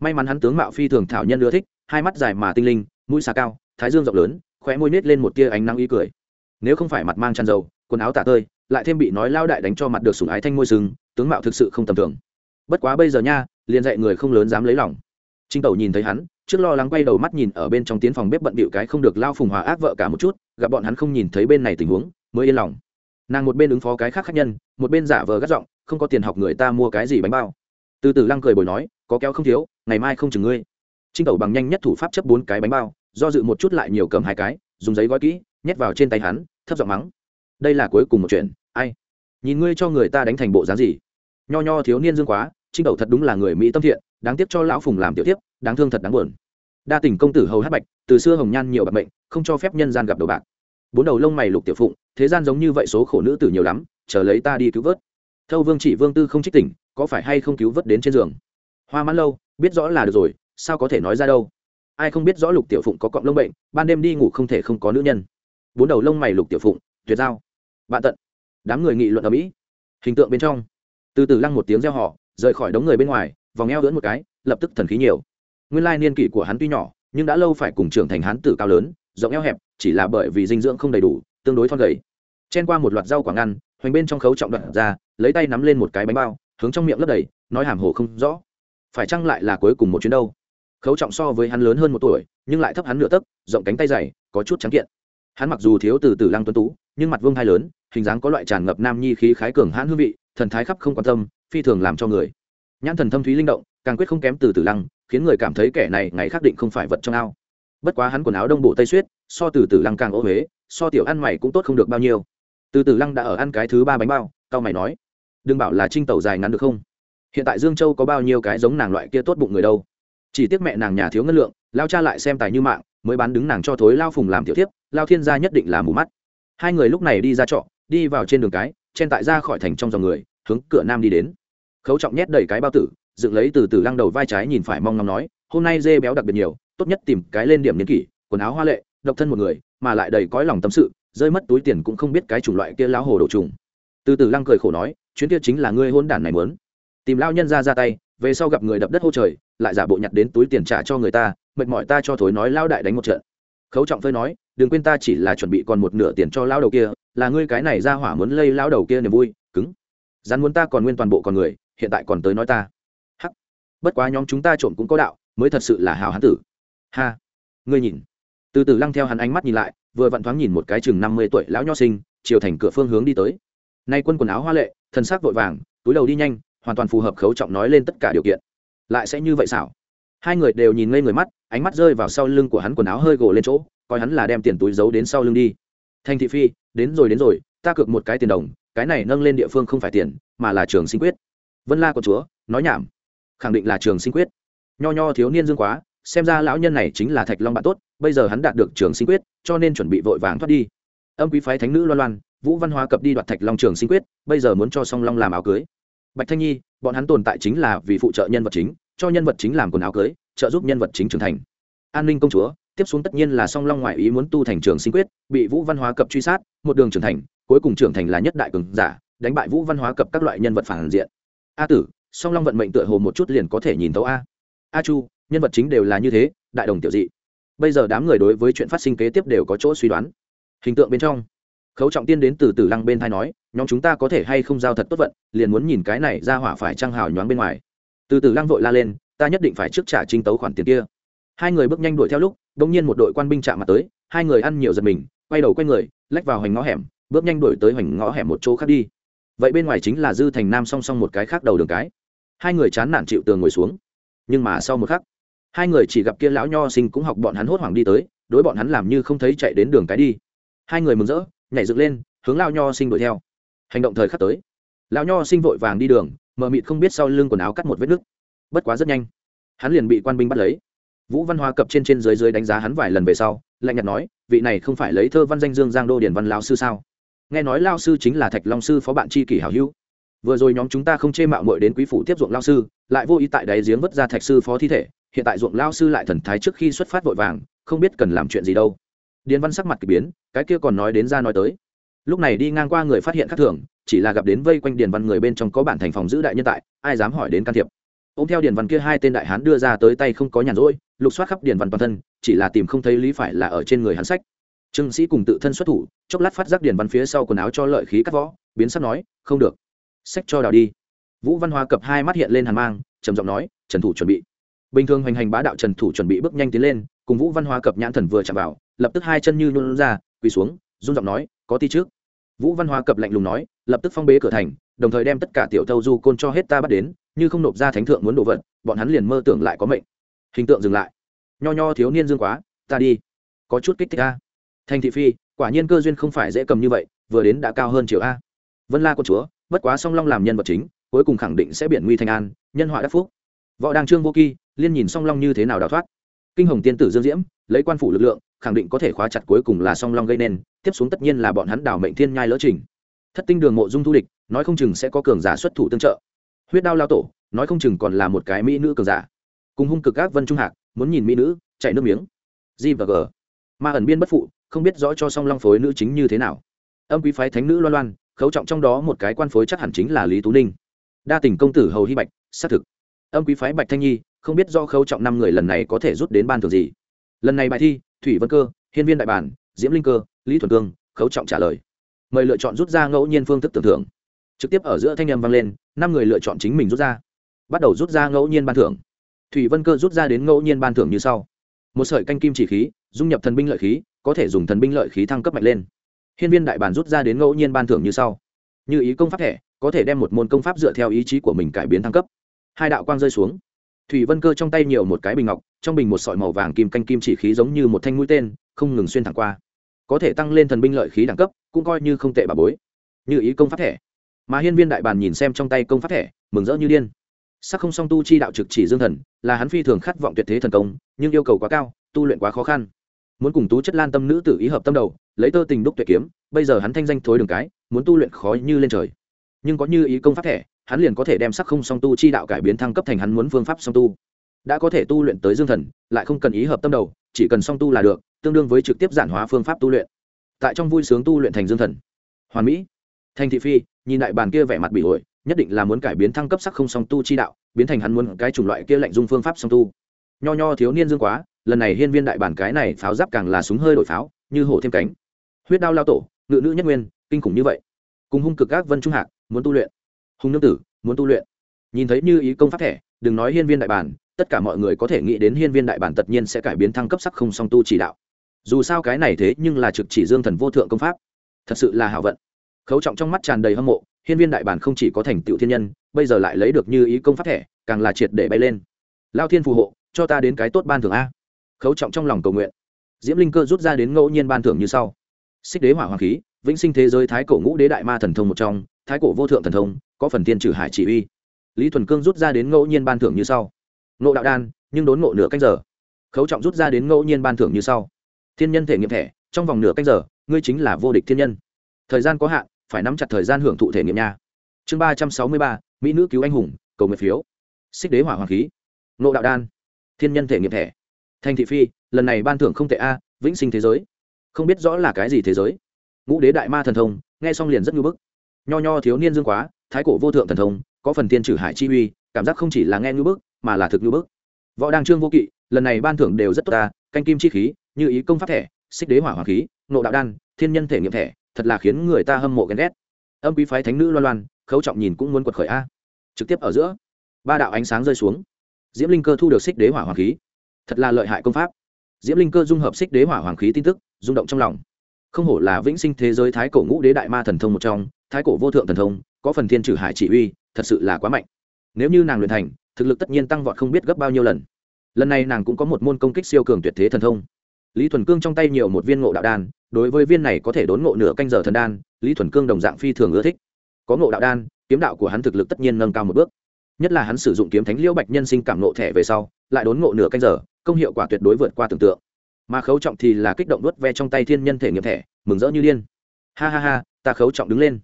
may mắn hắn tướng mạo phi thường thảo nhân ưa thích, hai mắt dài mà tinh linh, mũi xà cao, thái dương rộng lớn, khóe môi nết lên một tia ánh nắng ý cười. Nếu không phải mặt mang tràn dầu, quần áo tả tơi, lại thêm bị nói lao đại đánh cho mặt được sủng ái thanh môi sừng, tướng mạo thực sự không tầm thường. Bất quá bây giờ nha, liền dạy người không lớn dám lấy lòng. Trinh tẩu nhìn thấy hắn, trước lo lắng quay đầu mắt nhìn ở bên trong tiến phòng bếp bận bịu cái không được lao phùng hòa ác vợ cả một chút, gặp bọn hắn không nhìn thấy bên này tình huống, mới yên lòng. Nàng một bên ứng phó cái khác khác nhân, một bên giả vờ gắt giọng, không có tiền học người ta mua cái gì bánh bao. Từ từ lăng cười bồi nói có kéo không thiếu, ngày mai không chừng ngươi. Trinh tẩu bằng nhanh nhất thủ pháp chấp bốn cái bánh bao, do dự một chút lại nhiều cầm hai cái, dùng giấy gói kỹ, nhét vào trên tay hắn, thấp giọng mắng. Đây là cuối cùng một chuyện, ai? Nhìn ngươi cho người ta đánh thành bộ dáng gì? Nho nho thiếu niên dương quá, trinh tẩu thật đúng là người mỹ tâm thiện, đáng tiếc cho lão phùng làm tiểu tiếp đáng thương thật đáng buồn. Đa tình công tử hầu hát bạch, từ xưa hồng nhan nhiều bạc bệnh không cho phép nhân gian gặp đầu bạc. Bốn đầu lông mày lục tiểu phụng, thế gian giống như vậy số khổ nữ tử nhiều lắm, chờ lấy ta đi cứu vớt. Thâu vương chỉ vương tư không trích tỉnh, có phải hay không cứu vớt đến trên giường? Hoa mãn lâu, biết rõ là được rồi, sao có thể nói ra đâu? Ai không biết rõ lục tiểu phụng có cọng lông bệnh, ban đêm đi ngủ không thể không có nữ nhân. Bốn đầu lông mày lục tiểu phụng, tuyệt giao. Bạn tận. Đám người nghị luận ở mỹ. Hình tượng bên trong. Từ từ lăng một tiếng reo họ rời khỏi đống người bên ngoài, vòng eo lưỡn một cái, lập tức thần khí nhiều. Nguyên lai niên kỷ của hắn tuy nhỏ, nhưng đã lâu phải cùng trưởng thành hắn tử cao lớn, rộng eo hẹp, chỉ là bởi vì dinh dưỡng không đầy đủ, tương đối thon gầy. Chen qua một loạt rau quả ngăn, hoành bên trong khấu trọng đoạn ra, lấy tay nắm lên một cái bánh bao, hướng trong miệng lấp đầy, nói hàm hồ không rõ phải chăng lại là cuối cùng một chuyến đâu? Khấu trọng so với hắn lớn hơn một tuổi, nhưng lại thấp hắn nửa tấc, rộng cánh tay dày, có chút trắng kiện. Hắn mặc dù thiếu từ từ lăng tuấn tú, nhưng mặt vương hai lớn, hình dáng có loại tràn ngập nam nhi khí khái cường hãn hương vị, thần thái khắp không quan tâm, phi thường làm cho người. Nhãn thần thâm thúy linh động, càng quyết không kém từ từ lăng, khiến người cảm thấy kẻ này ngày khắc định không phải vật trong ao. Bất quá hắn quần áo đông bộ tây xuyết so từ từ lăng càng ô huế so tiểu ăn mày cũng tốt không được bao nhiêu. Từ từ lăng đã ở ăn cái thứ ba bánh bao, cao mày nói, đừng bảo là trinh tàu dài ngắn được không? Hiện tại dương châu có bao nhiêu cái giống nàng loại kia tốt bụng người đâu? Chỉ tiếc mẹ nàng nhà thiếu ngân lượng, lao cha lại xem tài như mạng, mới bán đứng nàng cho thối lao phùng làm tiểu tiếp lao thiên gia nhất định là mù mắt. Hai người lúc này đi ra trọ, đi vào trên đường cái, chen tại ra khỏi thành trong dòng người, hướng cửa nam đi đến. Khấu trọng nhét đầy cái bao tử, dựng lấy từ từ lăng đầu vai trái nhìn phải mong ngóng nói, hôm nay dê béo đặc biệt nhiều, tốt nhất tìm cái lên điểm niên kỷ, quần áo hoa lệ, độc thân một người, mà lại đầy cõi lòng tâm sự, rơi mất túi tiền cũng không biết cái chủng loại kia lão hồ đồ trùng. Từ từ lăng cười khổ nói, chuyến kia chính là ngươi hôn đản này muốn tìm lao nhân ra ra tay, về sau gặp người đập đất hô trời, lại giả bộ nhặt đến túi tiền trả cho người ta, mệt mỏi ta cho thối nói lao đại đánh một trận. Khấu trọng phơi nói, đừng quên ta chỉ là chuẩn bị còn một nửa tiền cho lao đầu kia, là ngươi cái này ra hỏa muốn lây lao đầu kia niềm vui, cứng. Rắn muốn ta còn nguyên toàn bộ con người, hiện tại còn tới nói ta. Hắc. Bất quá nhóm chúng ta trộm cũng có đạo, mới thật sự là hào hán tử. Ha. Ngươi nhìn. Từ từ lăng theo hắn ánh mắt nhìn lại, vừa vặn thoáng nhìn một cái chừng năm mươi tuổi lão nho sinh, chiều thành cửa phương hướng đi tới. Nay quân quần áo hoa lệ, thân xác vội vàng, túi đầu đi nhanh hoàn toàn phù hợp khấu trọng nói lên tất cả điều kiện. Lại sẽ như vậy xảo hai người đều nhìn ngây người mắt, ánh mắt rơi vào sau lưng của hắn quần áo hơi gồ lên chỗ, coi hắn là đem tiền túi giấu đến sau lưng đi. Thanh thị phi, đến rồi đến rồi, ta cược một cái tiền đồng, cái này nâng lên địa phương không phải tiền, mà là trường sinh quyết. Vân la của chúa, nói nhảm. Khẳng định là trường sinh quyết. Nho nho thiếu niên dương quá, xem ra lão nhân này chính là thạch long bạn tốt, bây giờ hắn đạt được trường sinh quyết, cho nên chuẩn bị vội vàng thoát đi. Âm quý phái thánh nữ loan loan, vũ văn hóa cập đi đoạt thạch long trường sinh quyết, bây giờ muốn cho song long làm áo cưới bạch thanh nhi, bọn hắn tồn tại chính là vì phụ trợ nhân vật chính, cho nhân vật chính làm quần áo cưới, trợ giúp nhân vật chính trưởng thành. An ninh công chúa, tiếp xuống tất nhiên là song long ngoại ý muốn tu thành trường sinh quyết, bị vũ văn hóa cập truy sát, một đường trưởng thành, cuối cùng trưởng thành là nhất đại cường giả, đánh bại vũ văn hóa cập các loại nhân vật phản diện. A tử, song long vận mệnh tựa hồ một chút liền có thể nhìn thấu a. A chu, nhân vật chính đều là như thế, đại đồng tiểu dị. Bây giờ đám người đối với chuyện phát sinh kế tiếp đều có chỗ suy đoán. Hình tượng bên trong, khấu trọng tiên đến từ từ lăng bên thai nói nhóm chúng ta có thể hay không giao thật tốt vận, liền muốn nhìn cái này ra hỏa phải trăng hào nhoáng bên ngoài. Từ từ lăng vội la lên, ta nhất định phải trước trả trinh tấu khoản tiền kia. Hai người bước nhanh đuổi theo lúc đ ỗ n g nhiên một đội quan binh chạm mặt tới, hai người ăn nhiều giật mình, quay đầu quay người, lách vào hoành ngõ hẻm, bước nhanh đuổi tới hoành ngõ hẻm một chỗ khác đi. Vậy bên ngoài chính là dư thành nam song song một cái khác đầu đường cái. Hai người chán nản chịu tường ngồi xuống. Nhưng mà sau một khắc, hai người chỉ gặp kia lão nho sinh cũng học bọn hắn hốt hoảng đi tới, đối bọn hắn làm như không thấy chạy đến đường cái đi. Hai người mừng rỡ, nhảy dựng lên, hướng lao nho sinh đuổi theo hành động thời khắc tới. Lão nho sinh vội vàng đi đường, mờ mịt không biết sau lưng quần áo cắt một vết nứt. Bất quá rất nhanh, hắn liền bị quan binh bắt lấy. Vũ văn hoa cập trên trên dưới dưới đánh giá hắn vài lần về sau, lạnh nhạt nói, vị này không phải lấy thơ văn danh dương giang đô điền văn lao sư sao? Nghe nói lao sư chính là thạch long sư phó bạn tri kỷ hảo hữu. Vừa rồi nhóm chúng ta không chê mạo mội đến quý phủ tiếp ruộng lao sư, lại vô ý tại đáy giếng vứt ra thạch sư phó thi thể, hiện tại ruộng lao sư lại thần thái trước khi xuất phát vội vàng, không biết cần làm chuyện gì đâu. Điền văn sắc mặt k ỳ biến, cái kia còn nói đến ra nói tới lúc này đi ngang qua người phát hiện khác thường, chỉ là gặp đến vây quanh điền văn người bên trong có bản thành phòng giữ đại nhân tại, ai dám hỏi đến can thiệp. Ôm theo điền văn kia hai tên đại hán đưa ra tới tay không có nhàn rỗi, lục soát khắp điền văn toàn thân, chỉ là tìm không thấy lý phải là ở trên người hắn sách. Trương sĩ cùng tự thân xuất thủ, chốc lát phát giác điền văn phía sau quần áo cho lợi khí cắt võ, biến sắp nói, không được. Sách cho đào đi. Vũ văn hoa cập hai mắt hiện lên hàn mang, trầm giọng nói, trần thủ chuẩn bị. Bình thường hoành hành bá đạo trần thủ chuẩn bị bước nhanh tiến lên, cùng vũ văn hoa cập nhãn thần vừa chạm vào, lập tức hai chân như luôn ra, quỳ xuống run giọng nói, có ti trước. Vũ văn hoa cập lạnh lùng nói, lập tức phong bế cửa thành, đồng thời đem tất cả tiểu thâu du côn cho hết ta bắt đến, như không nộp ra thánh thượng muốn đồ vật, bọn hắn liền mơ tưởng lại có mệnh. Hình tượng dừng lại. Nho nho thiếu niên dương quá, ta đi. Có chút kích thích a. Thành thị phi, quả nhiên cơ duyên không phải dễ cầm như vậy, vừa đến đã cao hơn triệu a. Vân la con chúa, bất quá song long làm nhân vật chính, cuối cùng khẳng định sẽ biển nguy thành an, nhân họa đắc phúc. Võ đăng trương vô kỳ liên nhìn song long như thế nào đào thoát kinh hồng tiên tử dương diễm, lấy quan phủ lực lượng, khẳng định có thể khóa chặt cuối cùng là song long gây nên, tiếp xuống tất nhiên là bọn hắn đảo mệnh thiên nhai lỡ trình. Thất tinh đường mộ dung thu địch, nói không chừng sẽ có cường giả xuất thủ tương trợ. Huyết đao lao tổ, nói không chừng còn là một cái mỹ nữ cường giả. Cùng hung cực các vân trung hạc, muốn nhìn mỹ nữ chạy nước miếng. G và g. Ma ẩn biên bất phụ, không biết rõ cho song long phối nữ chính như thế nào. Âm quý phái thánh nữ loan loan, khấu trọng trong đó một cái quan phối chắc hẳn chính là lý tú ninh. Đa tình công tử hầu hy bạch, xác thực. Âm quý phái bạch thanh nhi không biết do khấu trọng năm người lần này có thể rút đến ban thường gì. Lần này bài thi, thủy vân cơ, hiên viên đại bản, diễm linh cơ, lý thuần cương, khấu trọng trả lời. Mời lựa chọn rút ra ngẫu nhiên phương thức tưởng thưởng. Trực tiếp ở giữa thanh â m vang lên, năm người lựa chọn chính mình rút ra. Bắt đầu rút ra ngẫu nhiên ban thưởng. Thủy vân cơ rút ra đến ngẫu nhiên ban thưởng như sau. Một sợi canh kim chỉ khí, dung nhập thần binh lợi khí, có thể dùng thần binh lợi khí thăng cấp mạnh lên. Hiên viên đại bản rút ra đến ngẫu nhiên ban thưởng như sau. Như ý công pháp thẻ, có thể đem một môn công pháp dựa theo ý chí của mình cải biến thăng cấp. Hai đạo quang rơi xuống thủy vân cơ trong tay nhiều một cái bình ngọc, trong bình một sợi màu vàng kim canh kim chỉ khí giống như một thanh mũi tên, không ngừng xuyên thẳng qua. Có thể tăng lên thần binh lợi khí đẳng cấp, cũng coi như không tệ bà bối. Như ý công pháp thẻ. Mà hiên viên đại bàn nhìn xem trong tay công pháp thẻ, mừng rỡ như điên. Sắc không song tu chi đạo trực chỉ dương thần, là hắn phi thường khát vọng tuyệt thế thần công, nhưng yêu cầu quá cao, tu luyện quá khó khăn. Muốn cùng tú chất lan tâm nữ tử ý hợp tâm đầu, lấy tơ tình đúc tuyệt kiếm, bây giờ hắn thanh danh thối đường cái, muốn tu luyện khó như lên trời. Nhưng có như ý công pháp thẻ hắn liền có thể đem sắc không song tu chi đạo cải biến thăng cấp thành hắn muốn phương pháp song tu. Đã có thể tu luyện tới dương thần, lại không cần ý hợp tâm đầu, chỉ cần song tu là được, tương đương với trực tiếp giản hóa phương pháp tu luyện. Tại trong vui sướng tu luyện thành dương thần. Hoàn mỹ. Thành thị phi, nhìn đại bàn kia vẻ mặt bị ổi, nhất định là muốn cải biến thăng cấp sắc không song tu chi đạo, biến thành hắn muốn cái chủng loại kia lạnh dung phương pháp song tu. Nho nho thiếu niên dương quá, lần này hiên viên đại bản cái này pháo giáp càng là súng hơi đổi pháo, như hổ thêm cánh. Huyết đao lao tổ, ngự nữ nhất nguyên, kinh khủng như vậy. Cùng hung cực các vân trung hạc, muốn tu luyện hùng nương tử, muốn tu luyện. Nhìn thấy như ý công pháp thẻ, đừng nói hiên viên đại bản, tất cả mọi người có thể nghĩ đến hiên viên đại bản tất nhiên sẽ cải biến thăng cấp sắc không song tu chỉ đạo. Dù sao cái này thế nhưng là trực chỉ dương thần vô thượng công pháp. Thật sự là hảo vận. Khấu trọng trong mắt tràn đầy hâm mộ, hiên viên đại bản không chỉ có thành tựu thiên nhân, bây giờ lại lấy được như ý công pháp thẻ, càng là triệt để bay lên. Lao thiên phù hộ, cho ta đến cái tốt ban thưởng a. Khấu trọng trong lòng cầu nguyện. Diễm linh cơ rút ra đến ngẫu nhiên ban thưởng như sau. Xích đế hỏa hoàng khí, vĩnh sinh thế giới thái cổ ngũ đế đại ma thần thông một trong thái cổ vô thượng thần thông, có phần tiên trừ hải chỉ uy. Lý thuần cương rút ra đến ngẫu nhiên ban thưởng như sau. Ngộ đạo đan, nhưng đốn ngộ nửa canh giờ. Khấu trọng rút ra đến ngẫu nhiên ban thưởng như sau. Thiên nhân thể nghiệm thẻ trong vòng nửa canh giờ, ngươi chính là vô địch thiên nhân. Thời gian có hạn, phải nắm chặt thời gian hưởng thụ thể nghiệm nha. Chương ba trăm sáu mươi ba, mỹ nữ cứu anh hùng, cầu nguyện phiếu. Xích đế hỏa hoàng khí. Ngộ đạo đan, thiên nhân thể nghiệm thẻ thành thị phi, lần này ban thưởng không tệ a, vĩnh sinh thế giới. Không biết rõ là cái gì thế giới. Ngũ đế đại ma thần thông, nghe xong liền rất ngưỡng bức nho nho thiếu niên dương quá, thái cổ vô thượng thần thông, có phần tiên trừ hải chi uy, cảm giác không chỉ là nghe ngưỡng bức, mà là thực ngưỡng bức. Võ đăng trương vô kỵ, lần này ban thưởng đều rất tốt ta, canh kim chi khí, như ý công pháp thẻ, xích đế hỏa hoàng khí nộ đạo đan, thiên nhân thể nghiệm thẻ, thật là khiến người ta hâm mộ ghen ghét. Âm quý phái thánh nữ loan loan, khấu trọng nhìn cũng muốn quật khởi a. Trực tiếp ở giữa, ba đạo ánh sáng rơi xuống. Diễm linh cơ thu được xích đế hỏa hoàng khí. Thật là lợi hại công pháp. Diễm linh cơ dung hợp xích đế hỏa hoàng khí tin tức, rung động trong lòng. Không hổ là vĩnh sinh thế giới thái cổ ngũ đế đại ma thần thông một trong thái cổ vô thượng thần thông, có phần thiên trừ hải chỉ uy, thật sự là quá mạnh. Nếu như nàng luyện thành, thực lực tất nhiên tăng vọt không biết gấp bao nhiêu lần. Lần này nàng cũng có một môn công kích siêu cường tuyệt thế thần thông. Lý thuần cương trong tay nhiều một viên ngộ đạo đan, đối với viên này có thể đốn ngộ nửa canh giờ thần đan, lý thuần cương đồng dạng phi thường ưa thích. Có ngộ đạo đan, kiếm đạo của hắn thực lực tất nhiên nâng cao một bước. Nhất là hắn sử dụng kiếm thánh liễu bạch nhân sinh cảm ngộ thẻ về sau, lại đốn ngộ nửa canh giờ, công hiệu quả tuyệt đối vượt qua tưởng tượng. Mà khấu trọng thì là kích động đuốt ve trong tay thiên nhân thể nghiệm thẻ, mừng rỡ như điên. Ha ha ha, ta khấu trọng đứng lên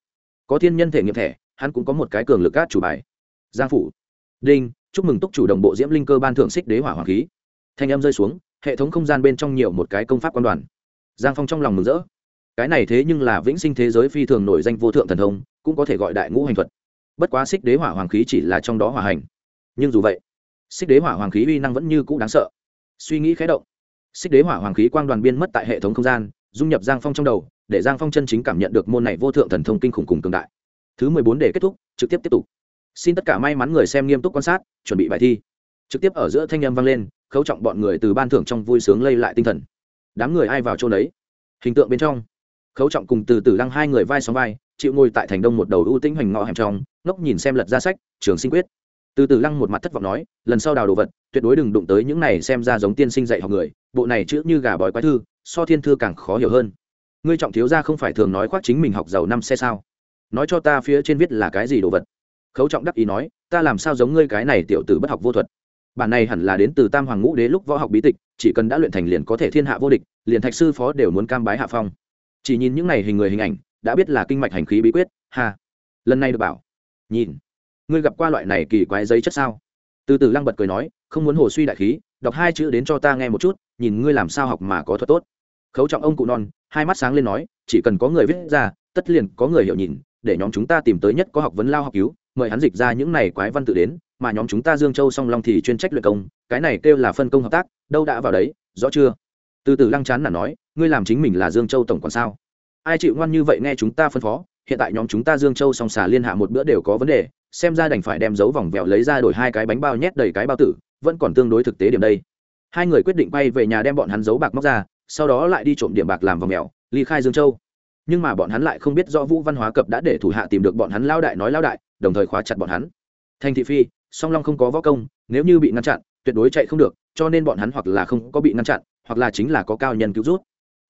có thiên nhân thể nghiệm thẻ, hắn cũng có một cái cường lực cát chủ bài. Giang phủ. Đinh, chúc mừng túc chủ đồng bộ diễm linh cơ ban thượng xích đế hỏa hoàng khí. Thanh âm rơi xuống, hệ thống không gian bên trong nhiều một cái công pháp quan đoàn. Giang phong trong lòng mừng rỡ. Cái này thế nhưng là vĩnh sinh thế giới phi thường nổi danh vô thượng thần thông, cũng có thể gọi đại ngũ hành thuật. Bất quá xích đế hỏa hoàng khí chỉ là trong đó hỏa hành. Nhưng dù vậy, xích đế hỏa hoàng khí uy năng vẫn như cũ đáng sợ. Suy nghĩ khé động, xích đế hỏa hoàng khí quang đoàn biên mất tại hệ thống không gian dung nhập giang phong trong đầu, để giang phong chân chính cảm nhận được môn này vô thượng thần thông kinh khủng cùng cường đại. Thứ mười bốn để kết thúc, trực tiếp tiếp tục. Xin tất cả may mắn người xem nghiêm túc quan sát, chuẩn bị bài thi. Trực tiếp ở giữa thanh â m vang lên, khấu trọng bọn người từ ban thưởng trong vui sướng lây lại tinh thần. Đám người ai vào chỗ đấy hình tượng bên trong. Khấu trọng cùng từ từ lăng hai người vai xóm vai, chịu ngồi tại thành đông một đầu ưu tĩnh hoành ngọ hẻm trong, ngốc nhìn xem lật ra sách, trường sinh quyết. Từ từ lăng một mặt thất vọng nói, lần sau đào đồ vật, tuyệt đối đừng đụng tới những này xem ra giống tiên sinh dạy học người, bộ này chữ như gà bói quái thư so thiên thư càng khó hiểu hơn. Ngươi trọng thiếu ra không phải thường nói khoác chính mình học giàu năm xe sao? Nói cho ta phía trên viết là cái gì đồ vật? Khấu trọng đắc ý nói, ta làm sao giống ngươi cái này tiểu tử bất học vô thuật? Bản này hẳn là đến từ tam hoàng ngũ đế lúc võ học bí tịch, chỉ cần đã luyện thành liền có thể thiên hạ vô địch, liền thạch sư phó đều muốn cam bái hạ phong. Chỉ nhìn những này hình người hình ảnh, đã biết là kinh mạch hành khí bí quyết, ha. Lần này được bảo. Nhìn. Ngươi gặp qua loại này kỳ quái giấy chất sao? Từ từ lăng bật cười nói, không muốn hồ suy đại khí, đọc hai chữ đến cho ta nghe một chút, nhìn ngươi làm sao học mà có thuật tốt khấu trọng ông cụ non, hai mắt sáng lên nói, chỉ cần có người viết ra, tất liền có người hiểu nhìn, để nhóm chúng ta tìm tới nhất có học vấn lao học cứu, mời hắn dịch ra những này quái văn tự đến, mà nhóm chúng ta dương châu song long thì chuyên trách luyện công, cái này kêu là phân công hợp tác, đâu đã vào đấy, rõ chưa? Từ từ lăng chán là nói, ngươi làm chính mình là dương châu tổng còn sao? Ai chịu ngoan như vậy nghe chúng ta phân phó, hiện tại nhóm chúng ta dương châu song xà liên hạ một bữa đều có vấn đề, xem ra đành phải đem dấu vòng vẹo lấy ra đổi hai cái bánh bao nhét đầy cái bao tử, vẫn còn tương đối thực tế điểm đây. Hai người quyết định bay về nhà đem bọn hắn giấu bạc móc ra sau đó lại đi trộm điểm bạc làm vòng mèo, ly khai dương châu. Nhưng mà bọn hắn lại không biết do vũ văn hóa cập đã để thủ hạ tìm được bọn hắn lao đại nói lao đại, đồng thời khóa chặt bọn hắn. Thành thị phi, song long không có võ công, nếu như bị ngăn chặn, tuyệt đối chạy không được, cho nên bọn hắn hoặc là không có bị ngăn chặn, hoặc là chính là có cao nhân cứu rút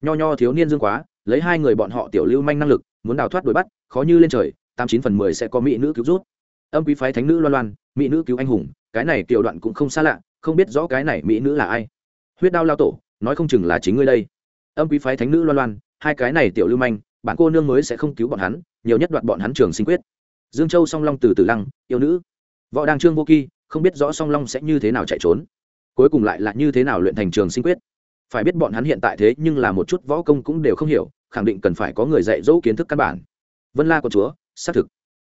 nho nho thiếu niên dương quá, lấy hai người bọn họ tiểu lưu manh năng lực, muốn đào thoát đuổi bắt, khó như lên trời, tám chín phần mười sẽ có mỹ nữ cứu rút âm quý phái thánh nữ loan loan, mỹ nữ cứu anh hùng, cái này tiểu đoạn cũng không xa lạ, không biết rõ cái này mỹ nữ là ai. Huyết đao lao tổ nói không chừng là chính ngươi đây. Âm quý phái thánh nữ loan loan, hai cái này tiểu lưu manh, bản cô nương mới sẽ không cứu bọn hắn, nhiều nhất đoạt bọn hắn trường sinh quyết. Dương châu song long từ từ lăng, yêu nữ. Võ đăng trương vô kỳ không biết rõ song long sẽ như thế nào chạy trốn. Cuối cùng lại là như thế nào luyện thành trường sinh quyết. Phải biết bọn hắn hiện tại thế nhưng là một chút võ công cũng đều không hiểu, khẳng định cần phải có người dạy dỗ kiến thức căn bản. Vân la con chúa, xác thực.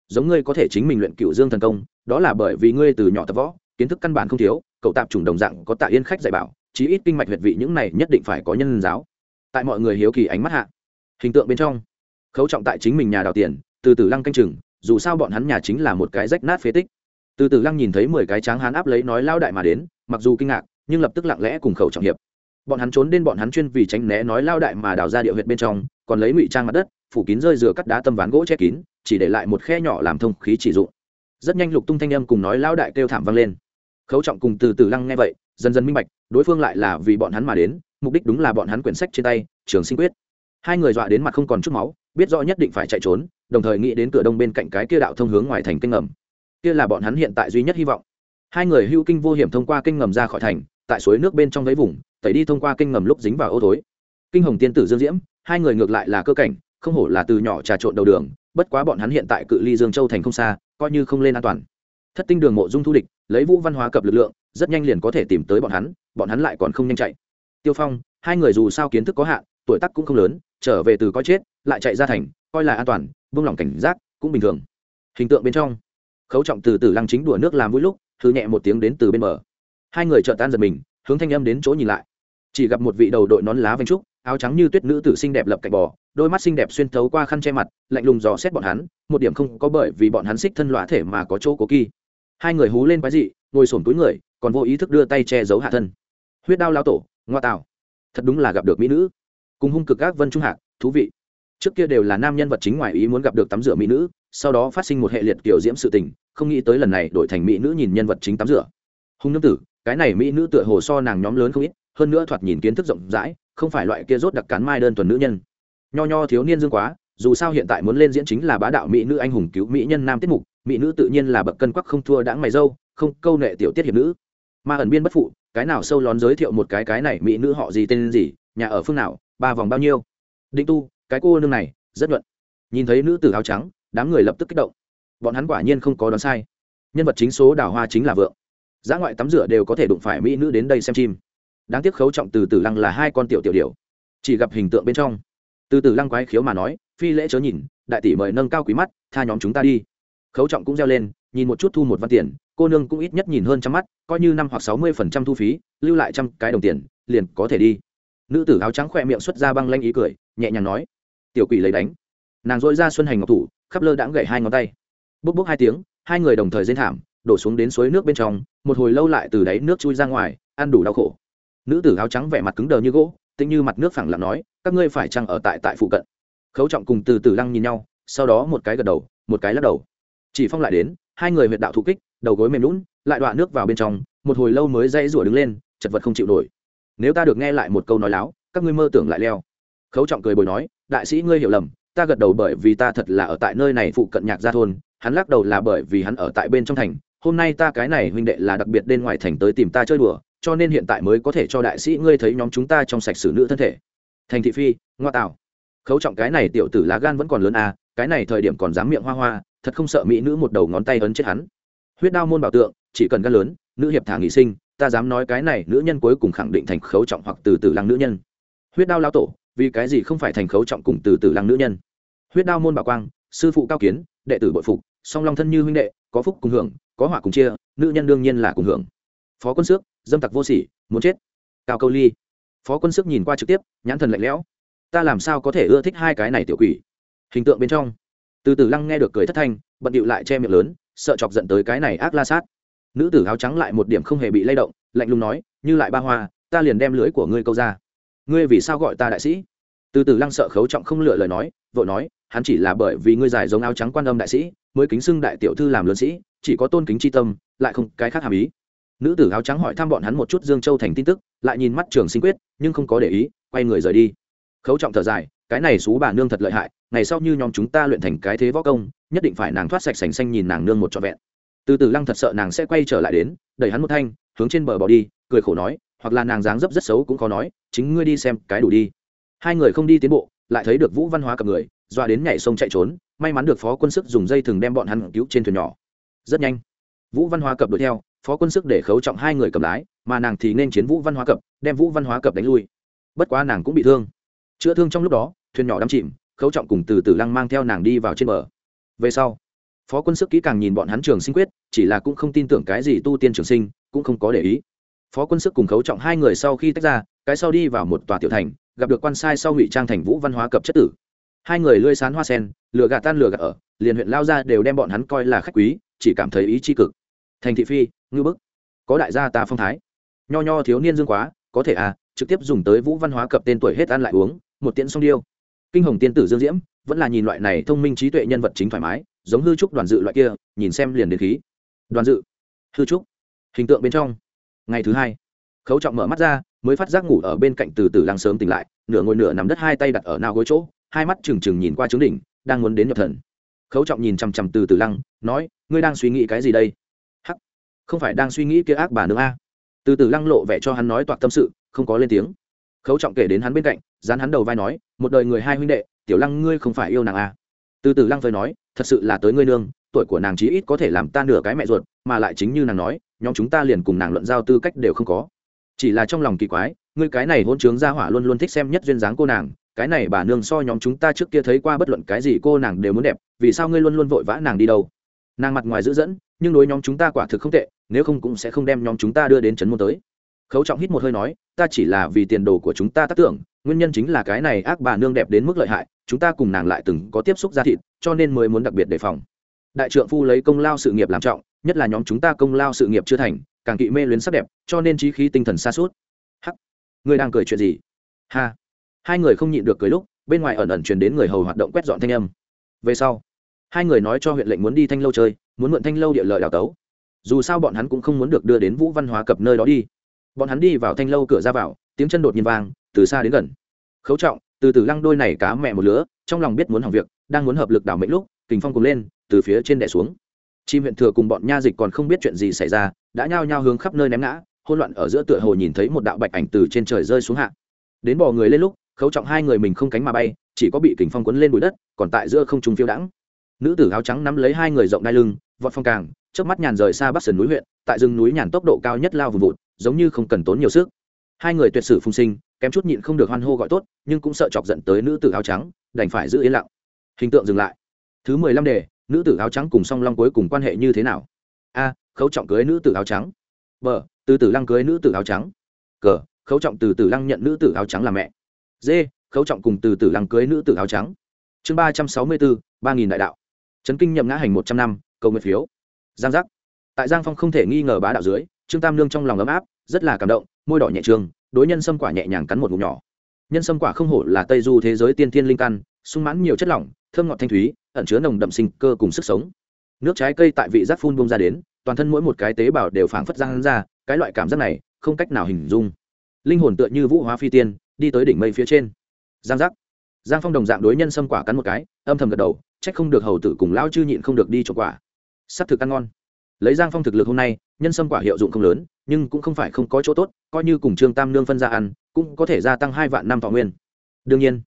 Giống ngươi có thể chính mình luyện cựu dương thần công, đó là bởi vì ngươi từ nhỏ tập võ, kiến thức căn bản không thiếu, cậu tạp chủng đồng dạng có tạ yên khách dạy bảo chí ít kinh mạch huyệt vị những này nhất định phải có nhân giáo. Tại mọi người hiếu kỳ ánh mắt hạ, hình tượng bên trong, khấu trọng tại chính mình nhà đào tiền, từ từ lăng canh chừng, dù sao bọn hắn nhà chính là một cái rách nát phế tích. Từ từ lăng nhìn thấy mười cái tráng hán áp lấy nói lao đại mà đến, mặc dù kinh ngạc, nhưng lập tức lặng lẽ cùng khẩu trọng hiệp. Bọn hắn trốn đến bọn hắn chuyên vì tránh né nói lao đại mà đào ra địa huyệt bên trong, còn lấy ngụy trang mặt đất, phủ kín rơi rửa cắt đá tâm ván gỗ che kín, chỉ để lại một khe nhỏ làm thông khí chỉ dụng rất nhanh lục tung thanh âm cùng nói lao đại kêu thảm vang lên khấu trọng cùng từ từ lăng nghe vậy, dần dần minh bạch, đối phương lại là vì bọn hắn mà đến, mục đích đúng là bọn hắn quyển sách trên tay, trường sinh quyết. Hai người dọa đến mặt không còn chút máu, biết rõ nhất định phải chạy trốn, đồng thời nghĩ đến cửa đông bên cạnh cái kia đạo thông hướng ngoài thành kênh ngầm. Kia là bọn hắn hiện tại duy nhất hy vọng. Hai người hưu kinh vô hiểm thông qua kênh ngầm ra khỏi thành, tại suối nước bên trong lấy vùng, tẩy đi thông qua kênh ngầm lúc dính vào ô thối. Kinh hồng tiên tử dương diễm, hai người ngược lại là cơ cảnh, không hổ là từ nhỏ trà trộn đầu đường, bất quá bọn hắn hiện tại cự ly dương châu thành không xa, coi như không lên an toàn. Thất tinh đường mộ dung thu địch lấy vũ văn hóa cập lực lượng, rất nhanh liền có thể tìm tới bọn hắn bọn hắn lại còn không nhanh chạy. Tiêu phong, hai người dù sao kiến thức có hạn, tuổi tác cũng không lớn, trở về từ coi chết, lại chạy ra thành, coi là an toàn, vung lòng cảnh giác, cũng bình thường. Hình tượng bên trong, khấu trọng từ từ lăng chính đùa nước làm vui lúc thư nhẹ một tiếng đến từ bên bờ. Hai người trợ tan giật mình, hướng thanh âm đến chỗ nhìn lại. Chỉ gặp một vị đầu đội nón lá vênh trúc, áo trắng như tuyết nữ tử xinh đẹp lập cạnh bò, đôi mắt xinh đẹp xuyên thấu qua khăn che mặt, lạnh lùng dò xét bọn hắn, một điểm không có bởi vì bọn hắn xích thân lõa thể mà có chỗ cố kỳ hai người hú lên quái dị, ngồi sổm túi người, còn vô ý thức đưa tay che giấu hạ thân. Huyết đao lao tổ, ngoa tạo. Thật đúng là gặp được mỹ nữ. Cùng hung cực các vân trung hạc, thú vị. Trước kia đều là nam nhân vật chính ngoài ý muốn gặp được tắm rửa mỹ nữ, sau đó phát sinh một hệ liệt kiểu diễm sự tình, không nghĩ tới lần này đổi thành mỹ nữ nhìn nhân vật chính tắm rửa. Hung nương tử, cái này mỹ nữ tựa hồ so nàng nhóm lớn không ít, hơn nữa thoạt nhìn kiến thức rộng rãi, không phải loại kia rốt đặc cán mai đơn thuần nữ nhân. Nho nho thiếu niên dương quá, dù sao hiện tại muốn lên diễn chính là bá đạo mỹ nữ anh hùng cứu mỹ nhân nam tiết mục mỹ nữ tự nhiên là bậc cân quắc không thua đãng mày dâu, không câu nệ tiểu tiết hiệp nữ. Mà ẩn biên bất phụ, cái nào sâu lón giới thiệu một cái cái này mỹ nữ họ gì tên gì, nhà ở phương nào, ba vòng bao nhiêu. Định tu, cái cô nương này, rất nhuận. Nhìn thấy nữ tử áo trắng, đám người lập tức kích động. Bọn hắn quả nhiên không có đoán sai. Nhân vật chính số đào hoa chính là vượng. Giá ngoại tắm rửa đều có thể đụng phải mỹ nữ đến đây xem chim. Đáng tiếc khấu trọng từ từ lăng là hai con tiểu tiểu điều chỉ gặp hình tượng bên trong. Từ từ lăng quái khiếu mà nói, phi lễ chớ nhìn, đại tỷ mời nâng cao quý mắt, tha nhóm chúng ta đi khấu trọng cũng reo lên, nhìn một chút thu một văn tiền, cô nương cũng ít nhất nhìn hơn trăm mắt, coi như năm hoặc sáu mươi phần trăm thu phí, lưu lại trăm cái đồng tiền, liền có thể đi. Nữ tử áo trắng khỏe miệng xuất ra băng lanh ý cười, nhẹ nhàng nói, tiểu quỷ lấy đánh. Nàng dội ra xuân hành ngọc thủ, khắp lơ đãng gậy hai ngón tay. Bốc bốc hai tiếng, hai người đồng thời dên thảm, đổ xuống đến suối nước bên trong, một hồi lâu lại từ đáy nước chui ra ngoài, ăn đủ đau khổ. Nữ tử áo trắng vẻ mặt cứng đờ như gỗ, tĩnh như mặt nước phẳng lặng nói, các ngươi phải chăng ở tại tại phụ cận? Khấu trọng cùng từ từ lăng nhìn nhau, sau đó một cái gật đầu, một cái lắc đầu chỉ phong lại đến, hai người huyệt đạo thụ kích, đầu gối mềm lún lại đoạn nước vào bên trong, một hồi lâu mới dãy rủa đứng lên, chật vật không chịu nổi. Nếu ta được nghe lại một câu nói láo, các ngươi mơ tưởng lại leo. Khấu trọng cười bồi nói, đại sĩ ngươi hiểu lầm, ta gật đầu bởi vì ta thật là ở tại nơi này phụ cận nhạc gia thôn, hắn lắc đầu là bởi vì hắn ở tại bên trong thành, hôm nay ta cái này huynh đệ là đặc biệt bên ngoài thành tới tìm ta chơi đùa, cho nên hiện tại mới có thể cho đại sĩ ngươi thấy nhóm chúng ta trong sạch xử nữ thân thể. Thành thị phi, ngoa tạo khấu trọng cái này tiểu tử lá gan vẫn còn lớn à cái này thời điểm còn dám miệng hoa hoa thật không sợ mỹ nữ một đầu ngón tay ấn chết hắn. Huyết đao môn bảo tượng, chỉ cần gan lớn, nữ hiệp thả nghị sinh, ta dám nói cái này nữ nhân cuối cùng khẳng định thành khấu trọng hoặc từ từ lăng nữ nhân. Huyết đao lao tổ, vì cái gì không phải thành khấu trọng cùng từ từ lăng nữ nhân? Huyết đao môn bảo quang, sư phụ cao kiến, đệ tử bội phục, song long thân như huynh đệ, có phúc cùng hưởng, có họa cùng chia, nữ nhân đương nhiên là cùng hưởng. Phó quân sước dâm tặc vô sỉ, muốn chết. Cao câu ly. Phó quân sức nhìn qua trực tiếp, nhãn thần lạnh lẽo. Ta làm sao có thể ưa thích hai cái này tiểu quỷ? Hình tượng bên trong từ từ lăng nghe được cười thất thanh, bận điệu lại che miệng lớn, sợ chọc giận tới cái này ác la sát. Nữ tử áo trắng lại một điểm không hề bị lay động, lạnh lùng nói, như lại ba hoa, ta liền đem lưới của ngươi câu ra. Ngươi vì sao gọi ta đại sĩ? Từ từ lăng sợ khấu trọng không lựa lời nói, vội nói, hắn chỉ là bởi vì ngươi giải giống áo trắng quan âm đại sĩ, mới kính xưng đại tiểu thư làm lớn sĩ, chỉ có tôn kính c tâm, lại không cái khác hàm ý. Nữ tử áo trắng hỏi thăm bọn hắn một chút dương châu thành tin tức, lại nhìn mắt trường sinh quyết, nhưng không có để ý, quay người rời đi. Khấu trọng thở dài, cái này xú bà nương thật lợi hại ngày sau như nhóm chúng ta luyện thành cái thế võ công, nhất định phải nàng thoát sạch sành xanh nhìn nàng nương một trọn vẹn. Từ từ lăng thật sợ nàng sẽ quay trở lại đến, đẩy hắn một thanh, hướng trên bờ bỏ đi, cười khổ nói, hoặc là nàng dáng dấp rất xấu cũng khó nói, chính ngươi đi xem cái đủ đi. Hai người không đi tiến bộ, lại thấy được vũ văn hóa cặp người doa đến nhảy sông chạy trốn, may mắn được phó quân sức dùng dây thừng đem bọn hắn cứu trên thuyền nhỏ. Rất nhanh, vũ văn hóa cập đuổi theo, phó quân sức để khấu trọng hai người cầm lái, mà nàng thì nên chiến vũ văn hóa cập đem vũ văn hóa cập đánh lui. Bất quá nàng cũng bị thương. Chữa thương trong lúc đó, thuyền nhỏ đắm chìm khấu trọng cùng từ từ lăng mang theo nàng đi vào trên bờ. Về sau, phó quân sức kỹ càng nhìn bọn hắn trường sinh quyết, chỉ là cũng không tin tưởng cái gì tu tiên trường sinh, cũng không có để ý. Phó quân sức cùng khấu trọng hai người sau khi tách ra, cái sau đi vào một tòa tiểu thành, gặp được quan sai sau ngụy trang thành vũ văn hóa cập chất tử. Hai người lươi sán hoa sen lừa gạt tan lừa gạt ở, liền huyện lao ra đều đem bọn hắn coi là khách quý, chỉ cảm thấy ý c cực. Thành thị phi, ngư bức. Có đại gia ta phong thái. Nho nho thiếu niên dương quá, có thể à trực tiếp dùng tới vũ văn hóa cập tên tuổi hết ăn lại uống, một tiễn song điêu kinh hồng tiên tử dương diễm vẫn là nhìn loại này thông minh trí tuệ nhân vật chính thoải mái giống hư trúc đoàn dự loại kia nhìn xem liền đến khí. Đoàn dự hư trúc hình tượng bên trong. Ngày thứ hai khấu trọng mở mắt ra mới phát giác ngủ ở bên cạnh từ từ lăng sớm tỉnh lại nửa ngồi nửa nằm đất hai tay đặt ở nào gối chỗ hai mắt trừng trừng nhìn qua trướng đỉnh đang muốn đến nhập thần. Khấu trọng nhìn chằm chằm từ từ lăng nói ngươi đang suy nghĩ cái gì đây? Hắc, không phải đang suy nghĩ kia ác bà nữa a. Từ từ lăng lộ vẻ cho hắn nói toạc tâm sự không có lên tiếng. Khấu trọng kể đến hắn bên cạnh dán hắn đầu vai nói, một đời người hai huynh đệ, tiểu lăng ngươi không phải yêu nàng à. từ từ lăng phơi nói, thật sự là tới ngươi nương, tuổi của nàng chí ít có thể làm ta nửa cái mẹ ruột, mà lại chính như nàng nói, nhóm chúng ta liền cùng nàng luận giao tư cách đều không có. Chỉ là trong lòng kỳ quái, ngươi cái này hôn trướng gia hỏa luôn luôn thích xem nhất duyên dáng cô nàng, cái này bà nương so nhóm chúng ta trước kia thấy qua bất luận cái gì cô nàng đều muốn đẹp, vì sao ngươi luôn luôn vội vã nàng đi đâu? Nàng mặt ngoài giữ dẫn, nhưng đối nhóm chúng ta quả thực không tệ, nếu không cũng sẽ không đem nhóm chúng ta đưa đến trấn môn tới khấu trọng hít một hơi nói, ta chỉ là vì tiền đồ của chúng ta tác tưởng, nguyên nhân chính là cái này ác bà nương đẹp đến mức lợi hại, chúng ta cùng nàng lại từng có tiếp xúc ra thịt, cho nên mới muốn đặc biệt đề phòng. Đại trượng phu lấy công lao sự nghiệp làm trọng, nhất là nhóm chúng ta công lao sự nghiệp chưa thành, càng kỵ mê luyến sắc đẹp, cho nên trí khí tinh thần xa suốt hắc. Người đang cười chuyện gì? Ha. Hai người không nhịn được cười lúc, bên ngoài ẩn ẩn truyền đến người hầu hoạt động quét dọn thanh âm. Về sau, hai người nói cho huyện lệnh muốn đi thanh lâu chơi, muốn mượn thanh lâu địa lợi đào tấu. Dù sao bọn hắn cũng không muốn được đưa đến vũ văn hóa cập nơi đó đi bọn hắn đi vào thanh lâu cửa ra vào, tiếng chân đột nhiên vang, từ xa đến gần. Khấu trọng, từ từ lăng đôi này cá mẹ một lứa, trong lòng biết muốn hỏng việc, đang muốn hợp lực đảo mệnh lúc, kình phong cùng lên, từ phía trên đẻ xuống. Chim huyện thừa cùng bọn nha dịch còn không biết chuyện gì xảy ra, đã nhao nhao hướng khắp nơi ném ngã hôn loạn ở giữa tựa hồ nhìn thấy một đạo bạch ảnh từ trên trời rơi xuống hạ. Đến bò người lên lúc, khấu trọng hai người mình không cánh mà bay, chỉ có bị kình phong quấn lên bụi đất, còn tại giữa không trung phiêu đãng. Nữ tử áo trắng nắm lấy hai người rộng đai lưng, vọt phong càng trước mắt nhàn rời xa bắc sườn núi huyện, tại rừng núi nhàn tốc độ cao nhất lao vùng vụt giống như không cần tốn nhiều sức. Hai người tuyệt sử phung sinh, kém chút nhịn không được hoan hô gọi tốt, nhưng cũng sợ chọc giận tới nữ tử áo trắng, đành phải giữ yên lặng. Hình tượng dừng lại. Thứ mười lăm đề, nữ tử áo trắng cùng song long cuối cùng quan hệ như thế nào? A, khấu trọng cưới nữ tử áo trắng. B, từ tử lăng cưới nữ tử áo trắng. C, khấu trọng từ tử lăng nhận nữ tử áo trắng là mẹ. D, khấu trọng cùng từ tử lăng cưới nữ tử áo trắng. Chương ba trăm sáu mươi bốn, ba nghìn đại đạo. Trấn kinh nhậm ngã hành một trăm năm, cầu nguyện phiếu. Giang giác. Tại giang phong không thể nghi ngờ bá đạo dưới trương tam lương trong lòng ấm áp, rất là cảm động, môi đỏ nhẹ trường, đối nhân sâm quả nhẹ nhàng cắn một ngụm nhỏ. Nhân sâm quả không hổ là tây du thế giới tiên tiên linh căn, sung mãn nhiều chất lỏng, thơm ngọt thanh thúy, ẩn chứa nồng đậm sinh cơ cùng sức sống. Nước trái cây tại vị giác phun bông ra đến, toàn thân mỗi một cái tế bào đều phảng phất răng ra, cái loại cảm giác này, không cách nào hình dung. Linh hồn tựa như vũ hóa phi tiên, đi tới đỉnh mây phía trên. Giang giác. Giang phong đồng dạng đối nhân sâm quả cắn một cái, âm thầm gật đầu, trách không được hầu tử cùng lão chư nhịn không được đi trộm quả. S ắ c thực ăn ngon lấy giang phong thực lực hôm nay, nhân sâm quả hiệu dụng không lớn, nhưng cũng không phải không có chỗ tốt, coi như cùng trương tam nương phân ra ăn, cũng có thể gia tăng hai vạn năm thọ nguyên. Đương nhiên,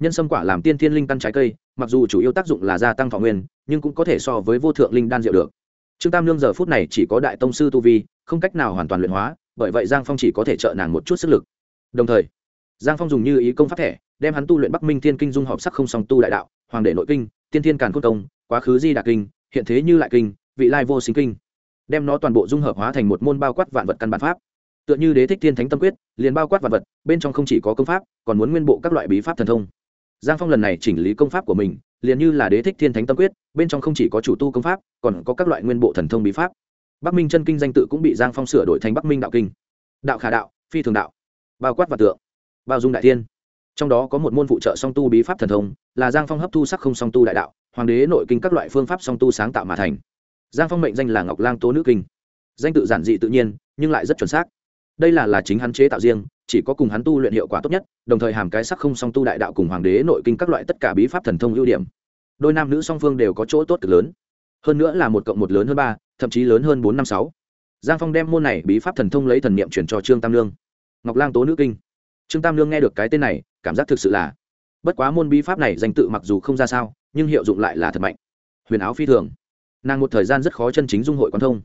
nhân sâm quả làm tiên thiên linh căn trái cây, mặc dù chủ yếu tác dụng là gia tăng thọ nguyên, nhưng cũng có thể so với vô thượng linh đan rượu được. Trương tam nương giờ phút này chỉ có đại tông sư tu vi, không cách nào hoàn toàn luyện hóa, bởi vậy giang phong chỉ có thể trợ nàng một chút sức lực. Đồng thời, giang phong dùng như ý công pháp thẻ, đem hắn tu luyện bắc minh thiên kinh dung hợp sắc không song tu đại đạo, hoàng đệ nội kinh, tiên thiên càn cốt công, quá khứ di đà kinh, hiện thế như lại kinh vị lai vô sinh kinh. Đem nó toàn bộ dung hợp hóa thành một môn bao quát vạn vật căn bản pháp. Tựa như đế thích thiên thánh tâm quyết, liền bao quát vạn vật, bên trong không chỉ có công pháp, còn muốn nguyên bộ các loại bí pháp thần thông. Giang phong lần này chỉnh lý công pháp của mình, liền như là đế thích thiên thánh tâm quyết, bên trong không chỉ có chủ tu công pháp, còn có các loại nguyên bộ thần thông bí pháp. Bắc minh chân kinh danh tự cũng bị giang phong sửa đổi thành bắc minh đạo kinh. Đạo khả đạo, phi thường đạo. Bao quát và tượng, bao dung đại thiên. Trong đó có một môn phụ trợ song tu bí pháp thần thông, là giang phong hấp thu sắc không song tu đại đạo, hoàng đế nội kinh các loại phương pháp song tu sáng tạo mà thành giang phong mệnh danh là ngọc lang tố nữ kinh. Danh tự giản dị tự nhiên, nhưng lại rất chuẩn xác. Đây là là chính hắn chế tạo riêng, chỉ có cùng hắn tu luyện hiệu quả tốt nhất, đồng thời hàm cái sắc không song tu đại đạo cùng hoàng đế nội kinh các loại tất cả bí pháp thần thông ưu điểm. Đôi nam nữ song phương đều có chỗ tốt cực lớn. Hơn nữa là một cộng một lớn hơn ba, thậm chí lớn hơn bốn năm sáu. Giang phong đem môn này bí pháp thần thông lấy thần niệm chuyển cho trương tam lương ngọc lang tố nữ kinh. Trương tam lương nghe được cái tên này, cảm giác thực sự là, bất quá môn bí pháp này danh tự mặc dù không ra sao, nhưng hiệu dụng lại là thật mạnh. Huyền áo phi thường nàng một thời gian rất khó chân chính dung hội quan thông.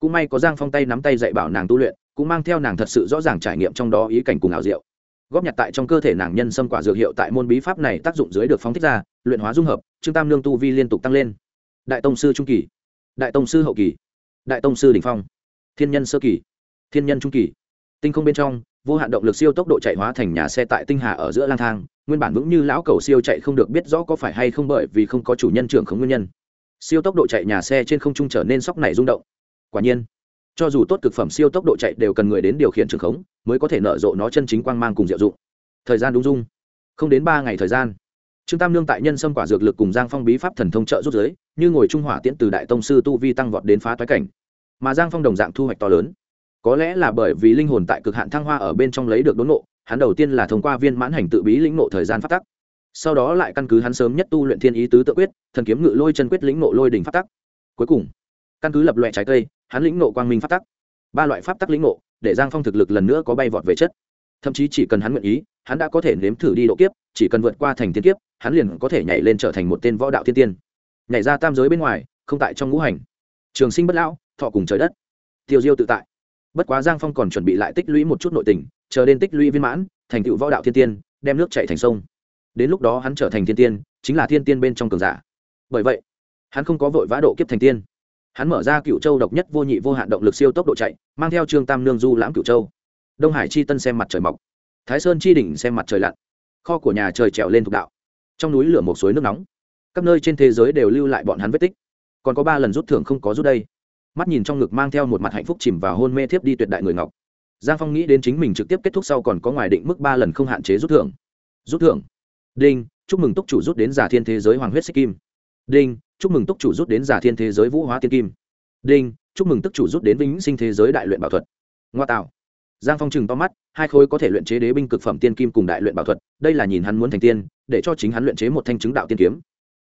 Cũng may có giang phong tay nắm tay dạy bảo nàng tu luyện, cũng mang theo nàng thật sự rõ ràng trải nghiệm trong đó ý cảnh cùng ảo diệu. Góp nhặt tại trong cơ thể nàng nhân xâm quả dược hiệu tại môn bí pháp này tác dụng dưới được phóng thích ra, luyện hóa dung hợp, trương tam lương tu vi liên tục tăng lên. Đại tông sư trung kỳ, đại tông sư hậu kỳ, đại tông sư đình phong, thiên nhân sơ kỳ, thiên nhân trung kỳ. Tinh không bên trong, vô hạn động lực siêu tốc độ chạy hóa thành nhà xe tại tinh hà ở giữa lang thang, nguyên bản vững như lão cầu siêu chạy không được biết rõ có phải hay không bởi vì không có chủ nhân trưởng không nguyên nhân siêu tốc độ chạy nhà xe trên không trung trở nên sóc này rung động. Quả nhiên, cho dù tốt cực phẩm siêu tốc độ chạy đều cần người đến điều khiển trường khống, mới có thể nở rộ nó chân chính quang mang cùng diệu dụng. Thời gian đúng dung không đến ba ngày thời gian, trương tam lương tại nhân xâm quả dược lực cùng giang phong bí pháp thần thông trợ rút giới, như ngồi trung hỏa tiễn từ đại tông sư tu vi tăng vọt đến phá toái cảnh. Mà giang phong đồng dạng thu hoạch to lớn. Có lẽ là bởi vì linh hồn tại cực hạn thăng hoa ở bên trong lấy được đốn nộ hắn đầu tiên là thông qua viên mãn hành tự bí lĩnh nộ thời gian phát tắc sau đó lại căn cứ hắn sớm nhất tu luyện thiên ý tứ tự quyết, thần kiếm ngự lôi chân quyết lĩnh nộ lôi đỉnh phát tắc. Cuối cùng, căn cứ lập loại trái cây, hắn lĩnh nộ quang minh phát tắc. Ba loại pháp tắc lĩnh nộ để giang phong thực lực lần nữa có bay vọt về chất. Thậm chí chỉ cần hắn nguyện ý, hắn đã có thể nếm thử đi độ kiếp, chỉ cần vượt qua thành tiên kiếp, hắn liền có thể nhảy lên trở thành một tên võ đạo thiên tiên. Nhảy ra tam giới bên ngoài, không tại trong ngũ hành. Trường sinh bất lão, thọ cùng trời đất. Tiêu diêu tự tại. Bất quá giang phong còn chuẩn bị lại tích lũy một chút nội tình, chờ đến tích lũy viên mãn, thành tựu võ đạo thiên tiên, đem nước chạy thành sông đến lúc đó hắn trở thành thiên tiên, chính là thiên tiên bên trong cường giả. Bởi vậy, hắn không có vội vã độ kiếp thành tiên. Hắn mở ra cựu châu độc nhất vô nhị vô hạn động lực siêu tốc độ chạy, mang theo trương tam nương du lãm cựu châu. Đông hải chi tân xem mặt trời mọc, thái sơn chi đỉnh xem mặt trời lặn, kho của nhà trời trèo lên thuộc đạo. Trong núi lửa một suối nước nóng các nơi trên thế giới đều lưu lại bọn hắn vết tích. Còn có ba lần rút thưởng không có rút đây. Mắt nhìn trong ngực mang theo một mặt hạnh phúc chìm vào hôn mê thiếp đi tuyệt đại người ngọc. Giang phong nghĩ đến chính mình trực tiếp kết thúc sau còn có ngoài định mức ba lần không hạn chế rút thưởng. Rút thưởng? Đinh, chúc mừng túc chủ rút đến giả thiên thế giới hoàng huyết xích kim. Đinh, chúc mừng túc chủ rút đến giả thiên thế giới vũ hóa tiên kim. Đinh, chúc mừng túc chủ rút đến vĩnh sinh thế giới đại luyện bảo thuật. Ngoa tạo. Giang phong chừng to mắt, hai khối có thể luyện chế đế binh cực phẩm tiên kim cùng đại luyện bảo thuật, đây là nhìn hắn muốn thành tiên, để cho chính hắn luyện chế một thanh chứng đạo tiên kiếm.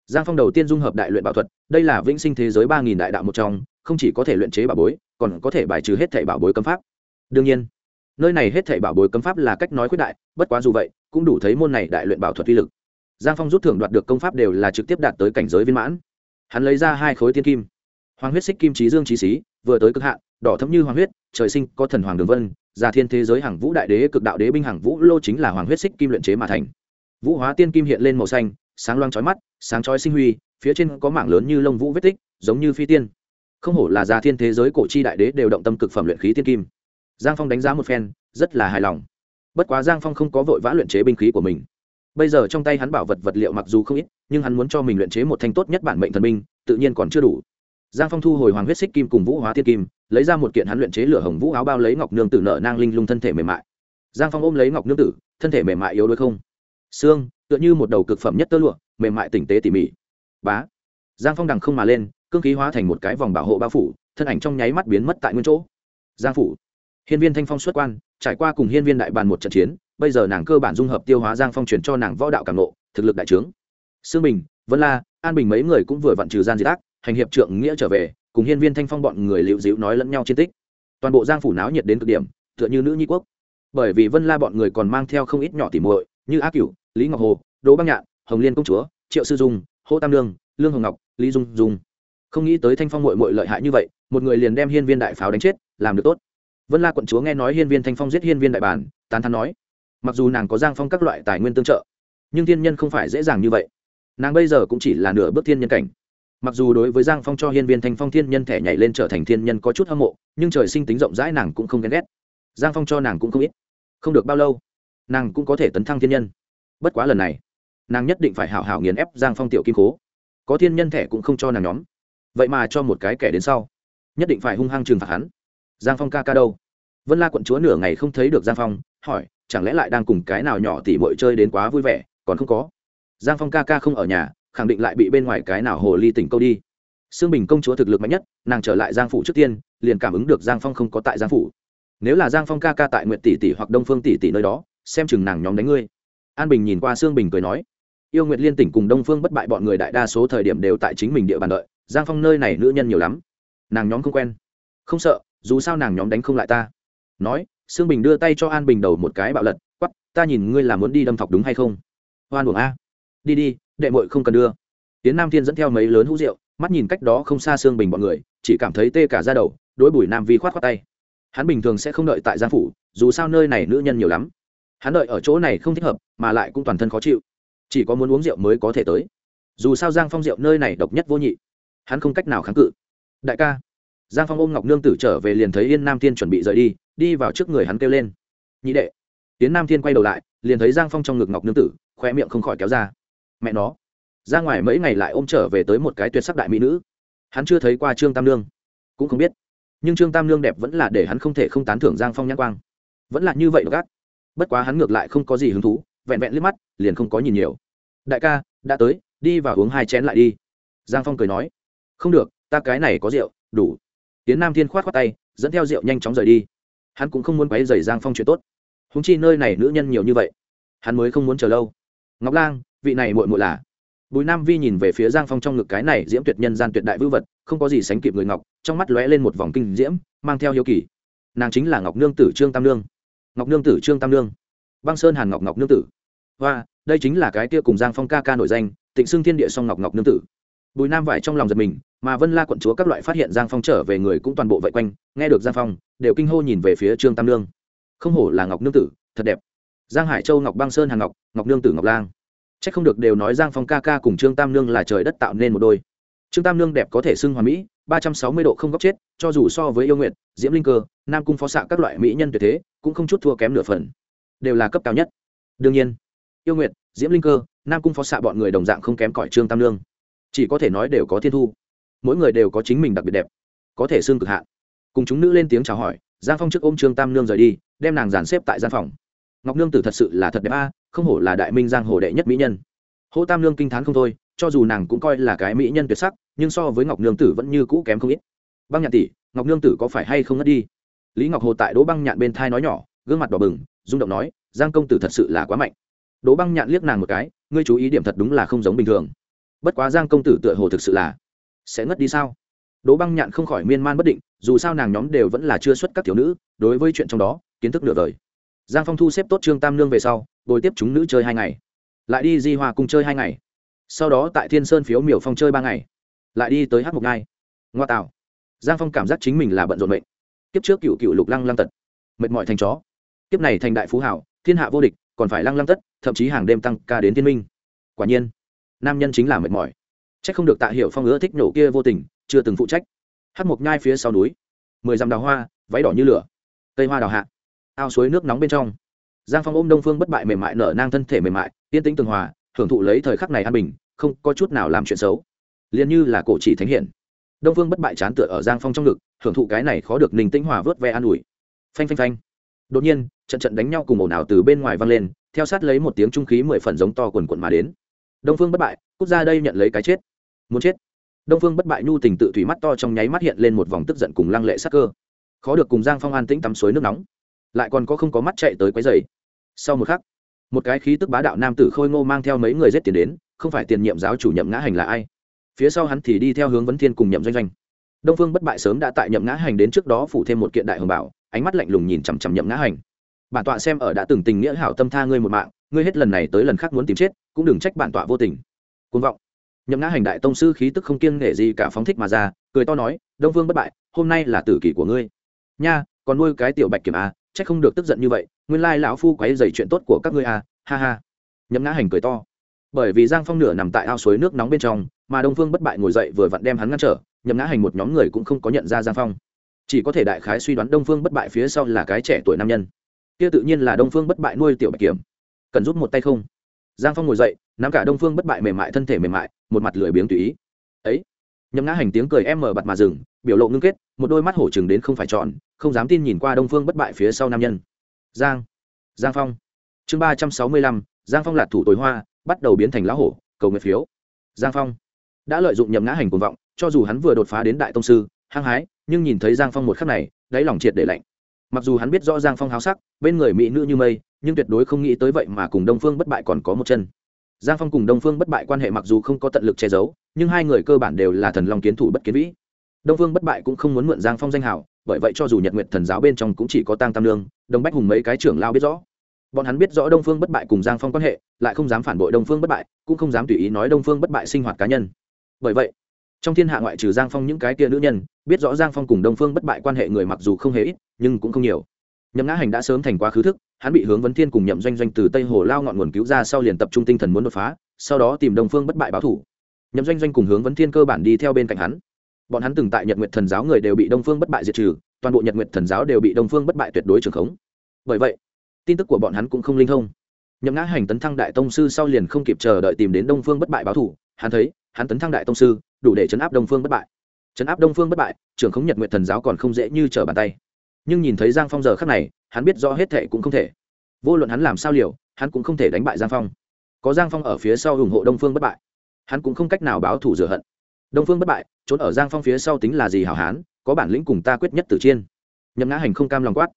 Giang phong đầu tiên dung hợp đại luyện bảo thuật, đây là vĩnh sinh thế giới ba nghìn đại đạo một trong, không chỉ có thể luyện chế bảo bối, còn có thể bài trừ hết thảy bảo bối cấm pháp. Đương nhiên, nơi này hết thảy bảo bối cấm pháp là cách nói khuyết đại, bất quá dù vậy cũng đủ thấy môn này đại luyện bảo thuật uy lực. Giang phong rút thưởng đoạt được công pháp đều là trực tiếp đạt tới cảnh giới viên mãn. Hắn lấy ra hai khối tiên kim. Hoàng huyết xích kim trí dương trí xí, vừa tới cực hạn, đỏ thấm như hoàng huyết, trời sinh có thần hoàng đường vân, già thiên thế giới hàng vũ đại đế, cực đạo đế binh hàng vũ, lô chính là hoàng huyết xích kim luyện chế mà thành. Vũ hóa tiên kim hiện lên màu xanh, sáng loang chói mắt, sáng chói sinh huy, phía trên có mảng lớn như lông vũ vết tích, giống như phi tiên. Không hổ là già thiên thế giới cổ chi đại đế đều động tâm cực phẩm luyện khí tiên kim. Giang phong đánh giá một phen, rất là hài lòng bất quá giang phong không có vội vã luyện chế binh khí của mình. Bây giờ trong tay hắn bảo vật vật liệu mặc dù không ít, nhưng hắn muốn cho mình luyện chế một thanh tốt nhất bản mệnh thần binh, tự nhiên còn chưa đủ. Giang phong thu hồi hoàng huyết xích kim cùng vũ hóa thiên kim, lấy ra một kiện hắn luyện chế lửa hồng vũ áo bao lấy ngọc nương tử nợ nang linh lung thân thể mềm mại. Giang phong ôm lấy ngọc nương tử, thân thể mềm mại yếu đuối không? Xương, tựa như một đầu cực phẩm nhất tơ lụa, mềm mại tinh tế tỉ mỉ. Bá. Giang phong đằng không mà lên, cương khí hóa thành một cái vòng bảo hộ bao phủ, thân ảnh trong nháy mắt biến mất tại nguyên chỗ. Giang phủ. Hiên viên thanh phong xuất quan trải qua cùng hiên viên đại bàn một trận chiến, bây giờ nàng cơ bản dung hợp tiêu hóa giang phong truyền cho nàng võ đạo cảm nộ thực lực đại trướng. Sương bình, vân la, an bình mấy người cũng vừa vặn trừ gian diệt ác, hành hiệp trượng nghĩa trở về, cùng hiên viên thanh phong bọn người liệu dịu nói lẫn nhau chiến tích. Toàn bộ giang phủ náo nhiệt đến cực điểm, tựa như nữ nhi quốc. Bởi vì vân la bọn người còn mang theo không ít nhỏ tỉ muội, như Á cửu, lý ngọc hồ, đỗ băng nhạn, hồng liên công chúa, triệu sư dung, hô tam lương lương hồng ngọc, lý dung dung. Không nghĩ tới thanh phong mội mội lợi hại như vậy, một người liền đem hiên viên đại pháo đánh chết, làm được tốt vân la quận chúa nghe nói hiên viên thanh phong giết hiên viên đại bản, tán thắn nói, mặc dù nàng có giang phong các loại tài nguyên tương trợ, nhưng thiên nhân không phải dễ dàng như vậy. Nàng bây giờ cũng chỉ là nửa bước thiên nhân cảnh. Mặc dù đối với giang phong cho hiên viên thanh phong thiên nhân thẻ nhảy lên trở thành thiên nhân có chút hâm mộ, nhưng trời sinh tính rộng rãi nàng cũng không ghen ghét. Giang phong cho nàng cũng không ít, không được bao lâu, nàng cũng có thể tấn thăng thiên nhân. Bất quá lần này, nàng nhất định phải hảo hảo nghiền ép giang phong tiểu kim cố có thiên nhân thẻ cũng không cho nàng nhóm. Vậy mà cho một cái kẻ đến sau, nhất định phải hung hăng trừng phạt hắn giang phong ca ca đâu? Vân la quận chúa nửa ngày không thấy được giang phong, hỏi, chẳng lẽ lại đang cùng cái nào nhỏ tỉ mội chơi đến quá vui vẻ, còn không có? Giang phong ca ca không ở nhà, khẳng định lại bị bên ngoài cái nào hồ ly tỉnh câu đi. Sương bình công chúa thực lực mạnh nhất, nàng trở lại giang phủ trước tiên, liền cảm ứng được giang phong không có tại giang phủ. Nếu là giang phong ca ca tại nguyện tỷ tỷ hoặc đông phương tỷ tỷ nơi đó, xem chừng nàng nhóm đánh ngươi. An bình nhìn qua sương bình cười nói, yêu nguyệt liên tỉnh cùng đông phương bất bại bọn người đại đa số thời điểm đều tại chính mình địa bàn đợi, giang phong nơi này nữ nhân nhiều lắm, nàng nhóm không quen. Không sợ dù sao nàng nhóm đánh không lại ta. Nói, sương bình đưa tay cho an bình đầu một cái bạo lật quắp ta nhìn ngươi là muốn đi đâm thọc đúng hay không? Hoan buồng a. Đi đi, đệ mội không cần đưa. Tiến nam thiên dẫn theo mấy lớn hũ rượu, mắt nhìn cách đó không xa sương bình bọn người, chỉ cảm thấy tê cả ra đầu, đối bùi nam vi khoát khoát tay. Hắn bình thường sẽ không đợi tại giang phủ, dù sao nơi này nữ nhân nhiều lắm. Hắn đợi ở chỗ này không thích hợp, mà lại cũng toàn thân khó chịu. Chỉ có muốn uống rượu mới có thể tới. Dù sao giang phong rượu nơi này độc nhất vô nhị. Hắn không cách nào kháng cự. Đại ca giang phong ôm ngọc nương tử trở về liền thấy yên nam thiên chuẩn bị rời đi đi vào trước người hắn kêu lên. Nhị đệ. Tiến nam thiên quay đầu lại, liền thấy giang phong trong ngực ngọc nương tử khoe miệng không khỏi kéo ra. Mẹ nó. Ra ngoài mấy ngày lại ôm trở về tới một cái tuyệt sắc đại mỹ nữ. Hắn chưa thấy qua trương tam lương cũng không biết. Nhưng trương tam lương đẹp vẫn là để hắn không thể không tán thưởng giang phong nhãn quang. Vẫn là như vậy gác bất quá hắn ngược lại không có gì hứng thú, vẹn vẹn liếc mắt, liền không có nhìn nhiều. Đại ca, đã tới, đi và uống hai chén lại đi. Giang phong cười nói. Không được, ta cái này có rượu, đủ tiến nam thiên khoát khoát tay, dẫn theo rượu nhanh chóng rời đi. Hắn cũng không muốn quấy rầy giang phong chuyện tốt. Húng chi nơi này nữ nhân nhiều như vậy, hắn mới không muốn chờ lâu. Ngọc lang, vị này muội muội là? Bùi nam vi nhìn về phía giang phong trong ngực cái này diễm tuyệt nhân gian tuyệt đại vư vật, không có gì sánh kịp người ngọc, trong mắt lóe lên một vòng kinh diễm, mang theo hiếu kỳ. Nàng chính là ngọc nương tử trương tam nương. Ngọc nương tử trương tam nương. Băng sơn hàn ngọc ngọc nương tử. Và đây chính là cái kia cùng giang phong ca ca nổi danh, tịnh xưng thiên địa song ngọc ngọc nương tử bùi nam vải trong lòng giật mình, mà vân la quận chúa các loại phát hiện giang phong trở về người cũng toàn bộ vây quanh, nghe được giang phong, đều kinh hô nhìn về phía trương tam nương. Không hổ là ngọc nương tử, thật đẹp. Giang hải châu, ngọc băng sơn hàng ngọc ngọc nương tử, ngọc lang. C h ắ c không được đều nói giang phong ca ca cùng trương tam nương là trời đất tạo nên một đôi. Trương tam nương đẹp có thể xưng hoàn mỹ, ba trăm sáu mươi độ không góc chết, cho dù so với yêu nguyện diễm linh cơ, nam cung phó xạ các loại mỹ nhân tuyệt thế, cũng không chút thua kém nửa phần. Đều là cấp cao nhất. Đương nhiên, yêu nguyện diễm linh cơ, nam cung phó xạ bọn người đồng dạng không kém cỏi trương tam nương chỉ có thể nói đều có thiên thu. Mỗi người đều có chính mình đặc biệt đẹp, có thể xương cực hạn. Cùng chúng nữ lên tiếng chào hỏi, giang phong trước ôm trương tam nương rời đi, đem nàng dàn xếp tại gian phòng. Ngọc nương tử thật sự là thật đẹp a, không hổ là đại minh giang hồ đệ nhất mỹ nhân. Hỗ tam nương kinh t h á n không thôi, cho dù nàng cũng coi là cái mỹ nhân tuyệt sắc, nhưng so với ngọc nương tử vẫn như cũ kém không ít. Băng nhạn tỷ, ngọc nương tử có phải hay không ngất đi? Lý ngọc hồ tại đỗ băng nhạn bên thai nói nhỏ, gương mặt đỏ bừng, rung động nói, giang công tử thật sự là quá mạnh. Đỗ băng nhạn liếc nàng một cái, ngươi chú ý điểm thật đúng là không giống bình thường bất quá giang công tử tựa hồ thực sự là sẽ ngất đi sao? Đỗ băng nhạn không khỏi miên man bất định, dù sao nàng nhóm đều vẫn là chưa xuất các thiếu nữ, đối với chuyện trong đó, kiến thức nửa đời. Giang phong thu xếp tốt trương tam nương về sau, bồi tiếp chúng nữ chơi hai ngày. Lại đi di hòa cùng chơi hai ngày. Sau đó tại thiên sơn phiếu miểu phong chơi ba ngày. Lại đi tới hát mục ngai ngoa tạo. Giang phong cảm giác chính mình là bận rộn mệnh. Kiếp trước cựu cựu lục lăng lăng tật. Mệt mỏi thành chó. Kiếp này thành đại phú hảo, thiên hạ vô địch, còn phải lăng lăng tất, thậm chí hàng đêm tăng ca đến thiên minh. Quả nhiên nam nhân chính là mệt mỏi. C h ắ c không được tạ hiểu phong ưa thích nổ kia vô tình, chưa từng phụ trách. Hát mộc nhai phía sau núi, mười dặm đào hoa, váy đỏ như lửa, cây hoa đào hạ, ao suối nước nóng bên trong. Giang phong ôm đông phương bất bại mềm mại nở nang thân thể mềm mại, yên tĩnh tường hòa, hưởng thụ lấy thời khắc này an bình, không có chút nào làm chuyện xấu. Liền như là cổ chỉ thánh hiển. Đông phương bất bại chán tựa ở giang phong trong ngực, hưởng thụ cái này khó được ninh tĩnh hòa vớt ve an ủi. Phanh phanh phanh. Đột nhiên, trận trận đánh nhau cùng ồn ào từ bên ngoài vang lên, theo sát lấy một tiếng trung khí mười phần giống to quần quận mà đến đông phương bất bại, cút ra đây nhận lấy cái chết. Muốn chết. Đông phương bất bại nhu tình tự thủy mắt to trong nháy mắt hiện lên một vòng tức giận cùng lăng lệ sắc cơ. Khó được cùng giang phong an tĩnh tắm suối nước nóng. Lại còn có không có mắt chạy tới quấy dày sau một khắc, một cái khí tức bá đạo nam tử khôi ngô mang theo mấy người giết tiền đến, không phải tiền nhiệm giáo chủ nhậm ngã hành là ai? Phía sau hắn thì đi theo hướng vấn thiên cùng nhậm doanh doanh. Đông phương bất bại sớm đã tại nhậm ngã hành đến trước đó phủ thêm một kiện đại hồng bảo, ánh mắt lạnh lùng nhìn chằm chằm nhậm ngã hành. Bản tọa xem ở đã từng tình nghĩa hảo tâm tha ngươi một mạng ngươi hết lần này tới lần khác muốn tìm chết, cũng đừng trách bản tọa vô tình. Côn vọng. Nhậm ngã hành đại tông sư khí tức không kiêng nể gì cả phóng thích mà ra, cười to nói, đông vương bất bại, hôm nay là tử kỷ của ngươi. Nha, còn nuôi cái tiểu bạch kiểm à chắc không được tức giận như vậy, nguyên lai lão phu quấy dày chuyện tốt của các ngươi à ha ha. Nhậm ngã hành cười to. Bởi vì giang phong nửa nằm tại ao suối nước nóng bên trong, mà đông phương bất bại ngồi dậy vừa vặn đem hắn ngăn trở, nhậm ngã hành một nhóm người cũng không có nhận ra giang phong. Chỉ có thể đại khái suy đoán đông phương bất bại phía sau là cái trẻ tuổi nam nhân. Kia tự nhiên là đông phương bất bại nuôi tiểu bạch kiểm cần giúp một tay không? Giang phong ngồi dậy, nắm cả đông phương bất bại mềm mại, thân thể mềm mại, một mặt lười biếng tùy ý. Ấy? Nhấm ngã hành tiếng cười em mở bặt mà dừng, biểu lộ ngưng kết, một đôi mắt hổ chừng đến không phải chọn không dám tin nhìn qua đông phương bất bại phía sau nam nhân. Giang giang phong. Chương ba trăm sáu mươi lăm, giang phong lạt thủ tối hoa, bắt đầu biến thành lá hổ, cầu nguyện phiếu. Giang phong đã lợi dụng nhậm ngã hành cuồng vọng, cho dù hắn vừa đột phá đến đại tông sư, hăng hái, nhưng nhìn thấy giang phong một khắc này, đáy lòng triệt để lạnh. Mặc dù hắn biết rõ giang phong háo sắc, bên người mỹ nữ như mây nhưng tuyệt đối không nghĩ tới vậy mà cùng đông phương bất bại còn có một chân. Giang phong cùng đông phương bất bại quan hệ mặc dù không có tận lực che giấu, nhưng hai người cơ bản đều là thần long kiến thủ bất kiến vĩ. Đông phương bất bại cũng không muốn mượn giang phong danh hào, bởi vậy cho dù nhật nguyện thần giáo bên trong cũng chỉ có tăng tam lương đông bách hùng mấy cái trưởng lao biết rõ. Bọn hắn biết rõ đông phương bất bại cùng giang phong quan hệ, lại không dám phản bội đông phương bất bại, cũng không dám tùy ý nói đông phương bất bại sinh hoạt cá nhân. Bởi vậy, trong thiên hạ ngoại trừ giang phong những cái kia nữ nhân, biết rõ giang phong cùng đông phương bất bại quan hệ người mặc dù không hề ít, nhưng cũng không nhiều nhậm ngã hành đã sớm thành quá khứ thức, hắn bị hướng vấn thiên cùng nhậm doanh doanh từ tây hồ lao ngọn nguồn cứu ra sau liền tập trung tinh thần muốn đột phá, sau đó tìm đồng phương bất bại báo thủ. Nhậm doanh doanh cùng hướng vấn thiên cơ bản đi theo bên cạnh hắn. Bọn hắn từng tại nhật nguyệt thần giáo người đều bị đông phương bất bại diệt trừ, toàn bộ nhật nguyệt thần giáo đều bị đông phương bất bại tuyệt đối trường khống. Bởi vậy, tin tức của bọn hắn cũng không linh thông. Nhậm ngã hành tấn thăng đại tông sư sau liền không kịp chờ đợi tìm đến đông phương bất bại báo thủ, hắn thấy, hắn tấn thăng đại tông sư, đủ để chấn áp đông phương bất bại. Chấn áp đông phương bất bại, trưởng khống nhật nguyệt thần giáo còn không dễ như trở bàn tay nhưng nhìn thấy giang phong giờ khắc này, hắn biết rõ hết thệ cũng không thể. Vô luận hắn làm sao liều, hắn cũng không thể đánh bại giang phong. Có giang phong ở phía sau ủng hộ đông phương bất bại, hắn cũng không cách nào báo thủ rửa hận. Đông phương bất bại, trốn ở giang phong phía sau tính là gì hảo hán, có bản lĩnh cùng ta quyết nhất tử chiên. Nhậm ngã hành không cam lòng quát,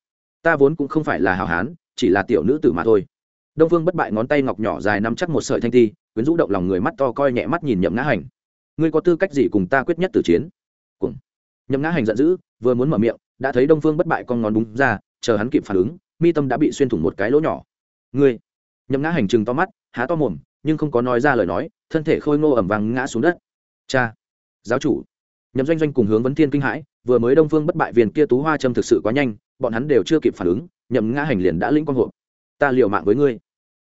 ta vốn cũng không phải là hảo hán, chỉ là tiểu nữ tử mà thôi. Đông phương bất bại ngón tay ngọc nhỏ dài nắm chắc một sợi thanh thi, quyến rũ động lòng người mắt to coi nhẹ mắt nhìn nhậm ngã hành. Ngươi có tư cách gì cùng ta quyết nhất tử chiến? Cùng nhậm ngã hành giận dữ, vừa muốn mở miệng đã thấy đông phương bất bại con ngón búng ra, chờ hắn kịp phản ứng, mi tâm đã bị xuyên thủng một cái lỗ nhỏ. Ngươi! Nhậm ngã hành chừng to mắt, há to mồm, nhưng không có nói ra lời nói, thân thể khôi ngô ẩm vàng ngã xuống đất. Cha! Giáo chủ! Nhậm doanh doanh cùng hướng vấn thiên kinh hãi, vừa mới đông phương bất bại viên kia tú hoa châm thực sự quá nhanh, bọn hắn đều chưa kịp phản ứng, nhậm ngã hành liền đã lĩnh quang hộp. Ta liều mạng với ngươi.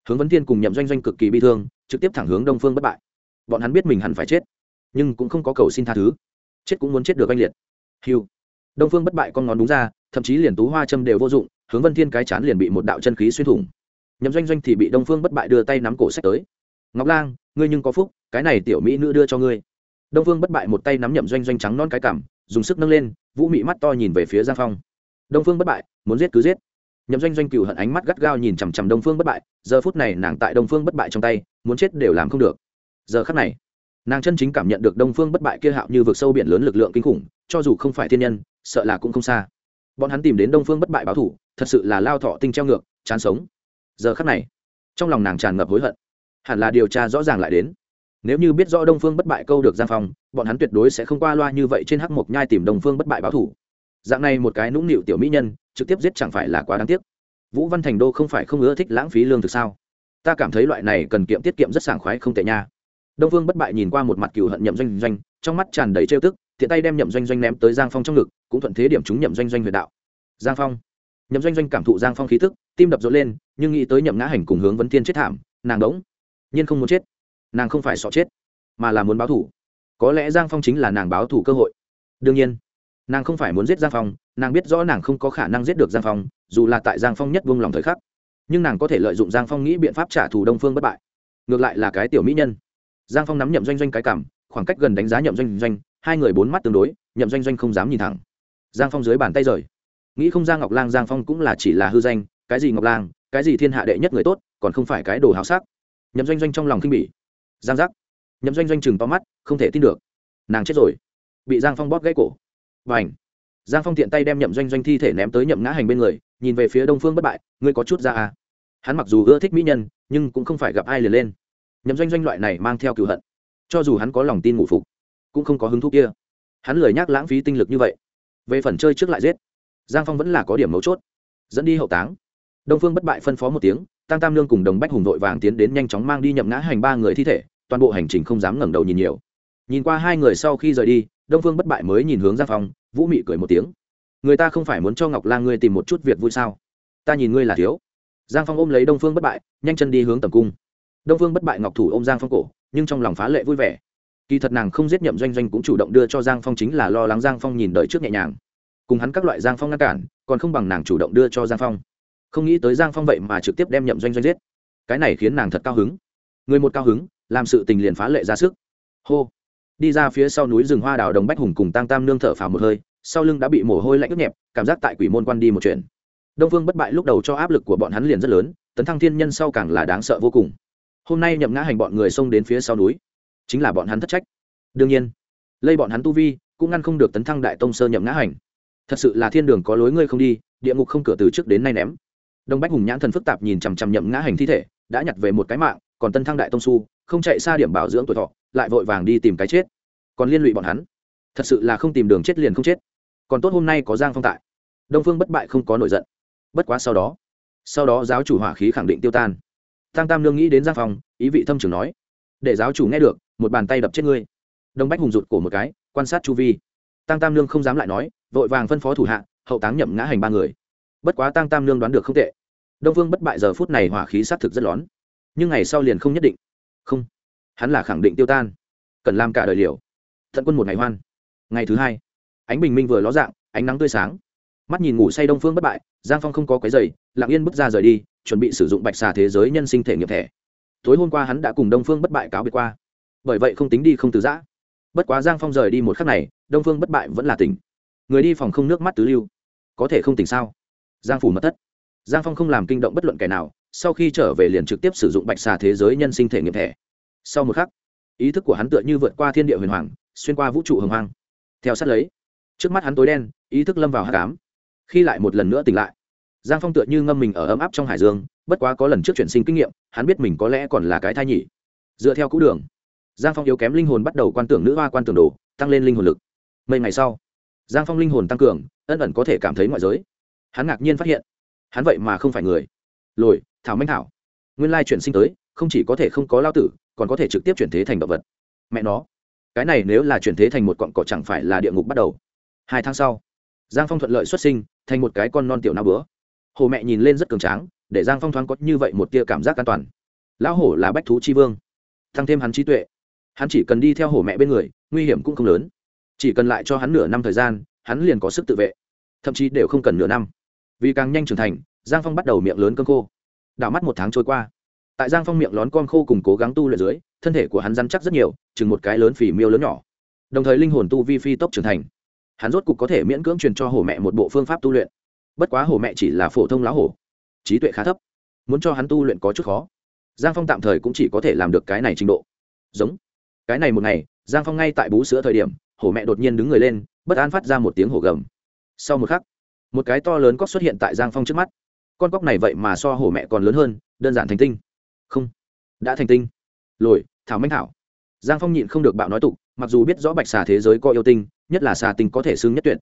Hướng vấn thiên cùng nhậm doanh doanh cực kỳ bi thương, trực tiếp thẳng hướng đông phương bất bại. Bọn hắn biết mình hẳn phải chết, nhưng cũng không có cầu xin tha thứ. Chết cũng muốn chết được anh liệt. Hiu đông phương bất bại con ngón đúng ra, thậm chí liền tú hoa châm đều vô dụng, hướng vân thiên cái chán liền bị một đạo chân khí xuyên thủng. Nhậm doanh doanh thì bị đông phương bất bại đưa tay nắm cổ sách tới. Ngọc lang, ngươi nhưng có phúc, cái này tiểu mỹ nữ đưa cho ngươi. Đông phương bất bại một tay nắm nhậm doanh doanh trắng non cái cảm dùng sức nâng lên, vũ mị mắt to nhìn về phía giang phong. Đông phương bất bại, muốn giết cứ giết. Nhậm doanh doanh cựu hận ánh mắt gắt gao nhìn chằm chằm đông phương bất bại, giờ phút này nàng tại đông phương bất bại trong tay, muốn chết đều làm không được. Giờ khắc này nàng chân chính cảm nhận được đông phương bất bại kia hạo như vực sâu biển lớn lực lượng kinh khủng, cho dù không phải thiên nhân, sợ là cũng không xa. Bọn hắn tìm đến đông phương bất bại báo thủ, thật sự là lao thọ tinh treo ngược, chán sống. Giờ khắc này, trong lòng nàng tràn ngập hối hận. Hẳn là điều tra rõ ràng lại đến. Nếu như biết rõ đông phương bất bại câu được giang phong, bọn hắn tuyệt đối sẽ không qua loa như vậy trên hắc mộc nhai tìm đông phương bất bại báo thủ. Dạng này một cái nũng nịu tiểu mỹ nhân, trực tiếp giết chẳng phải là quá đáng tiếc. Vũ văn thành đô không phải không ưa thích lãng phí lương thực sao? Ta cảm thấy loại này cần kiệm tiết kiệm rất sảng khoái không tệ nha đông Vương bất bại nhìn qua một mặt cừu hận nhậm doanh doanh, trong mắt tràn đầy trêu tức, thiện tay đem nhậm doanh doanh ném tới giang phong trong ngực, cũng thuận thế điểm chúng nhậm doanh doanh huyệt đạo. Giang phong. Nhậm doanh doanh cảm thụ giang phong khí tức, tim đập rộn lên, nhưng nghĩ tới nhậm ngã hành cùng hướng vấn tiên chết thảm, nàng đống nhiên không muốn chết. Nàng không phải sợ chết, mà là muốn báo thủ có lẽ giang phong chính là nàng báo thủ cơ hội. Đương nhiên, nàng không phải muốn giết giang phong, nàng biết rõ nàng không có khả năng giết được giang phong, dù là tại giang phong nhất vung lòng thời khắc. Nhưng nàng có thể lợi dụng giang phong nghĩ biện pháp trả thù đông phương bất bại. Ngược lại là cái tiểu mỹ nhân giang phong nắm nhậm doanh doanh cái cảm, khoảng cách gần đánh giá nhậm doanh doanh, hai người bốn mắt tương đối, nhậm doanh doanh không dám nhìn thẳng. Giang phong dưới bàn tay rời. Nghĩ không ra ngọc lang giang phong cũng là chỉ là hư danh, cái gì ngọc lang, cái gì thiên hạ đệ nhất người tốt, còn không phải cái đồ háo sắc. Nhậm doanh doanh trong lòng khinh bỉ. Giang giác. Nhậm doanh doanh chừng to mắt, không thể tin được. Nàng chết rồi. Bị giang phong bóp gãy cổ. Và ảnh giang phong tiện tay đem nhậm doanh doanh thi thể ném tới nhậm ngã hành bên người, nhìn về phía đông phương bất bại, ngươi có chút ra à? Hắn mặc dù ưa thích mỹ nhân, nhưng cũng không phải gặp ai liền lên nhậm doanh doanh loại này mang theo cựu hận. Cho dù hắn có lòng tin ngủ phục, cũng không có hứng thú kia. Hắn lười nhác lãng phí tinh lực như vậy. Về phần chơi trước lại giết, giang phong vẫn là có điểm mấu chốt. Dẫn đi hậu táng. Đông phương bất bại phân phó một tiếng tăng tam lương cùng đồng bách hùng vội vàng tiến đến nhanh chóng mang đi nhậm ngã hành ba người thi thể, toàn bộ hành trình không dám ngẩng đầu nhìn nhiều. Nhìn qua hai người sau khi rời đi, đông phương bất bại mới nhìn hướng giang phong, vũ mị cười một tiếng. Người ta không phải muốn cho ngọc lang ngươi tìm một chút việc vui sao? Ta nhìn ngươi là thiếu. Giang phong ôm lấy đông phương bất bại, nhanh chân đi hướng tầm cung đông phương bất bại ngọc thủ ôm giang phong cổ, nhưng trong lòng phá lệ vui vẻ. Kỳ thật nàng không giết nhậm doanh doanh cũng chủ động đưa cho giang phong chính là lo lắng giang phong nhìn đợi trước nhẹ nhàng. Cùng hắn các loại giang phong ngăn cản, còn không bằng nàng chủ động đưa cho giang phong. Không nghĩ tới giang phong vậy mà trực tiếp đem nhậm doanh doanh giết. Cái này khiến nàng thật cao hứng. Người một cao hứng, làm sự tình liền phá lệ ra sức. Hô. Đi ra phía sau núi rừng hoa đào đồng bách hùng cùng tăng tam nương thở phào một hơi, sau lưng đã bị mồ hôi lạnh ướt nhẹp, cảm giác tại quỷ môn quan đi một chuyện. Đông phương bất bại lúc đầu cho áp lực của bọn hắn liền rất lớn, tấn thăng thiên nhân sau càng là đáng sợ vô cùng hôm nay nhậm ngã hành bọn người xông đến phía sau núi. Chính là bọn hắn thất trách. Đương nhiên, lây bọn hắn tu vi, cũng ngăn không được tấn thăng đại tông sơ nhậm ngã hành. Thật sự là thiên đường có lối ngươi không đi, địa ngục không cửa từ trước đến nay ném. Đông bách hùng nhãn thần phức tạp nhìn chằm chằm nhậm ngã hành thi thể, đã nhặt về một cái mạng, còn tân thăng đại tông su, không chạy xa điểm bảo dưỡng tuổi thọ, lại vội vàng đi tìm cái chết. Còn liên lụy bọn hắn. Thật sự là không tìm đường chết liền không chết. Còn tốt hôm nay có giang phong tại. Đông phương bất bại không có nổi giận. Bất quá sau đó sau đó giáo chủ hỏa khí khẳng định tiêu tan tăng tam Nương nghĩ đến giang phong, ý vị thâm trường nói, để giáo chủ nghe được, một bàn tay đập chết ngươi. Đông bách hùng rụt cổ một cái, quan sát chu vi. Tăng tam Nương không dám lại nói, vội vàng phân phó thủ hạ, hậu táng nhậm ngã hành ba người. Bất quá tăng tam Nương đoán được không tệ. Đông Vương bất bại giờ phút này hỏa khí xác thực rất lón. Nhưng ngày sau liền không nhất định. Không. Hắn là khẳng định tiêu tan. Cần làm cả đời liều. Thận quân một ngày hoan. Ngày thứ hai, ánh bình minh vừa ló dạng, ánh nắng tươi sáng. Mắt nhìn ngủ say đông phương bất bại, giang phong không có cái giày lặng yên bước ra rời đi chuẩn bị sử dụng bạch xà thế giới nhân sinh thể nghiệm thẻ. Tối hôm qua hắn đã cùng đông phương bất bại cáo biệt qua. Bởi vậy không tính đi không từ giã. Bất quá giang phong rời đi một khắc này, đông phương bất bại vẫn là tỉnh. Người đi phòng không nước mắt tứ lưu. Có thể không tỉnh sao? Giang phủ mất thất. Giang phong không làm kinh động bất luận kẻ nào, sau khi trở về liền trực tiếp sử dụng bạch xà thế giới nhân sinh thể nghiệm thẻ. Sau một khắc, ý thức của hắn tựa như vượt qua thiên địa huyền hoàng, xuyên qua vũ trụ hồng hoang. Theo sát lấy, trước mắt hắn tối đen, ý thức lâm vào hát cám khi lại một lần nữa tỉnh lại giang phong tựa như ngâm mình ở ấm áp trong hải dương, bất quá có lần trước chuyển sinh kinh nghiệm, hắn biết mình có lẽ còn là cái thai nhỉ. Dựa theo cũ đường, giang phong yếu kém linh hồn bắt đầu quan tưởng nữ hoa quan tưởng đồ, tăng lên linh hồn lực. Mấy ngày sau, giang phong linh hồn tăng cường, ân ẩn có thể cảm thấy ngoại giới. Hắn ngạc nhiên phát hiện, hắn vậy mà không phải người. Lồi, thảo minh thảo, nguyên lai chuyển sinh tới, không chỉ có thể không có lao tử, còn có thể trực tiếp chuyển thế thành động vật. Mẹ nó, cái này nếu là chuyển thế thành một cọn cỏ chẳng phải là địa ngục bắt đầu. Hai tháng sau, giang phong thuận lợi xuất sinh, thành một cái con non tiểu na bữa hồ mẹ nhìn lên rất cường tráng, để giang phong thoáng có như vậy một tia cảm giác an toàn. Lão hổ là bách thú chi vương, thăng thêm hắn trí tuệ. Hắn chỉ cần đi theo hổ mẹ bên người, nguy hiểm cũng không lớn. Chỉ cần lại cho hắn nửa năm thời gian, hắn liền có sức tự vệ. Thậm chí đều không cần nửa năm. Vì càng nhanh trưởng thành, giang phong bắt đầu miệng lớn cơn khô. Đảo mắt một tháng trôi qua. Tại giang phong miệng lón con khô cùng cố gắng tu luyện dưới, thân thể của hắn dăn chắc rất nhiều, chừng một cái lớn phì miêu lớn nhỏ. Đồng thời linh hồn tu vi phi tốc trưởng thành. Hắn rốt cục có thể miễn cưỡng truyền cho hổ mẹ một bộ phương pháp tu luyện bất quá hổ mẹ chỉ là phổ thông lão hổ. Trí tuệ khá thấp. Muốn cho hắn tu luyện có chút khó. Giang phong tạm thời cũng chỉ có thể làm được cái này trình độ. Giống. Cái này một ngày, giang phong ngay tại bú sữa thời điểm, hổ mẹ đột nhiên đứng người lên, bất an phát ra một tiếng hổ gầm. Sau một khắc, một cái to lớn cóc xuất hiện tại giang phong trước mắt. Con cóc này vậy mà so hổ mẹ còn lớn hơn, đơn giản thành tinh. Không. Đã thành tinh. Lồi, thảo manh thảo. Giang phong nhịn không được bạo nói tục, mặc dù biết rõ bạch xà thế giới có yêu tinh, nhất là xà tinh có thể xưng nhất tuyệt.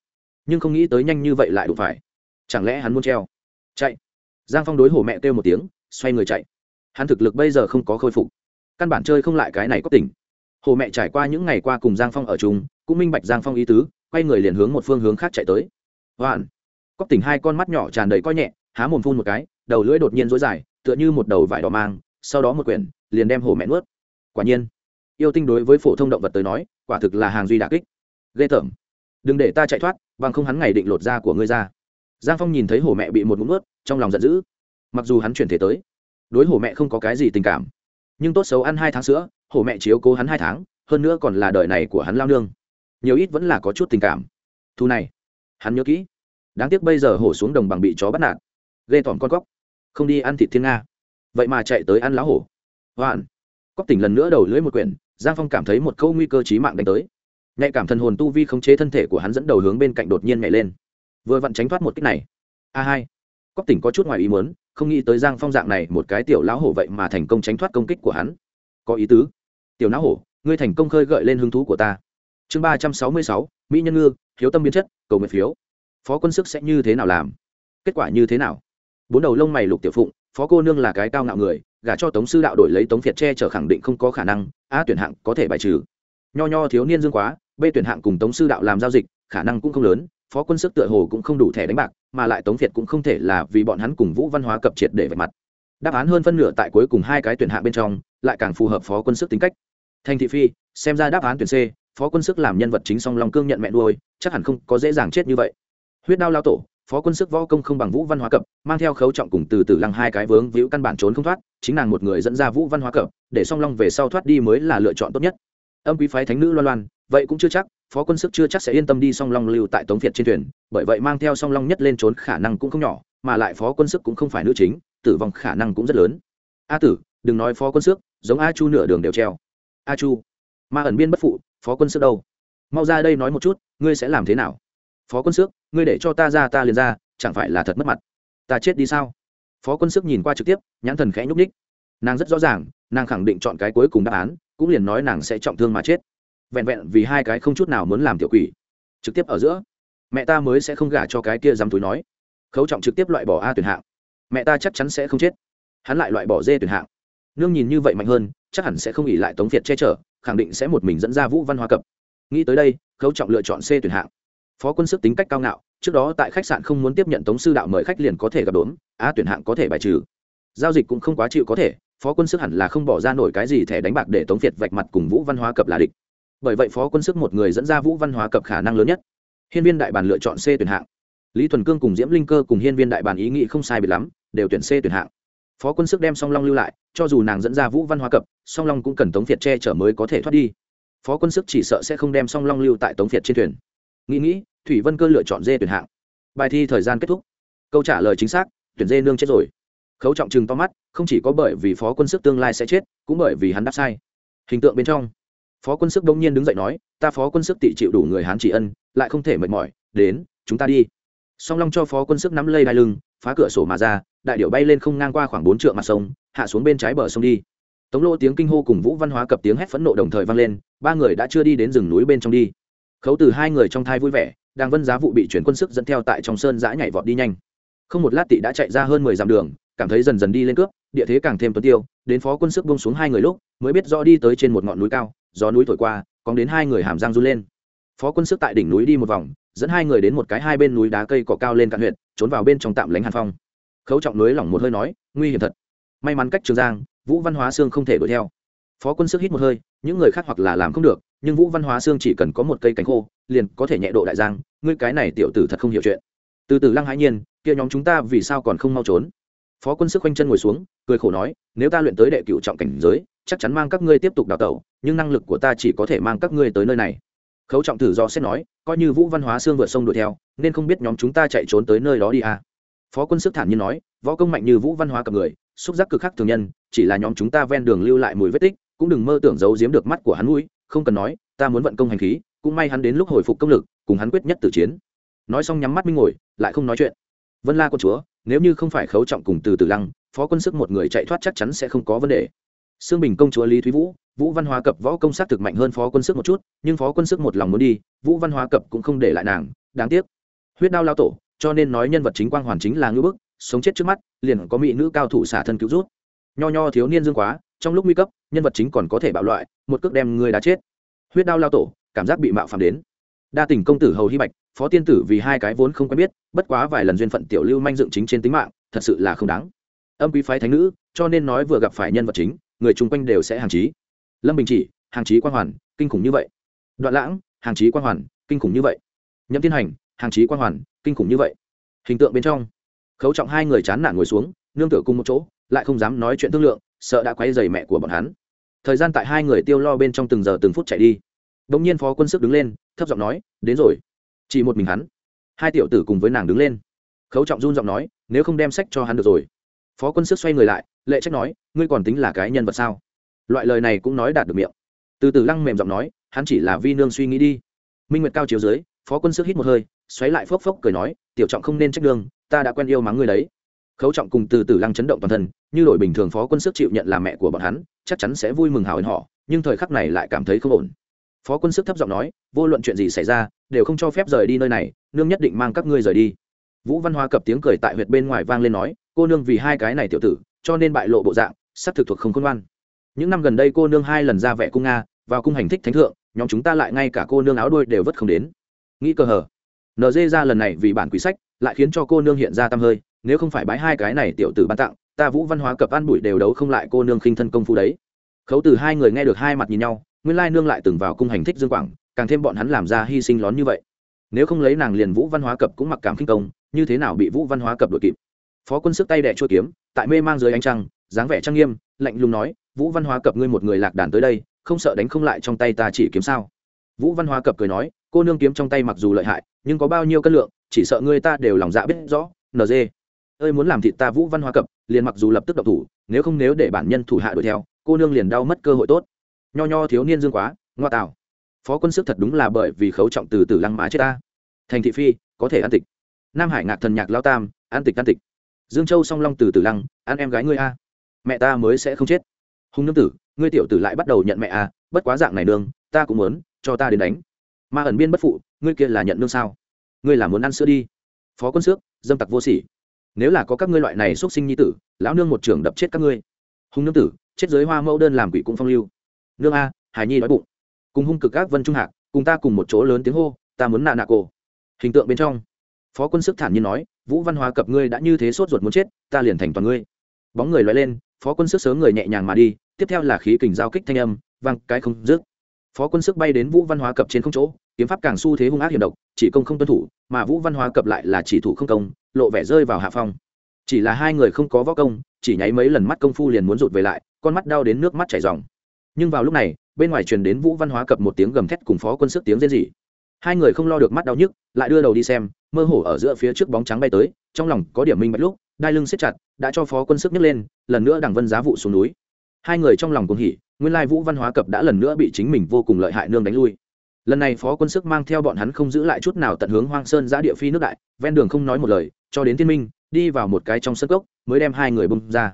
Nhưng không nghĩ tới nhanh như vậy lại đụng phải chẳng lẽ hắn muốn treo? Chạy. Giang phong đối hổ mẹ kêu một tiếng, xoay người chạy. Hắn thực lực bây giờ không có khôi phục. Căn bản chơi không lại cái này có tỉnh. Hồ mẹ trải qua những ngày qua cùng giang phong ở chung, cũng minh bạch giang phong ý tứ, quay người liền hướng một phương hướng khác chạy tới. Hoạn. Cóc tỉnh hai con mắt nhỏ tràn đầy coi nhẹ, há mồm phun một cái, đầu lưỡi đột nhiên rối dài, tựa như một đầu vải đỏ mang, sau đó một quyển, liền đem hồ mẹ nuốt. Quả nhiên, yêu tinh đối với phổ thông động vật tới nói, quả thực là hàng duy đà kích. Ghê tởm. Đừng để ta chạy thoát, bằng không hắn ngày định lột da của ngươi ra giang phong nhìn thấy hổ mẹ bị một mũm ướt trong lòng giận dữ. Mặc dù hắn chuyển thể tới, đối hổ mẹ không có cái gì tình cảm, nhưng tốt xấu ăn hai tháng sữa, hổ mẹ chiếu cố hắn hai tháng, hơn nữa còn là đời này của hắn lao nương. Nhiều ít vẫn là có chút tình cảm. Thu này, hắn nhớ kỹ. Đáng tiếc bây giờ hổ xuống đồng bằng bị chó bắt nạt, ghê tỏm con cóc, không đi ăn thịt thiên nga. Vậy mà chạy tới ăn lá hổ. Hoạn. Cóc tỉnh lần nữa đầu lưỡi một quyển, giang phong cảm thấy một câu nguy cơ trí mạng đánh tới. Nhạy cảm thần hồn tu vi khống chế thân thể của hắn dẫn đầu hướng bên cạnh đột nhiên nhảy lên vừa vặn tránh thoát một cách này. A hai. Cóc tỉnh có chút ngoài ý muốn, không nghĩ tới giang phong dạng này một cái tiểu lão hổ vậy mà thành công tránh thoát công kích của hắn. Có ý tứ. Tiểu lão hổ, ngươi thành công khơi gợi lên hứng thú của ta. Chương ba trăm sáu mươi sáu, mỹ nhân ngư, hiếu tâm biến chất, cầu nguyện phiếu. Phó quân sức sẽ như thế nào làm? Kết quả như thế nào? Bốn đầu lông mày lục tiểu phụng, phó cô nương là cái cao ngạo người, gả cho tống sư đạo đổi lấy tống việt che chở khẳng định không có khả năng, a tuyển hạng có thể bài trừ. Nho nho thiếu niên dương quá b tuyển hạng cùng tống sư đạo làm giao dịch, khả năng cũng không lớn phó quân sức tựa hồ cũng không đủ thẻ đánh bạc, mà lại tống việt cũng không thể là vì bọn hắn cùng vũ văn hóa cập triệt để vạch mặt. Đáp án hơn phân nửa tại cuối cùng hai cái tuyển hạ bên trong, lại càng phù hợp phó quân sức tính cách. Thành thị phi, xem ra đáp án tuyển c, phó quân sức làm nhân vật chính song long cương nhận mẹ nuôi, chắc hẳn không có dễ dàng chết như vậy. Huyết đao lao tổ, phó quân sức võ công không bằng vũ văn hóa cập, mang theo khấu trọng cùng từ từ lăng hai cái vướng víu căn bản trốn không thoát, chính nàng một người dẫn ra vũ văn hóa cập, để song long về sau thoát đi mới là lựa chọn tốt nhất. Âm quý phái thánh nữ loan loan, vậy cũng chưa chắc phó quân sức chưa chắc sẽ yên tâm đi song long lưu tại tống việt trên thuyền, bởi vậy mang theo song long nhất lên trốn khả năng cũng không nhỏ, mà lại phó quân sức cũng không phải nữ chính, tử vong khả năng cũng rất lớn. A tử, đừng nói phó quân sức, giống a chu nửa đường đều treo. A chu, ma ẩn biên bất phụ, phó quân sức đâu? Mau ra đây nói một chút, ngươi sẽ làm thế nào? Phó quân sức, ngươi để cho ta ra ta liền ra, chẳng phải là thật mất mặt? Ta chết đi sao? Phó quân sức nhìn qua trực tiếp, nhãn thần khẽ nhúc ních nàng rất rõ ràng, nàng khẳng định chọn cái cuối cùng đáp án, cũng liền nói nàng sẽ trọng thương mà chết vẹn vẹn vì hai cái không chút nào muốn làm tiểu quỷ. Trực tiếp ở giữa, mẹ ta mới sẽ không gả cho cái kia dám túi nói. Khấu trọng trực tiếp loại bỏ a tuyển hạng. Mẹ ta chắc chắn sẽ không chết. Hắn lại loại bỏ dê tuyển hạng. Nương nhìn như vậy mạnh hơn, chắc hẳn sẽ không ỉ lại tống việt che chở, khẳng định sẽ một mình dẫn ra vũ văn hóa cập. Nghĩ tới đây, khấu trọng lựa chọn c tuyển hạng. Phó quân sức tính cách cao ngạo, trước đó tại khách sạn không muốn tiếp nhận tống sư đạo mời khách liền có thể gặp đốn, a tuyển hạng có thể bài trừ. Giao dịch cũng không quá chịu có thể, phó quân sức hẳn là không bỏ ra nổi cái gì thẻ đánh bạc để tống việt vạch mặt cùng vũ văn hóa cập là địch bởi vậy phó quân sức một người dẫn ra vũ văn hóa cập khả năng lớn nhất. Hiên viên đại bản lựa chọn c tuyển hạng. Lý thuần cương cùng diễm linh cơ cùng hiên viên đại bản ý nghĩ không sai biệt lắm, đều tuyển c tuyển hạng. Phó quân sức đem song long lưu lại, cho dù nàng dẫn ra vũ văn hóa cập, song long cũng cần tống việt che chở mới có thể thoát đi. Phó quân sức chỉ sợ sẽ không đem song long lưu tại tống việt trên thuyền. Nghĩ nghĩ, thủy vân cơ lựa chọn d tuyển hạng. Bài thi thời gian kết thúc. Câu trả lời chính xác, tuyển dê nương chết rồi. Khấu trọng chừng to mắt, không chỉ có bởi vì phó quân sức tương lai sẽ chết, cũng bởi vì hắn đáp sai. Hình tượng bên trong phó quân sức đông nhiên đứng dậy nói, ta phó quân sức tị chịu đủ người hán chỉ ân, lại không thể mệt mỏi, đến, chúng ta đi. Song long cho phó quân sức nắm lây đai lưng, phá cửa sổ mà ra, đại điệu bay lên không ngang qua khoảng bốn trượng mặt sông, hạ xuống bên trái bờ sông đi. Tống lô tiếng kinh hô cùng vũ văn hóa cập tiếng hét phẫn nộ đồng thời vang lên, ba người đã chưa đi đến rừng núi bên trong đi. Khấu từ hai người trong thai vui vẻ đang vân giá vụ bị chuyển quân sức dẫn theo tại trong sơn giã nhảy vọt đi nhanh. Không một lát tị đã chạy ra hơn mười dặm đường, cảm thấy dần dần đi lên cướp, địa thế càng thêm tuấn tiêu, đến phó quân sức bông xuống hai người lúc, mới biết rõ đi tới trên một ngọn núi cao gió núi thổi qua còn đến hai người hàm răng run lên. Phó quân sức tại đỉnh núi đi một vòng, dẫn hai người đến một cái hai bên núi đá cây cỏ cao lên cạn huyện trốn vào bên trong tạm lánh hàn phong. Khấu trọng núi lỏng một hơi nói, nguy hiểm thật. May mắn cách trường giang, vũ văn hóa xương không thể đuổi theo. Phó quân sức hít một hơi, những người khác hoặc là làm không được, nhưng vũ văn hóa xương chỉ cần có một cây cánh khô, liền có thể nhẹ độ đại giang, ngươi cái này tiểu tử thật không hiểu chuyện. Từ từ lăng hãi nhiên, kia nhóm chúng ta vì sao còn không mau trốn? Phó quân sức quanh chân ngồi xuống, cười khổ nói, nếu ta luyện tới đệ cựu trọng cảnh giới chắc chắn mang các ngươi tiếp tục đào tẩu, nhưng năng lực của ta chỉ có thể mang các ngươi tới nơi này. Khấu trọng thử do xét nói, coi như vũ văn hóa xương vượt sông đuổi theo, nên không biết nhóm chúng ta chạy trốn tới nơi đó đi à. phó quân sức thản nhiên nói, võ công mạnh như vũ văn hóa cặp người, xúc giác cực khắc thường nhân, chỉ là nhóm chúng ta ven đường lưu lại mùi vết tích, cũng đừng mơ tưởng giấu giếm được mắt của hắn mũi, không cần nói, ta muốn vận công hành khí, cũng may hắn đến lúc hồi phục công lực, cùng hắn quyết nhất tử chiến. Nói xong nhắm mắt minh ngồi, lại không nói chuyện. Vân la con chúa, nếu như không phải khấu trọng cùng từ từ lăng, phó quân sức một người chạy thoát chắc chắn sẽ không có vấn đề. Sương Bình công chúa Lý Thúy Vũ, Vũ Văn Hóa cập võ công sát thực mạnh hơn Phó Quân Sức một chút, nhưng Phó Quân Sức một lòng muốn đi, Vũ Văn Hóa cập cũng không để lại nàng, đáng tiếc. Huyết đao lao tổ, cho nên nói nhân vật chính quang hoàn chính là ngư bức, sống chết trước mắt, liền có mỹ nữ cao thủ xả thân cứu rút. Nho nho thiếu niên dương quá, trong lúc nguy cấp, nhân vật chính còn có thể bạo loại, một cước đem người đã chết. Huyết đao lao tổ, cảm giác bị mạo phạm đến. Đa tình công tử hầu hy bạch, phó tiên tử vì hai cái vốn không quen biết, bất quá vài lần duyên phận tiểu lưu manh dựng chính trên tính mạng, thật sự là không đáng. Âm quý phái thánh nữ, cho nên nói vừa gặp phải nhân vật chính, người chung quanh đều sẽ hàng trí. Lâm bình chỉ, hàng trí quan hoàn, kinh khủng như vậy. Đoạn lãng, hàng trí quan hoàn, kinh khủng như vậy. Nhậm Tiên hành, hàng trí quan hoàn, kinh khủng như vậy. Hình tượng bên trong, khấu trọng hai người chán nản ngồi xuống, nương tựa cùng một chỗ, lại không dám nói chuyện thương lượng, sợ đã quay dày mẹ của bọn hắn. Thời gian tại hai người tiêu lo bên trong từng giờ từng phút chạy đi. Đ ỗ n g nhiên phó quân sức đứng lên, thấp giọng nói, đến rồi. Chỉ một mình hắn. Hai tiểu tử cùng với nàng đứng lên. Khấu trọng run giọng nói, nếu không đem sách cho hắn được rồi phó quân sức xoay người lại, lệ trách nói, ngươi còn tính là cái nhân vật sao? Loại lời này cũng nói đạt được miệng. Từ từ lăng mềm giọng nói, hắn chỉ là vi nương suy nghĩ đi. Minh nguyệt cao chiếu dưới, phó quân sức hít một hơi, xoáy lại phốc phốc cười nói, tiểu trọng không nên trách đương ta đã quen yêu mắng ngươi đấy. Khấu trọng cùng từ từ lăng chấn động toàn thân, như đổi bình thường phó quân sức chịu nhận là mẹ của bọn hắn, chắc chắn sẽ vui mừng hào hứng họ, nhưng thời khắc này lại cảm thấy không ổn. Phó quân sức thấp giọng nói, vô luận chuyện gì xảy ra, đều không cho phép rời đi nơi này, nương nhất định mang các ngươi rời đi. Vũ văn hoa cập tiếng cười tại huyệt bên ngoài vang lên nói cô nương vì hai cái này tiểu tử, cho nên bại lộ bộ dạng sắp thực thuộc không khôn ngoan. Những năm gần đây cô nương hai lần ra vẻ cung nga, vào cung hành thích thánh thượng, nhóm chúng ta lại ngay cả cô nương áo đuôi đều vất không đến. Nghĩ cơ hở nd ra lần này vì bản quý sách, lại khiến cho cô nương hiện ra tăm hơi, nếu không phải bái hai cái này tiểu tử ban tặng, ta vũ văn hóa cập ăn bụi đều đấu không lại cô nương khinh thân công phu đấy. Khấu từ hai người nghe được hai mặt nhìn nhau, nguyên lai nương lại từng vào cung hành thích dương quảng, càng thêm bọn hắn làm ra hy sinh lón như vậy. Nếu không lấy nàng liền vũ văn hóa cập cũng mặc cảm khinh công, như thế nào bị vũ văn hóa cập đội kịp? Phó quân sức tay đẻ chua kiếm, tại mê mang dưới ánh trăng, dáng vẻ trang nghiêm, lạnh lùng nói, vũ văn hóa cập ngươi một người lạc đàn tới đây, không sợ đánh không lại trong tay ta chỉ kiếm sao? Vũ văn hóa cập cười nói, cô nương kiếm trong tay mặc dù lợi hại, nhưng có bao nhiêu cân lượng, chỉ sợ ngươi ta đều lòng dạ biết rõ nd ơi muốn làm thịt ta vũ văn hóa cập, liền mặc dù lập tức độc thủ, nếu không nếu để bản nhân thủ hạ đuổi theo, cô nương liền đau mất cơ hội tốt. Nho nho thiếu niên dương quá, ngoa tạo phó quân sức thật đúng là bởi vì khấu trọng từ từ lăng mã chết ta. Thành thị phi, có thể ăn tịch. Nam hải ngạc thần nhạc lao tam, ăn tịch ăn tịch dương châu song long từ từ lăng, ăn em gái ngươi a, mẹ ta mới sẽ không chết. Hùng nương tử, ngươi tiểu tử lại bắt đầu nhận mẹ a bất quá dạng này nương, ta cũng muốn cho ta đến đánh. Ma ẩn biên bất phụ, ngươi kia là nhận nương sao? Ngươi là muốn ăn sữa đi. Phó quân xước, dâm tặc vô sỉ. Nếu là có các ngươi loại này x u ấ t sinh nhi tử, lão nương một trưởng đập chết các ngươi. Hùng nương tử, chết giới hoa mẫu đơn làm quỷ cũng phong lưu. Nương a hải nhi đói bụng. Cùng hung cực các vân trung hạc, cùng ta cùng một chỗ lớn tiếng hô, ta muốn nạ nạ cổ. Hình tượng bên trong, phó quân sức thản nhiên nói vũ văn hóa cập ngươi đã như thế sốt ruột muốn chết, ta liền thành toàn ngươi. Bóng người loay lên, phó quân sức sớm người nhẹ nhàng mà đi, tiếp theo là khí kình giao kích thanh âm, vang, cái không dứt. Phó quân sức bay đến vũ văn hóa cập trên không chỗ, kiếm pháp càng xu thế hung ác hiểm độc, chỉ công không tuân thủ, mà vũ văn hóa cập lại là chỉ thủ không công, lộ vẻ rơi vào hạ phong. Chỉ là hai người không có võ công, chỉ nháy mấy lần mắt công phu liền muốn rụt về lại, con mắt đau đến nước mắt chảy ròng. Nhưng vào lúc này, bên ngoài truyền đến vũ văn hóa cập một tiếng gầm thét cùng phó quân sức tiếng rên rỉ. Hai người không lo được mắt đau nhức, lại đưa đầu đi xem mơ hồ ở giữa phía trước bóng trắng bay tới, trong lòng có điểm minh bạch lúc, đai lưng siết chặt, đã cho phó quân sức nhấc lên, lần nữa đằng vân giá vụ xuống núi. Hai người trong lòng cũng hỉ, nguyên lai vũ văn hóa cập đã lần nữa bị chính mình vô cùng lợi hại nương đánh lui. Lần này phó quân sức mang theo bọn hắn không giữ lại chút nào tận hướng hoang sơn giã địa phi nước đại, ven đường không nói một lời, cho đến thiên minh, đi vào một cái trong sân cốc, mới đem hai người bung ra.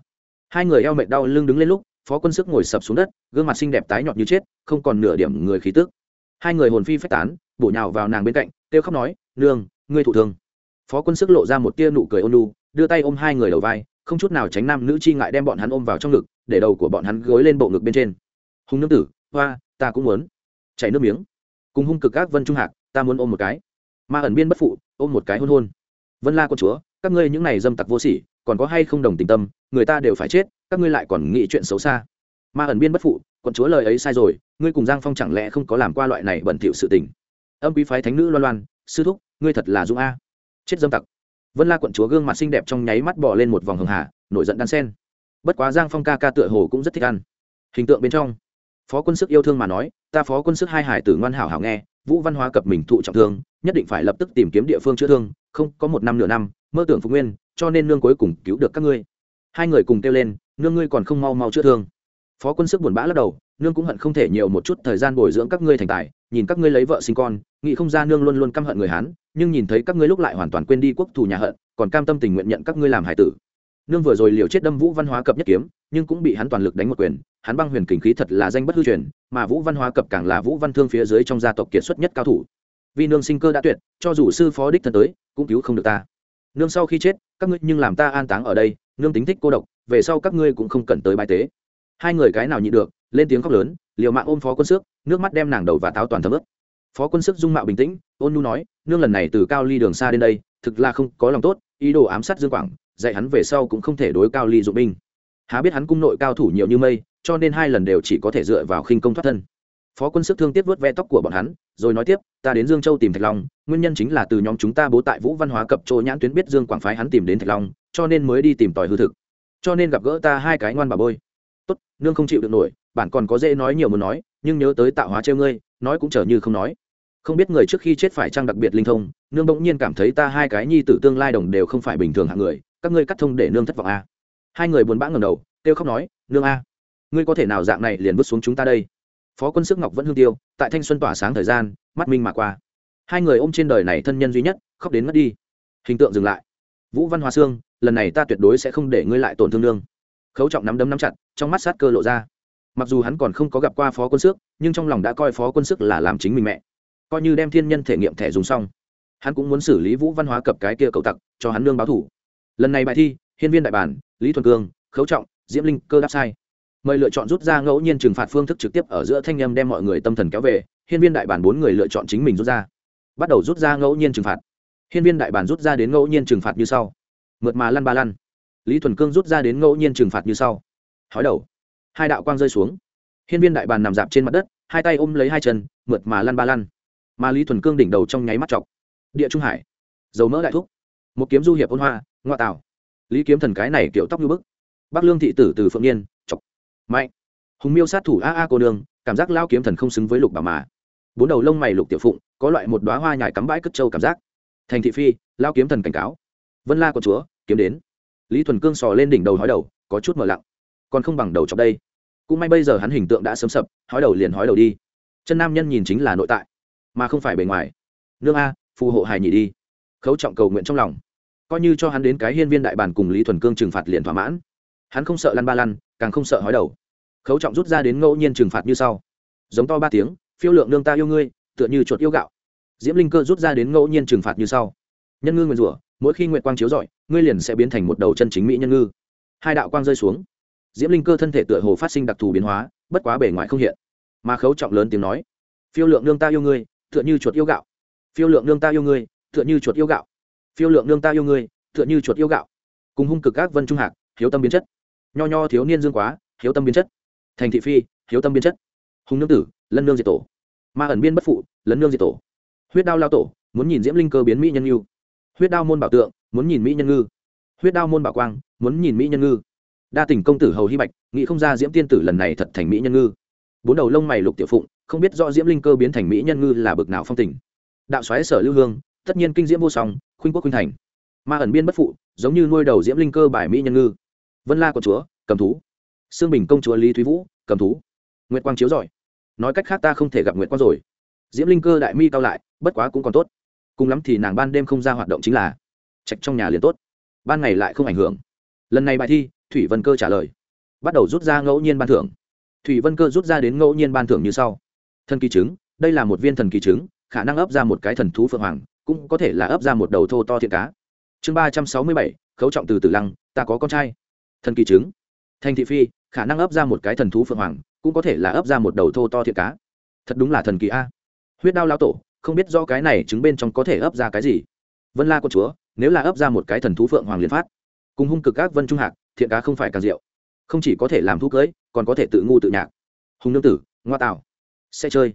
Hai người eo mệt đau lưng đứng lên lúc, phó quân sức ngồi sập xuống đất, gương mặt xinh đẹp tái nhọt như chết, không còn nửa điểm người khí tức. Hai người hồn phi phách tán, bổ nhào vào nàng bên cạnh, kêu khóc nói, nương ngươi thụ thương. Phó quân sức lộ ra một tia nụ cười ôn lu đưa tay ôm hai người đầu vai, không chút nào tránh nam nữ chi ngại đem bọn hắn ôm vào trong ngực, để đầu của bọn hắn gối lên bộ ngực bên trên. Hùng nương tử, hoa, ta cũng muốn. Chảy nước miếng. Cùng hung cực các vân trung hạc, ta muốn ôm một cái. Ma ẩn biên bất phụ, ôm một cái hôn hôn. Vân la con chúa, các ngươi những này dâm tặc vô sỉ, còn có hay không đồng tình tâm, người ta đều phải chết, các ngươi lại còn nghĩ chuyện xấu xa. Ma ẩn biên bất phụ quận chúa lời ấy sai rồi, ngươi cùng giang phong chẳng lẽ không có làm qua loại này bẩn thỉu sự tình. Âm quý phái thánh nữ loan loan sư thúc, ngươi thật là dũng a. Chết dâm tặc. Vân la quận chúa gương mặt xinh đẹp trong nháy mắt bỏ lên một vòng hường hà, nổi giận đan sen. Bất quá giang phong ca ca tựa hồ cũng rất thích ăn. Hình tượng bên trong, phó quân sức yêu thương mà nói, ta phó quân sức hai hải tử ngoan hảo hảo nghe, vũ văn hóa cập mình thụ trọng thương, nhất định phải lập tức tìm kiếm địa phương chữa thương, không, có một năm nửa năm, mơ tưởng phục nguyên, cho nên nương cuối cùng cứu được các ngươi. Hai người cùng kêu lên, nương ngươi còn không mau mau chữa thương. Phó quân sức buồn bã lắc đầu, nương cũng hận không thể nhiều một chút thời gian bồi dưỡng các ngươi thành tài, nhìn các ngươi lấy vợ sinh con nghĩ không ra nương luôn luôn căm hận người hán, nhưng nhìn thấy các ngươi lúc lại hoàn toàn quên đi quốc thù nhà hận, còn cam tâm tình nguyện nhận các ngươi làm hải tử. Nương vừa rồi liều chết đâm vũ văn hóa cập nhất kiếm, nhưng cũng bị hắn toàn lực đánh một quyền, hắn băng huyền kình khí thật là danh bất hư truyền, mà vũ văn hóa cập càng là vũ văn thương phía dưới trong gia tộc kiệt xuất nhất cao thủ. Vì nương sinh cơ đã tuyệt, cho dù sư phó đích thân tới, cũng cứu không được ta. Nương sau khi chết, các ngươi nhưng làm ta an táng ở đây, nương tính thích cô độc, về sau các ngươi cũng không cần tới bài tế. Hai người cái nào nhịn được, lên tiếng khóc lớn, liều mạng ôm phó quân sức nước mắt đem nàng đầu và táo toàn thấm ướt phó quân sức dung mạo bình tĩnh, ôn nu nói, nương lần này từ cao ly đường xa đến đây, thực là không có lòng tốt, ý đồ ám sát dương quảng, dạy hắn về sau cũng không thể đối cao ly dụng binh. Há biết hắn cung nội cao thủ nhiều như mây, cho nên hai lần đều chỉ có thể dựa vào khinh công thoát thân. Phó quân sức thương tiếc vớt ve tóc của bọn hắn, rồi nói tiếp, ta đến dương châu tìm thạch long, nguyên nhân chính là từ nhóm chúng ta bố tại vũ văn hóa cập chỗ nhãn tuyến biết dương quảng phái hắn tìm đến thạch long, cho nên mới đi tìm tòi hư thực. Cho nên gặp gỡ ta hai cái ngoan bà bôi. Tốt, nương không chịu được nổi, bản còn có dễ nói nhiều muốn nói, nhưng nhớ tới tạo hóa treo ngươi, nói cũng trở như không nói không biết người trước khi chết phải trang đặc biệt linh thông, nương bỗng nhiên cảm thấy ta hai cái nhi tử tương lai đồng đều không phải bình thường hạng người, các ngươi cắt thông để nương thất vọng a hai người buồn bã ngầm đầu, kêu khóc nói, nương a, ngươi có thể nào dạng này liền vứt xuống chúng ta đây? Phó quân sức ngọc vẫn hương tiêu, tại thanh xuân tỏa sáng thời gian, mắt minh mà qua. Hai người ôm trên đời này thân nhân duy nhất, khóc đến mất đi. Hình tượng dừng lại. Vũ văn hoa sương, lần này ta tuyệt đối sẽ không để ngươi lại tổn thương nương. Khấu trọng nắm đấm nắm chặt, trong mắt sát cơ lộ ra. Mặc dù hắn còn không có gặp qua phó quân sức, nhưng trong lòng đã coi phó quân sức là làm chính mình mẹ coi như đem thiên nhân thể nghiệm thẻ dùng xong. Hắn cũng muốn xử lý vũ văn hóa cập cái kia cậu tặc, cho hắn lương báo thủ. Lần này bài thi, hiên viên đại bản, lý thuần cương, khấu trọng, diễm linh, cơ đáp sai. Mời lựa chọn rút ra ngẫu nhiên trừng phạt phương thức trực tiếp ở giữa thanh â m đem mọi người tâm thần kéo về, hiên viên đại bản bốn người lựa chọn chính mình rút ra. Bắt đầu rút ra ngẫu nhiên trừng phạt. Hiên viên đại bản rút ra đến ngẫu nhiên trừng phạt như sau. Mượt mà lăn ba lăn. Lý thuần cương rút ra đến ngẫu nhiên trừng phạt như sau. Hói đầu. Hai đạo quang rơi xuống. Hiên viên đại bản nằm dạp trên mặt đất, hai tay ôm lấy hai chân, mượt mà lăn ba lăn mà lý thuần cương đỉnh đầu trong nháy mắt chọc. Địa trung hải. Dầu mỡ đại thúc. Một kiếm du hiệp ôn hoa ngoại tạo lý kiếm thần cái này kiểu tóc như bức. Bắc lương thị tử từ phượng niên, chọc. Mạnh. Hùng miêu sát thủ a a cô nương, cảm giác lao kiếm thần không xứng với lục bà mà. Bốn đầu lông mày lục tiểu phụng, có loại một đoá hoa nhài cắm bãi cất trâu cảm giác. Thành thị phi, lao kiếm thần cảnh cáo. Vân la của chúa, kiếm đến. Lý thuần cương sò lên đỉnh đầu hói đầu, có chút mở lặng. Còn không bằng đầu chọc đây. Cũng may bây giờ hắn hình tượng đã sớm sập, hói đầu liền hói đầu đi. Chân nam nhân nhìn chính là nội tại mà không phải bề ngoài. Nương a, phù hộ hài nhị đi. Khấu trọng cầu nguyện trong lòng. Coi như cho hắn đến cái hiên viên đại bàn cùng lý thuần cương trừng phạt liền thỏa mãn. Hắn không sợ lăn ba lăn, càng không sợ hói đầu. Khấu trọng rút ra đến ngẫu nhiên trừng phạt như sau. Giống to ba tiếng, phiêu lượng nương ta yêu ngươi, tựa như chuột yêu gạo. Diễm linh cơ rút ra đến ngẫu nhiên trừng phạt như sau. Nhân ngư nguyền rủa, mỗi khi nguyện quang chiếu rọi, ngươi liền sẽ biến thành một đầu chân chính mỹ nhân ngư. Hai đạo quang rơi xuống. Diễm linh cơ thân thể tựa hồ phát sinh đặc thù biến hóa, bất quá bề ngoài không hiện. Mà khấu trọng lớn tiếng nói, phiêu lượng nương ta yêu ngươi tựa như chuột yêu gạo. Phiêu lượng nương ta yêu ngươi, tựa như chuột yêu gạo. Phiêu lượng nương ta yêu ngươi, tựa như chuột yêu gạo. Cùng hung cực các vân trung hạc, hiếu tâm biến chất. Nho nho thiếu niên dương quá, hiếu tâm biến chất. Thành thị phi, hiếu tâm biến chất. Hùng nương tử, lân nương diệt tổ. Ma ẩn biên bất phụ lấn nương diệt tổ. Huyết đao lao tổ, muốn nhìn diễm linh cơ biến mỹ nhân ngư huyết đao môn bảo tượng, muốn nhìn mỹ nhân ngư. Huyết đao môn bảo quang, muốn nhìn mỹ nhân ngư. Đa tình công tử hầu hy bạch, nghĩ không ra diễm tiên tử lần này thật thành mỹ nhân ngư. Bốn đầu lông mày lục tiểu phụng không biết do diễm linh cơ biến thành mỹ nhân ngư là bực nào phong tình. Đạo xoáy sở lưu hương, tất nhiên kinh diễm vô song, khuynh quốc khuynh thành. Ma ẩn biên bất phụ, giống như nuôi đầu diễm linh cơ bài mỹ nhân ngư. Vân la của chúa, cầm thú. Sương bình công chúa lý thúy vũ, cầm thú. Nguyệt quang chiếu giỏi nói cách khác ta không thể gặp nguyệt quang rồi. Diễm linh cơ đại mi cao lại, bất quá cũng còn tốt. Cùng lắm thì nàng ban đêm không ra hoạt động chính là trạch trong nhà liền tốt. Ban ngày lại không ảnh hưởng. Lần này bài thi, thủy vân cơ trả lời. Bắt đầu rút ra ngẫu nhiên ban thưởng. Thủy vân cơ rút ra đến ngẫu nhiên ban thưởng như sau thần kỳ trứng, đây là một viên thần kỳ trứng, khả năng ấp ra một cái thần thú phượng hoàng, cũng có thể là ấp ra một đầu thô to thiện cá. Chương ba trăm sáu mươi bảy, khấu trọng từ tử lăng, ta có con trai. Thần kỳ trứng. Thành thị phi, khả năng ấp ra một cái thần thú phượng hoàng, cũng có thể là ấp ra một đầu thô to thiện cá. Thật đúng là thần kỳ a. Huyết đao lao tổ, không biết do cái này trứng bên trong có thể ấp ra cái gì. Vân la con chúa, nếu là ấp ra một cái thần thú phượng hoàng liền phát. Cùng hung cực các vân trung hạc, thiện cá không phải càng rượu không chỉ có thể làm thú cưới, còn có thể tự ngu tự nhạc. Hùng nương tử, ngoa tạo sẽ chơi.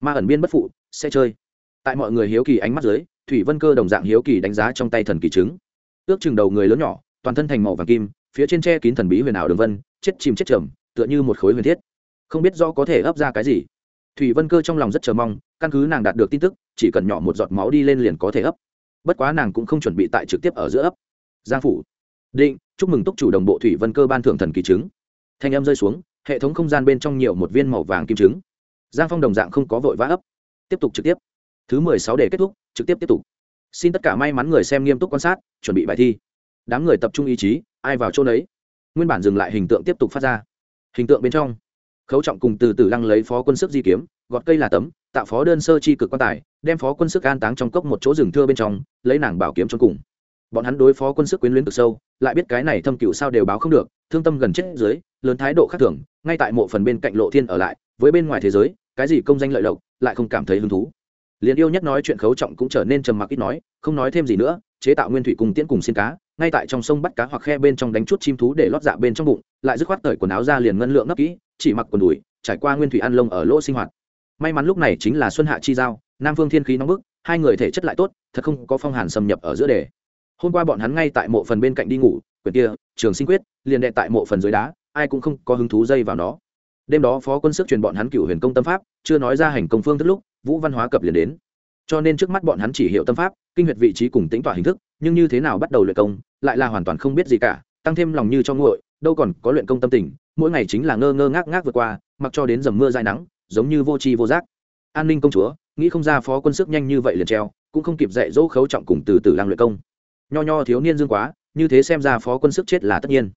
Ma ẩn biên bất phụ, sẽ chơi. Tại mọi người hiếu kỳ ánh mắt dưới, thủy vân cơ đồng dạng hiếu kỳ đánh giá trong tay thần kỳ trứng. Ước chừng đầu người lớn nhỏ, toàn thân thành màu vàng kim, phía trên tre kín thần bí huyền ảo đường vân, chết chìm chết trầm, tựa như một khối huyền thiết. Không biết do có thể ấp ra cái gì. Thủy vân cơ trong lòng rất chờ mong, căn cứ nàng đạt được tin tức, chỉ cần nhỏ một giọt máu đi lên liền có thể ấp. Bất quá nàng cũng không chuẩn bị tại trực tiếp ở giữa ấp. Giang phủ, định, chúc mừng túc chủ đồng bộ thủy vân cơ ban thưởng thần kỳ trứng. Thanh âm rơi xuống, hệ thống không gian bên trong nhiều một viên màu vàng kim trứng giang phong đồng dạng không có vội vã ấp. Tiếp tục trực tiếp. Thứ mười sáu để kết thúc, trực tiếp tiếp tục. Xin tất cả may mắn người xem nghiêm túc quan sát, chuẩn bị bài thi. Đám người tập trung ý chí, ai vào chỗ đấy nguyên bản dừng lại hình tượng tiếp tục phát ra. Hình tượng bên trong. Khấu trọng cùng từ từ lăng lấy phó quân sức di kiếm, gọt cây là tấm, tạo phó đơn sơ chi cực quan tài, đem phó quân sức an táng trong cốc một chỗ rừng thưa bên trong, lấy nàng bảo kiếm cho cùng. Bọn hắn đối phó quân sức quyến luyến cực sâu, lại biết cái này thâm cựu sao đều báo không được, thương tâm gần chết dưới, lớn thái độ khác thường, ngay tại mộ phần bên cạnh lộ thiên ở lại với bên ngoài thế giới, cái gì công danh lợi lộc lại không cảm thấy hứng thú. Liền yêu nhất nói chuyện khấu trọng cũng trở nên trầm mặc ít nói, không nói thêm gì nữa, chế tạo nguyên thủy cùng tiễn cùng xin cá, ngay tại trong sông bắt cá hoặc khe bên trong đánh chút chim thú để lót dạ bên trong bụng, lại dứt khoát cởi quần áo ra liền ngân lượng ngấp kỹ, chỉ mặc quần đùi, trải qua nguyên thủy ăn lông ở lỗ sinh hoạt. May mắn lúc này chính là xuân hạ chi giao, nam phương thiên khí nóng bức, hai người thể chất lại tốt, thật không có phong hàn xâm nhập ở giữa đề. Hôm qua bọn hắn ngay tại mộ phần bên cạnh đi ngủ, quyển kia, trường sinh quyết, liền đệ tại mộ phần dưới đá, ai cũng không có hứng thú dây vào nó đêm đó phó quân sức truyền bọn hắn cựu huyền công tâm pháp, chưa nói ra hành công phương thức lúc, vũ văn hóa cập liền đến. Cho nên trước mắt bọn hắn chỉ hiểu tâm pháp, kinh huyệt vị trí cùng tính tỏa hình thức, nhưng như thế nào bắt đầu luyện công, lại là hoàn toàn không biết gì cả, tăng thêm lòng như cho nguội, đâu còn có luyện công tâm tình, mỗi ngày chính là ngơ ngơ ngác ngác vượt qua, mặc cho đến dầm mưa dài nắng, giống như vô tri vô giác. An ninh công chúa, nghĩ không ra phó quân sức nhanh như vậy liền treo, cũng không kịp dạy dỗ khấu trọng cùng từ từ lang luyện công. Nho nho thiếu niên dương quá, như thế xem ra phó quân sức chết là tất nhiên.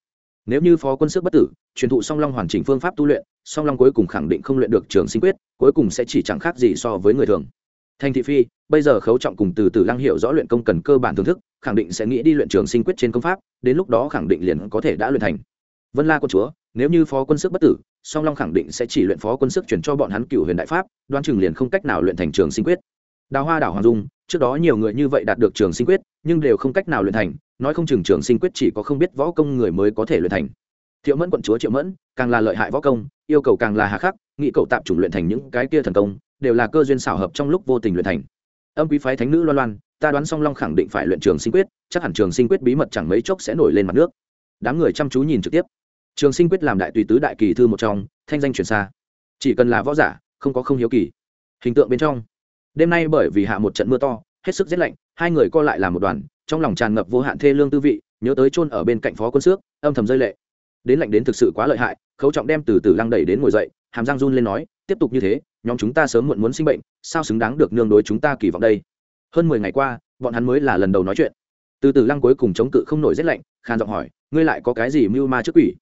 Nếu như phó quân sức bất tử, truyền thụ song long hoàn chỉnh phương pháp tu luyện song long cuối cùng khẳng định không luyện được trường sinh quyết, cuối cùng sẽ chỉ chẳng khác gì so với người thường. Thành thị phi, bây giờ khấu trọng cùng từ từ lăng hiểu rõ luyện công cần cơ bản thưởng thức, khẳng định sẽ nghĩ đi luyện trường sinh quyết trên công pháp, đến lúc đó khẳng định liền có thể đã luyện thành. Vân la quân chúa, nếu như phó quân sức bất tử, song long khẳng định sẽ chỉ luyện phó quân sức chuyển cho bọn hắn cựu huyền đại pháp đoan chừng liền không cách nào luyện thành trường sinh quyết. Đào hoa đảo hoàng dung, trước đó nhiều người như vậy đạt được trường sinh quyết, nhưng đều không cách nào luyện thành, nói không chừng trường sinh quyết chỉ có không biết võ công người mới có thể luyện thành. Thiệu mẫn quận chúa triệu mẫn, càng là lợi hại võ công yêu cầu càng là hà khắc, nghị cậu tạm chủng luyện thành những cái kia thần công, đều là cơ duyên xảo hợp trong lúc vô tình luyện thành. Âm quý phái thánh nữ loan loan, ta đoán song long khẳng định phải luyện trường sinh quyết, chắc hẳn trường sinh quyết bí mật chẳng mấy chốc sẽ nổi lên mặt nước. Đám người chăm chú nhìn trực tiếp. Trường sinh quyết làm đại tùy tứ đại kỳ thư một trong, thanh danh truyền xa. Chỉ cần là võ giả, không có không hiếu kỳ. Hình tượng bên trong. Đêm nay bởi vì hạ một trận mưa to, hết sức rét lạnh, hai người co lại làm một đoàn, trong lòng tràn ngập vô hạn thê lương tư vị, nhớ tới chôn ở bên cạnh phó quân xước, âm thầm rơi lệ đến lạnh đến thực sự quá lợi hại, khấu trọng đem từ từ lăng đẩy đến ngồi dậy, hàm giang run lên nói, tiếp tục như thế, nhóm chúng ta sớm muộn muốn sinh bệnh, sao xứng đáng được nương đối chúng ta kỳ vọng đây? Hơn mười ngày qua, bọn hắn mới là lần đầu nói chuyện. Từ từ lăng cuối cùng chống cự không nổi rét lạnh, khàn giọng hỏi, ngươi lại có cái gì mưu ma trước quỷ?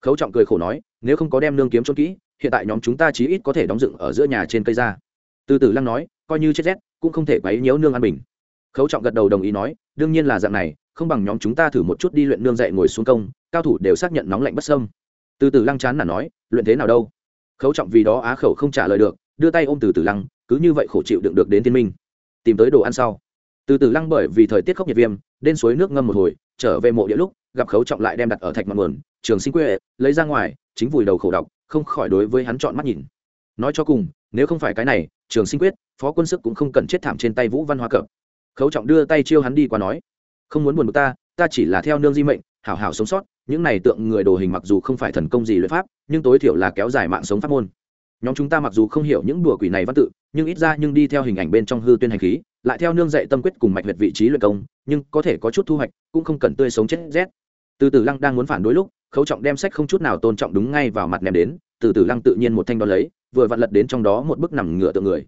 Khấu trọng cười khổ nói, nếu không có đem nương kiếm trốn kỹ, hiện tại nhóm chúng ta chí ít có thể đóng dựng ở giữa nhà trên cây ra. Từ từ lăng nói, coi như chết rét, cũng không thể quấy nhiễu nương an bình. Khấu trọng gật đầu đồng ý nói, đương nhiên là dạng này không bằng nhóm chúng ta thử một chút đi luyện nương dậy ngồi xuống công, cao thủ đều xác nhận nóng lạnh bất sâm từ từ lăng chán là nói, luyện thế nào đâu? Khấu trọng vì đó á khẩu không trả lời được, đưa tay ôm từ từ lăng, cứ như vậy khổ chịu đựng được đến thiên minh. Tìm tới đồ ăn sau. Từ từ lăng bởi vì thời tiết khốc nhiệt viêm, đến suối nước ngâm một hồi, trở về mộ địa lúc, gặp khấu trọng lại đem đặt ở thạch mặt nguồn, trường sinh quê, lấy ra ngoài, chính vùi đầu khổ đọc, không khỏi đối với hắn chọn mắt nhìn. Nói cho cùng, nếu không phải cái này, trường sinh quyết, phó quân sức cũng không cần chết thảm trên tay vũ văn hoa cập. Khấu trọng đưa tay chiêu hắn đi qua nói không muốn buồn bực ta ta chỉ là theo nương di mệnh, hảo hảo sống sót, những này tượng người đồ hình mặc dù không phải thần công gì luyện pháp, nhưng tối thiểu là kéo dài mạng sống pháp môn. Nhóm chúng ta mặc dù không hiểu những đùa quỷ này văn tự, nhưng ít ra nhưng đi theo hình ảnh bên trong hư tuyên hành khí, lại theo nương dạy tâm quyết cùng mạch huyệt vị trí luyện công, nhưng có thể có chút thu hoạch, cũng không cần tươi sống chết rét. Từ từ lăng đang muốn phản đối lúc, khấu trọng đem sách không chút nào tôn trọng đúng ngay vào mặt ném đến, từ từ lăng tự nhiên một thanh đo lấy, vừa vặn lật đến trong đó một bức nằm ngửa tượng người.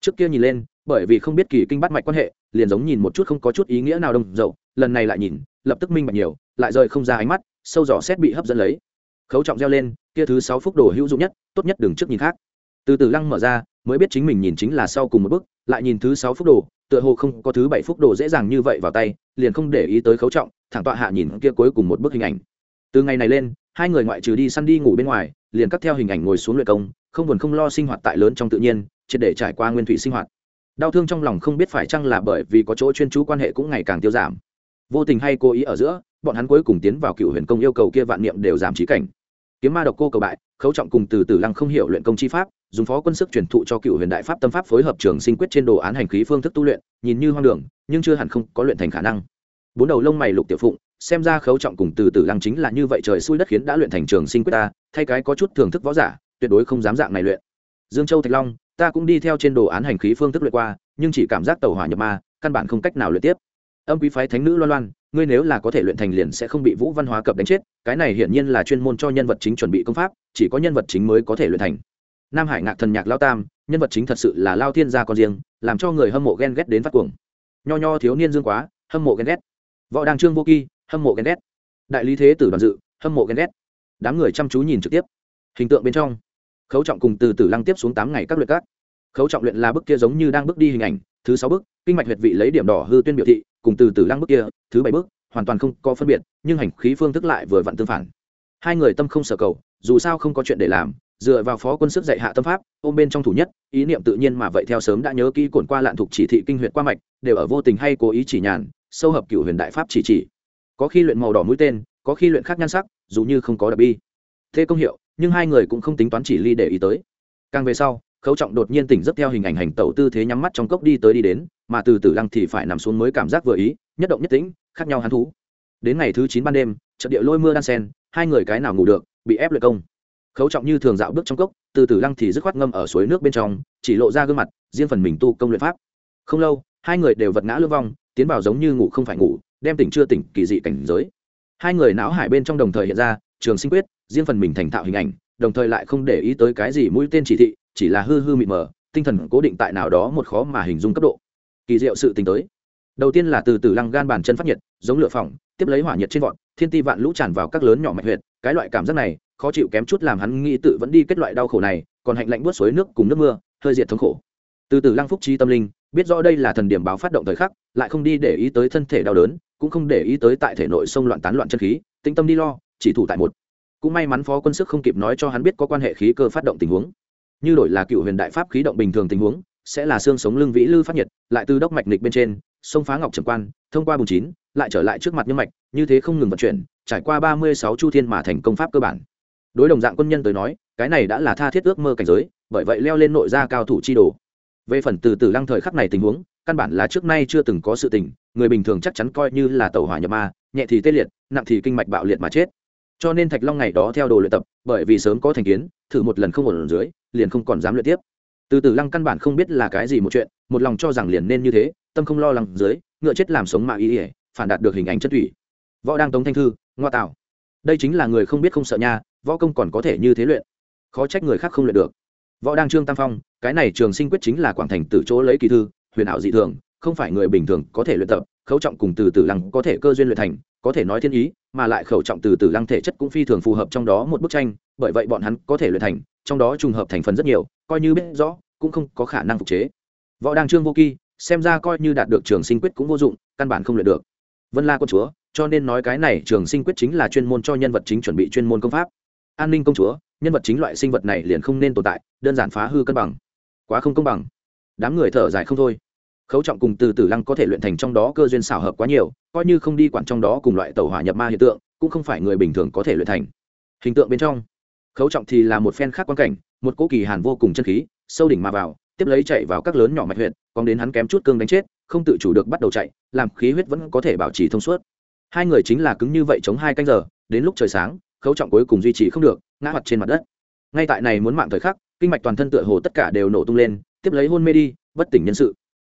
Trước kia nhìn lên, bởi vì không biết kỳ kinh bắt mạch quan hệ liền giống nhìn một chút không có chút ý nghĩa nào đông dậu, lần này lại nhìn, lập tức minh bạch nhiều, lại rời không ra ánh mắt, sâu dò xét bị hấp dẫn lấy. Khấu trọng reo lên, kia thứ sáu phúc đồ hữu dụng nhất, tốt nhất đừng trước nhìn khác. Từ từ lăng mở ra, mới biết chính mình nhìn chính là sau cùng một bước, lại nhìn thứ sáu phúc đồ, tựa hồ không có thứ bảy phúc đồ dễ dàng như vậy vào tay, liền không để ý tới khấu trọng, thẳng tọa hạ nhìn kia cuối cùng một bức hình ảnh. Từ ngày này lên, hai người ngoại trừ đi săn đi ngủ bên ngoài, liền cắt theo hình ảnh ngồi xuống luyện công, không buồn không lo sinh hoạt tại lớn trong tự nhiên, triệt để trải qua nguyên thủy sinh hoạt đau thương trong lòng không biết phải chăng là bởi vì có chỗ chuyên chú quan hệ cũng ngày càng tiêu giảm. Vô tình hay cố ý ở giữa, bọn hắn cuối cùng tiến vào cựu huyền công yêu cầu kia vạn niệm đều giảm trí cảnh. Kiếm ma độc cô cầu bại, khấu trọng cùng từ từ lăng không hiểu luyện công chi pháp, dùng phó quân sức truyền thụ cho cựu huyền đại pháp tâm pháp phối hợp trường sinh quyết trên đồ án hành khí phương thức tu luyện, nhìn như hoang đường, nhưng chưa hẳn không có luyện thành khả năng. Bốn đầu lông mày lục tiểu phụng, xem ra khấu trọng cùng từ từ lăng chính là như vậy trời xui đất khiến đã luyện thành trường sinh quyết ta, thay cái có chút thưởng thức võ giả, tuyệt đối không dám dạng này luyện. Dương châu thạch long ta cũng đi theo trên đồ án hành khí phương thức luyện qua, nhưng chỉ cảm giác tàu hỏa nhập ma, căn bản không cách nào luyện tiếp. Âm quý phái thánh nữ loan loan, ngươi nếu là có thể luyện thành liền sẽ không bị vũ văn hóa cập đánh chết, cái này hiển nhiên là chuyên môn cho nhân vật chính chuẩn bị công pháp, chỉ có nhân vật chính mới có thể luyện thành. Nam hải ngạc thần nhạc lao tam, nhân vật chính thật sự là lao thiên gia con riêng, làm cho người hâm mộ ghen ghét đến phát cuồng. Nho nho thiếu niên dương quá, hâm mộ ghen ghét. Võ đăng trương vô kỳ hâm mộ ghen ghét. Đại lý thế tử đoàn dự, hâm mộ ghen ghét. Đám người chăm chú nhìn trực tiếp. Hình tượng bên trong, khấu trọng cùng từ từ lăng tiếp xuống tám ngày các luyện các khấu trọng luyện là bức kia giống như đang bước đi hình ảnh, thứ sáu bức, kinh mạch huyệt vị lấy điểm đỏ hư tuyên biểu thị, cùng từ từ lăng bức kia, thứ bảy bức, hoàn toàn không có phân biệt, nhưng hành khí phương thức lại vừa vặn tương phản. Hai người tâm không sở cầu, dù sao không có chuyện để làm, dựa vào phó quân sức dạy hạ tâm pháp, ôm bên trong thủ nhất, ý niệm tự nhiên mà vậy theo sớm đã nhớ kỹ cuộn qua lạn thuộc chỉ thị kinh huyệt qua mạch, đều ở vô tình hay cố ý chỉ nhàn, sâu hợp cựu huyền đại pháp chỉ chỉ. Có khi luyện màu đỏ mũi tên, có khi luyện khác nhan sắc, dù như không có đặc bi. Thế công hiệu, nhưng hai người cũng không tính toán chỉ ly để ý tới. Càng về sau khấu trọng đột nhiên tỉnh giấc theo hình ảnh hành tẩu tư thế nhắm mắt trong cốc đi tới đi đến, mà từ từ lăng thì phải nằm xuống mới cảm giác vừa ý, nhất động nhất tĩnh, khác nhau hắn thú. Đến ngày thứ chín ban đêm, trận địa lôi mưa đan sen hai người cái nào ngủ được, bị ép luyện công. Khấu trọng như thường dạo bước trong cốc, từ từ lăng thì dứt khoát ngâm ở suối nước bên trong, chỉ lộ ra gương mặt, riêng phần mình tu công luyện pháp. Không lâu, hai người đều vật ngã lưu vong, tiến vào giống như ngủ không phải ngủ, đem tỉnh chưa tỉnh, kỳ dị cảnh giới. Hai người não hải bên trong đồng thời hiện ra, trường sinh quyết, riêng phần mình thành thạo hình ảnh, đồng thời lại không để ý tới cái gì mũi tên chỉ thị chỉ là hư hư mịt mờ, tinh thần cố định tại nào đó một khó mà hình dung cấp độ. Kỳ diệu sự tính tới. Đầu tiên là từ từ lăng gan bàn chân phát nhiệt, giống lửa phỏng, tiếp lấy hỏa nhiệt trên vọt, thiên ti vạn lũ tràn vào các lớn nhỏ mạch huyệt, cái loại cảm giác này, khó chịu kém chút làm hắn nghĩ tự vẫn đi kết loại đau khổ này, còn hạnh lạnh buốt suối nước cùng nước mưa, hơi diệt thống khổ. Từ từ lăng phúc trí tâm linh, biết rõ đây là thần điểm báo phát động thời khắc, lại không đi để ý tới thân thể đau đớn, cũng không để ý tới tại thể nội sông loạn tán loạn chân khí, tĩnh tâm đi lo, chỉ thủ tại một. Cũng may mắn phó quân sức không kịp nói cho hắn biết có quan hệ khí cơ phát động tình huống như đổi là cựu huyền đại pháp khí động bình thường tình huống, sẽ là xương sống lưng vĩ lư phát nhiệt, lại từ đốc mạch nịch bên trên sông phá ngọc trầm quan, thông qua bùn chín, lại trở lại trước mặt nhân mạch, như thế không ngừng vận chuyển, trải qua ba mươi sáu chu thiên mà thành công pháp cơ bản. Đối đồng dạng quân nhân tới nói, cái này đã là tha thiết ước mơ cảnh giới, bởi vậy leo lên nội gia cao thủ chi đồ. Về phần từ từ lăng thời khắc này tình huống, căn bản là trước nay chưa từng có sự tình, người bình thường chắc chắn coi như là tàu hỏa nhập ma, nhẹ thì tê liệt, nặng thì kinh mạch bạo liệt mà chết cho nên thạch long ngày đó theo đồ luyện tập, bởi vì sớm có thành kiến, thử một lần không ổn dưới, liền không còn dám luyện tiếp. Từ từ lăng căn bản không biết là cái gì một chuyện, một lòng cho rằng liền nên như thế, tâm không lo lắng dưới, ngựa chết làm sống mà ý ỉa phản đạt được hình ảnh chất thủy. Võ đang tống thanh thư, ngoa tạo. Đây chính là người không biết không sợ nha, võ công còn có thể như thế luyện. Khó trách người khác không luyện được. Võ đang trương tam phong, cái này trường sinh quyết chính là quảng thành từ chỗ lấy kỳ thư, huyền ảo dị thường, không phải người bình thường có thể luyện tập, khấu trọng cùng từ từ lăng có thể cơ duyên luyện thành có thể nói thiên ý, mà lại khẩu trọng từ từ lăng thể chất cũng phi thường phù hợp trong đó một bức tranh, bởi vậy bọn hắn có thể luyện thành, trong đó trùng hợp thành phần rất nhiều, coi như biết rõ, cũng không có khả năng phục chế. Võ đăng trương vô kỳ xem ra coi như đạt được trường sinh quyết cũng vô dụng, căn bản không luyện được. Vân la công chúa, cho nên nói cái này trường sinh quyết chính là chuyên môn cho nhân vật chính chuẩn bị chuyên môn công pháp. An ninh công chúa, nhân vật chính loại sinh vật này liền không nên tồn tại, đơn giản phá hư cân bằng. Quá không công bằng. Đám người thở dài không thôi khấu trọng cùng từ tử lăng có thể luyện thành trong đó cơ duyên xảo hợp quá nhiều, coi như không đi quản trong đó cùng loại tàu hỏa nhập ma hiện tượng, cũng không phải người bình thường có thể luyện thành. Hình tượng bên trong, khấu trọng thì là một phen khác quan cảnh, một cỗ kỳ hàn vô cùng chân khí, sâu đỉnh mà vào, tiếp lấy chạy vào các lớn nhỏ mạch huyện còn đến hắn kém chút cương đánh chết, không tự chủ được bắt đầu chạy, làm khí huyết vẫn có thể bảo trì thông suốt. Hai người chính là cứng như vậy chống hai canh giờ, đến lúc trời sáng, khấu trọng cuối cùng duy trì không được, ngã mặt trên mặt đất. Ngay tại này muốn mạng thời khắc, kinh mạch toàn thân tựa hồ tất cả đều nổ tung lên, tiếp lấy hôn mê đi, bất tỉnh nhân sự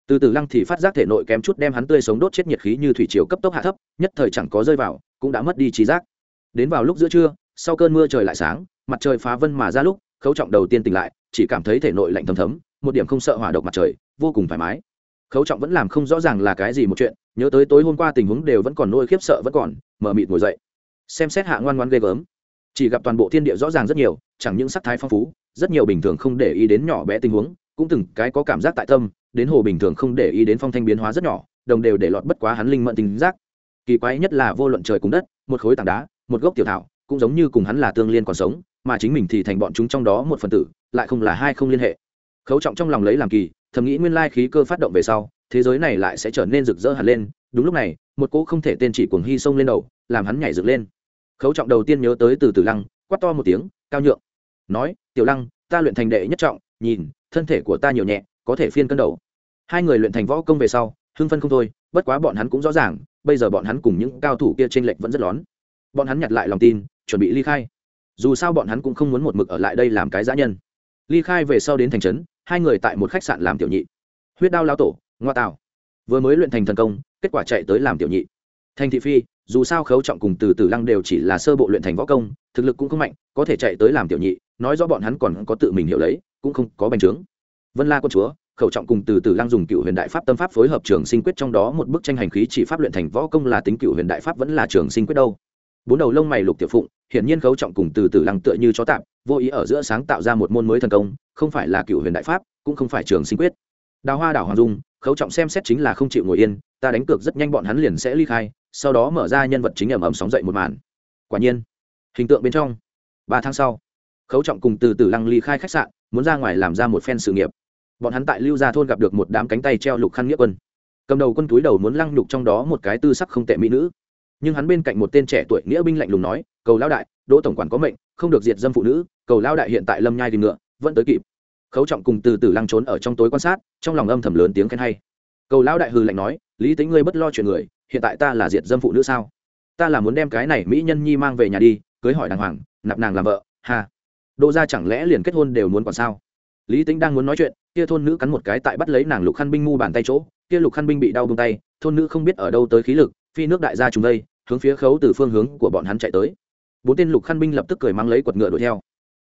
từ từ lăng thì phát giác thể nội kém chút đem hắn tươi sống đốt chết nhiệt khí như thủy chiều cấp tốc hạ thấp, nhất thời chẳng có rơi vào, cũng đã mất đi trí giác. Đến vào lúc giữa trưa, sau cơn mưa trời lại sáng, mặt trời phá vân mà ra lúc, khấu trọng đầu tiên tỉnh lại, chỉ cảm thấy thể nội lạnh thấm thấm, một điểm không sợ hỏa độc mặt trời, vô cùng thoải mái. Khấu trọng vẫn làm không rõ ràng là cái gì một chuyện, nhớ tới tối hôm qua tình huống đều vẫn còn nỗi khiếp sợ vẫn còn mờ mịt ngồi dậy. Xem xét hạ ngoan ngoan ghê gớm. Chỉ gặp toàn bộ thiên địa rõ ràng rất nhiều, chẳng những sắc thái phong phú, rất nhiều bình thường không để ý đến nhỏ bé tình huống, cũng từng cái có cảm giác tại tâm đến hồ bình thường không để ý đến phong thanh biến hóa rất nhỏ, đồng đều để lọt bất quá hắn linh mẫn tính giác. Kỳ quái nhất là vô luận trời cùng đất, một khối tảng đá, một gốc tiểu thảo, cũng giống như cùng hắn là tương liên còn sống, mà chính mình thì thành bọn chúng trong đó một phần tử, lại không là hai không liên hệ. Khấu trọng trong lòng lấy làm kỳ, thầm nghĩ nguyên lai khí cơ phát động về sau, thế giới này lại sẽ trở nên rực rỡ hẳn lên. Đúng lúc này, một cỗ không thể tên chỉ cuồng hy sông lên đầu, làm hắn nhảy dựng lên. Khấu trọng đầu tiên nhớ tới từ từ lăng, quát to một tiếng, cao nhượng! Nói, tiểu lăng, ta luyện thành đệ nhất trọng, nhìn, thân thể của ta nhiều nhẹ, có thể phiên cân đầu hai người luyện thành võ công về sau, hưng phân không thôi, bất quá bọn hắn cũng rõ ràng, bây giờ bọn hắn cùng những cao thủ kia t r ê n lệch vẫn rất lón. Bọn hắn nhặt lại lòng tin, chuẩn bị ly khai. Dù sao bọn hắn cũng không muốn một mực ở lại đây làm cái giã nhân. Ly khai về sau đến thành trấn, hai người tại một khách sạn làm tiểu nhị. Huyết đao lao tổ, ngoa tạo vừa mới luyện thành thần công, kết quả chạy tới làm tiểu nhị. Thành thị phi, dù sao khấu trọng cùng từ từ lăng đều chỉ là sơ bộ luyện thành võ công, thực lực cũng không mạnh, có thể chạy tới làm tiểu nhị, nói rõ bọn hắn còn có tự mình hiểu lấy, cũng không có bành trướng. Vân la con chúa khẩu trọng cùng từ từ lăng dùng cựu huyền đại pháp tâm pháp phối hợp trường sinh quyết trong đó một bức tranh hành khí chỉ pháp luyện thành võ công là tính cựu huyền đại pháp vẫn là trường sinh quyết đâu. Bốn đầu lông mày lục tiểu phụng, hiển nhiên khấu trọng cùng từ từ lăng tựa như chó tạm vô ý ở giữa sáng tạo ra một môn mới thần công, không phải là cựu huyền đại pháp, cũng không phải trường sinh quyết. Đào hoa đảo hoàng dung, khấu trọng xem xét chính là không chịu ngồi yên, ta đánh cược rất nhanh bọn hắn liền sẽ ly khai, sau đó mở ra nhân vật chính ẩm ẩm sóng dậy một màn. Quả nhiên, hình tượng bên trong, ba tháng sau, khấu trọng cùng từ từ lăng ly khai khách sạn, muốn ra ngoài làm ra một phen sự nghiệp bọn hắn tại lưu gia thôn gặp được một đám cánh tay treo lục khăn nghĩa quân. Cầm đầu quân túi đầu muốn lăng nhục trong đó một cái tư sắc không tệ mỹ nữ. Nhưng hắn bên cạnh một tên trẻ tuổi nghĩa binh lạnh lùng nói cầu lao đại đỗ tổng quản có mệnh không được diệt dâm phụ nữ cầu lao đại hiện tại lâm nhai tìm ngựa vẫn tới kịp. Khấu trọng cùng từ từ lăng trốn ở trong tối quan sát trong lòng âm thầm lớn tiếng khen hay. Cầu lao đại hừ lạnh nói lý tính ngươi bất lo chuyện người hiện tại ta là diệt dâm phụ nữ sao? Ta là muốn đem cái này mỹ nhân nhi mang về nhà đi cưới hỏi đàng hoàng nạp nàng làm vợ Hà, đỗ gia chẳng lẽ liền kết hôn đều muốn còn sao? Lý tính đang muốn nói chuyện kia thôn nữ cắn một cái tại bắt lấy nàng lục khăn binh ngu bàn tay chỗ, kia lục khăn binh bị đau bông tay, thôn nữ không biết ở đâu tới khí lực, phi nước đại gia chúng đây, hướng phía khấu từ phương hướng của bọn hắn chạy tới. Bốn tên lục khăn binh lập tức cười mang lấy quật ngựa đuổi theo.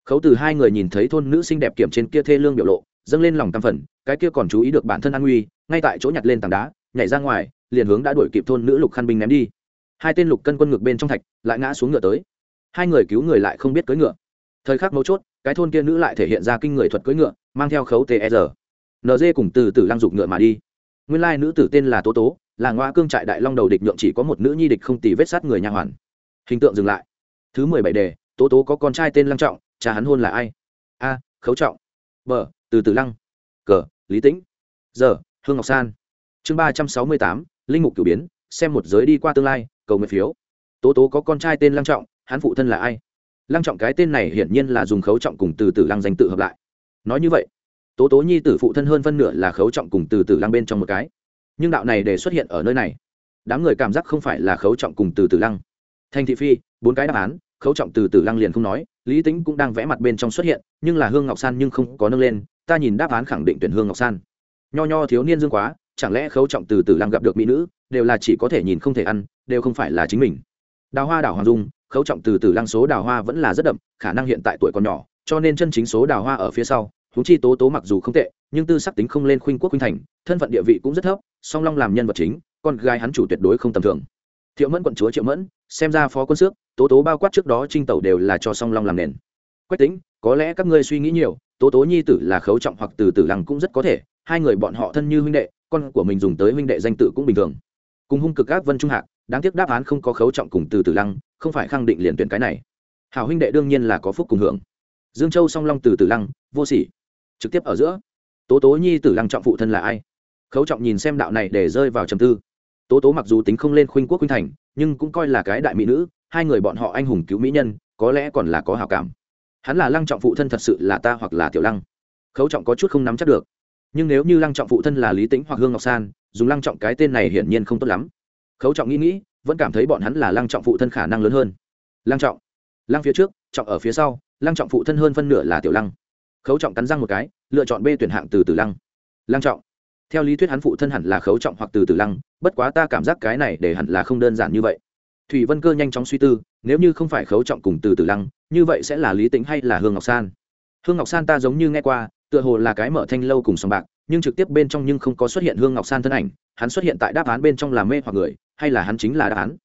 Khấu từ hai người nhìn thấy thôn nữ xinh đẹp kiểm trên kia thê lương biểu lộ, dâng lên lòng tam phần cái kia còn chú ý được bản thân an nguy, ngay tại chỗ nhặt lên tảng đá, nhảy ra ngoài, liền hướng đã đuổi kịp thôn nữ lục khăn binh ném đi. Hai tên lục cân quân ngực bên trong thạch, lại ngã xuống ngựa tới. Hai người cứu người lại không biết cưỡi ngựa. Thời khắc mấu chốt, cái thôn kia nữ lại thể hiện ra kinh người thuật cưỡi ngựa mang theo khấu tr e nd cùng từ từ lăng dục ngựa mà đi. Nguyên lai nữ tử tên là tố tố, là ngoa cương trại đại long đầu địch nhượng chỉ có một nữ nhi địch không tì vết sát người nha hoàn. Hình tượng dừng lại. Thứ mười bảy đề, tố tố có con trai tên lăng trọng, cha hắn hôn là ai? A, khấu trọng. B, từ từ lăng. Cờ lý tĩnh. Giờ hương ngọc san. Chương ba trăm sáu mươi tám, linh mục cửu biến, xem một giới đi qua tương lai, cầu nguyện phiếu. Tố tố có con trai tên lăng trọng, hắn phụ thân là ai? Lăng trọng cái tên này hiển nhiên là dùng khấu trọng cùng từ từ lăng danh tự hợp lại nói như vậy, tố tố nhi tử phụ thân hơn phân nửa là khấu trọng cùng từ từ lăng bên trong một cái. Nhưng đạo này để xuất hiện ở nơi này, đám người cảm giác không phải là khấu trọng cùng từ từ lăng. Thành thị phi, bốn cái đáp án, khấu trọng từ từ lăng liền không nói, lý tính cũng đang vẽ mặt bên trong xuất hiện, nhưng là hương ngọc san nhưng không có nâng lên, ta nhìn đáp án khẳng định tuyển hương ngọc san. Nho nho thiếu niên dương quá, chẳng lẽ khấu trọng từ từ lăng gặp được mỹ nữ, đều là chỉ có thể nhìn không thể ăn, đều không phải là chính mình. Đào hoa đảo hoàng dung, khấu trọng từ từ lăng số đào hoa vẫn là rất đậm, khả năng hiện tại tuổi còn nhỏ cho nên chân chính số đào hoa ở phía sau thú chi tố tố mặc dù không tệ, nhưng tư sắc tính không lên khuynh quốc khuynh thành, thân phận địa vị cũng rất thấp, song long làm nhân vật chính, con gái hắn chủ tuyệt đối không tầm thường. Thiệu mẫn quận chúa triệu mẫn, xem ra phó quân xước, tố tố bao quát trước đó trinh tẩu đều là cho song long làm nền. Quách tính có lẽ các ngươi suy nghĩ nhiều, tố tố nhi tử là khấu trọng hoặc từ tử lăng cũng rất có thể, hai người bọn họ thân như huynh đệ, con của mình dùng tới huynh đệ danh tự cũng bình thường. Cùng hung cực các vân trung hạc, đáng tiếc đáp án không có khấu trọng cùng từ tử lăng, không phải khẳng định liền tuyển cái này. Hảo huynh đệ đương nhiên là có phúc cùng hưởng dương châu song long từ tử lăng, vô sỉ. Trực tiếp ở giữa. Tố tố nhi tử lăng trọng phụ thân là ai? Khấu trọng nhìn xem đạo này để rơi vào trầm tư. Tố tố mặc dù tính không lên khuynh quốc khuynh thành, nhưng cũng coi là cái đại mỹ nữ, hai người bọn họ anh hùng cứu mỹ nhân, có lẽ còn là có hào cảm. Hắn là lăng trọng phụ thân thật sự là ta hoặc là tiểu lăng. Khấu trọng có chút không nắm chắc được. Nhưng nếu như lăng trọng phụ thân là lý tính hoặc hương ngọc san, dùng lăng trọng cái tên này hiển nhiên không tốt lắm. Khấu trọng nghĩ nghĩ, vẫn cảm thấy bọn hắn là lăng trọng phụ thân khả năng lớn hơn. Lăng trọng. Lăng phía trước, trọng ở phía sau lăng trọng phụ thân hơn phân nửa là tiểu lăng. Khấu trọng cắn răng một cái, lựa chọn b tuyển hạng từ từ lăng. Lăng trọng. Theo lý thuyết hắn phụ thân hẳn là khấu trọng hoặc từ từ lăng, bất quá ta cảm giác cái này để hẳn là không đơn giản như vậy. Thủy vân cơ nhanh chóng suy tư, nếu như không phải khấu trọng cùng từ từ lăng, như vậy sẽ là lý tính hay là hương ngọc san? Hương ngọc san ta giống như nghe qua, tựa hồ là cái mở thanh lâu cùng sòng bạc, nhưng trực tiếp bên trong nhưng không có xuất hiện hương ngọc san thân ảnh, hắn xuất hiện tại đáp án bên trong là mê hoặc người, hay là hắn chính là đáp án?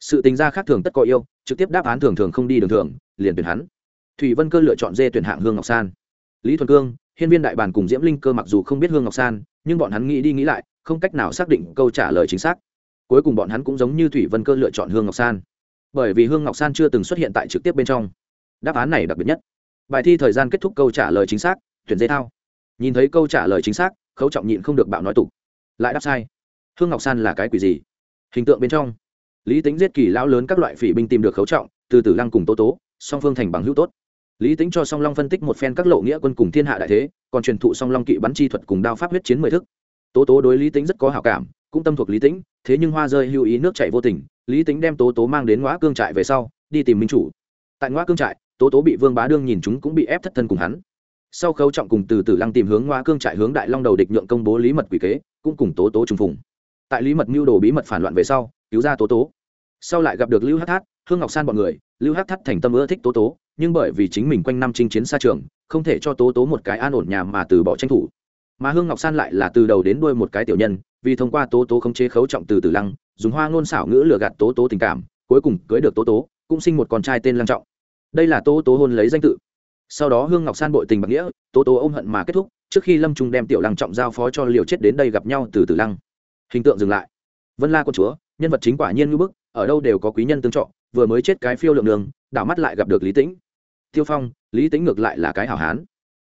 Sự tính ra khác thường tất có yêu, trực tiếp đáp án thường thường không đi đường thường, liền tuyển hắn thủy vân cơ lựa chọn dê tuyển hạng hương ngọc san. Lý thuần cương, hiên viên đại bản cùng diễm linh cơ mặc dù không biết hương ngọc san, nhưng bọn hắn nghĩ đi nghĩ lại, không cách nào xác định câu trả lời chính xác. Cuối cùng bọn hắn cũng giống như thủy vân cơ lựa chọn hương ngọc san. Bởi vì hương ngọc san chưa từng xuất hiện tại trực tiếp bên trong. Đáp án này đặc biệt nhất. Bài thi thời gian kết thúc câu trả lời chính xác, tuyển dây thao. Nhìn thấy câu trả lời chính xác, khấu trọng nhịn không được bạo nói tục. Lại đáp sai. Hương ngọc san là cái quỷ gì? Hình tượng bên trong. Lý tính giết kỳ lão lớn các loại phỉ binh tìm được khấu trọng, từ từ lăng cùng tố tố, song phương thành bằng hữu tốt lý tính cho song long phân tích một phen các lộ nghĩa quân cùng thiên hạ đại thế, còn truyền thụ song long kỵ bắn chi thuật cùng đao pháp huyết chiến mười thức. Tố tố đối lý tính rất có hảo cảm, cũng tâm thuộc lý tính thế nhưng hoa rơi hưu ý nước chạy vô tình, lý tính đem tố tố mang đến ngõ cương trại về sau, đi tìm minh chủ. Tại ngõ cương trại, tố tố bị vương bá đương nhìn chúng cũng bị ép thất thân cùng hắn. Sau khấu trọng cùng từ từ lăng tìm hướng ngõ cương trại hướng đại long đầu địch nhượng công bố lý mật quỷ kế, cũng cùng tố tố trùng phùng. Tại lý mật mưu đồ bí mật phản loạn về sau, cứu ra tố tố. Sau lại gặp được lưu hát thát, hương ngọc san bọn người, lưu hát thát thành tâm ưa thích tố tố nhưng bởi vì chính mình quanh năm chinh chiến xa trường, không thể cho tố tố một cái an ổn nhà mà từ bỏ tranh thủ. Mà hương ngọc san lại là từ đầu đến đuôi một cái tiểu nhân, vì thông qua tố tố khống chế khấu trọng từ từ lăng, dùng hoa ngôn xảo ngữ lừa gạt tố tố tình cảm, cuối cùng cưới được tố tố, cũng sinh một con trai tên lăng trọng. Đây là tố tố hôn lấy danh tự. Sau đó hương ngọc san bội tình bạc nghĩa, tố tố ôm hận mà kết thúc, trước khi lâm trung đem tiểu lăng trọng giao phó cho liều chết đến đây gặp nhau từ từ lăng. Hình tượng dừng lại. Vân la con chúa, nhân vật chính quả nhiên ngưỡng bức, ở đâu đều có quý nhân tương trọ vừa mới chết cái phiêu lượng đường đảo mắt lại gặp được lý tĩnh. Tiêu phong, lý tĩnh ngược lại là cái hảo hán.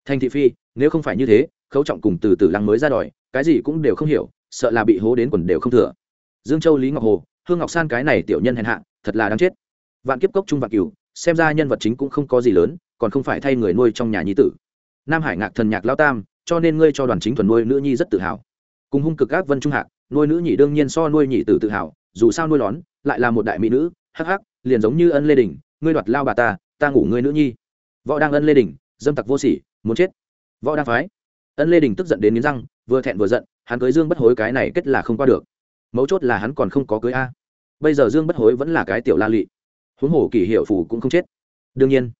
Thành thị phi, nếu không phải như thế, khấu trọng cùng từ từ lăng mới ra đòi, cái gì cũng đều không hiểu, sợ là bị hố đến quần đều không thừa. Dương châu, lý ngọc hồ, hương ngọc san cái này tiểu nhân hèn hạ, thật là đáng chết. Vạn kiếp cốc trung vạn cửu, xem ra nhân vật chính cũng không có gì lớn, còn không phải thay người nuôi trong nhà nhi tử. Nam hải ngạc thần nhạc lao tam, cho nên ngươi cho đoàn chính thuần nuôi nữ nhi rất tự hào. Cùng hung cực các vân trung hạc, nuôi nữ nhị đương nhiên so nuôi nhị tử tự hào, dù sao nuôi lón, lại là một đại mỹ nữ, hắc hắc, liền giống như ân lê đình ngươi đoạt lao bà ta ta ngủ ngươi nữ nhi. Võ đang ân lê đình, dâm tặc vô sỉ, muốn chết. Võ đang phái. Ân lê đình tức giận đến nghiến răng, vừa thẹn vừa giận, hắn cưới dương bất hối cái này kết là không qua được. Mấu chốt là hắn còn không có cưới a. Bây giờ dương bất hối vẫn là cái tiểu la lị. Huống hồ kỷ hiệu phủ cũng không chết. Đương nhiên,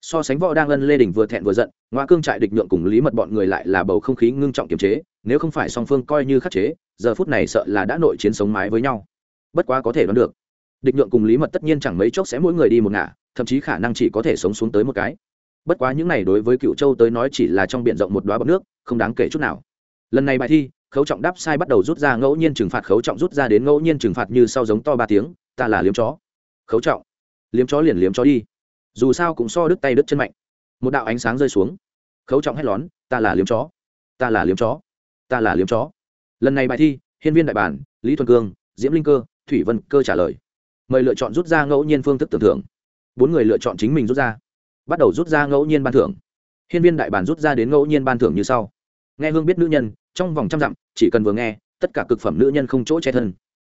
so sánh võ đang ân lê đình vừa thẹn vừa giận ngoại cương trại địch nhượng cùng lý mật bọn người lại là bầu không khí ngưng trọng kiềm chế, nếu không phải song phương coi như khắc chế, giờ phút này sợ là đã nội chiến sống mái với nhau. Bất quá có thể đoán được địch nhượng cùng lý mật tất nhiên chẳng mấy chốc sẽ mỗi người đi một ngả, thậm chí khả năng chỉ có thể sống xuống tới một cái. Bất quá những này đối với cựu châu tới nói chỉ là trong b i ể n rộng một đoá bọc nước, không đáng kể chút nào. Lần này bài thi, khấu trọng đáp sai bắt đầu rút ra ngẫu nhiên trừng phạt, khấu trọng rút ra đến ngẫu nhiên trừng phạt như sau giống to ba tiếng, ta là liếm chó. Khấu trọng. Liếm chó liền liếm chó đi. Dù sao cũng so đứt tay đứt chân mạnh. Một đạo ánh sáng rơi xuống. Khấu trọng hét lón, ta là liếm chó. Ta là liếm chó. Ta là liếm chó. Lần này bài thi, hiên viên đại bản, lý thuần cương, diễm linh cơ, thủy vân cơ trả lời mời lựa chọn rút ra ngẫu nhiên phương thức tưởng thưởng. Bốn người lựa chọn chính mình rút ra. Bắt đầu rút ra ngẫu nhiên ban thưởng. Hiên viên đại bản rút ra đến ngẫu nhiên ban thưởng như sau. Nghe hương biết nữ nhân, trong vòng trăm dặm, chỉ cần vừa nghe, tất cả cực phẩm nữ nhân không chỗ che thân.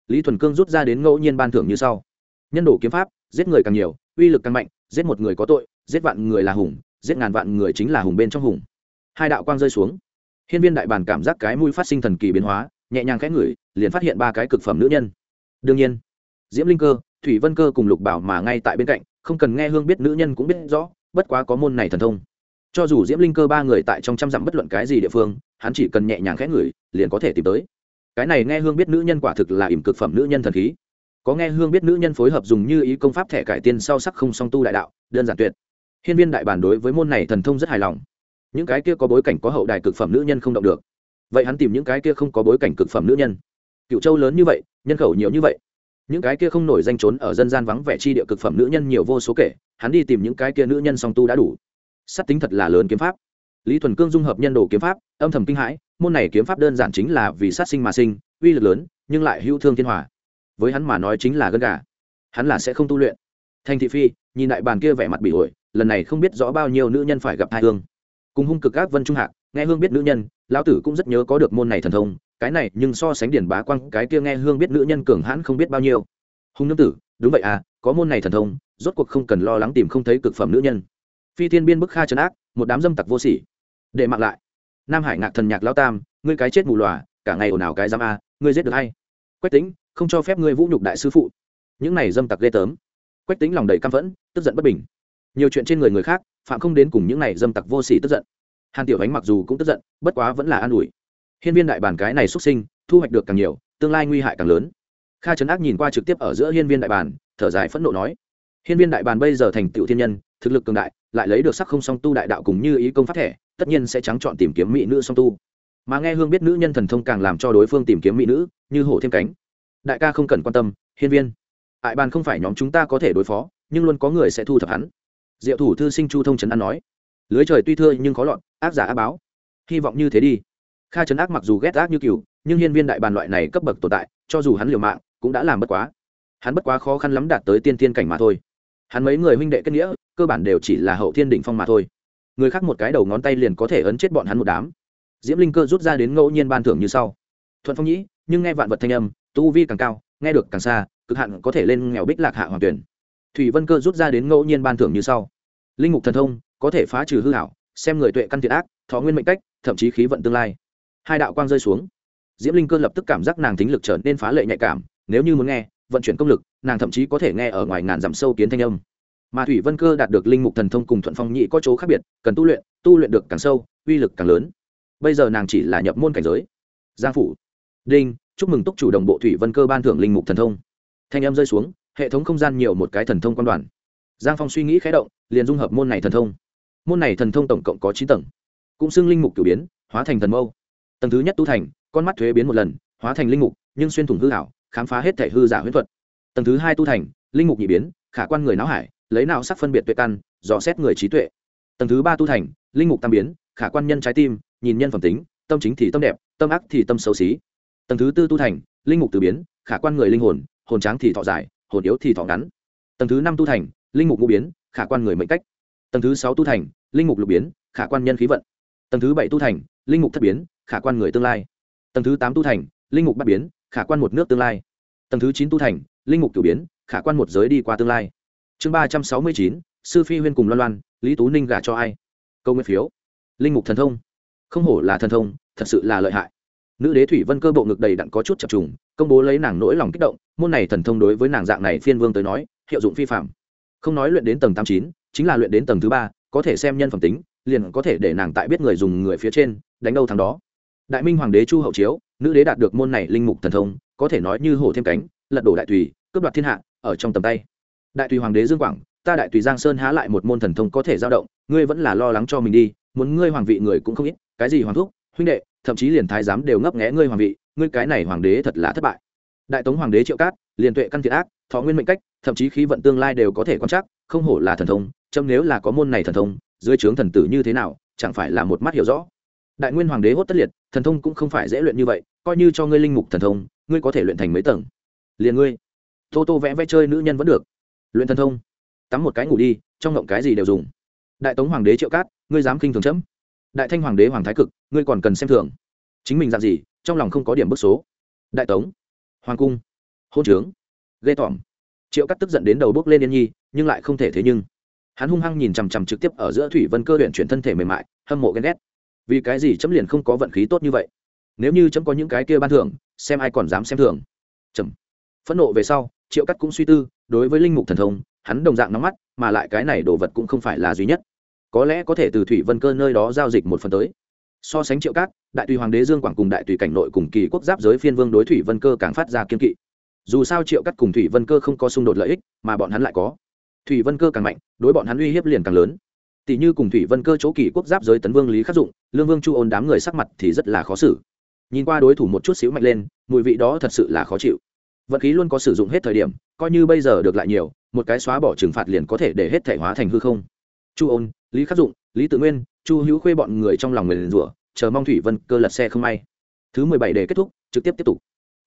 Lý thuần cương rút ra đến ngẫu nhiên ban thưởng như sau. Nhân đổ kiếm pháp, giết người càng nhiều, uy lực càng mạnh, giết một người có tội, giết vạn người là hùng, giết ngàn vạn người chính là hùng bên trong hùng. Hai đạo quang rơi xuống. Hiên viên đại bản cảm giác cái mũi phát sinh thần kỳ biến hóa, nhẹ nhàng khẽ ngửi, liền phát hiện ba cái cực phẩm nữ nhân. Đương nhiên diễm linh cơ, thủy vân cơ cùng lục bảo mà ngay tại bên cạnh, không cần nghe hương biết nữ nhân cũng biết rõ, bất quá có môn này thần thông. Cho dù diễm linh cơ ba người tại trong trăm dặm bất luận cái gì địa phương, hắn chỉ cần nhẹ nhàng khẽ ngửi, liền có thể tìm tới. Cái này nghe hương biết nữ nhân quả thực là ỉm cực phẩm nữ nhân thần khí. Có nghe hương biết nữ nhân phối hợp dùng như ý công pháp thẻ cải tiên sau sắc không song tu đại đạo, đơn giản tuyệt. Hiên viên đại bản đối với môn này thần thông rất hài lòng. Những cái kia có bối cảnh có hậu đài cực phẩm nữ nhân không động được. Vậy hắn tìm những cái kia không có bối cảnh cực phẩm nữ nhân. Cựu châu lớn như vậy, nhân khẩu nhiều như vậy những cái kia không nổi danh trốn ở dân gian vắng vẻ chi địa cực phẩm nữ nhân nhiều vô số kể, hắn đi tìm những cái kia nữ nhân song tu đã đủ. Sắt tính thật là lớn kiếm pháp. Lý thuần cương dung hợp nhân đồ kiếm pháp, âm thầm kinh hãi, môn này kiếm pháp đơn giản chính là vì sát sinh mà sinh, uy lực lớn, nhưng lại hữu thương thiên hòa. Với hắn mà nói chính là gân gà. Hắn là sẽ không tu luyện. Thành thị phi, nhìn đại bàn kia vẻ mặt bị ổi, lần này không biết rõ bao nhiêu nữ nhân phải gặp hai hương. Cùng hung cực ác vân trung hạc nghe hương biết nữ nhân, lão tử cũng rất nhớ có được môn này thần thông, cái này nhưng so sánh điển bá quang, cái kia nghe hương biết nữ nhân cường hãn không biết bao nhiêu. Hùng nương tử, đúng vậy à có môn này thần thông, rốt cuộc không cần lo lắng tìm không thấy cực phẩm nữ nhân. Phi thiên biên bức kha trấn ác, một đám dâm tặc vô sỉ. Để mặc lại. Nam hải ngạc thần nhạc lao tam, ngươi cái chết mù lòa cả ngày ồn ào cái giam a, ngươi giết được hay? Quách tính không cho phép ngươi vũ nhục đại sư phụ. Những này dâm tặc ghê tớm quách tính lòng đầy căm phẫn, tức giận bất bình. Nhiều chuyện trên người người khác, phạm không đến cùng những này dâm tặc vô sỉ tức giận hàn tiểu ánh mặc dù cũng tức giận, bất quá vẫn là an ủi. Hiên viên đại bản cái này xuất sinh, thu hoạch được càng nhiều, tương lai nguy hại càng lớn. Kha trấn ác nhìn qua trực tiếp ở giữa hiên viên đại bản, thở dài phẫn nộ nói, hiên viên đại bản bây giờ thành tựu thiên nhân, thực lực cường đại, lại lấy được sắc không song tu đại đạo cùng như ý công phát thẻ, tất nhiên sẽ trắng chọn tìm kiếm mỹ nữ song tu. Mà nghe hương biết nữ nhân thần thông càng làm cho đối phương tìm kiếm mỹ nữ, như hổ thêm cánh. Đại ca không cần quan tâm, hiên viên. Ại bàn không phải nhóm chúng ta có thể đối phó, nhưng luôn có người sẽ thu thập hắn. Diệu thủ thư sinh chu thông trấn an nói lưới trời tuy thưa nhưng khó lọt, ác giả ác báo. Hy vọng như thế đi. Kha trấn ác mặc dù ghét ác như cừu, nhưng hiên viên đại bàn loại này cấp bậc tồn tại, cho dù hắn liều mạng, cũng đã làm bất quá. Hắn bất quá khó khăn lắm đạt tới tiên thiên cảnh mà thôi. Hắn mấy người huynh đệ kết nghĩa, cơ bản đều chỉ là hậu thiên đỉnh phong mà thôi. Người khác một cái đầu ngón tay liền có thể ấn chết bọn hắn một đám. Diễm linh cơ rút ra đến ngẫu nhiên ban thưởng như sau. Thuận phong nhĩ, nhưng nghe vạn vật thanh âm, tu vi càng cao, nghe được càng xa, cực hạn có thể lên nghèo bích lạc hạ hoàng tuyển. Thủy vân cơ rút ra đến ngẫu nhiên ban thưởng như sau. Linh mục thần thông có thể phá trừ hư hảo, xem người tuệ căn thiện ác, thọ nguyên mệnh cách, thậm chí khí vận tương lai. Hai đạo quang rơi xuống. Diễm linh cơ lập tức cảm giác nàng tính lực trở nên phá lệ nhạy cảm, nếu như muốn nghe, vận chuyển công lực, nàng thậm chí có thể nghe ở ngoài ngàn dặm sâu kiến thanh âm. Mà thủy vân cơ đạt được linh mục thần thông cùng thuận phong nhị có chỗ khác biệt, cần tu luyện tu luyện được càng sâu, uy lực càng lớn. Bây giờ nàng chỉ là nhập môn cảnh giới. Giang phủ, đinh, chúc mừng túc chủ đồng bộ thủy vân cơ ban thưởng linh mục thần thông. Thanh âm rơi xuống, hệ thống không gian nhiều một cái thần thông quan đoàn. Giang phong suy nghĩ khé động, liền dung hợp môn này thần thông môn này thần thông tổng cộng có chín tầng, cũng xưng linh mục cử biến, hóa thành thần mâu. Tầng thứ nhất tu thành, con mắt thuế biến một lần, hóa thành linh mục, nhưng xuyên thủng hư hảo khám phá hết thể hư giả huyễn thuật. Tầng thứ hai tu thành, linh mục nhị biến, khả quan người não hải, lấy nào sắc phân biệt tuệ căn, dò xét người trí tuệ. Tầng thứ ba tu thành, linh mục tam biến, khả quan nhân trái tim, nhìn nhân phẩm tính, tâm chính thì tâm đẹp, tâm ác thì tâm xấu xí. Tầng thứ tư tu thành, linh mục từ biến, khả quan người linh hồn hồn tráng thì thọ dài, hồn yếu thì thọ ngắn. Tầng thứ năm tu thành, linh mục ngũ biến, khả quan người mệnh cách tầng thứ sáu tu thành, linh mục lục biến, khả quan nhân khí vận. Tầng thứ bảy tu thành, linh mục thất biến, khả quan người tương lai. Tầng thứ tám tu thành, linh mục bắt biến, khả quan một nước tương lai. Tầng thứ chín tu thành, linh mục cửu biến, khả quan một giới đi qua tương lai. Chương ba trăm sáu mươi chín, sư phi huyên cùng loan loan, lý tú ninh gả cho ai? Câu nguyên phiếu. Linh mục thần thông. Không hổ là thần thông, thật sự là lợi hại. Nữ đế thủy vân cơ bộ ngực đầy đặn có chút chập trùng, công bố lấy nàng nỗi lòng kích động, môn này thần thông đối với nàng dạng này phiên vương tới nói, hiệu dụng phi phạm. Không nói luyện đến tầng tám chín chính là luyện đến tầng thứ ba, có thể xem nhân phẩm tính, liền có thể để nàng tại biết người dùng người phía trên, đánh đâu thằng đó. Đại minh hoàng đế chu hậu chiếu, nữ đế đạt được môn này linh mục thần thông, có thể nói như hổ thêm cánh, lật đổ đại tùy cướp đoạt thiên hạ, ở trong tầm tay. Đại tùy hoàng đế dương quảng, ta đại tùy giang sơn há lại một môn thần thông có thể giao động, ngươi vẫn là lo lắng cho mình đi, muốn ngươi hoàng vị người cũng không ít, cái gì hoàng thúc, huynh đệ, thậm chí liền thái giám đều ngấp nghé ngươi hoàng vị, ngươi cái này hoàng đế thật là thất bại. Đại tống hoàng đế triệu cát, liền tuệ căn thiệt ác, thọ nguyên mệnh cách, thậm chí khí vận tương lai đều có thể quan trắc, không hổ là thần thông chấm nếu là có môn này thần thông, dưới trướng thần tử như thế nào, chẳng phải là một mắt hiểu rõ. Đại nguyên hoàng đế hốt tất liệt, thần thông cũng không phải dễ luyện như vậy, coi như cho ngươi linh mục thần thông, ngươi có thể luyện thành mấy tầng? Liền ngươi. Tô tô vẽ vẽ chơi nữ nhân vẫn được. Luyện thần thông. Tắm một cái ngủ đi, trong ngộng cái gì đều dùng. Đại tống hoàng đế triệu cát, ngươi dám khinh thường chấm? Đại thanh hoàng đế hoàng thái cực, ngươi còn cần xem thường. Chính mình dạng gì, trong lòng không có điểm bức số. Đại tống. Hoàng cung. Hôn trướng. Ghê tỏm triệu cát tức giận đến đầu bước lên yên nhi, nhưng lại không thể thế nhưng hắn hung hăng nhìn chằm chằm trực tiếp ở giữa thủy vân cơ luyện chuyển thân thể mềm mại, hâm mộ ghen ghét. Vì cái gì chấm liền không có vận khí tốt như vậy? Nếu như chấm có những cái kia ban thưởng, xem ai còn dám xem thường. Chấm phẫn nộ về sau, triệu cắt cũng suy tư, đối với linh mục thần thông, hắn đồng dạng nóng mắt, mà lại cái này đồ vật cũng không phải là duy nhất. Có lẽ có thể từ thủy vân cơ nơi đó giao dịch một phần tới. So sánh triệu cát đại tùy hoàng đế dương quảng cùng đại tùy cảnh nội cùng kỳ quốc giáp giới phiên vương đối thủy vân cơ càng phát ra kiên kỵ. Dù sao triệu cát cùng thủy vân cơ không có xung đột lợi ích, mà bọn hắn lại có thủy vân cơ càng mạnh, đối bọn hắn uy hiếp liền càng lớn. Tỷ như cùng thủy vân cơ chỗ kỳ quốc giáp giới tấn vương lý khắc dụng, lương vương chu ôn đám người sắc mặt thì rất là khó xử. Nhìn qua đối thủ một chút xíu mạnh lên, mùi vị đó thật sự là khó chịu. Vận khí luôn có sử dụng hết thời điểm, coi như bây giờ được lại nhiều, một cái xóa bỏ trừng phạt liền có thể để hết thể hóa thành hư không. Chu ôn, lý khắc dụng, lý tự nguyên, chu hữu khuê bọn người trong lòng người liền rủa, chờ mong thủy vân cơ lật xe không may. Thứ mười bảy để kết thúc, trực tiếp tiếp tục.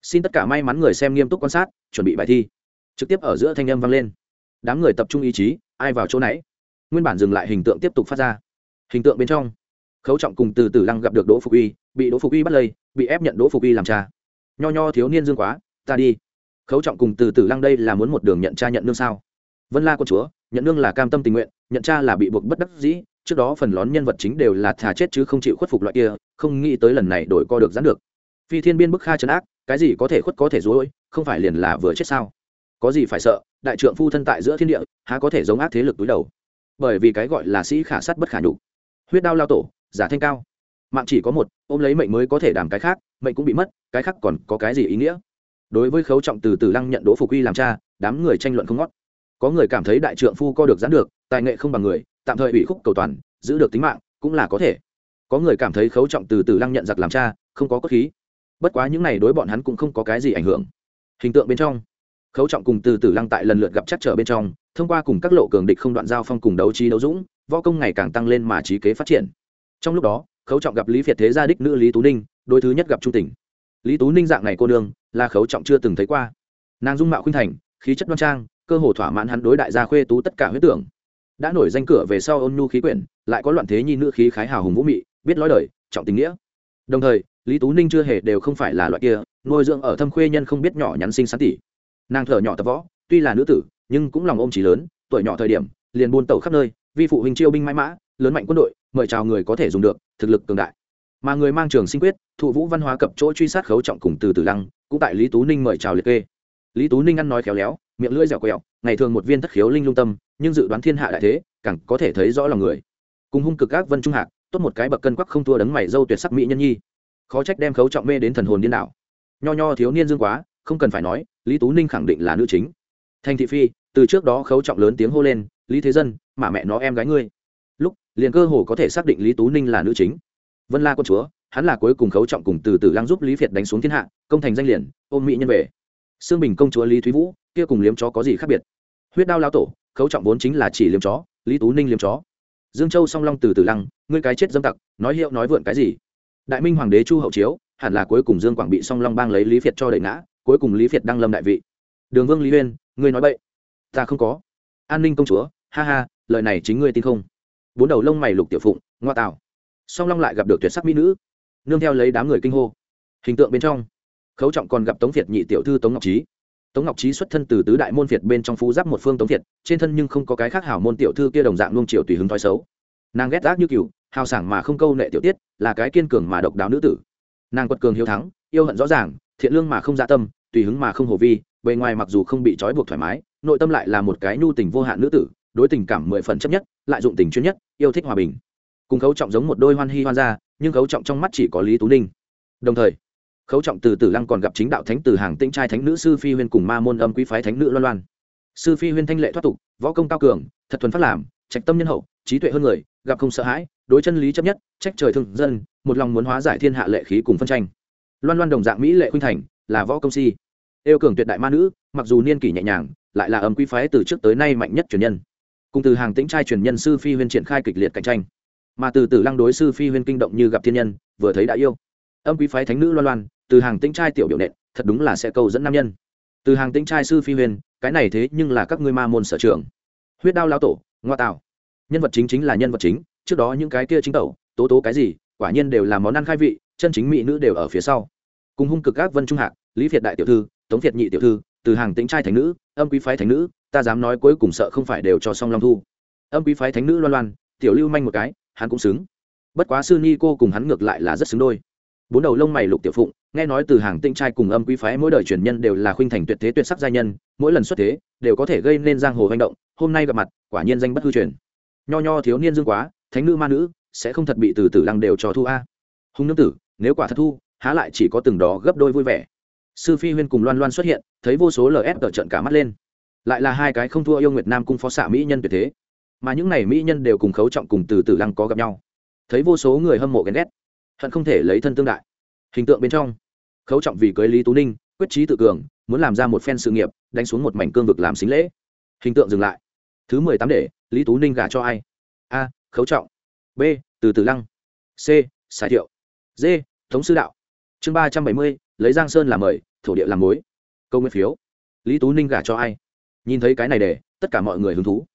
Xin tất cả may mắn người xem nghiêm túc quan sát, chuẩn bị bài thi. Trực tiếp ở giữa thanh âm vang lên đám người tập trung ý chí, ai vào chỗ nãy? Nguyên bản dừng lại hình tượng tiếp tục phát ra. Hình tượng bên trong, khấu trọng cùng từ từ lăng gặp được đỗ phục uy, bị đỗ phục uy bắt lây, bị ép nhận đỗ phục uy làm cha. Nho nho thiếu niên dương quá, ta đi. Khấu trọng cùng từ từ lăng đây là muốn một đường nhận cha nhận nương sao? Vân la con chúa, nhận nương là cam tâm tình nguyện, nhận cha là bị buộc bất đắc dĩ, trước đó phần lón nhân vật chính đều là thà chết chứ không chịu khuất phục loại kia, không nghĩ tới lần này đổi co được gián được. Phi thiên biên bức kha trấn ác, cái gì có thể khuất có thể dối không phải liền là vừa chết sao? Có gì phải sợ, đại trượng phu thân tại giữa thiên địa, há có thể giống ác thế lực túi đầu. Bởi vì cái gọi là sĩ khả sắt bất khả nhục. Huyết đao lao tổ, giả thanh cao. Mạng chỉ có một, ôm lấy mệnh mới có thể đảm cái khác, mệnh cũng bị mất, cái khác còn có cái gì ý nghĩa? Đối với khấu trọng từ từ lăng nhận đỗ phục uy làm cha, đám người tranh luận không ngót. Có người cảm thấy đại trượng phu co được gián được, tài nghệ không bằng người, tạm thời ủy khúc cầu toàn, giữ được tính mạng, cũng là có thể. Có người cảm thấy khấu trọng từ từ lăng nhận giặc làm cha, không có cốt khí. Bất quá những này đối bọn hắn cũng không có cái gì ảnh hưởng. Hình tượng bên trong khấu trọng cùng từ tử lăng tại lần lượt gặp chắc trở bên trong, thông qua cùng các lộ cường địch không đoạn giao phong cùng đấu trí đấu dũng, võ công ngày càng tăng lên mà trí kế phát triển. Trong lúc đó, khấu trọng gặp lý việt thế gia đích nữ lý tú ninh đôi thứ nhất gặp trung tỉnh lý tú ninh dạng này cô nương, là khấu trọng chưa từng thấy qua. Nàng dung mạo khuynh thành, khí chất đoan trang, cơ hồ thỏa mãn hắn đối đại gia khuê tú tất cả huyết tưởng. Đã nổi danh cửa về sau ôn nhu khí quyển, lại có loạn thế nhi nữ khí khái hào hùng vũ mị, biết nói lời trọng tình nghĩa. Đồng thời, lý tú ninh chưa hề đều không phải là loại kia, nuôi dưỡng ở thâm khuê nhân không biết nhỏ nhắn sinh sán tỉ nàng thở nhỏ tập võ, tuy là nữ tử, nhưng cũng lòng ôm trí lớn, tuổi nhỏ thời điểm, liền buôn tẩu khắp nơi, vi phụ huynh chiêu binh mãi mã, lớn mạnh quân đội, mời chào người có thể dùng được, thực lực cường đại. Mà người mang trường sinh quyết, thụ vũ văn hóa cập chỗ truy sát khấu trọng cùng từ từ lăng, cũng tại lý tú ninh mời chào liệt kê. Lý tú ninh ăn nói khéo léo, miệng lưỡi dẻo quẹo, ngày thường một viên thất khiếu linh lung tâm, nhưng dự đoán thiên hạ đại thế, càng có thể thấy rõ lòng người. Cùng hung cực các vân trung hạc, tốt một cái bậc cân quắc không thua đấng mày dâu tuyệt sắc mỹ nhân nhi. Khó trách đem khấu trọng mê đến thần hồn điên đảo. Nho nho thiếu niên dương quá, không cần phải nói lý tú ninh khẳng định là nữ chính. Thành thị phi, từ trước đó khấu trọng lớn tiếng hô lên, lý thế dân, mà mẹ nó em gái ngươi. Lúc, liền cơ hồ có thể xác định lý tú ninh là nữ chính. Vân la con chúa, hắn là cuối cùng khấu trọng cùng từ từ lăng giúp lý việt đánh xuống thiên hạ, công thành danh liền, ôm mỹ nhân về. Xương bình công chúa lý thúy vũ, kia cùng liếm chó có gì khác biệt? Huyết đao lao tổ, khấu trọng vốn chính là chỉ liếm chó, lý tú ninh liếm chó. Dương châu song long từ từ lăng, ngươi cái chết dâm tặc, nói hiệu nói vượn cái gì? Đại minh hoàng đế chu hậu chiếu, hẳn là cuối cùng dương quảng bị song long bang lấy lý việt cho đẩy ngã cuối cùng lý việt đăng lâm đại vị đường vương lý uyên ngươi nói bậy ta không có an ninh công chúa ha ha lời này chính ngươi tin không bốn đầu lông mày lục tiểu phụng ngoa tạo song long lại gặp được tuyệt sắc mỹ nữ nương theo lấy đám người kinh hô hình tượng bên trong khấu trọng còn gặp tống việt nhị tiểu thư tống ngọc trí tống ngọc trí xuất thân từ tứ đại môn việt bên trong phú giáp một phương tống việt trên thân nhưng không có cái khác hảo môn tiểu thư kia đồng dạng luông triều tùy hứng thói xấu nàng ghét gác như cựu hào sảng mà không câu nệ tiểu tiết là cái kiên cường mà độc đáo nữ tử nàng quật cường hiếu thắng yêu hận rõ ràng thiện lương mà không dạ tâm, tùy hứng mà không hồ vi, bề ngoài mặc dù không bị trói buộc thoải mái, nội tâm lại là một cái nhu tình vô hạn nữ tử, đối tình cảm mười phần chấp nhất, lại dụng tình chuyên nhất, yêu thích hòa bình. Cùng khấu trọng giống một đôi hoan hi hoan gia nhưng khấu trọng trong mắt chỉ có lý tú ninh. Đồng thời, khấu trọng từ tử lăng còn gặp chính đạo thánh từ hàng tĩnh trai thánh nữ sư phi huyên cùng ma môn âm quý phái thánh nữ loan loan. Sư phi huyên thanh lệ thoát tục, võ công cao cường, thật thuần phát làm, trạch tâm nhân hậu, trí tuệ hơn người, gặp không sợ hãi, đối chân lý chấp nhất, trách trời thương dân, một lòng muốn hóa giải thiên hạ lệ khí cùng phân tranh loan loan đồng dạng mỹ lệ khuynh thành, là võ công si. Yêu cường tuyệt đại ma nữ, mặc dù niên kỷ nhẹ nhàng, lại là âm quý phái từ trước tới nay mạnh nhất truyền nhân. Cùng từ hàng tĩnh trai truyền nhân sư phi huyên triển khai kịch liệt cạnh tranh. Mà từ từ lăng đối sư phi huyên kinh động như gặp thiên nhân, vừa thấy đã yêu. Âm quý phái thánh nữ loan loan, từ hàng tĩnh trai tiểu biểu nện, thật đúng là sẽ câu dẫn nam nhân. Từ hàng tĩnh trai sư phi huyên, cái này thế nhưng là các ngươi ma môn sở trường. Huyết đao lao tổ, ngoa tạo. Nhân vật chính chính là nhân vật chính, trước đó những cái kia chính tẩu, tố tố cái gì, quả nhiên đều là món ăn khai vị chân chính mỹ nữ đều ở phía sau. Cùng hung cực các vân trung hạc, lý việt đại tiểu thư, tống việt nhị tiểu thư, từ hàng tính trai thành nữ, âm quý phái thành nữ, ta dám nói cuối cùng sợ không phải đều cho song long thu. Âm quý phái thánh nữ loan loan, tiểu lưu manh một cái, hắn cũng xứng. Bất quá sư ni cô cùng hắn ngược lại là rất xứng đôi. Bốn đầu lông mày lục tiểu phụng, nghe nói từ hàng tinh trai cùng âm quý phái mỗi đời truyền nhân đều là khuynh thành tuyệt thế tuyệt sắc gia nhân, mỗi lần xuất thế, đều có thể gây nên giang hồ hành động, hôm nay gặp mặt, quả nhiên danh bất hư truyền. Nho nho thiếu niên dương quá, thánh nữ ma nữ, sẽ không thật bị từ tử lăng đều cho thu a. Hùng nương tử nếu quả thật thu, há lại chỉ có từng đó gấp đôi vui vẻ. Sư phi huyên cùng loan loan xuất hiện, thấy vô số lf tờ trận cả mắt lên. Lại là hai cái không thua yêu nguyệt nam cung phó xạ mỹ nhân tuyệt thế. Mà những n à y mỹ nhân đều cùng khấu trọng cùng từ từ lăng có gặp nhau. Thấy vô số người hâm mộ ghen ghét, hận không thể lấy thân tương đại. Hình tượng bên trong, khấu trọng vì cưới lý tú ninh, quyết trí tự cường, muốn làm ra một phen sự nghiệp, đánh xuống một mảnh cương vực làm xính lễ. Hình tượng dừng lại. Thứ mười tám để, lý tú ninh gả cho ai? A, khấu trọng. B, từ từ lăng. C sài thiệu d thống sư đạo. Chương ba trăm bảy mươi, lấy giang sơn làm mời, thổ địa làm mối. Câu nguyên phiếu. Lý tú ninh gả cho ai? Nhìn thấy cái này để, tất cả mọi người hứng thú.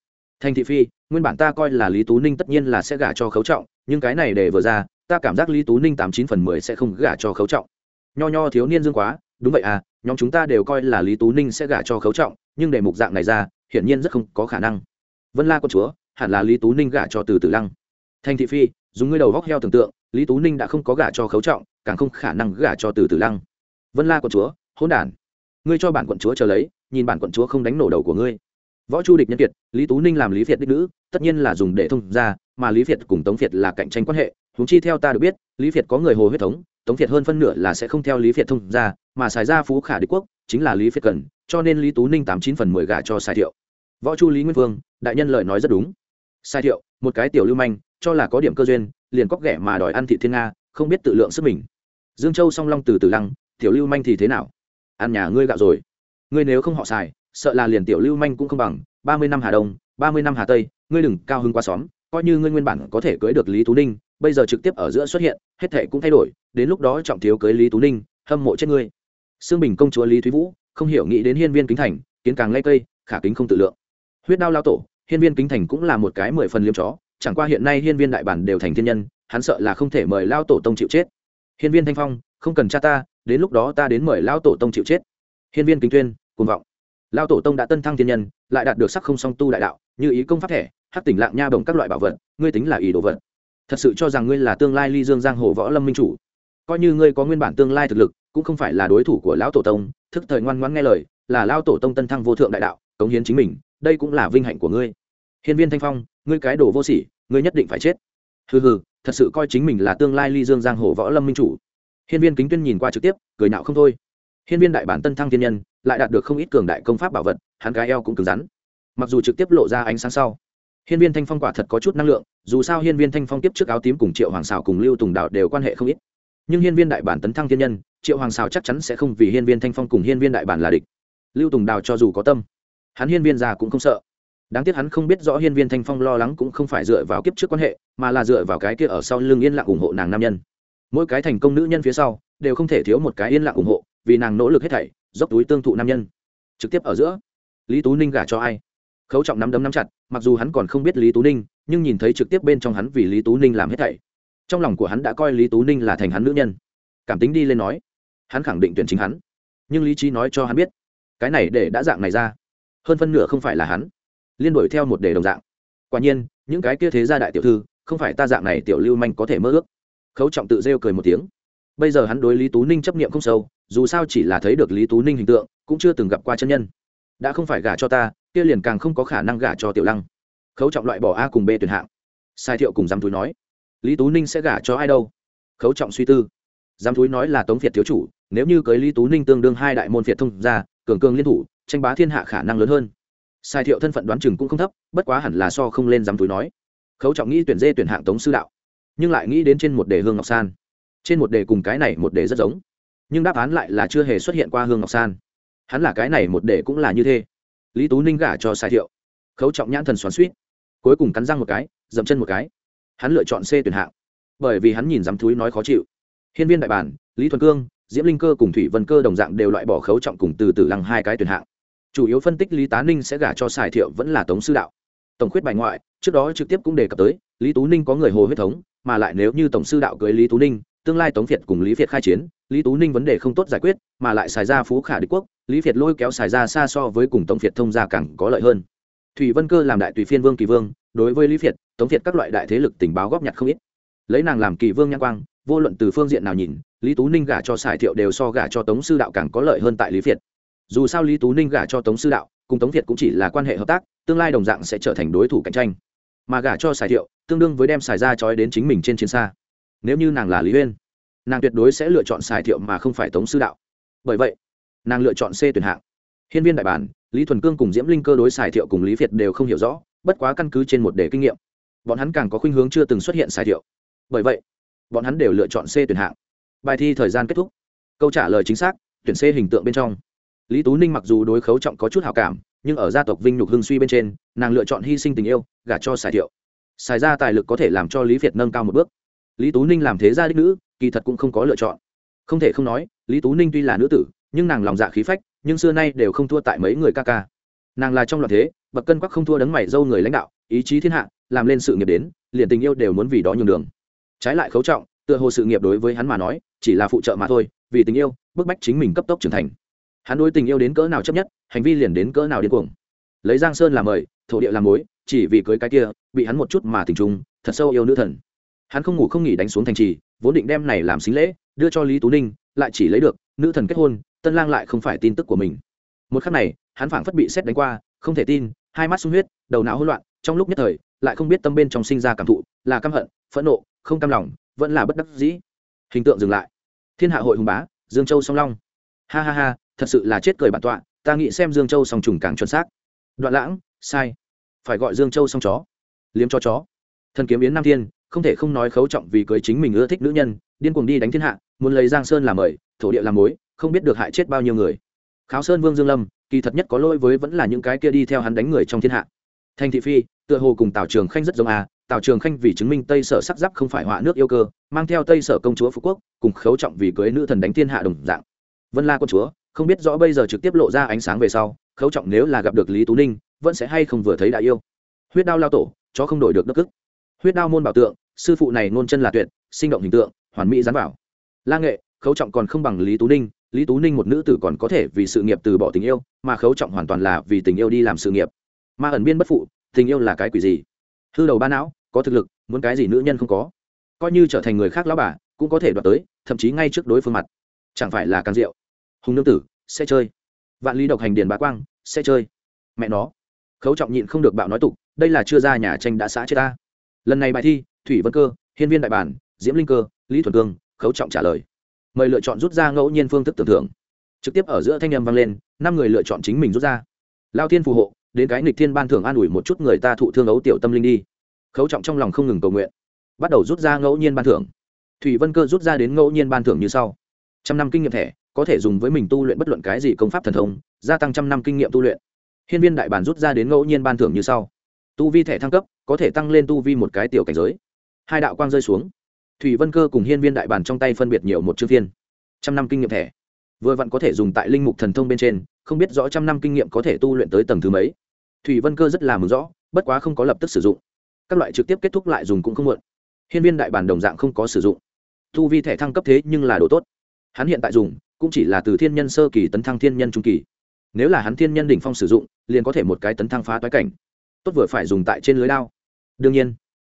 Thành thị phi, nguyên bản ta coi là lý tú ninh tất nhiên là sẽ gả cho khấu trọng, nhưng cái này để vừa ra, ta cảm giác lý tú ninh tám chín phần mười sẽ không gả cho khấu trọng. Nho nho thiếu niên dương quá, đúng vậy à nhóm chúng ta đều coi là lý tú ninh sẽ gả cho khấu trọng, nhưng để mục dạng này ra, hiển nhiên rất không có khả năng. Vân la con chúa, hẳn là lý tú ninh gả cho từ tử lăng. Thành thị phi, dùng ngươi đầu góc heo tưởng tượng lý tú ninh đã không có gả cho khấu trọng, càng không khả năng gả cho từ tử lăng. Vân la quận chúa, hỗn đản. Ngươi cho bản quận chúa chờ lấy, nhìn bản quận chúa không đánh nổ đầu của ngươi. Võ chu địch nhân kiệt, lý tú ninh làm lý việt đích nữ, tất nhiên là dùng để thông ra mà lý việt cùng tống việt là cạnh tranh quan hệ húng chi theo ta được biết, lý việt có người hồ huyết thống, tống việt hơn phân nửa là sẽ không theo lý việt thông ra mà xài ra phú khả đế quốc, chính là lý việt cần, cho nên lý tú ninh tám chín phần mười gả cho sai thiệu. Võ chu lý nguyên vương, đại nhân lời nói rất đúng. Sai thiệu, một cái tiểu lưu manh, cho là có điểm cơ duyên liền cóc ghẻ mà đòi ăn thị thiên nga, không biết tự lượng sức mình. Dương châu song long từ từ lăng, tiểu lưu manh thì thế nào? Ăn nhà ngươi gạo rồi. Ngươi nếu không họ xài, sợ là liền tiểu lưu manh cũng không bằng. Ba mươi năm hà đông, ba mươi năm hà tây, ngươi đừng cao hứng qua xóm. Coi như ngươi nguyên bản có thể cưới được lý tú ninh, bây giờ trực tiếp ở giữa xuất hiện, hết thệ cũng thay đổi. Đến lúc đó trọng thiếu cưới lý tú ninh, hâm mộ chết ngươi. Xương bình công chúa lý thúy vũ, không hiểu nghĩ đến hiên viên kính thành, kiến càng lây cây, khả kính không tự lượng. Huyết đao lao tổ, hiên viên kính thành cũng là một cái mười phần liêm chó chẳng qua hiện nay hiên viên đại bản đều thành thiên nhân, hắn sợ là không thể mời lao tổ tông chịu chết. Hiên viên thanh phong, không cần cha ta, đến lúc đó ta đến mời lao tổ tông chịu chết. Hiên viên kính tuyên, cuồng vọng. Lao tổ tông đã tân thăng thiên nhân, lại đạt được sắc không song tu đại đạo, như ý công pháp thẻ hát tỉnh lạng nha bồng các loại bảo vật, ngươi tính là ý đồ vật. Thật sự cho rằng ngươi là tương lai ly dương giang hồ võ lâm minh chủ. Coi như ngươi có nguyên bản tương lai thực lực, cũng không phải là đối thủ của lão tổ tông, thức thời ngoan ngoãn nghe lời, là lao tổ tông tân thăng vô thượng đại đạo, cống hiến chính mình, đây cũng là vinh hạnh của ngươi. Hiên viên thanh phong, ngươi cái đồ vô sỉ ngươi nhất định phải chết. Hừ hừ, thật sự coi chính mình là tương lai ly dương giang hồ võ lâm minh chủ. Hiên viên kính tuyên nhìn qua trực tiếp, cười nhạo không thôi. Hiên viên đại bản tân thăng thiên nhân, lại đạt được không ít cường đại công pháp bảo vật, hắn gái eo cũng cứng rắn. Mặc dù trực tiếp lộ ra ánh sáng sau, hiên viên thanh phong quả thật có chút năng lượng, dù sao hiên viên thanh phong tiếp trước áo tím cùng triệu hoàng xào cùng lưu tùng đạo đều quan hệ không ít. Nhưng hiên viên đại bản tấn thăng thiên nhân, triệu hoàng xào chắc chắn sẽ không vì hiên viên thanh phong cùng hiên viên đại bản là địch. Lưu tùng đào cho dù có tâm, hắn hiên viên già cũng không sợ đáng tiếc hắn không biết rõ hiên viên thanh phong lo lắng cũng không phải dựa vào kiếp trước quan hệ, mà là dựa vào cái kia ở sau lưng yên lặng ủng hộ nàng nam nhân. Mỗi cái thành công nữ nhân phía sau, đều không thể thiếu một cái yên lặng ủng hộ, vì nàng nỗ lực hết thảy, dốc túi tương thụ nam nhân. Trực tiếp ở giữa, lý tú ninh gả cho ai? Khấu trọng nắm đấm nắm chặt, mặc dù hắn còn không biết lý tú ninh, nhưng nhìn thấy trực tiếp bên trong hắn vì lý tú ninh làm hết thảy. Trong lòng của hắn đã coi lý tú ninh là thành hắn nữ nhân. Cảm tính đi lên nói, hắn khẳng định tuyển chính hắn. Nhưng lý trí nói cho hắn biết, cái này để đã dạng này ra. Hơn phân nửa không phải là hắn liên đuổi theo một đề đồng dạng. Quả nhiên, những cái kia thế gia đại tiểu thư, không phải ta dạng này tiểu lưu manh có thể mơ ước. Khấu trọng tự rêu cười một tiếng. Bây giờ hắn đối lý tú ninh chấp nghiệm không sâu, dù sao chỉ là thấy được lý tú ninh hình tượng, cũng chưa từng gặp qua chân nhân. Đã không phải gả cho ta, kia liền càng không có khả năng gả cho tiểu lăng. Khấu trọng loại bỏ a cùng b tuyển hạng. Sai thiệu cùng dám túi nói, lý tú ninh sẽ gả cho ai đâu? Khấu trọng suy tư. Dám túi nói là tống việt thiếu chủ, nếu như cưới lý tú ninh tương đương hai đại môn việt thông ra cường cường liên thủ, tranh bá thiên hạ khả năng lớn hơn sai thiệu thân phận đoán chừng cũng không thấp, bất quá hẳn là so không lên giám túi nói. Khấu trọng nghĩ tuyển dê tuyển hạng tống sư đạo, nhưng lại nghĩ đến trên một đề hương ngọc san. Trên một đề cùng cái này một đề rất giống, nhưng đáp án lại là chưa hề xuất hiện qua hương ngọc san. Hắn là cái này một đề cũng là như thế. Lý tú ninh gả cho sai thiệu. Khấu trọng nhãn thần xoắn suýt cuối cùng cắn răng một cái, dậm chân một cái. Hắn lựa chọn c tuyển hạng, bởi vì hắn nhìn dám thúi nói khó chịu. Hiên viên đại bản, lý thuần cương, diễm linh cơ cùng thủy vân cơ đồng dạng đều loại bỏ khấu trọng cùng từ từ lăng hai cái tuyển hạng chủ yếu phân tích lý tá ninh sẽ gả cho sài thiệu vẫn là tống sư đạo. Tổng khuyết bài ngoại, trước đó trực tiếp cũng đề cập tới, lý tú ninh có người hồ huyết thống, mà lại nếu như tổng sư đạo cưới lý tú ninh, tương lai tống việt cùng lý việt khai chiến, lý tú ninh vấn đề không tốt giải quyết, mà lại xài ra phú khả đế quốc, lý việt lôi kéo xài ra xa so với cùng tống việt thông gia càng có lợi hơn. Thủy vân cơ làm đại tùy phiên vương kỳ vương, đối với lý việt tống việt các loại đại thế lực tình báo góp nhặt không ít. Lấy nàng làm kỳ vương nhãn quang, vô luận từ phương diện nào nhìn, lý tú ninh gả cho sài thiệu đều so gả cho tống sư đạo càng có lợi hơn tại lý việt dù sao lý tú ninh gả cho tống sư đạo cùng tống việt cũng chỉ là quan hệ hợp tác tương lai đồng dạng sẽ trở thành đối thủ cạnh tranh mà gả cho sài thiệu tương đương với đem sài ra trói đến chính mình trên chiến xa nếu như nàng là lý uyên nàng tuyệt đối sẽ lựa chọn sài thiệu mà không phải tống sư đạo bởi vậy nàng lựa chọn c tuyển hạng hiên viên đại bản lý thuần cương cùng diễm linh cơ đối sài thiệu cùng lý việt đều không hiểu rõ bất quá căn cứ trên một đề kinh nghiệm bọn hắn càng có khuynh hướng chưa từng xuất hiện xài thiệu bởi vậy bọn hắn đều lựa chọn c tuyển hạng bài thi thời gian kết thúc câu trả lời chính xác tuyển c hình tượng bên trong lý tú ninh mặc dù đối khấu trọng có chút hào cảm, nhưng ở gia tộc vinh nhục hưng suy bên trên, nàng lựa chọn hy sinh tình yêu, gả cho xài thiệu. Xài ra tài lực có thể làm cho lý việt nâng cao một bước. Lý tú ninh làm thế gia đích nữ, kỳ thật cũng không có lựa chọn. Không thể không nói, lý tú ninh tuy là nữ tử, nhưng nàng lòng dạ khí phách, nhưng xưa nay đều không thua tại mấy người ca ca. Nàng là trong loạt thế, bậc cân quắc không thua đấng mày dâu người lãnh đạo, ý chí thiên hạ, làm lên sự nghiệp đến, liền tình yêu đều muốn vì đó nhường đường. Trái lại khấu trọng, tựa hồ sự nghiệp đối với hắn mà nói, chỉ là phụ trợ mà thôi, vì tình yêu, bức bách chính mình cấp tốc trưởng thành hắn đối tình yêu đến cỡ nào chấp nhất, hành vi liền đến cỡ nào điên cuồng. Lấy giang sơn làm mời, thổ địa làm mối, chỉ vì cưới cái kia, bị hắn một chút mà tình trung, thật sâu yêu nữ thần. Hắn không ngủ không nghỉ đánh xuống thành trì, vốn định đem này làm xính lễ, đưa cho lý tú ninh, lại chỉ lấy được, nữ thần kết hôn, tân lang lại không phải tin tức của mình. Một khắc này, hắn phảng phất bị xét đánh qua, không thể tin, hai mắt sung huyết, đầu não hỗn loạn, trong lúc nhất thời, lại không biết tâm bên trong sinh ra cảm thụ, là căm hận, phẫn nộ, không cam lòng, vẫn là bất đắc dĩ. Hình tượng dừng lại. Thiên hạ hội hùng bá, dương châu song long. Ha ha ha thật sự là chết cười bản tọa, ta nghĩ xem dương châu song trùng càng chuẩn xác. Đoạn lãng, sai. Phải gọi dương châu song chó. Liếm cho chó. Thần kiếm yến nam thiên, không thể không nói khấu trọng vì cưới chính mình ưa thích nữ nhân, điên cuồng đi đánh thiên hạ, muốn lấy giang sơn làm mời, thổ địa làm mối, không biết được hại chết bao nhiêu người. Kháo sơn vương dương lâm, kỳ thật nhất có lỗi với vẫn là những cái kia đi theo hắn đánh người trong thiên hạ. Thành thị phi, tựa hồ cùng tào trường khanh rất giống à tào trường khanh vì chứng minh tây sở sắc giáp không phải họa nước yêu cơ, mang theo tây sở công chúa phú quốc, cùng khấu trọng vì cưới nữ thần đánh thiên hạ đồng dạng. Vân la công chúa không biết rõ bây giờ trực tiếp lộ ra ánh sáng về sau, khấu trọng nếu là gặp được lý tú ninh, vẫn sẽ hay không vừa thấy đại yêu. Huyết đao lao tổ, chó không đổi được đất ức huyết đao môn bảo tượng, sư phụ này nôn chân là tuyệt, sinh động hình tượng, hoàn mỹ dán bảo la nghệ, khấu trọng còn không bằng lý tú ninh, lý tú ninh một nữ tử còn có thể vì sự nghiệp từ bỏ tình yêu, mà khấu trọng hoàn toàn là vì tình yêu đi làm sự nghiệp. Mà ẩn biên bất phụ, tình yêu là cái quỷ gì? Hư đầu ba não, có thực lực, muốn cái gì nữ nhân không có? Coi như trở thành người khác lão bà, cũng có thể đoạt tới, thậm chí ngay trước đối phương mặt. Chẳng phải là càng rượu hùng nương tử, sẽ chơi. Vạn lý độc hành điền bá quang, sẽ chơi. Mẹ nó. Khấu trọng nhịn không được bạo nói tục, đây là chưa ra nhà tranh đã xã chết ta. Lần này bài thi, thủy vân cơ, hiên viên đại bản, diễm linh cơ, lý thuần cương, khấu trọng trả lời. Mời lựa chọn rút ra ngẫu nhiên phương thức tưởng thưởng trực tiếp ở giữa thanh â m vang lên, năm người lựa chọn chính mình rút ra. Lao thiên phù hộ, đến cái nịch thiên ban thưởng an ủi một chút người ta thụ thương ấu tiểu tâm linh đi. Khấu trọng trong lòng không ngừng cầu nguyện. Bắt đầu rút ra ngẫu nhiên ban thưởng. Thủy vân cơ rút ra đến ngẫu nhiên ban thưởng như sau. Trăm năm kinh nghiệm thẻ có thể dùng với mình tu luyện bất luận cái gì công pháp thần thông, gia tăng trăm năm kinh nghiệm tu luyện. Hiên viên đại bản rút ra đến ngẫu nhiên ban thưởng như sau. Tu vi thẻ thăng cấp, có thể tăng lên tu vi một cái tiểu cảnh giới. Hai đạo quang rơi xuống. Thủy vân cơ cùng hiên viên đại bản trong tay phân biệt nhiều một chương phiên. Trăm năm kinh nghiệm thẻ. Vừa vặn có thể dùng tại linh mục thần thông bên trên, không biết rõ trăm năm kinh nghiệm có thể tu luyện tới tầng thứ mấy. Thủy vân cơ rất là mừng rõ, bất quá không có lập tức sử dụng. Các loại trực tiếp kết thúc lại dùng cũng không muộn. Hiên viên đại bản đồng dạng không có sử dụng. Tu vi thẻ thăng cấp thế nhưng là đồ tốt. Hắn hiện tại dùng cũng chỉ là từ thiên nhân sơ kỳ tấn thăng thiên nhân trung kỳ. Nếu là hắn thiên nhân đỉnh phong sử dụng, liền có thể một cái tấn thăng phá toái cảnh. Tốt vừa phải dùng tại trên lưới lao đương nhiên,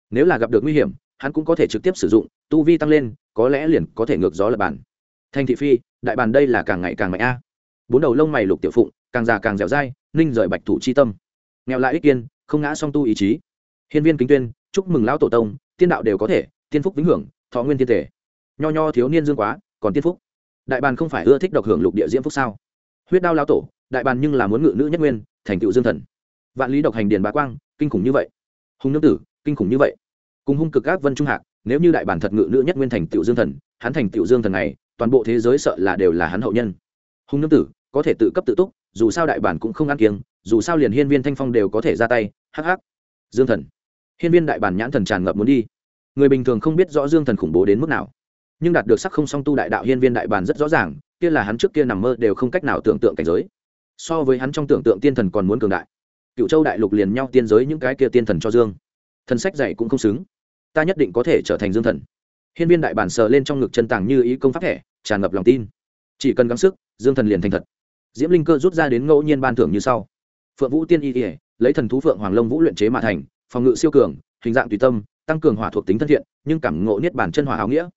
nếu là gặp được nguy hiểm, hắn cũng có thể trực tiếp sử dụng, tu vi tăng lên, có lẽ liền có thể ngược gió lập bản thành thị phi, đại bàn đây là càng ngày càng mạnh a. Bốn đầu lông mày lục tiểu phụng, càng già càng dẻo dai, ninh rời bạch thủ chi tâm. Nghèo lại ích kiên, không ngã song tu ý chí. Hiên viên kính tuyên, chúc mừng lão tổ tông, tiên đạo đều có thể, tiên phúc vĩnh hưởng, thọ nguyên thiên thể. Nho nho thiếu niên dương quá, còn tiên phúc đại bàn không phải ưa thích độc hưởng lục địa diễm phúc sao? Huyết đao lão tổ, đại bàn nhưng là muốn ngự nữ nhất nguyên, thành tựu dương thần. Vạn lý độc hành điền bá quang, kinh khủng như vậy. Hùng nương tử, kinh khủng như vậy. Cùng hung cực các vân trung hạc, nếu như đại bản thật ngự nữ nhất nguyên thành tựu dương thần, hắn thành tựu dương thần này, toàn bộ thế giới sợ là đều là hắn hậu nhân. Hùng nương tử, có thể tự cấp tự túc, dù sao đại bản cũng không ăn kiêng, dù sao liền hiên viên thanh phong đều có thể ra tay, hắc hắc. Dương thần. Hiên viên đại bản nhãn thần tràn ngập muốn đi. Người bình thường không biết rõ dương thần khủng bố đến mức nào nhưng đạt được sắc không song tu đại đạo hiên viên đại bàn rất rõ ràng, kia là hắn trước kia nằm mơ đều không cách nào tưởng tượng cảnh giới. So với hắn trong tưởng tượng tiên thần còn muốn cường đại. Cựu châu đại lục liền nhau tiên giới những cái kia tiên thần cho dương. Thần sách dạy cũng không xứng. Ta nhất định có thể trở thành dương thần. Hiên viên đại bản sờ lên trong ngực chân tàng như ý công pháp thẻ, tràn ngập lòng tin. Chỉ cần gắng sức, dương thần liền thành thật. Diễm linh cơ rút ra đến ngẫu nhiên ban thưởng như sau. Phượng vũ tiên y ỉa lấy thần thú phượng hoàng lông vũ luyện chế mà thành, phòng ngự siêu cường, hình dạng tùy tâm, tăng cường hỏa thuộc tính thân thiện, nhưng cảm ngộ niết bản chân hỏa áo nghĩa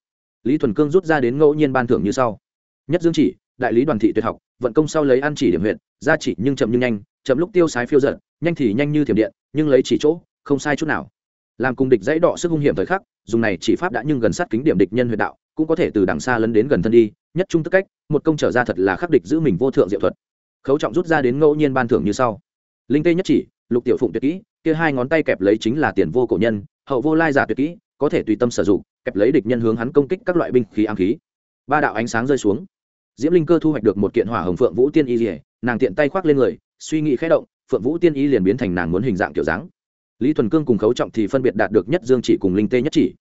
lý thuần cương rút ra đến ngẫu nhiên ban thưởng như sau. Nhất dương chỉ, đại lý đoàn thị tuyệt học, vận công sau lấy ăn chỉ điểm huyện ra chỉ nhưng chậm nhưng nhanh, chậm lúc tiêu sái phiêu giận nhanh thì nhanh như thiểm điện, nhưng lấy chỉ chỗ, không sai chút nào. Làm cùng địch dãy đọ sức hung hiểm thời khắc, dùng này chỉ pháp đã nhưng gần sát kính điểm địch nhân huyện đạo, cũng có thể từ đằng xa lấn đến gần thân đi, nhất trung tức cách, một công trở ra thật là khắc địch giữ mình vô thượng diệu thuật. Khấu trọng rút ra đến ngẫu nhiên ban thưởng như sau. Linh tê nhất chỉ, lục tiểu phụng tuyệt kỹ, kia hai ngón tay kẹp lấy chính là tiền vô cổ nhân, hậu vô lai giả tuyệt kỹ, có thể tùy tâm sử dụng kẹp lấy địch nhân hướng hắn công kích các loại binh khí ám khí. Ba đạo ánh sáng rơi xuống. Diễm linh cơ thu hoạch được một kiện hỏa hồng phượng vũ tiên y rỉa nàng tiện tay khoác lên người, suy nghĩ khẽ động, phượng vũ tiên y liền biến thành nàng muốn hình dạng kiểu dáng. Lý thuần cương cùng khấu trọng thì phân biệt đạt được nhất dương chỉ cùng linh tê nhất chỉ.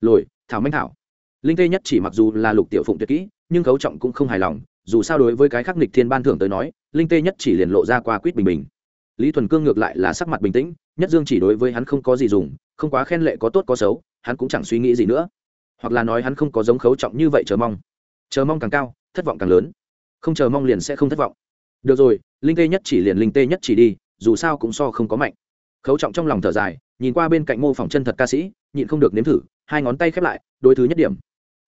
Lồi thảo minh thảo. Linh tê nhất chỉ mặc dù là lục tiểu phụng tuyệt kỹ, nhưng khấu trọng cũng không hài lòng, dù sao đối với cái khắc nịch thiên ban thưởng tới nói, linh tê nhất chỉ liền lộ ra qua quýt bình bình lý thuần cương ngược lại là sắc mặt bình tĩnh, nhất dương chỉ đối với hắn không có gì dùng, không quá khen lệ có tốt có xấu, hắn cũng chẳng suy nghĩ gì nữa. Hoặc là nói hắn không có giống khấu trọng như vậy chờ mong. Chờ mong càng cao, thất vọng càng lớn. Không chờ mong liền sẽ không thất vọng. Được rồi, linh tê nhất chỉ liền linh tê nhất chỉ đi, dù sao cũng so không có mạnh. Khấu trọng trong lòng thở dài, nhìn qua bên cạnh mô phỏng chân thật ca sĩ, nhịn không được nếm thử, hai ngón tay khép lại, đối thứ nhất điểm.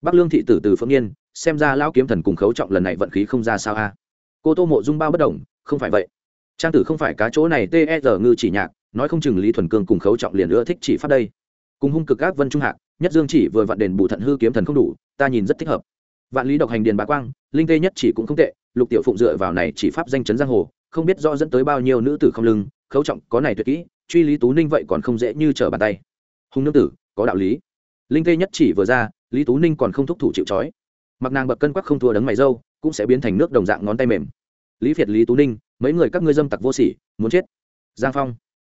Bắc lương thị tử từ phượng yên, xem ra Lão kiếm thần cùng khấu trọng lần này vận khí không ra sao a. Cô tô mộ dung bao bất đồng, không phải vậy trang tử không phải cá chỗ này tr ngư chỉ nhạc, nói không chừng lý thuần cương cùng khấu trọng liền ưa thích chỉ phát đây. Cùng hung cực các vân trung hạc, nhất dương chỉ vừa vặn đền bù thận hư kiếm thần không đủ, ta nhìn rất thích hợp. Vạn lý độc hành điền bá quang, linh tê nhất chỉ cũng không tệ, lục tiểu phụng dựa vào này chỉ pháp danh chấn giang hồ, không biết do dẫn tới bao nhiêu nữ tử không lưng, khấu trọng có này tuyệt kỹ, truy lý tú ninh vậy còn không dễ như trở bàn tay. Hùng nương tử, có đạo lý. Linh tê nhất chỉ vừa ra, lý tú ninh còn không thúc thủ chịu trói. Mặc nàng bậc cân quắc không thua đấng mày dâu, cũng sẽ biến thành nước đồng dạng ngón tay mềm lý việt lý tú ninh, mấy người các ngươi dâm tặc vô sỉ, muốn chết. Giang phong.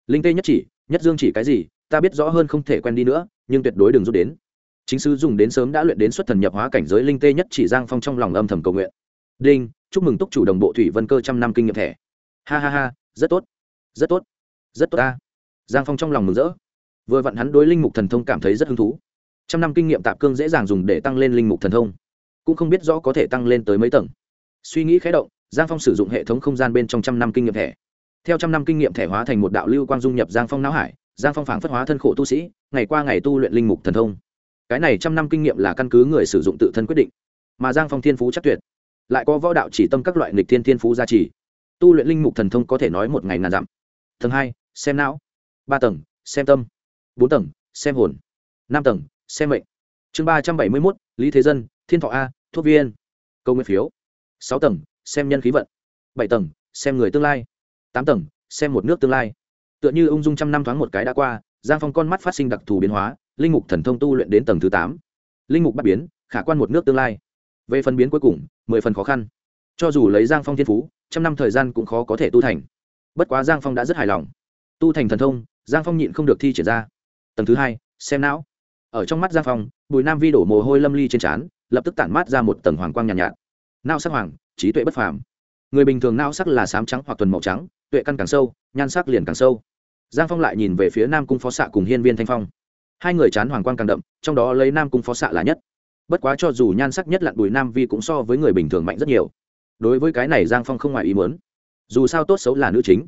Linh tê nhất chỉ, nhất dương chỉ cái gì, ta biết rõ hơn không thể quen đi nữa, nhưng tuyệt đối đừng rút đến. Chính sư dùng đến sớm đã luyện đến xuất thần nhập hóa cảnh giới linh tê nhất chỉ giang phong trong lòng âm thầm cầu nguyện. Đinh, chúc mừng túc chủ đồng bộ thủy vân cơ trăm năm kinh nghiệm thẻ. Ha ha ha, rất tốt. Rất tốt. Rất tốt ta. Giang phong trong lòng mừng rỡ. Vừa vặn hắn đối linh mục thần thông cảm thấy rất hứng thú. Trăm năm kinh nghiệm tạp cương dễ dàng dùng để tăng lên linh mục thần thông. Cũng không biết rõ có thể tăng lên tới mấy tầng. Suy nghĩ khé động giang phong sử dụng hệ thống không gian bên trong trăm năm kinh nghiệm thẻ. Theo trăm năm kinh nghiệm thẻ hóa thành một đạo lưu quang dung nhập giang phong não hải, giang phong phảng phất hóa thân khổ tu sĩ, ngày qua ngày tu luyện linh mục thần thông. Cái này trăm năm kinh nghiệm là căn cứ người sử dụng tự thân quyết định, mà giang phong thiên phú chắc tuyệt. Lại có võ đạo chỉ tâm các loại nghịch thiên thiên phú gia trì. Tu luyện linh mục thần thông có thể nói một ngày ngàn dặm. Tầng hai, xem não. Ba tầng, xem tâm. Bốn tầng, xem hồn. Năm tầng, xem mệnh. Chương ba trăm bảy mươi mốt, lý thế dân, thiên thọ a, thuốc viên. Câu nguyên phiếu. Sáu tầng xem nhân khí vận. Bảy tầng xem người tương lai. Tám tầng xem một nước tương lai. Tựa như ung dung trăm năm thoáng một cái đã qua giang phong con mắt phát sinh đặc thù biến hóa linh mục thần thông tu luyện đến tầng thứ tám. Linh mục bắt biến khả quan một nước tương lai. Về phần biến cuối cùng mười phần khó khăn. Cho dù lấy giang phong thiên phú trăm năm thời gian cũng khó có thể tu thành. Bất quá giang phong đã rất hài lòng. Tu thành thần thông giang phong nhịn không được thi triển ra. Tầng thứ hai xem não. Ở trong mắt giang phong bùi nam vi đổ mồ hôi lâm ly trên trán lập tức tản mát ra một tầng hoàng quang nhàn nhạt, nhạt. Nao sắc hoàng trí tuệ bất phàm. Người bình thường nao sắc là sám trắng hoặc tuần màu trắng, tuệ căn càng sâu, nhan sắc liền càng sâu. Giang phong lại nhìn về phía nam cung phó xạ cùng hiên viên thanh phong. Hai người chán hoàng quang càng đậm, trong đó lấy nam cung phó xạ là nhất. Bất quá cho dù nhan sắc nhất lặn bùi nam vi cũng so với người bình thường mạnh rất nhiều. Đối với cái này giang phong không ngoài ý muốn. Dù sao tốt xấu là nữ chính.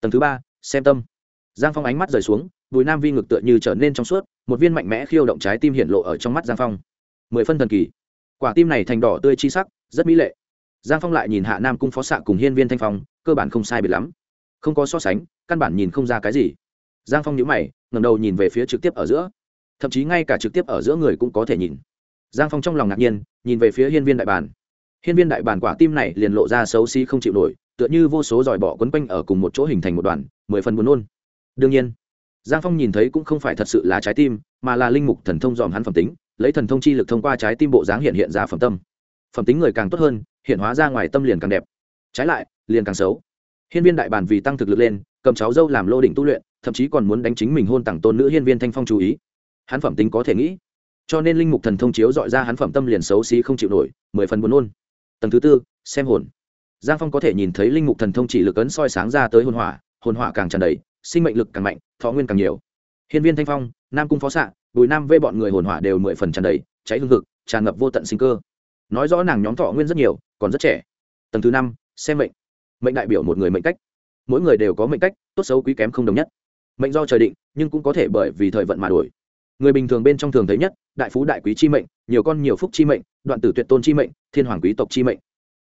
Tầng thứ ba, xem tâm. Giang phong ánh mắt rời xuống bùi nam vi ngực tựa như trở nên trong suốt, một viên mạnh mẽ khiêu động trái tim hiện lộ ở trong mắt giang phong. Mười phân thần kỳ. Quả tim này thành đỏ tươi chi sắc, rất mỹ lệ giang phong lại nhìn hạ nam cung phó xạ cùng hiên viên thanh phong, cơ bản không sai biệt lắm. Không có so sánh, căn bản nhìn không ra cái gì. Giang phong nhữ mày ngầm đầu nhìn về phía trực tiếp ở giữa. Thậm chí ngay cả trực tiếp ở giữa người cũng có thể nhìn. Giang phong trong lòng ngạc nhiên, nhìn về phía hiên viên đại bàn hiên viên đại bàn quả tim này liền lộ ra xấu xí không chịu nổi, tựa như vô số dòi bỏ quấn quanh ở cùng một chỗ hình thành một đoàn, mười phần buồn nôn. Đương nhiên, giang phong nhìn thấy cũng không phải thật sự là trái tim, mà là linh mục thần thông dòm hắn phẩm tính, lấy thần thông chi lực thông qua trái tim bộ dáng hiện hiện ra phẩm tâm. Phẩm tính người càng tốt hơn hiện hóa ra ngoài tâm liền càng đẹp. Trái lại, liền càng xấu. Hiên viên đại bản vì tăng thực lực lên, cầm cháu dâu làm lô đỉnh tu luyện, thậm chí còn muốn đánh chính mình hôn tặng tôn nữ hiên viên thanh phong chú ý. Hắn phẩm tính có thể nghĩ. Cho nên linh mục thần thông chiếu dọi ra hắn phẩm tâm liền xấu xí không chịu nổi, mười phần buồn nôn. Tầng thứ tư, xem hồn. Giang phong có thể nhìn thấy linh mục thần thông chỉ lực ấn soi sáng ra tới hồn hỏa hồn hỏa càng tràn đầy, sinh mệnh lực càng mạnh, thọ nguyên càng nhiều. Hiên viên thanh phong, nam cung phó xạ, bùi nam vê bọn người hồn hỏa đều mười phần tràn đầy, cháy hương thực tràn ngập vô tận sinh cơ. Nói rõ nàng nhóm thọ nguyên rất nhiều còn rất trẻ. Tầng thứ năm xem mệnh. Mệnh đại biểu một người mệnh cách. Mỗi người đều có mệnh cách tốt xấu quý kém không đồng nhất. Mệnh do trời định nhưng cũng có thể bởi vì thời vận mà đổi. Người bình thường bên trong thường thấy nhất đại phú đại quý chi mệnh nhiều con nhiều phúc chi mệnh đoạn tử tuyệt tôn chi mệnh thiên hoàng quý tộc chi mệnh.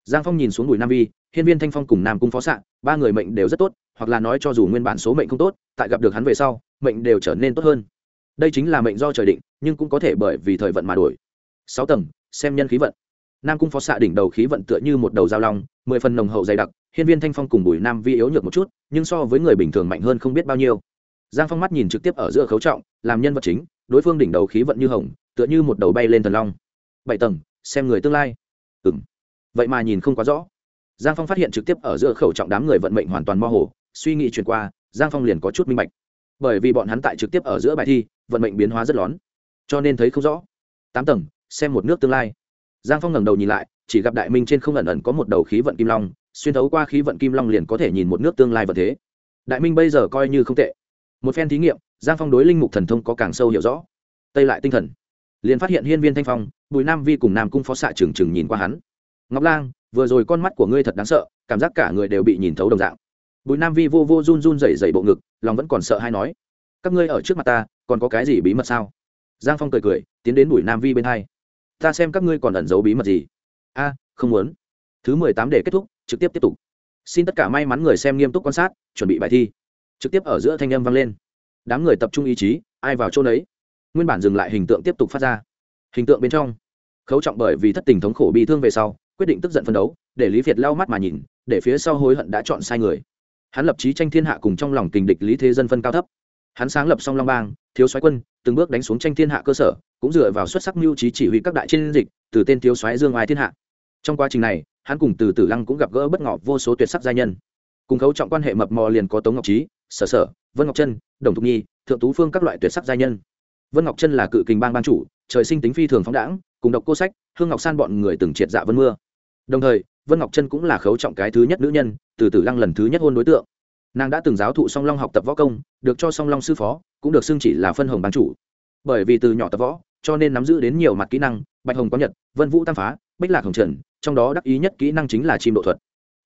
Giang phong nhìn xuống bùi nam vi hiên viên thanh phong cùng nam cung phó sạ, ba người mệnh đều rất tốt hoặc là nói cho dù nguyên bản số mệnh không tốt tại gặp được hắn về sau mệnh đều trở nên tốt hơn. Đây chính là mệnh do trời định nhưng cũng có thể bởi vì thời vận mà đổi. Sáu tầng xem nhân khí vận nam cung phó xạ đỉnh đầu khí vận tựa như một đầu dao long, mười phần nồng hậu dày đặc, hiên viên thanh phong cùng bùi nam vi yếu nhược một chút, nhưng so với người bình thường mạnh hơn không biết bao nhiêu. Giang phong mắt nhìn trực tiếp ở giữa khấu trọng, làm nhân vật chính, đối phương đỉnh đầu khí vận như hồng, tựa như một đầu bay lên thần long. Bảy tầng, xem người tương lai. Ừng vậy mà nhìn không quá rõ. Giang phong phát hiện trực tiếp ở giữa khẩu trọng đám người vận mệnh hoàn toàn mơ hồ, suy nghĩ chuyển qua, giang phong liền có chút minh bạch. Bởi vì bọn hắn tại trực tiếp ở giữa bài thi, vận mệnh biến hóa rất lón cho nên thấy không rõ. Tám tầng, xem một nước tương lai giang phong ngẩng đầu nhìn lại, chỉ gặp đại minh trên không ẩn ẩn có một đầu khí vận kim long, xuyên thấu qua khí vận kim long liền có thể nhìn một nước tương lai vận thế. Đại minh bây giờ coi như không tệ. Một phen thí nghiệm, giang phong đối linh mục thần thông có càng sâu hiểu rõ. Tây lại tinh thần. Liền phát hiện hiên viên thanh phong, bùi nam vi cùng nam cung phó xạ trừng trừng nhìn qua hắn. Ngọc lang, vừa rồi con mắt của ngươi thật đáng sợ, cảm giác cả người đều bị nhìn thấu đồng dạng. Bùi nam vi vô vô run run rẩy rẩy bộ ngực, lòng vẫn còn sợ hay nói, các ngươi ở trước mặt ta, còn có cái gì bí mật sao? Giang phong cười cười, tiến đến bùi nam vi bên hai ta xem các ngươi còn ẩn giấu bí mật gì. A, không muốn. Thứ mười tám để kết thúc, trực tiếp tiếp tục. Xin tất cả may mắn người xem nghiêm túc quan sát, chuẩn bị bài thi. Trực tiếp ở giữa thanh âm vang lên. Đám người tập trung ý chí, ai vào chỗ đấy nguyên bản dừng lại hình tượng tiếp tục phát ra. Hình tượng bên trong, khấu trọng bởi vì thất tình thống khổ bị thương về sau, quyết định tức giận phân đấu, để lý việt lau mắt mà nhìn, để phía sau hối hận đã chọn sai người. Hắn lập trí tranh thiên hạ cùng trong lòng kình địch lý thế dân phân cao thấp. Hắn sáng lập song long bang thiếu soái quân, từng bước đánh xuống tranh thiên hạ cơ sở, cũng dựa vào xuất sắc mưu trí chỉ huy các đại chiến dịch, từ tên thiếu soái dương ai thiên hạ. Trong quá trình này, hắn cùng từ tử lăng cũng gặp gỡ bất ngọ vô số tuyệt sắc gia nhân. Cùng khấu trọng quan hệ mập mò liền có tống ngọc trí, sở sở, vân ngọc trân, đồng thục nhi, thượng tú phương các loại tuyệt sắc gia nhân. Vân ngọc trân là cự kình bang ban chủ, trời sinh tính phi thường phóng đãng, cùng độc cô sách, hương ngọc san bọn người từng triệt dạ vân mưa. Đồng thời, vân ngọc trân cũng là khấu trọng cái thứ nhất nữ nhân, từ tử lăng lần thứ nhất hôn đối tượng nàng đã từng giáo thụ song long học tập võ công, được cho song long sư phó, cũng được xưng chỉ là phân hồng bán chủ. Bởi vì từ nhỏ tập võ, cho nên nắm giữ đến nhiều mặt kỹ năng, bạch hồng có nhật, vân vũ tam phá, bích lạc hồng trần, trong đó đắc ý nhất kỹ năng chính là chim độ thuật.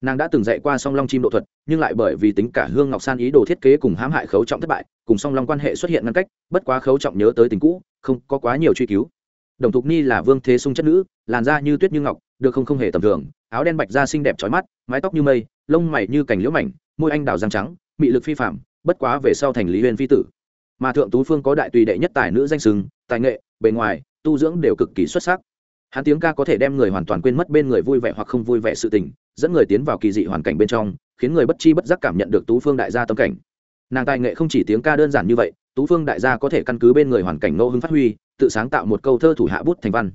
Nàng đã từng dạy qua song long chim độ thuật, nhưng lại bởi vì tính cả hương ngọc san ý đồ thiết kế cùng hãm hại khấu trọng thất bại, cùng song long quan hệ xuất hiện ngăn cách, bất quá khấu trọng nhớ tới tình cũ, không có quá nhiều truy cứu. Đồng thục ni là vương thế sung chất nữ, làn da như tuyết như ngọc, được không không hề tầm thường, áo đen bạch da xinh đẹp trói mắt, mái tóc như mây lông mày như cành liễu mảnh, môi anh đào răng trắng, mị lực phi phạm, bất quá về sau thành lý huyền phi tử. Mà thượng tú phương có đại tùy đệ nhất tài nữ danh sừng, tài nghệ, bề ngoài, tu dưỡng đều cực kỳ xuất sắc. Hắn tiếng ca có thể đem người hoàn toàn quên mất bên người vui vẻ hoặc không vui vẻ sự tình, dẫn người tiến vào kỳ dị hoàn cảnh bên trong, khiến người bất chi bất giác cảm nhận được tú phương đại gia tâm cảnh. Nàng tài nghệ không chỉ tiếng ca đơn giản như vậy, tú phương đại gia có thể căn cứ bên người hoàn cảnh ngẫu hứng phát huy, tự sáng tạo một câu thơ thủ hạ bút thành văn.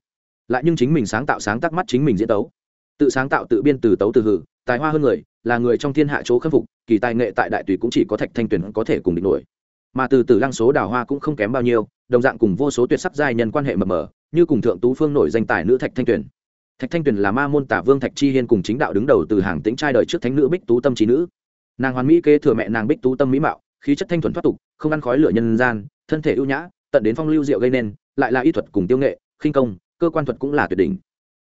Lại nhưng chính mình sáng tạo sáng tác mắt chính mình diễn tấu. Tự sáng tạo tự biên từ tấu từ hử, tài hoa hơn người là người trong thiên hạ chỗ khâm phục, kỳ tài nghệ tại đại tùy cũng chỉ có thạch thanh tuyền có thể cùng địch nổi. Mà từ từ lăng số đào hoa cũng không kém bao nhiêu, đồng dạng cùng vô số tuyệt sắc giai nhân quan hệ mập mờ, như cùng thượng tú phương nổi danh tài nữ thạch thanh tuyền. Thạch thanh tuyền là ma môn tả vương thạch chi hiên cùng chính đạo đứng đầu từ hàng tĩnh trai đời trước thánh nữ bích tú tâm trí nữ. Nàng hoàn mỹ kế thừa mẹ nàng bích tú tâm mỹ mạo, khí chất thanh thuần thoát tục, không ăn khói lửa nhân gian, thân thể ưu nhã, tận đến phong lưu diệu gây nên, lại là y thuật cùng tiêu nghệ, khinh công, cơ quan thuật cũng là tuyệt đỉnh.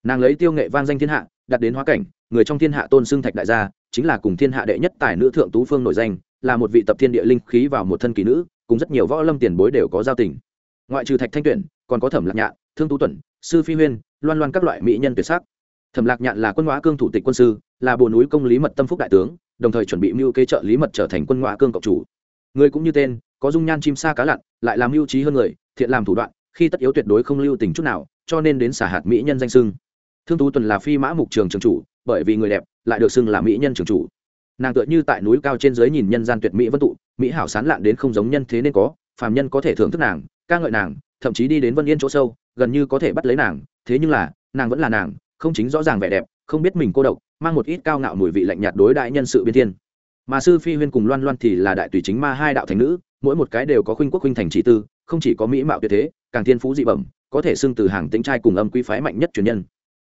Nàng lấy tiêu nghệ van danh thiên hạ đặt đến hóa cảnh, người trong thiên hạ tôn xưng thạch đại gia chính là cùng thiên hạ đệ nhất tài nữ thượng tú phương nổi danh, là một vị tập thiên địa linh khí vào một thân kỳ nữ, cùng rất nhiều võ lâm tiền bối đều có giao tình. Ngoại trừ thạch thanh tuyển, còn có thẩm lạc nhạn, thương tú tuẩn, sư phi huyên, loan loan các loại mỹ nhân tuyệt sắc. Thẩm lạc nhạn là quân hóa cương thủ tịch quân sư, là bồ núi công lý mật tâm phúc đại tướng, đồng thời chuẩn bị mưu kế trợ lý mật trở thành quân hóa cương cộng chủ. Người cũng như tên, có dung nhan chim sa cá lặn, lại làm mưu trí hơn người, thiện làm thủ đoạn, khi tất yếu tuyệt đối không lưu tình chút nào, cho nên đến xả hạt mỹ nhân danh sưng. Thương tú tuần là phi mã mục trường trường chủ, bởi vì người đẹp lại được xưng là mỹ nhân trường chủ. Nàng tựa như tại núi cao trên dưới nhìn nhân gian tuyệt mỹ vân tụ, mỹ hảo sán lạn đến không giống nhân thế nên có, phàm nhân có thể thưởng thức nàng, ca ngợi nàng, thậm chí đi đến vân yên chỗ sâu, gần như có thể bắt lấy nàng, thế nhưng là, nàng vẫn là nàng, không chính rõ ràng vẻ đẹp, không biết mình cô độc, mang một ít cao ngạo mùi vị lạnh nhạt đối đại nhân sự biên thiên. Mà sư phi huyên cùng loan loan thì là đại tùy chính ma hai đạo thành nữ, mỗi một cái đều có khuynh quốc khuynh thành chỉ tư, không chỉ có mỹ mạo tuyệt thế, càng thiên phú dị bẩm, có thể xưng từ hàng tĩnh trai cùng âm quý phái mạnh nhất truyền nhân.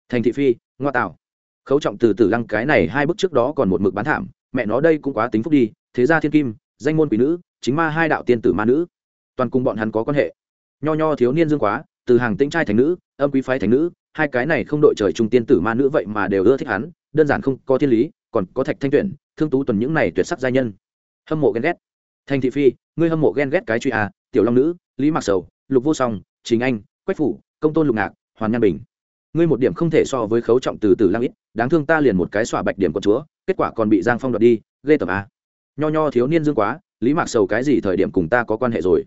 Thành thị phi, ngoa tạo khấu trọng từ từ lăng cái này hai bức trước đó còn một mực bán thảm, mẹ nó đây cũng quá tính phúc đi, thế gia thiên kim, danh môn quỷ nữ, chính ma hai đạo tiên tử ma nữ. Toàn cùng bọn hắn có quan hệ. Nho nho thiếu niên dương quá, từ hàng tĩnh trai thành nữ, âm quý phái thành nữ, hai cái này không đội trời trung tiên tử ma nữ vậy mà đều ưa thích hắn, đơn giản không có thiên lý, còn có thạch thanh tuyển, thương tú tuần những này tuyệt sắc giai nhân. Hâm mộ ghen ghét. Thành thị phi, ngươi hâm mộ ghen ghét cái truy à tiểu long nữ, lý mạc sầu, lục vô song chính anh, quách phủ, công tôn lục ngạc, hoàn nhan bình ngươi một điểm không thể so với khấu trọng từ từ lang ít, đáng thương ta liền một cái xỏa bạch điểm của chúa, kết quả còn bị giang phong đoạt đi, ghê tởm a nho nho thiếu niên dương quá, lý mạc sầu cái gì thời điểm cùng ta có quan hệ rồi?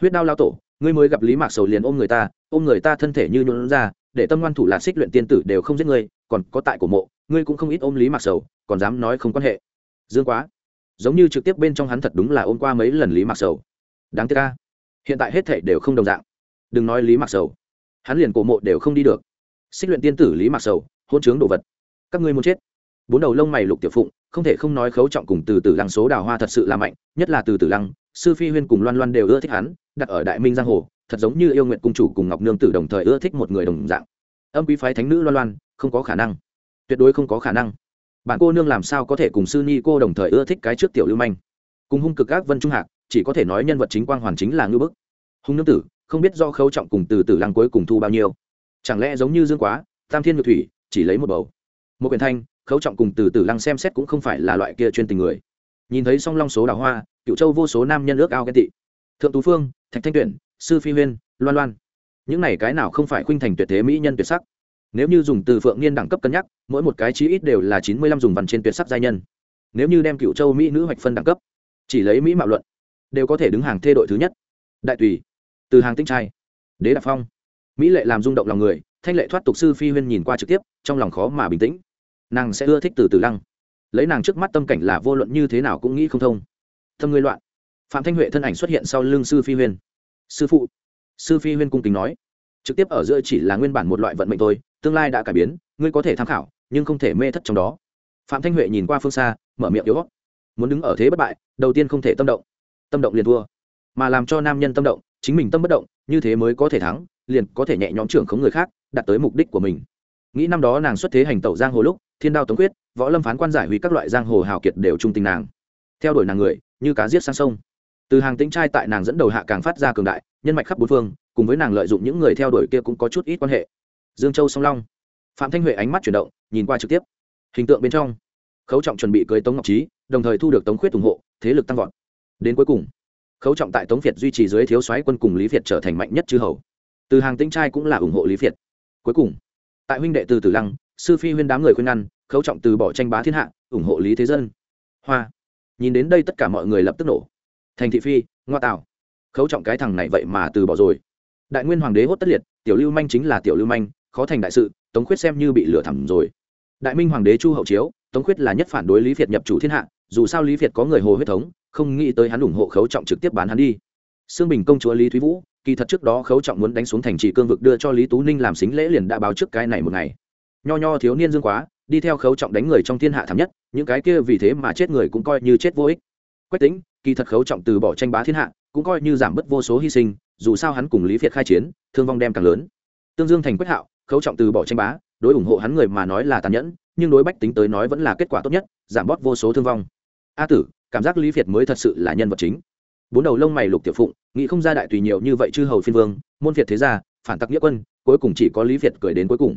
Huyết đao lao tổ, ngươi mới gặp lý mạc sầu liền ôm người ta, ôm người ta thân thể như nhuận ra, để tâm ngoan thủ lạc xích luyện tiên tử đều không giết ngươi, còn có tại của mộ, ngươi cũng không ít ôm lý mạc sầu, còn dám nói không quan hệ. Dương quá, giống như trực tiếp bên trong hắn thật đúng là ôm qua mấy lần lý mạc sầu. Đáng tiếc ca hiện tại hết thể đều không đồng dạng. Đừng nói lý mạc sầu, hắn liền cổ mộ đều không đi được xích luyện tiên tử lý mạc sầu, hôn chướng đồ vật. Các ngươi muốn chết. Bốn đầu lông mày lục tiểu phụng, không thể không nói khấu trọng cùng từ từ lăng số đào hoa thật sự là mạnh, nhất là từ từ lăng, sư phi huyên cùng loan loan đều ưa thích hắn, đặt ở đại minh giang hồ, thật giống như yêu nguyện cung chủ cùng ngọc nương tử đồng thời ưa thích một người đồng dạng. Âm quý phái thánh nữ loan loan, không có khả năng. Tuyệt đối không có khả năng. Bạn cô nương làm sao có thể cùng sư ni cô đồng thời ưa thích cái trước tiểu lưu manh? Cùng hung cực ác vân trung hạc, chỉ có thể nói nhân vật chính quang hoàn chính là ngư bức. Hung nương tử, không biết do khấu trọng cùng từ từ lăng cuối cùng thu bao nhiêu chẳng lẽ giống như dương quá, tam thiên nhược thủy, chỉ lấy một bầu? Một quyển thanh, khấu trọng cùng từ từ lăng xem xét cũng không phải là loại kia chuyên tình người. Nhìn thấy song long số đào hoa cựu châu vô số nam nhân ước ao ghen tị. Thượng tú phương, thạch thanh tuyển, sư phi huyên, loan loan. Những này cái nào không phải khuynh thành tuyệt thế mỹ nhân tuyệt sắc? Nếu như dùng từ phượng niên đẳng cấp cân nhắc, mỗi một cái chí ít đều là chín mươi lăm dùng vằn trên tuyệt sắc giai nhân. Nếu như đem cựu châu mỹ nữ hoạch phân đẳng cấp, chỉ lấy mỹ mạo luận, đều có thể đứng hàng thê đội thứ nhất. Đại tùy, từ hàng tinh trai, đế đạp phong mỹ lệ làm rung động lòng người, thanh lệ thoát tục sư phi huyên nhìn qua trực tiếp, trong lòng khó mà bình tĩnh. Nàng sẽ ưa thích từ từ lăng. Lấy nàng trước mắt tâm cảnh là vô luận như thế nào cũng nghĩ không thông. Thâm ngươi loạn. Phạm thanh huệ thân ảnh xuất hiện sau lưng sư phi huyên. Sư phụ. Sư phi huyên cung kính nói. Trực tiếp ở giữa chỉ là nguyên bản một loại vận mệnh thôi, tương lai đã cải biến, ngươi có thể tham khảo, nhưng không thể mê thất trong đó. Phạm thanh huệ nhìn qua phương xa, mở miệng yếu hót muốn đứng ở thế bất bại, đầu tiên không thể tâm động. Tâm động liền thua. Mà làm cho nam nhân tâm động, chính mình tâm bất động, như thế mới có thể thắng liền có thể nhẹ nhõm trưởng khống người khác, đạt tới mục đích của mình. Nghĩ năm đó nàng xuất thế hành tẩu giang hồ lúc, thiên đao tống quyết, võ lâm phán quan giải hủy các loại giang hồ hào kiệt đều trung tình nàng. Theo đuổi nàng người, như cá giết sang sông. Từ hàng tính trai tại nàng dẫn đầu hạ càng phát ra cường đại, nhân mạch khắp bốn phương, cùng với nàng lợi dụng những người theo đuổi kia cũng có chút ít quan hệ. Dương châu song long. Phạm thanh huệ ánh mắt chuyển động, nhìn qua trực tiếp. Hình tượng bên trong, khấu trọng chuẩn bị cưới tống ngọc trí đồng thời thu được tống khuyết ủng hộ, thế lực tăng vọt. Đến cuối cùng, khấu trọng tại tống việt duy trì dưới thiếu soái quân cùng lý việt trở thành mạnh nhất chư hầu từ hàng tĩnh trai cũng là ủng hộ lý việt cuối cùng, tại huynh đệ từ tử lăng, sư phi huyên đám người khuyên ngăn, khấu trọng từ bỏ tranh bá thiên hạ, ủng hộ lý thế dân. Hoa. Nhìn đến đây tất cả mọi người lập tức nổ. Thành thị phi, ngoa tạo. Khấu trọng cái thằng này vậy mà từ bỏ rồi. Đại nguyên hoàng đế hốt tất liệt, tiểu lưu manh chính là tiểu lưu manh, khó thành đại sự, tống khuyết xem như bị lửa thẳm rồi. Đại minh hoàng đế chu hậu chiếu, tống khuyết là nhất phản đối lý việt nhập chủ thiên hạ, dù sao lý việt có người hồ huyết thống, không nghĩ tới hắn ủng hộ khấu trọng trực tiếp bán hắn đi. Xương bình công chúa lý thúy vũ kỳ thật trước đó khấu trọng muốn đánh xuống thành trì cương vực đưa cho lý tú ninh làm xính lễ liền đã báo trước cái này một ngày. Nho nho thiếu niên dương quá, đi theo khấu trọng đánh người trong thiên hạ thảm nhất, những cái kia vì thế mà chết người cũng coi như chết vô ích. Quách tính kỳ thật khấu trọng từ bỏ tranh bá thiên hạ, cũng coi như giảm bớt vô số hy sinh, dù sao hắn cùng lý việt khai chiến, thương vong đem càng lớn. Tương dương thành quách hạo, khấu trọng từ bỏ tranh bá, đối ủng hộ hắn người mà nói là tàn nhẫn, nhưng đối bách tính tới nói vẫn là kết quả tốt nhất, giảm bớt vô số thương vong. A tử, cảm giác lý việt mới thật sự là nhân vật chính. Bốn đầu lông mày lục tiểu phụng nghĩ không ra đại tùy nhiều như vậy chư hầu phiên vương, môn việt thế gia, phản tặc nghĩa quân, cuối cùng chỉ có lý việt cười đến cuối cùng.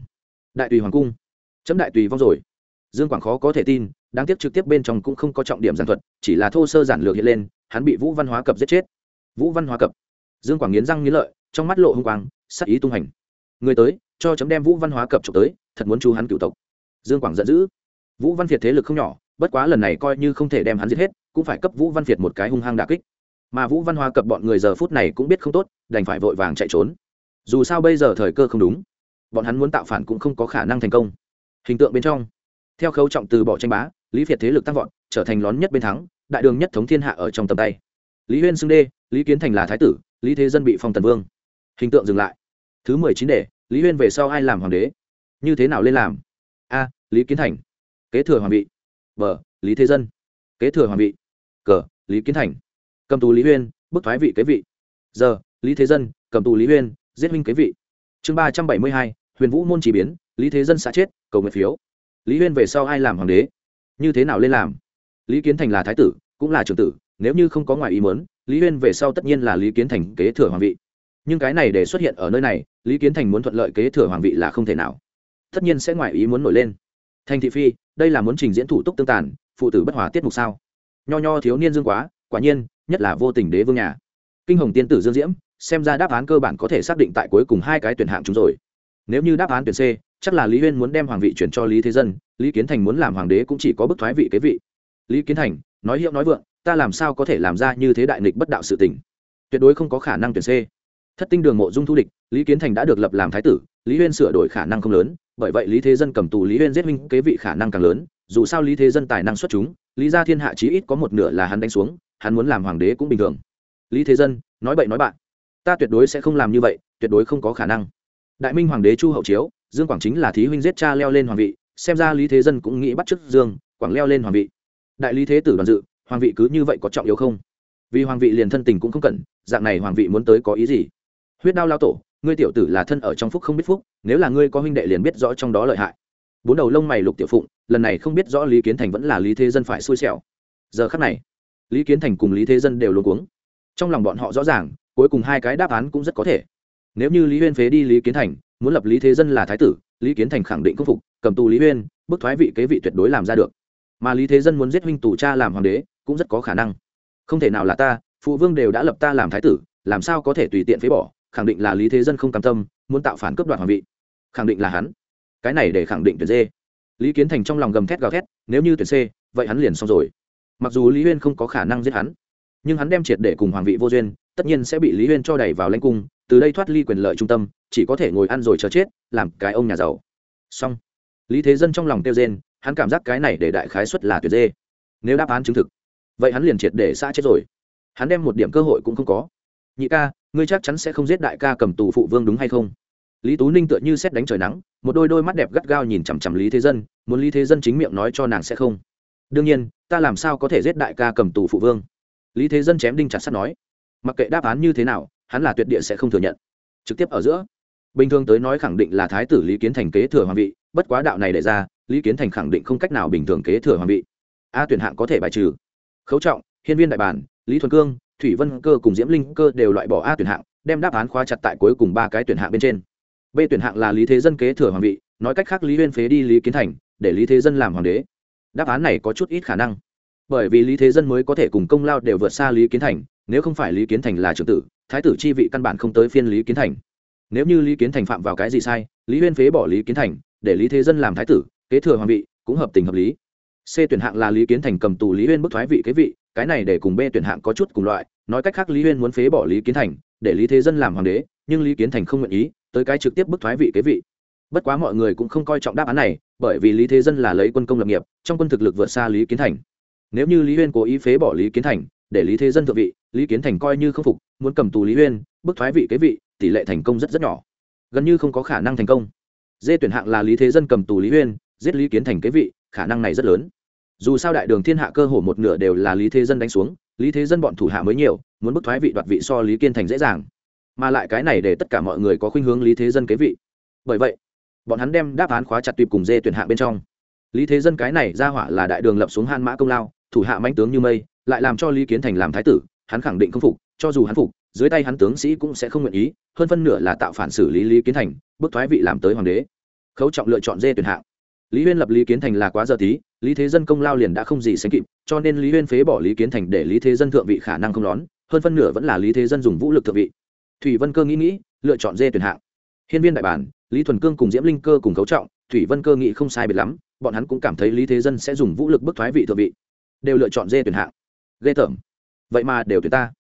Đại tùy hoàng cung. Chấm đại tùy vong rồi. Dương quảng khó có thể tin, đáng tiếc trực tiếp bên trong cũng không có trọng điểm giản thuật, chỉ là thô sơ giản lược hiện lên, hắn bị vũ văn hóa cập giết chết. Vũ văn hóa cập. Dương quảng nghiến răng nghiến lợi, trong mắt lộ hung quang, sắc ý tung hành. Người tới, cho chấm đem vũ văn hóa cập trộm tới, thật muốn chú hắn cựu tộc. Dương quảng giận dữ. Vũ văn việt thế lực không nhỏ, bất quá lần này coi như không thể đem hắn giết hết, cũng phải cấp vũ văn việt một cái hung hăng đà kích mà vũ văn Hoa cập bọn người giờ phút này cũng biết không tốt, đành phải vội vàng chạy trốn. Dù sao bây giờ thời cơ không đúng, bọn hắn muốn tạo phản cũng không có khả năng thành công. Hình tượng bên trong, theo khấu trọng từ bỏ tranh bá, lý việt thế lực tăng vọt, trở thành lón nhất bên thắng, đại đường nhất thống thiên hạ ở trong tầm tay. Lý huyên xưng đê, lý kiến thành là thái tử, lý thế dân bị phong tần vương. Hình tượng dừng lại. Thứ mười chín để lý huyên về sau ai làm hoàng đế? Như thế nào lên làm? A, lý kiến thành. Kế thừa hoàng vị. B, lý thế dân. Kế thừa hoàng vị. C, lý kiến thành cầm tù lý huyên, bức thoái vị kế vị. Giờ, lý thế dân, cầm tù lý huyên, giết minh kế vị. Chương ba trăm bảy mươi hai, huyền vũ môn chỉ biến, lý thế dân xã chết, cầu nguyện phiếu. Lý huyên về sau ai làm hoàng đế? Như thế nào lên làm? Lý kiến thành là thái tử, cũng là trưởng tử, nếu như không có ngoài ý mớn lý huyên về sau tất nhiên là lý kiến thành kế thừa hoàng vị. Nhưng cái này để xuất hiện ở nơi này, lý kiến thành muốn thuận lợi kế thừa hoàng vị là không thể nào. Tất nhiên sẽ ngoài ý muốn nổi lên. Thành thị phi, đây là muốn trình diễn thủ tục tương tàn, phụ tử bất hòa tiết mục sao? Nho nho thiếu niên dương quá, quả nhiên nhất là vô tình đế vương nhà. Kinh hồng tiên tử dương diễm, xem ra đáp án cơ bản có thể xác định tại cuối cùng hai cái tuyển hạng chúng rồi. Nếu như đáp án tuyển c, chắc là lý huyên muốn đem hoàng vị chuyển cho lý thế dân, lý kiến thành muốn làm hoàng đế cũng chỉ có bức thoái vị kế vị. Lý kiến thành, nói hiệu nói vượng, ta làm sao có thể làm ra như thế đại nghịch bất đạo sự tình? Tuyệt đối không có khả năng tuyển c. Thất tinh đường mộ dung thu địch, lý kiến thành đã được lập làm thái tử, lý huyên sửa đổi khả năng không lớn, bởi vậy lý thế dân cầm tù lý huyên giết minh kế vị khả năng càng lớn, dù sao lý thế dân tài năng xuất chúng, lý gia thiên hạ chí ít có một nửa là hắn đánh xuống hắn muốn làm hoàng đế cũng bình thường. Lý thế dân, nói bậy nói bạn. Ta tuyệt đối sẽ không làm như vậy, tuyệt đối không có khả năng. Đại minh hoàng đế chu hậu chiếu, dương quảng chính là thí huynh giết cha leo lên hoàng vị, xem ra lý thế dân cũng nghĩ bắt chước dương quảng leo lên hoàng vị. Đại lý thế tử đoàn dự, hoàng vị cứ như vậy có trọng yếu không? Vì hoàng vị liền thân tình cũng không cần, dạng này hoàng vị muốn tới có ý gì? Huyết đao lao tổ, ngươi tiểu tử là thân ở trong phúc không biết phúc, nếu là ngươi có huynh đệ liền biết rõ trong đó lợi hại. Bốn đầu lông mày lục tiểu phụng, lần này không biết rõ lý kiến thành vẫn là lý thế dân phải xui xẻo. Giờ khắc này lý kiến thành cùng lý thế dân đều luôn cuống. Trong lòng bọn họ rõ ràng, cuối cùng hai cái đáp án cũng rất có thể. Nếu như lý huyên phế đi lý kiến thành, muốn lập lý thế dân là thái tử, lý kiến thành khẳng định khâm phục, cầm tù lý huyên, bức thoái vị kế vị tuyệt đối làm ra được. Mà lý thế dân muốn giết huynh tù cha làm hoàng đế, cũng rất có khả năng. Không thể nào là ta, phụ vương đều đã lập ta làm thái tử, làm sao có thể tùy tiện phế bỏ, khẳng định là lý thế dân không cam tâm, muốn tạo phản cướp đoạt hoàng vị. Khẳng định là hắn. Cái này để khẳng định tuyển d lý kiến thành trong lòng gầm thét gào thét, nếu như tuyển c vậy hắn liền xong rồi mặc dù lý huyên không có khả năng giết hắn, nhưng hắn đem triệt để cùng hoàng vị vô duyên, tất nhiên sẽ bị lý huyên cho đẩy vào lãnh cung, từ đây thoát ly quyền lợi trung tâm, chỉ có thể ngồi ăn rồi chờ chết, làm cái ông nhà giàu. Xong. Lý thế dân trong lòng tiêu rên, hắn cảm giác cái này để đại khái xuất là tuyệt dê. Nếu đáp án chứng thực, vậy hắn liền triệt để xã chết rồi. Hắn đem một điểm cơ hội cũng không có. Nhị ca, ngươi chắc chắn sẽ không giết đại ca cầm tù phụ vương đúng hay không? Lý tú ninh tựa như xét đánh trời nắng, một đôi đôi mắt đẹp gắt gao nhìn chằm chằm lý thế dân, muốn lý thế dân chính miệng nói cho nàng sẽ không đương nhiên, ta làm sao có thể giết đại ca cầm tù phụ vương? Lý thế dân chém đinh chặt sắt nói. Mặc kệ đáp án như thế nào, hắn là tuyệt địa sẽ không thừa nhận. Trực tiếp ở giữa. Bình thường tới nói khẳng định là thái tử lý kiến thành kế thừa hoàng vị, bất quá đạo này để ra, lý kiến thành khẳng định không cách nào bình thường kế thừa hoàng vị. A tuyển hạng có thể bài trừ. Khấu trọng, hiên viên đại bản, lý thuần cương, thủy vân cơ cùng diễm linh cơ đều loại bỏ a tuyển hạng, đem đáp án khóa chặt tại cuối cùng ba cái tuyển hạng bên trên. B tuyển hạng là lý thế dân kế thừa hoàng vị, nói cách khác lý huyên phế đi lý kiến thành, để lý thế dân làm hoàng đế đáp án này có chút ít khả năng. Bởi vì lý thế dân mới có thể cùng công lao đều vượt xa lý kiến thành, nếu không phải lý kiến thành là trưởng tử, thái tử chi vị căn bản không tới phiên lý kiến thành. Nếu như lý kiến thành phạm vào cái gì sai, lý huyên phế bỏ lý kiến thành, để lý thế dân làm thái tử, kế thừa hoàng vị, cũng hợp tình hợp lý. C tuyển hạng là lý kiến thành cầm tù lý huyên bức thoái vị kế vị, cái này để cùng b tuyển hạng có chút cùng loại, nói cách khác lý huyên muốn phế bỏ lý kiến thành, để lý thế dân làm hoàng đế, nhưng lý kiến thành không nguyện ý, tới cái trực tiếp bức thoái vị kế vị bất quá mọi người cũng không coi trọng đáp án này, bởi vì lý thế dân là lấy quân công lập nghiệp, trong quân thực lực vượt xa lý kiến thành. Nếu như lý huyên cố ý phế bỏ lý kiến thành, để lý thế dân thượng vị, lý kiến thành coi như không phục, muốn cầm tù lý huyên, bức thoái vị kế vị, tỷ lệ thành công rất rất nhỏ. Gần như không có khả năng thành công. Dê tuyển hạng là lý thế dân cầm tù lý huyên, giết lý kiến thành kế vị, khả năng này rất lớn. Dù sao đại đường thiên hạ cơ hồ một nửa đều là lý thế dân đánh xuống, lý thế dân bọn thủ hạ mới nhiều, muốn bức thoái vị đoạt vị so lý kiên thành dễ dàng. Mà lại cái này để tất cả mọi người có khuynh hướng lý thế dân kế vị. Bởi vậy bọn hắn đem đáp án khóa chặt tuyệt cùng dê tuyển hạng bên trong. Lý thế dân cái này ra hỏa là đại đường lập xuống han mã công lao, thủ hạ mãnh tướng như mây, lại làm cho lý kiến thành làm thái tử, hắn khẳng định không phục, cho dù hắn phục, dưới tay hắn tướng sĩ cũng sẽ không nguyện ý, hơn phân nửa là tạo phản xử lý lý kiến thành, bức thoái vị làm tới hoàng đế. Khấu trọng lựa chọn dê tuyển hạng. Lý huyên lập lý kiến thành là quá giờ tí, lý thế dân công lao liền đã không gì sánh kịp, cho nên lý huyên phế bỏ lý kiến thành để lý thế dân thượng vị khả năng không lón, hơn phân nửa vẫn là lý thế dân dùng vũ lực thượng vị. Thủy vân cơ nghĩ nghĩ, lựa chọn dê tuyển hạng hiên viên đại bản, lý thuần cương cùng diễm linh cơ cùng cấu trọng, thủy vân cơ nghĩ không sai biệt lắm, bọn hắn cũng cảm thấy lý thế dân sẽ dùng vũ lực bức thoái vị thượng vị. Đều lựa chọn dê tuyển hạng. Ghê tởm. Vậy mà đều tuyển ta.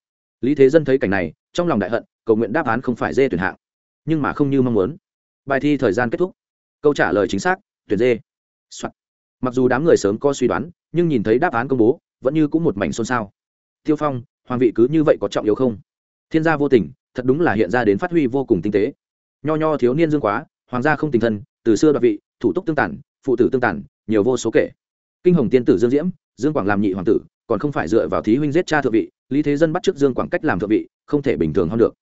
Lý thế dân thấy cảnh này, trong lòng đại hận, cầu nguyện đáp án không phải dê tuyển hạng, nhưng mà không như mong muốn. Bài thi thời gian kết thúc. Câu trả lời chính xác, tuyển dê、Soạn. mặc dù đám người sớm có suy đoán, nhưng nhìn thấy đáp án công bố, vẫn như cũng một mảnh xôn xao. Tiêu phong, hoàng vị cứ như vậy có trọng yếu không? Thiên gia vô tình, thật đúng là hiện ra đến phát huy vô cùng tinh tế nho nho thiếu niên dương quá, hoàng gia không tình thân, từ xưa đoạt vị, thủ tục tương tản, phụ tử tương tản, nhiều vô số kể. Kinh hồng tiên tử dương diễm, dương quảng làm nhị hoàng tử, còn không phải dựa vào thí huynh giết cha thượng vị, lý thế dân bắt trước dương quảng cách làm thượng vị, không thể bình thường hơn được.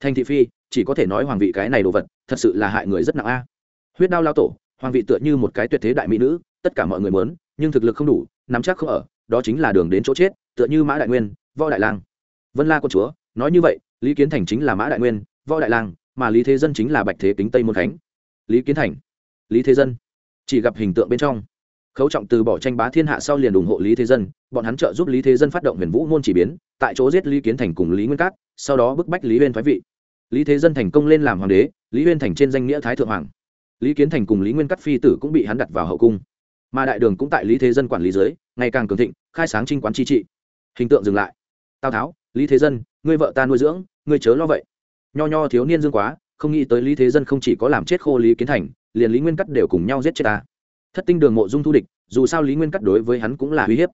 Thanh thị phi, chỉ có thể nói hoàng vị cái này đồ vật, thật sự là hại người rất nặng a. Huyết đao lao tổ, hoàng vị tựa như một cái tuyệt thế đại mỹ nữ, tất cả mọi người muốn, nhưng thực lực không đủ, nắm chắc không ở, đó chính là đường đến chỗ chết, tựa như mã đại nguyên, võ đại lang. Vân la quân chúa, nói như vậy, lý kiến thành chính là mã đại nguyên, võ đại lang mà lý thế dân chính là bạch thế kính tây môn khánh lý kiến thành lý thế dân chỉ gặp hình tượng bên trong khấu trọng từ bỏ tranh bá thiên hạ sau liền ủng hộ lý thế dân bọn hắn trợ giúp lý thế dân phát động huyền vũ môn chỉ biến tại chỗ giết lý kiến thành cùng lý nguyên cát sau đó bức bách lý huyên thoái vị lý thế dân thành công lên làm hoàng đế lý huyên thành trên danh nghĩa thái thượng hoàng lý kiến thành cùng lý nguyên cát phi tử cũng bị hắn đặt vào hậu cung mà đại đường cũng tại lý thế dân quản lý dưới ngày càng cường thịnh khai sáng trinh quán chi trị hình tượng dừng lại tào tháo lý thế dân ngươi vợ ta nuôi dưỡng ngươi chớ lo vậy nho nho thiếu niên dương quá, không nghĩ tới lý thế dân không chỉ có làm chết khô lý kiến thành, liền lý nguyên cắt đều cùng nhau giết chết ta. Thất tinh đường mộ dung thu địch, dù sao lý nguyên cắt đối với hắn cũng là uy hiếp.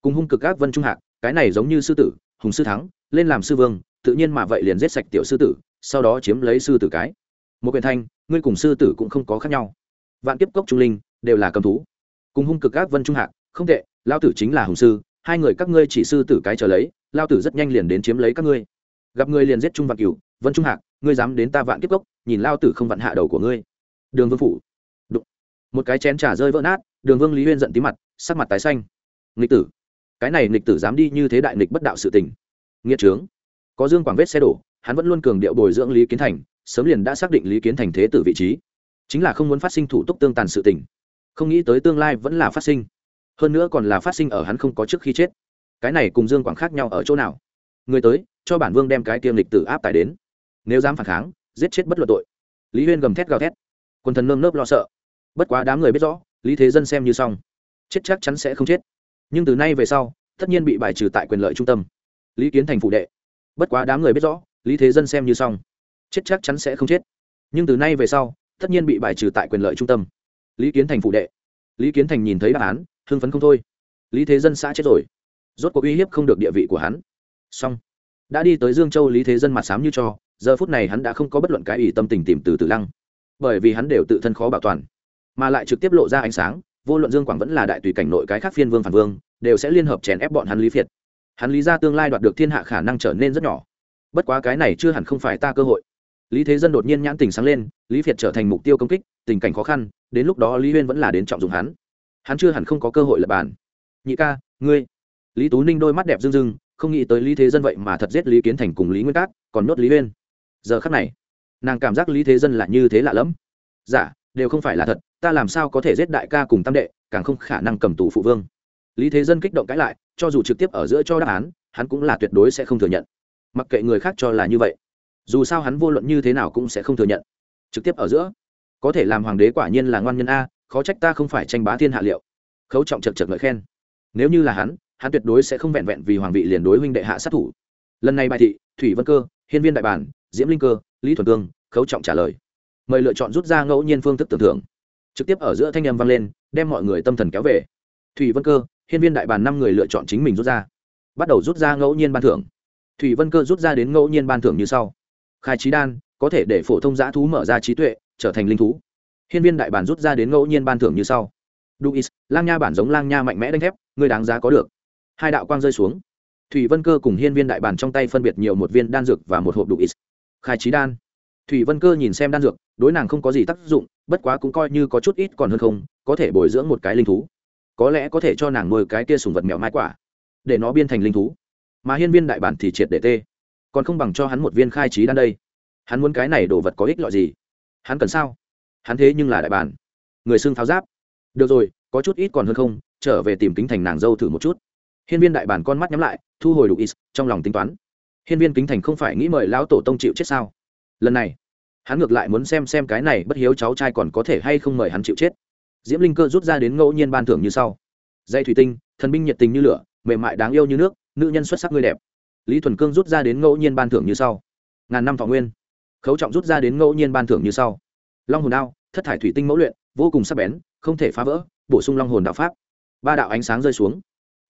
Cùng hung cực các vân trung hạc, cái này giống như sư tử, hùng sư thắng, lên làm sư vương, tự nhiên mà vậy liền giết sạch tiểu sư tử, sau đó chiếm lấy sư tử cái. Một quyền thanh, ngươi cùng sư tử cũng không có khác nhau. Vạn kiếp cốc trung linh, đều là cầm thú. Cùng hung cực các vân trung hạc, không tệ lao tử chính là hùng sư, hai người các ngươi chỉ sư tử cái trở lấy lao tử rất nhanh liền đến chiếm lấy các ngươi. Gặp ngươi liền giết trung vạn cửu vân trung hạc, ngươi dám đến ta vạn kiếp cốc, nhìn lao tử không vặn hạ đầu của ngươi. Đường vương phủ. Đụng. một cái chén trà rơi vỡ nát, đường vương lý huyên giận tí mặt, sắc mặt tái xanh. Nghịch tử. Cái này nghịch tử dám đi như thế đại nghịch bất đạo sự tình. Nghĩa trướng. Có dương quảng vết xe đổ, hắn vẫn luôn cường điệu bồi dưỡng lý kiến thành, sớm liền đã xác định lý kiến thành thế tử vị trí. Chính là không muốn phát sinh thủ tục tương tàn sự tình. Không nghĩ tới tương lai vẫn là phát sinh. Hơn nữa còn là phát sinh ở hắn không có trước khi chết. Cái này cùng dương quảng khác nhau ở chỗ nào? Người tới, cho bản vương đem cái tiêm lịch tử áp tải đến nếu dám phản kháng, giết chết bất luận tội. Lý huyên gầm thét gào thét. Quần thần nơm nớp lo sợ. Bất quá đám người biết rõ, lý thế dân xem như xong. Chết chắc chắn sẽ không chết. Nhưng từ nay về sau, tất nhiên bị bài trừ tại quyền lợi trung tâm. Lý kiến thành phụ đệ. Bất quá đám người biết rõ, lý thế dân xem như xong. Chết chắc chắn sẽ không chết. Nhưng từ nay về sau, tất nhiên bị bài trừ tại quyền lợi trung tâm. Lý kiến thành phụ đệ. Lý kiến thành nhìn thấy đáp án, hưng phấn không thôi. Lý thế dân xã chết rồi. Rốt cuộc uy hiếp không được địa vị của hắn. Xong. Đã đi tới dương châu, lý thế dân mặt sám như cho giờ phút này hắn đã không có bất luận cái ý tâm tình tìm từ từ lăng, bởi vì hắn đều tự thân khó bảo toàn, mà lại trực tiếp lộ ra ánh sáng, vô luận dương quảng vẫn là đại tùy cảnh nội cái khác phiên vương phản vương, đều sẽ liên hợp chèn ép bọn hắn lý phiệt. Hắn lý ra tương lai đoạt được thiên hạ khả năng trở nên rất nhỏ. Bất quá cái này chưa hẳn không phải ta cơ hội. Lý thế dân đột nhiên nhãn tình sáng lên, lý phiệt trở thành mục tiêu công kích, tình cảnh khó khăn, đến lúc đó lý huyên vẫn là đến trọng dụng hắn. Hắn chưa hẳn không có cơ hội lập bàn. Nhị ca, ngươi. Lý tú ninh đôi mắt đẹp rưng rưng, không nghĩ tới lý thế dân vậy mà thật giết lý kiến thành cùng lý nguyên cát, còn nhốt lý huyên giờ khắc này nàng cảm giác lý thế dân là như thế lạ lẫm. Giả dạ, đều không phải là thật ta làm sao có thể giết đại ca cùng tam đệ càng không khả năng cầm tù phụ vương. Lý thế dân kích động cãi lại cho dù trực tiếp ở giữa cho đáp án hắn cũng là tuyệt đối sẽ không thừa nhận. Mặc kệ người khác cho là như vậy dù sao hắn vô luận như thế nào cũng sẽ không thừa nhận. Trực tiếp ở giữa có thể làm hoàng đế quả nhiên là ngoan nhân a khó trách ta không phải tranh bá thiên hạ liệu. Khấu trọng chật chật ngợi khen. Nếu như là hắn hắn tuyệt đối sẽ không vẹn vẹn vì hoàng vị liền đối huynh đệ hạ sát thủ. Lần này bài thị thủy vân cơ hiên viên đại bản diễm linh cơ, lý thuần cương, khấu trọng trả lời. Mời lựa chọn rút ra ngẫu nhiên phương thức tưởng thưởng trực tiếp ở giữa thanh â m vang lên, đem mọi người tâm thần kéo về. Thủy vân cơ, hiên viên đại bàn năm người lựa chọn chính mình rút ra. Bắt đầu rút ra ngẫu nhiên ban thưởng. Thủy vân cơ rút ra đến ngẫu nhiên ban thưởng như sau. Khai trí đan, có thể để phổ thông giã thú mở ra trí tuệ, trở thành linh thú. Hiên viên đại Bàn rút ra đến ngẫu nhiên ban thưởng như sau. Duis, lang nha bản giống lang nha mạnh mẽ đánh thép người đáng giá có được. Hai đạo quang rơi xuống. Thủy vân cơ cùng hiên viên đại bản trong tay phân biệt nhiều một viên đan dược và một hộp duis khai trí đan. Thủy vân cơ nhìn xem đan dược, đối nàng không có gì tác dụng, bất quá cũng coi như có chút ít còn hơn không, có thể bồi dưỡng một cái linh thú. Có lẽ có thể cho nàng nuôi cái kia sùng vật mèo mai quả, để nó biên thành linh thú. Mà hiên viên đại bản thì triệt để tê. Còn không bằng cho hắn một viên khai trí đan đây. Hắn muốn cái này đồ vật có ích lợi gì? Hắn cần sao? Hắn thế nhưng là đại bản. Người xưng tháo giáp. Được rồi, có chút ít còn hơn không, trở về tìm kính thành nàng dâu thử một chút. Hiên viên đại bản con mắt nhắm lại, thu hồi đủ ít, trong lòng tính toán hiên viên kính thành không phải nghĩ mời lão tổ tông chịu chết sao? Lần này, hắn ngược lại muốn xem xem cái này bất hiếu cháu trai còn có thể hay không mời hắn chịu chết. Diễm linh cơ rút ra đến ngẫu nhiên ban thưởng như sau. Dây thủy tinh, thần binh nhiệt tình như lửa, mềm mại đáng yêu như nước, nữ nhân xuất sắc người đẹp. Lý thuần cương rút ra đến ngẫu nhiên ban thưởng như sau. Ngàn năm thọ nguyên. Khấu trọng rút ra đến ngẫu nhiên ban thưởng như sau. Long hồn đao, thất thải thủy tinh mẫu luyện, vô cùng sắc bén, không thể phá vỡ, bổ sung long hồn đạo pháp. Ba đạo ánh sáng rơi xuống.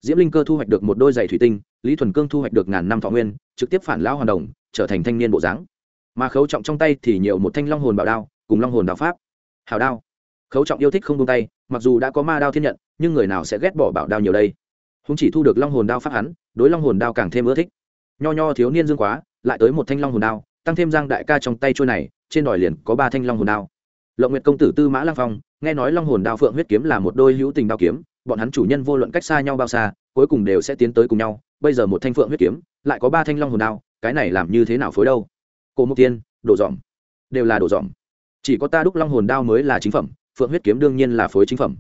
Diễm linh cơ thu hoạch được một đôi giày thủy tinh lý thuần cương thu hoạch được ngàn năm thọ nguyên, trực tiếp phản lão hoàn đồng, trở thành thanh niên bộ dáng. Mà khấu trọng trong tay thì nhiều một thanh long hồn bảo đao, cùng long hồn đạo pháp. Hào đao. Khấu trọng yêu thích không tung tay, mặc dù đã có ma đao thiên nhận, nhưng người nào sẽ ghét bỏ bảo đao nhiều đây? Húng chỉ thu được long hồn đao pháp hắn, đối long hồn đao càng thêm ưa thích. Nho nho thiếu niên dương quá, lại tới một thanh long hồn đao, tăng thêm giang đại ca trong tay trôi này, trên đòi liền có ba thanh long hồn đao. Lộng nguyệt công tử tư mã lang phong, nghe nói long hồn đao phượng huyết kiếm là một đôi hữu tình đao kiếm, bọn hắn chủ nhân vô luận cách xa nhau bao xa cuối cùng đều sẽ tiến tới cùng nhau. Bây giờ một thanh phượng huyết kiếm, lại có ba thanh long hồn đao, cái này làm như thế nào phối đâu? Cổ mục tiên đồ dòm. Đều là đồ dòm. Chỉ có ta đúc long hồn đao mới là chính phẩm, phượng huyết kiếm đương nhiên là phối chính phẩm.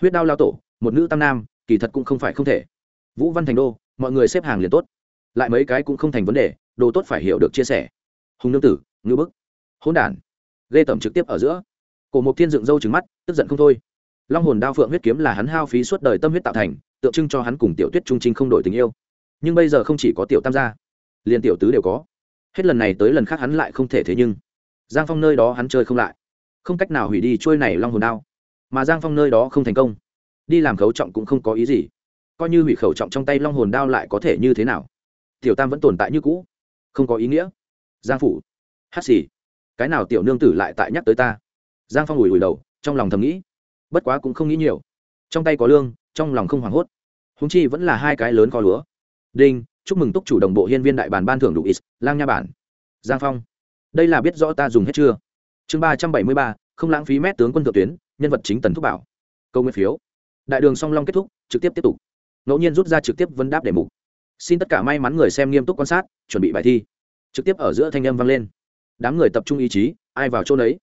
Huyết đao lao tổ, một nữ tam nam, kỳ thật cũng không phải không thể. Vũ văn thành đô, mọi người xếp hàng liền tốt. Lại mấy cái cũng không thành vấn đề, đồ tốt phải hiểu được chia sẻ. Hùng nương tử ngư bức. Hỗn đản. Ghê tẩm trực tiếp ở giữa. Cổ mục thiên dựng râu trứng mắt, tức giận không thôi. Long hồn đao phượng huyết kiếm là hắn hao phí suốt đời tâm huyết tạo thành tượng trưng cho hắn cùng tiểu tuyết trung trinh không đổi tình yêu. Nhưng bây giờ không chỉ có tiểu tam gia, liền tiểu tứ đều có. Hết lần này tới lần khác hắn lại không thể thế nhưng, giang phong nơi đó hắn chơi không lại. Không cách nào hủy đi trôi này long hồn đao, mà giang phong nơi đó không thành công. Đi làm khấu trọng cũng không có ý gì. Coi như hủy khẩu trọng trong tay long hồn đao lại có thể như thế nào? Tiểu tam vẫn tồn tại như cũ, không có ý nghĩa. Giang phủ, hát xì, cái nào tiểu nương tử lại tại nhắc tới ta? Giang phong ủi ủi đầu, trong lòng thầm nghĩ, bất quá cũng không nghĩ nhiều. Trong tay có lương trong lòng không hoảng hốt. Húng chi vẫn là hai cái lớn kho lúa. Đinh, chúc mừng túc chủ đồng bộ hiên viên đại bản ban thưởng đủ ít, lang nha bản. Giang phong. Đây là biết rõ ta dùng hết chưa? Chương ba trăm bảy mươi ba, không lãng phí mét tướng quân thượng tuyến, nhân vật chính tần thúc bảo. Câu nguyên phiếu. Đại đường song long kết thúc, trực tiếp tiếp tục. Ngẫu nhiên rút ra trực tiếp vân đáp đề mục. Xin tất cả may mắn người xem nghiêm túc quan sát, chuẩn bị bài thi. Trực tiếp ở giữa thanh âm vang lên. Đám người tập trung ý chí, ai vào chỗ đấy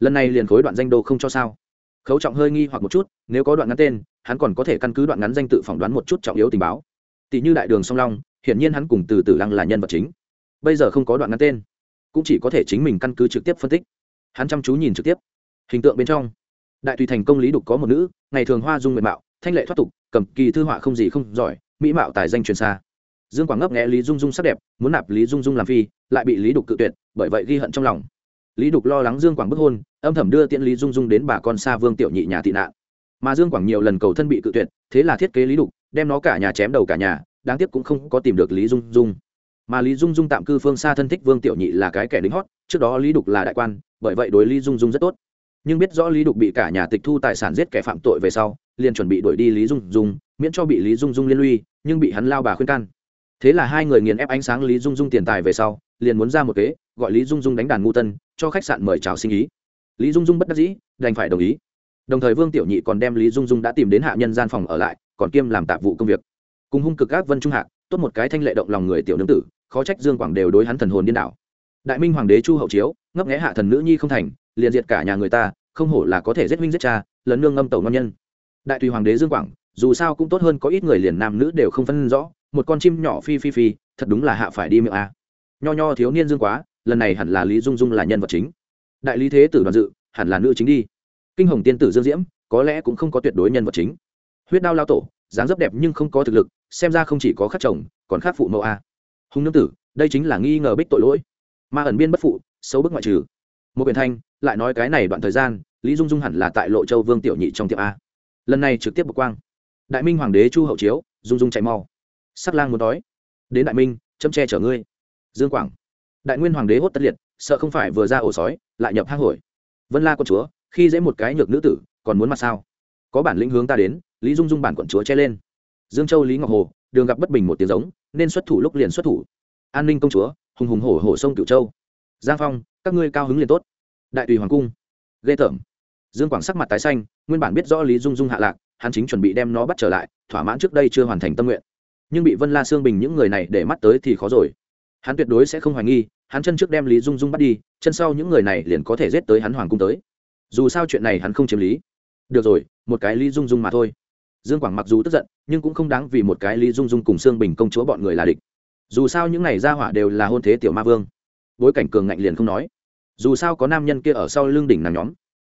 lần này liền khối đoạn danh đô không cho sao khấu trọng hơi nghi hoặc một chút, nếu có đoạn ngắn tên, hắn còn có thể căn cứ đoạn ngắn danh tự phỏng đoán một chút trọng yếu tình báo. Tỷ như đại đường song long, hiển nhiên hắn cùng từ tử lăng là nhân vật chính. Bây giờ không có đoạn ngắn tên, cũng chỉ có thể chính mình căn cứ trực tiếp phân tích. Hắn chăm chú nhìn trực tiếp. Hình tượng bên trong, đại tùy thành công lý đục có một nữ, ngày thường hoa dung nguyện mạo, thanh lệ thoát tục, cầm kỳ thư họa không gì không giỏi, mỹ mạo tài danh truyền xa. Dương quảng ngấp nghe lý dung dung sắc đẹp, muốn nạp lý dung dung làm phi, lại bị lý đục cự tuyệt, bởi vậy ghi hận trong lòng lý đục lo lắng dương quảng bức hôn, âm thầm đưa tiễn lý dung dung đến bà con xa vương tiểu nhị nhà tị nạn. Mà dương quảng nhiều lần cầu thân bị cự tuyệt, thế là thiết kế lý đục, đem nó cả nhà chém đầu cả nhà, đáng tiếc cũng không có tìm được lý dung dung. Mà lý dung dung tạm cư phương xa thân thích vương tiểu nhị là cái kẻ lính hót, trước đó lý đục là đại quan, bởi vậy đối lý dung dung rất tốt. Nhưng biết rõ lý đục bị cả nhà tịch thu tài sản giết kẻ phạm tội về sau, liền chuẩn bị đuổi đi lý dung dung, miễn cho bị lý dung dung liên lụy, nhưng bị hắn lao bà khuyên can. Thế là hai người nghiền ép ánh sáng lý dung dung tiền tài về sau liền muốn ra một kế, gọi lý dung dung đánh đàn ngu tân, cho khách sạn mời chào sinh ý. Lý dung dung bất đắc dĩ, đành phải đồng ý. Đồng thời vương tiểu nhị còn đem lý dung dung đã tìm đến hạ nhân gian phòng ở lại, còn kiêm làm tạp vụ công việc. Cùng hung cực ác vân trung hạ tốt một cái thanh lệ động lòng người tiểu nương tử, khó trách dương quảng đều đối hắn thần hồn điên đảo. Đại minh hoàng đế chu hậu chiếu, ngấp nghẽ hạ thần nữ nhi không thành, liền diệt cả nhà người ta, không hổ là có thể giết huynh giết cha lấn nương ngâm tẩu ngon nhân. Đại tùy hoàng đế dương quảng, dù sao cũng tốt hơn có ít người liền nam nữ đều không phân rõ, một con chim nhỏ phi phi phi, thật đúng là hạ phải đi miệng a nho nho thiếu niên dương quá, lần này hẳn là lý dung dung là nhân vật chính. Đại lý thế tử đoàn dự, hẳn là nữ chính đi. Kinh hồng tiên tử dương diễm, có lẽ cũng không có tuyệt đối nhân vật chính. Huyết đao lao tổ, dáng dấp đẹp nhưng không có thực lực, xem ra không chỉ có khắc chồng, còn khắc phụ mẫu a. Hùng nương tử, đây chính là nghi ngờ bích tội lỗi. Ma ẩn biên bất phụ, xấu bức ngoại trừ. Một quyền thanh, lại nói cái này đoạn thời gian, lý dung dung hẳn là tại lộ châu vương tiểu nhị trong tiệm a. Lần này trực tiếp bực quang. Đại minh hoàng đế chu hậu chiếu, dung dung chạy mau. Sắc lang muốn đói đến đại minh châm che chở ngươi dương quảng. Đại nguyên hoàng đế hốt tất liệt, sợ không phải vừa ra ổ sói, lại nhập hang hổi vân la con chúa, khi dễ một cái nhược nữ tử, còn muốn mặt sao? Có bản lĩnh hướng ta đến, lý dung dung bản quận chúa che lên. Dương châu lý ngọc hồ, đường gặp bất bình một tiếng giống, nên xuất thủ lúc liền xuất thủ. An ninh công chúa, hùng hùng hổ hổ sông cửu châu. Giang phong, các ngươi cao hứng liền tốt. Đại tùy hoàng cung. Ghê tởm. Dương quảng sắc mặt tái xanh, nguyên bản biết rõ lý dung dung hạ lạc, hắn chính chuẩn bị đem nó bắt trở lại, thỏa mãn trước đây chưa hoàn thành tâm nguyện. Nhưng bị vân la sương bình những người này để mắt tới thì khó rồi hắn tuyệt đối sẽ không hoài nghi, hắn chân trước đem lý dung dung bắt đi, chân sau những người này liền có thể giết tới hắn hoàng cung tới. Dù sao chuyện này hắn không chiếm lý. Được rồi, một cái lý dung dung mà thôi. Dương quảng mặc dù tức giận, nhưng cũng không đáng vì một cái lý dung dung cùng sương bình công chúa bọn người là địch. Dù sao những này ra hỏa đều là hôn thế tiểu ma vương. Bối cảnh cường ngạnh liền không nói. Dù sao có nam nhân kia ở sau lưng đỉnh nàng nhóm.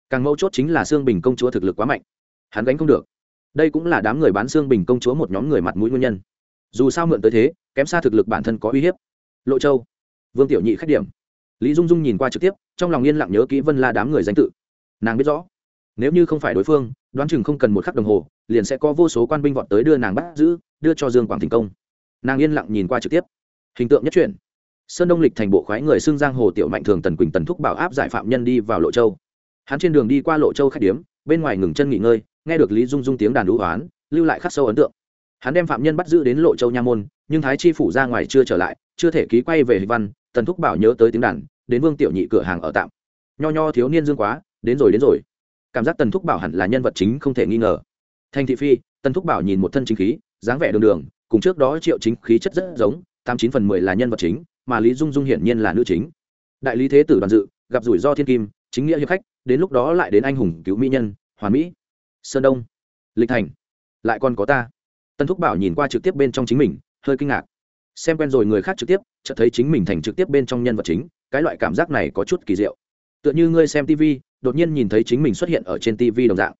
Càng mấu chốt chính là sương bình công chúa thực lực quá mạnh. Hắn gánh không được. Đây cũng là đám người bán sương bình công chúa một nhóm người mặt mũi nguyên nhân. Dù sao mượn tới thế, kém xa thực lực bản thân có uy hiếp lộ châu. Vương tiểu nhị khách điểm. Lý dung dung nhìn qua trực tiếp, trong lòng yên lặng nhớ kỹ vân la đám người danh tự. Nàng biết rõ, nếu như không phải đối phương, đoán chừng không cần một khắc đồng hồ, liền sẽ có vô số quan binh vọt tới đưa nàng bắt giữ, đưa cho dương quảng thành công. Nàng yên lặng nhìn qua trực tiếp. Hình tượng nhất truyện sơn đông lịch thành bộ khoái người xưng giang hồ tiểu mạnh thường tần quỳnh tần thúc bảo áp giải phạm nhân đi vào lộ châu. Hắn trên đường đi qua lộ châu khách điếm, bên ngoài ngừng chân nghỉ ngơi, nghe được lý dung dung tiếng đàn đũ hoán lưu lại khắc sâu ấn tượng hắn đem phạm nhân bắt giữ đến lộ châu nha môn, nhưng thái chi phủ ra ngoài chưa trở lại, chưa thể ký quay về lịch văn, tần thúc bảo nhớ tới tiếng đàn, đến vương tiểu nhị cửa hàng ở tạm. Nho nho thiếu niên dương quá, đến rồi đến rồi. Cảm giác tần thúc bảo hẳn là nhân vật chính không thể nghi ngờ. Thành thị phi, tần thúc bảo nhìn một thân chính khí, dáng vẻ đường đường, cùng trước đó triệu chính khí chất rất giống, tám chín phần mười là nhân vật chính, mà lý dung dung hiển nhiên là nữ chính. Đại lý thế tử đoàn dự, gặp rủi ro thiên kim, chính nghĩa hiệp khách, đến lúc đó lại đến anh hùng cứu mỹ nhân, hoàn mỹ. Sơn đông, lịch thành, lại còn có ta tân thúc bảo nhìn qua trực tiếp bên trong chính mình, hơi kinh ngạc. Xem quen rồi người khác trực tiếp, chợt thấy chính mình thành trực tiếp bên trong nhân vật chính, cái loại cảm giác này có chút kỳ diệu. Tựa như ngươi xem tv đột nhiên nhìn thấy chính mình xuất hiện ở trên tv đồng dạng.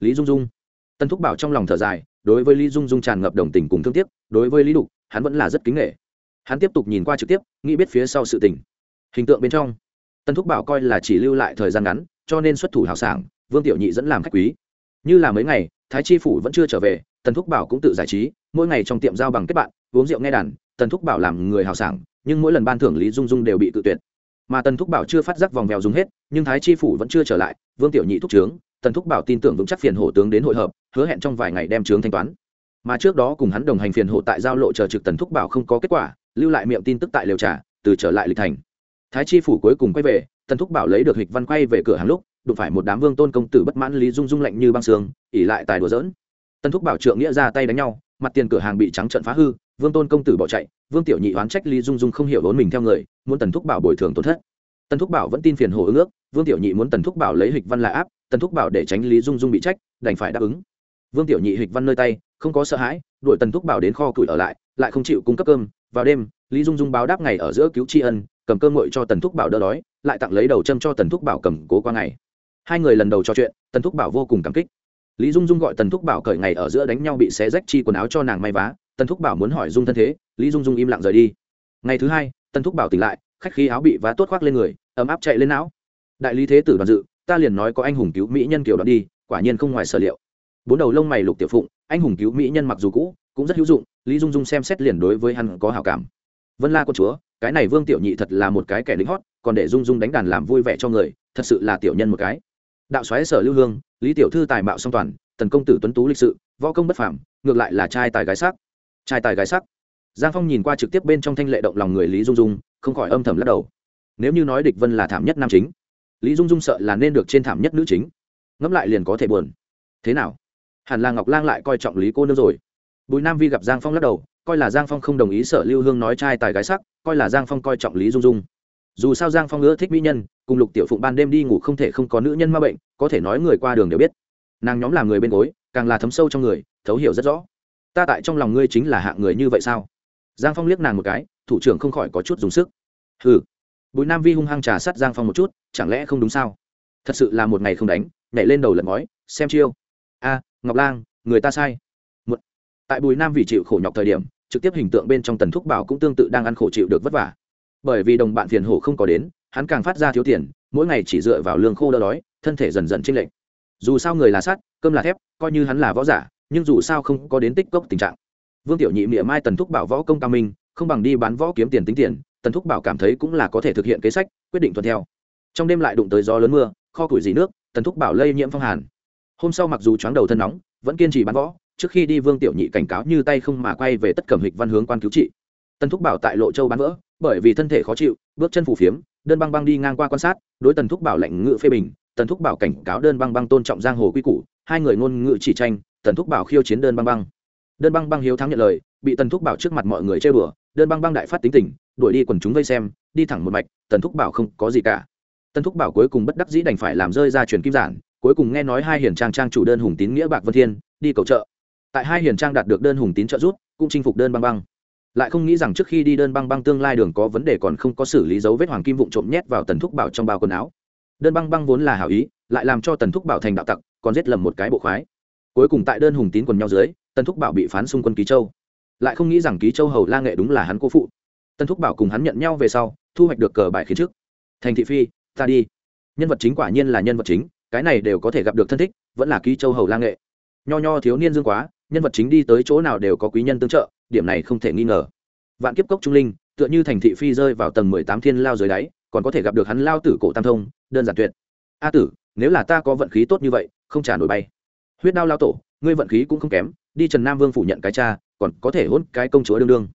Lý dung dung. Tân thúc bảo trong lòng thở dài, đối với lý dung dung tràn ngập đồng tình cùng thương tiếc, đối với lý đục hắn vẫn là rất kính nghệ hắn tiếp tục nhìn qua trực tiếp, nghĩ biết phía sau sự tình. Hình tượng bên trong tân thúc bảo coi là chỉ lưu lại thời gian ngắn, cho nên xuất thủ hào sảng, vương tiểu nhị dẫn làm khách quý. Như là mấy ngày thái chi phủ vẫn chưa trở về, tần thúc bảo cũng tự giải trí, mỗi ngày trong tiệm giao bằng kết bạn, uống rượu nghe đàn, tần thúc bảo làm người hào sảng, nhưng mỗi lần ban thưởng lý dung dung đều bị tự tuyệt. Mà tần thúc bảo chưa phát giác vòng vèo dùng hết, nhưng thái chi phủ vẫn chưa trở lại, vương tiểu nhị thúc trướng, tần thúc bảo tin tưởng vững chắc phiền hổ tướng đến hội hợp, hứa hẹn trong vài ngày đem trướng thanh toán. Mà trước đó cùng hắn đồng hành phiền hổ tại giao lộ chờ trực tần thúc bảo không có kết quả, lưu lại miệng tin tức tại liều trà, từ trở lại lịch thành. Thái chi phủ cuối cùng quay về, tần thúc bảo lấy được hịch văn quay về cửa hàng lúc đụng phải một đám vương tôn công tử bất mãn lý dung dung lạnh như băng sương ỉ lại tài đùa dỡn tần thúc bảo trượng nghĩa ra tay đánh nhau, mặt tiền cửa hàng bị trắng trận phá hư, vương tôn công tử bỏ chạy, vương tiểu nhị oán trách lý dung dung không hiểu vốn mình theo người, muốn tần thúc bảo bồi thường tổn thất. Tần thúc bảo vẫn tin phiền hồ ứng ước, vương tiểu nhị muốn tần thúc bảo lấy hịch văn là áp tần thúc bảo để tránh lý dung dung bị trách, đành phải đáp ứng. Vương tiểu nhị hịch văn nơi tay, không có sợ hãi, đuổi tần thúc bảo đến kho củi ở lại lại không chịu cung cấp cơm. Vào đêm, lý dung dung báo đáp ngày ở giữa cứu tri ân, cầm cơm ngội cho tần thúc bảo đỡ đói, lại tặng lấy đầu châm cho tần thúc bảo cầm cố qua ngày hai người lần đầu trò chuyện, tần thúc bảo vô cùng cảm kích. Lý dung dung gọi tần thúc bảo cởi ngày ở giữa đánh nhau bị xé rách chi quần áo cho nàng may vá. Tần thúc bảo muốn hỏi dung thân thế, lý dung dung im lặng rời đi. Ngày thứ hai, tần thúc bảo tỉnh lại, khách khí áo bị vá tốt khoác lên người, ấm áp chạy lên não. Đại lý thế tử đoàn dự, ta liền nói có anh hùng cứu mỹ nhân kiểu đó đi, quả nhiên không ngoài sở liệu. Bốn đầu lông mày lục tiểu phụng, anh hùng cứu mỹ nhân mặc dù cũ, cũng rất hữu dụng, lý dung dung xem xét liền đối với hắn có hảo cảm. Vân la con chúa, cái này vương tiểu nhị thật là một cái kẻ lính hót, còn để dung dung đánh đàn làm vui vẻ cho người, thật sự là tiểu nhân một cái đạo xoáy sở lưu hương, lý tiểu thư tài mạo song toàn, tần công tử tuấn tú lịch sự, võ công bất phảm ngược lại là trai tài gái sắc. Trai tài gái sắc. Giang phong nhìn qua trực tiếp bên trong thanh lệ động lòng người lý dung dung, không khỏi âm thầm lắc đầu. Nếu như nói địch vân là thảm nhất nam chính, lý dung dung sợ là nên được trên thảm nhất nữ chính. Ngẫm lại liền có thể buồn. Thế nào? Hẳn là ngọc lang lại coi trọng lý cô nương rồi. Bùi nam vi gặp giang phong lắc đầu, coi là giang phong không đồng ý sở lưu hương nói trai tài gái sắc, coi là giang phong coi trọng lý dung dung dù sao giang phong ưa thích mỹ nhân, cùng lục tiểu phụng ban đêm đi ngủ không thể không có nữ nhân ma bệnh, có thể nói người qua đường đều biết. Nàng nhóm làm người bên gối, càng là thấm sâu trong người, thấu hiểu rất rõ. Ta tại trong lòng ngươi chính là hạng người như vậy sao? Giang phong liếc nàng một cái, thủ trưởng không khỏi có chút dùng sức. Hừ. Bùi nam vi hung hăng trà sát giang phong một chút, chẳng lẽ không đúng sao? Thật sự là một ngày không đánh, nhảy lên đầu lật ngói, xem chiêu. A, ngọc lang, người ta sai. Một tại bùi nam vì chịu khổ nhọc thời điểm, trực tiếp hình tượng bên trong tần thúc bảo cũng tương tự đang ăn khổ chịu được vất vả bởi vì đồng bạn phiền hổ không có đến, hắn càng phát ra thiếu tiền, mỗi ngày chỉ dựa vào lương khô đỡ đói, thân thể dần dần chênh lệch. Dù sao người là sắt cơm là thép, coi như hắn là võ giả, nhưng dù sao không có đến tích cốc tình trạng. Vương tiểu nhị miệng mai tần thúc bảo võ công cao minh, không bằng đi bán võ kiếm tiền tính tiền, tần thúc bảo cảm thấy cũng là có thể thực hiện kế sách, quyết định thuận theo. Trong đêm lại đụng tới gió lớn mưa, kho củi dì nước, tần thúc bảo lây nhiễm phong hàn. Hôm sau mặc dù chóng đầu thân nóng, vẫn kiên trì bán võ, trước khi đi vương tiểu nhị cảnh cáo như tay không mà quay về tất cẩm hịch văn hướng quan cứu trị tần thúc bảo tại lộ châu bán vỡ, bởi vì thân thể khó chịu, bước chân phủ phiếm, đơn băng băng đi ngang qua quan sát, đối tần thúc bảo lệnh ngự phê bình, tần thúc bảo cảnh cáo đơn băng băng tôn trọng giang hồ quy củ, hai người ngôn ngữ chỉ tranh, tần thúc bảo khiêu chiến đơn băng băng. Đơn băng băng hiếu thắng nhận lời, bị tần thúc bảo trước mặt mọi người chơi bừa đơn băng băng đại phát tính tình, đuổi đi quần chúng vây xem, đi thẳng một mạch, tần thúc bảo không có gì cả. Tần thúc bảo cuối cùng bất đắc dĩ đành phải làm rơi ra truyền kim giản, cuối cùng nghe nói hai hiền trang trang chủ đơn hùng tín nghĩa bạc vân thiên, đi cầu trợ tại hai hiền trang đạt được đơn hùng tín trợ rút cũng chinh phục đơn băng băng lại không nghĩ rằng trước khi đi đơn băng băng tương lai đường có vấn đề còn không có xử lý dấu vết hoàng kim vụn trộm nhét vào tần thúc bảo trong bao quần áo. Đơn băng băng vốn là hảo ý, lại làm cho tần thúc bảo thành đạo tặc, còn giết lầm một cái bộ khoái. Cuối cùng tại đơn hùng tín quần nhau dưới, tần thúc bảo bị phán xung quân ký châu. Lại không nghĩ rằng ký châu hầu la nghệ đúng là hắn cô phụ. Tần thúc bảo cùng hắn nhận nhau về sau, thu hoạch được cờ bài khiến trước. Thành thị phi, ta đi. Nhân vật chính quả nhiên là nhân vật chính, cái này đều có thể gặp được thân thích, vẫn là ký châu hầu la nghệ. Nho nho thiếu niên dương quá nhân vật chính đi tới chỗ nào đều có quý nhân tương trợ, điểm này không thể nghi ngờ. Vạn kiếp cốc trung linh, tựa như thành thị phi rơi vào tầng mười tám thiên lao dưới đáy, còn có thể gặp được hắn lao tử cổ tam thông, đơn giản tuyệt. A tử, nếu là ta có vận khí tốt như vậy, không trả nổi bay. Huyết đao lao tổ, ngươi vận khí cũng không kém, đi trần nam vương phủ nhận cái cha, còn có thể hôn cái công chúa đương đương.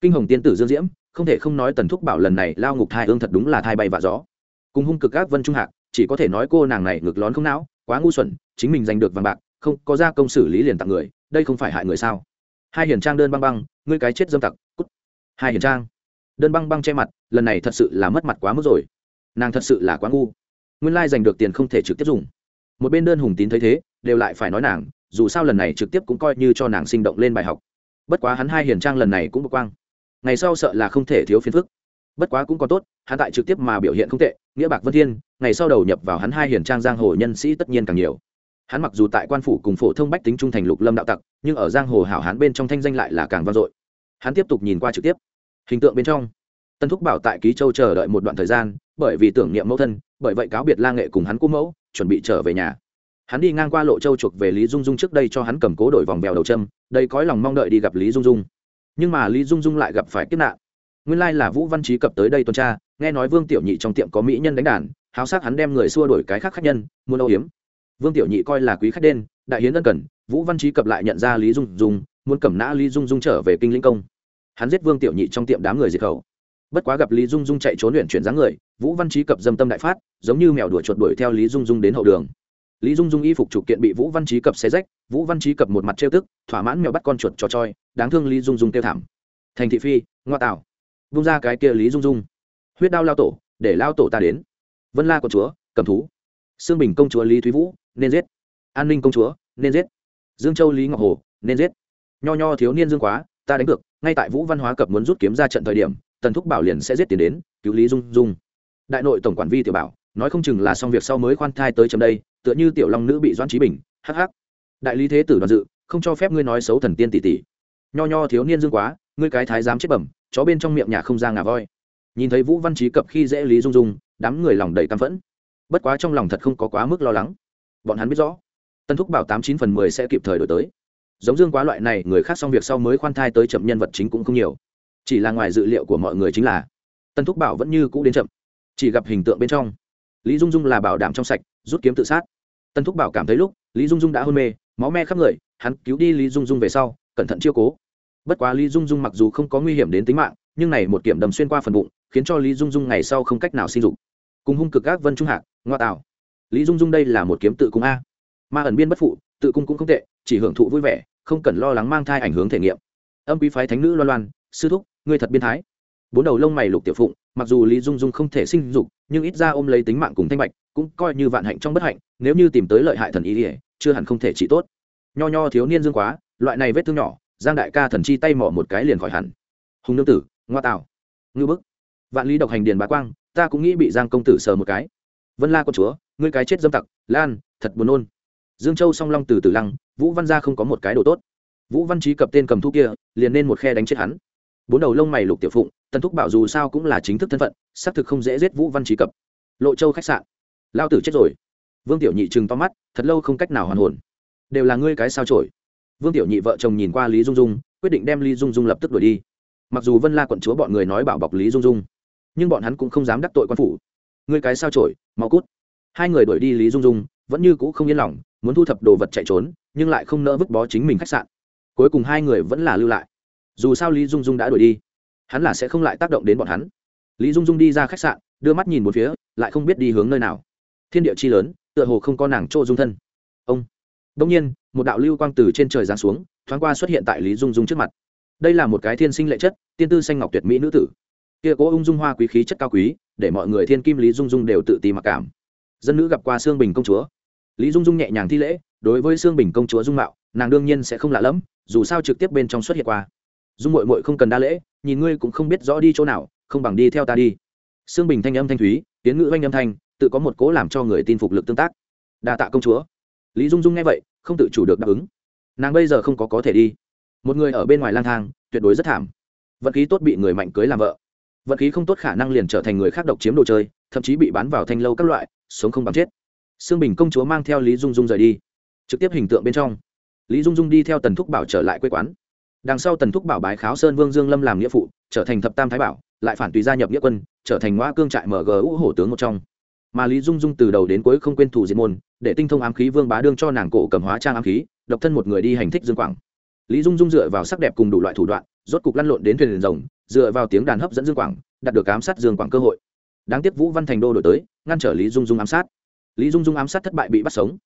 Kinh hồng tiên tử dương diễm, không thể không nói tần thúc bảo lần này lao ngục thai hương thật đúng là thai bay và gió. Cùng hung cực các vân trung hạc, chỉ có thể nói cô nàng này ngực lón không não, quá ngu xuẩn, chính mình giành được vàng bạc, không có ra công xử lý liền tặng người đây không phải hại người sao? Hai hiền trang đơn băng băng, ngươi cái chết dâm tặc, cút. Hai hiền trang, đơn băng băng che mặt, lần này thật sự là mất mặt quá mức rồi. Nàng thật sự là quá ngu. Nguyên lai giành được tiền không thể trực tiếp dùng. Một bên đơn hùng tín thấy thế, đều lại phải nói nàng, dù sao lần này trực tiếp cũng coi như cho nàng sinh động lên bài học. Bất quá hắn hai hiền trang lần này cũng bực quang. Ngày sau sợ là không thể thiếu phiền phức. Bất quá cũng còn tốt, hắn tại trực tiếp mà biểu hiện không tệ, nghĩa bạc vân thiên, ngày sau đầu nhập vào hắn hai hiền trang giang hồ nhân sĩ tất nhiên càng nhiều hắn mặc dù tại quan phủ cùng phổ thông bách tính trung thành lục lâm đạo tặc, nhưng ở giang hồ hảo hán bên trong thanh danh lại là càng vang dội. Hắn tiếp tục nhìn qua trực tiếp. Hình tượng bên trong, tân thúc bảo tại ký châu chờ đợi một đoạn thời gian, bởi vì tưởng niệm mẫu thân, bởi vậy cáo biệt la nghệ cùng hắn cũ mẫu, chuẩn bị trở về nhà. Hắn đi ngang qua lộ châu chuộc về lý dung dung trước đây cho hắn cầm cố đổi vòng bèo đầu châm đây cõi lòng mong đợi đi gặp lý dung dung. Nhưng mà lý dung dung lại gặp phải kiếp nạn. Nguyên lai là vũ văn trí cập tới đây tuần tra, nghe nói vương tiểu nhị trong tiệm có mỹ nhân đánh đàn, háo sắc hắn đem người xua đổi cái khác khách nhân, muốn âu hiếm vương tiểu nhị coi là quý khách đen, đại hiến ân cần, vũ văn trí cập lại nhận ra lý dung dung, muốn cẩm nã lý dung dung trở về kinh linh công. Hắn giết vương tiểu nhị trong tiệm đám người diệt khẩu. Bất quá gặp lý dung dung chạy trốn luyện chuyển dáng người, vũ văn trí cập dâm tâm đại phát, giống như mèo đuổi chuột đuổi theo lý dung dung đến hậu đường. Lý dung dung y phục chủ kiện bị vũ văn trí cập xé rách, vũ văn trí cập một mặt trêu tức, thỏa mãn mèo bắt con chuột trò choi, đáng thương lý dung dung kêu thảm. Thành thị phi, ngoa tạo. Vung ra cái kia lý dung dung. Huyết đao lao tổ, để lao tổ ta đến. Vân la của chúa, cầm thú. Sương bình công chúa lý thúy vũ nên giết. An ninh công chúa, nên giết. Dương châu lý ngọc hồ, nên giết. Nho nho thiếu niên dương quá, ta đánh cược, ngay tại vũ văn hóa cập muốn rút kiếm ra trận thời điểm, tần thúc bảo liền sẽ giết tiền đến, cứu lý dung dung. Đại nội tổng quản vi tiểu bảo, nói không chừng là xong việc sau mới khoan thai tới chấm đây, tựa như tiểu long nữ bị doãn trí bình, hắc hắc. Đại lý thế tử đoàn dự, không cho phép ngươi nói xấu thần tiên tỷ tỷ. Nho nho thiếu niên dương quá, ngươi cái thái dám chết bẩm, chó bên trong miệng nhà không ra ngà voi. Nhìn thấy vũ văn trí cập khi dễ lý dung dung, đám người lòng đầy căm phẫn. Bất quá trong lòng thật không có quá mức lo lắng bọn hắn biết rõ. Tân thúc bảo tám chín phần mười sẽ kịp thời đổi tới. Giống dương quá loại này, người khác xong việc sau mới khoan thai tới chậm nhân vật chính cũng không nhiều. Chỉ là ngoài dự liệu của mọi người chính là, tân thúc bảo vẫn như cũ đến chậm, chỉ gặp hình tượng bên trong. Lý dung dung là bảo đảm trong sạch, rút kiếm tự sát. Tân thúc bảo cảm thấy lúc, lý dung dung đã hôn mê, máu me khắp người, hắn cứu đi lý dung dung về sau, cẩn thận chiêu cố. Bất quá lý dung dung mặc dù không có nguy hiểm đến tính mạng, nhưng này một kiểm đầm xuyên qua phần bụng, khiến cho lý dung dung ngày sau không cách nào sinh dục. Cùng hung cực các vân trung hạc, ngoa tạo lý dung dung đây là một kiếm tự cung a. Ma ẩn biên bất phụ, tự cung cũng không tệ, chỉ hưởng thụ vui vẻ, không cần lo lắng mang thai ảnh hưởng thể nghiệm. Âm quý phái thánh nữ loan loan, sư thúc, ngươi thật biên thái. Bốn đầu lông mày lục tiểu phụng, mặc dù lý dung dung không thể sinh dục, nhưng ít ra ôm lấy tính mạng cùng thanh bạch, cũng coi như vạn hạnh trong bất hạnh, nếu như tìm tới lợi hại thần ý ỉa chưa hẳn không thể trị tốt. Nho nho thiếu niên dương quá, loại này vết thương nhỏ, giang đại ca thần chi tay mỏ một cái liền khỏi hẳn. Hùng nương tử, ngoa tạo ngư bức. Vạn lý độc hành điền bá quang, ta cũng nghĩ bị giang công tử sờ một cái. Vân la con chúa ngươi cái chết dâm tặc, lan, thật buồn nôn. Dương châu song long từ từ lăng, vũ văn gia không có một cái đồ tốt. Vũ văn trí cập tên cầm thu kia, liền nên một khe đánh chết hắn. Bốn đầu lông mày lục tiểu phụng, tần thúc bảo dù sao cũng là chính thức thân phận, xác thực không dễ giết vũ văn trí cập. Lộ châu khách sạn. Lao tử chết rồi. Vương tiểu nhị chừng to mắt, thật lâu không cách nào hoàn hồn. Đều là ngươi cái sao trổi vương tiểu nhị vợ chồng nhìn qua lý dung dung, quyết định đem lý dung dung lập tức đuổi đi. Mặc dù vân la quận chúa bọn người nói bảo bọc lý dung dung, nhưng bọn hắn cũng không dám đắc tội quan phủ. Ngươi cái sao trổi mau cút hai người đuổi đi lý dung dung, vẫn như cũ không yên lòng, muốn thu thập đồ vật chạy trốn, nhưng lại không nỡ vứt bó chính mình khách sạn. Cuối cùng hai người vẫn là lưu lại. Dù sao lý dung dung đã đuổi đi, hắn là sẽ không lại tác động đến bọn hắn. Lý dung dung đi ra khách sạn, đưa mắt nhìn một phía, lại không biết đi hướng nơi nào. Thiên địa chi lớn, tựa hồ không có nàng chỗ dung thân. Ông. Đông nhiên, một đạo lưu quang từ trên trời giáng xuống, thoáng qua xuất hiện tại lý dung dung trước mặt. Đây là một cái thiên sinh lệ chất, tiên tư xanh ngọc tuyệt mỹ nữ tử. Kia cố ung dung hoa quý khí chất cao quý, để mọi người thiên kim lý dung dung đều tự ti mặc cảm dân nữ gặp qua sương bình công chúa. Lý dung dung nhẹ nhàng thi lễ, đối với sương bình công chúa dung mạo, nàng đương nhiên sẽ không lạ lẫm, dù sao trực tiếp bên trong xuất hiện qua. Dung mội mội không cần đa lễ, nhìn ngươi cũng không biết rõ đi chỗ nào, không bằng đi theo ta đi. Sương bình thanh âm thanh thúy tiến ngữ oanh âm thanh, tự có một cố làm cho người tin phục lực tương tác. Đa tạ công chúa. Lý dung dung nghe vậy, không tự chủ được đáp ứng. Nàng bây giờ không có có thể đi. Một người ở bên ngoài lang thang, tuyệt đối rất thảm. Vận khí tốt bị người mạnh cưới làm vợ vận khí không tốt khả năng liền trở thành người khác độc chiếm đồ chơi, thậm chí bị bán vào thanh lâu các loại, sống không bằng chết. Sương bình công chúa mang theo lý dung dung rời đi. Trực tiếp hình tượng bên trong. Lý dung dung đi theo tần thúc bảo trở lại quê quán. Đằng sau tần thúc bảo bái kháo sơn vương dương lâm làm nghĩa phụ, trở thành thập tam thái bảo, lại phản tùy gia nhập nghĩa quân, trở thành ngoa cương trại mở mgu hổ tướng một trong. Mà lý dung dung từ đầu đến cuối không quên thủ diệt môn, để tinh thông ám khí vương bá đương cho nàng cổ cầm hóa trang ám khí, độc thân một người đi hành thích dương quảng. Lý dung dung dựa vào sắc đẹp cùng đủ loại thủ đoạn, rốt cục lăn lộn đến thuyền rồng dựa vào tiếng đàn hấp dẫn dương quảng, đạt được ám sát dương quảng cơ hội. Đáng tiếc vũ văn thành đô đổi tới, ngăn trở lý dung dung ám sát. Lý dung dung ám sát thất bại bị bắt sống.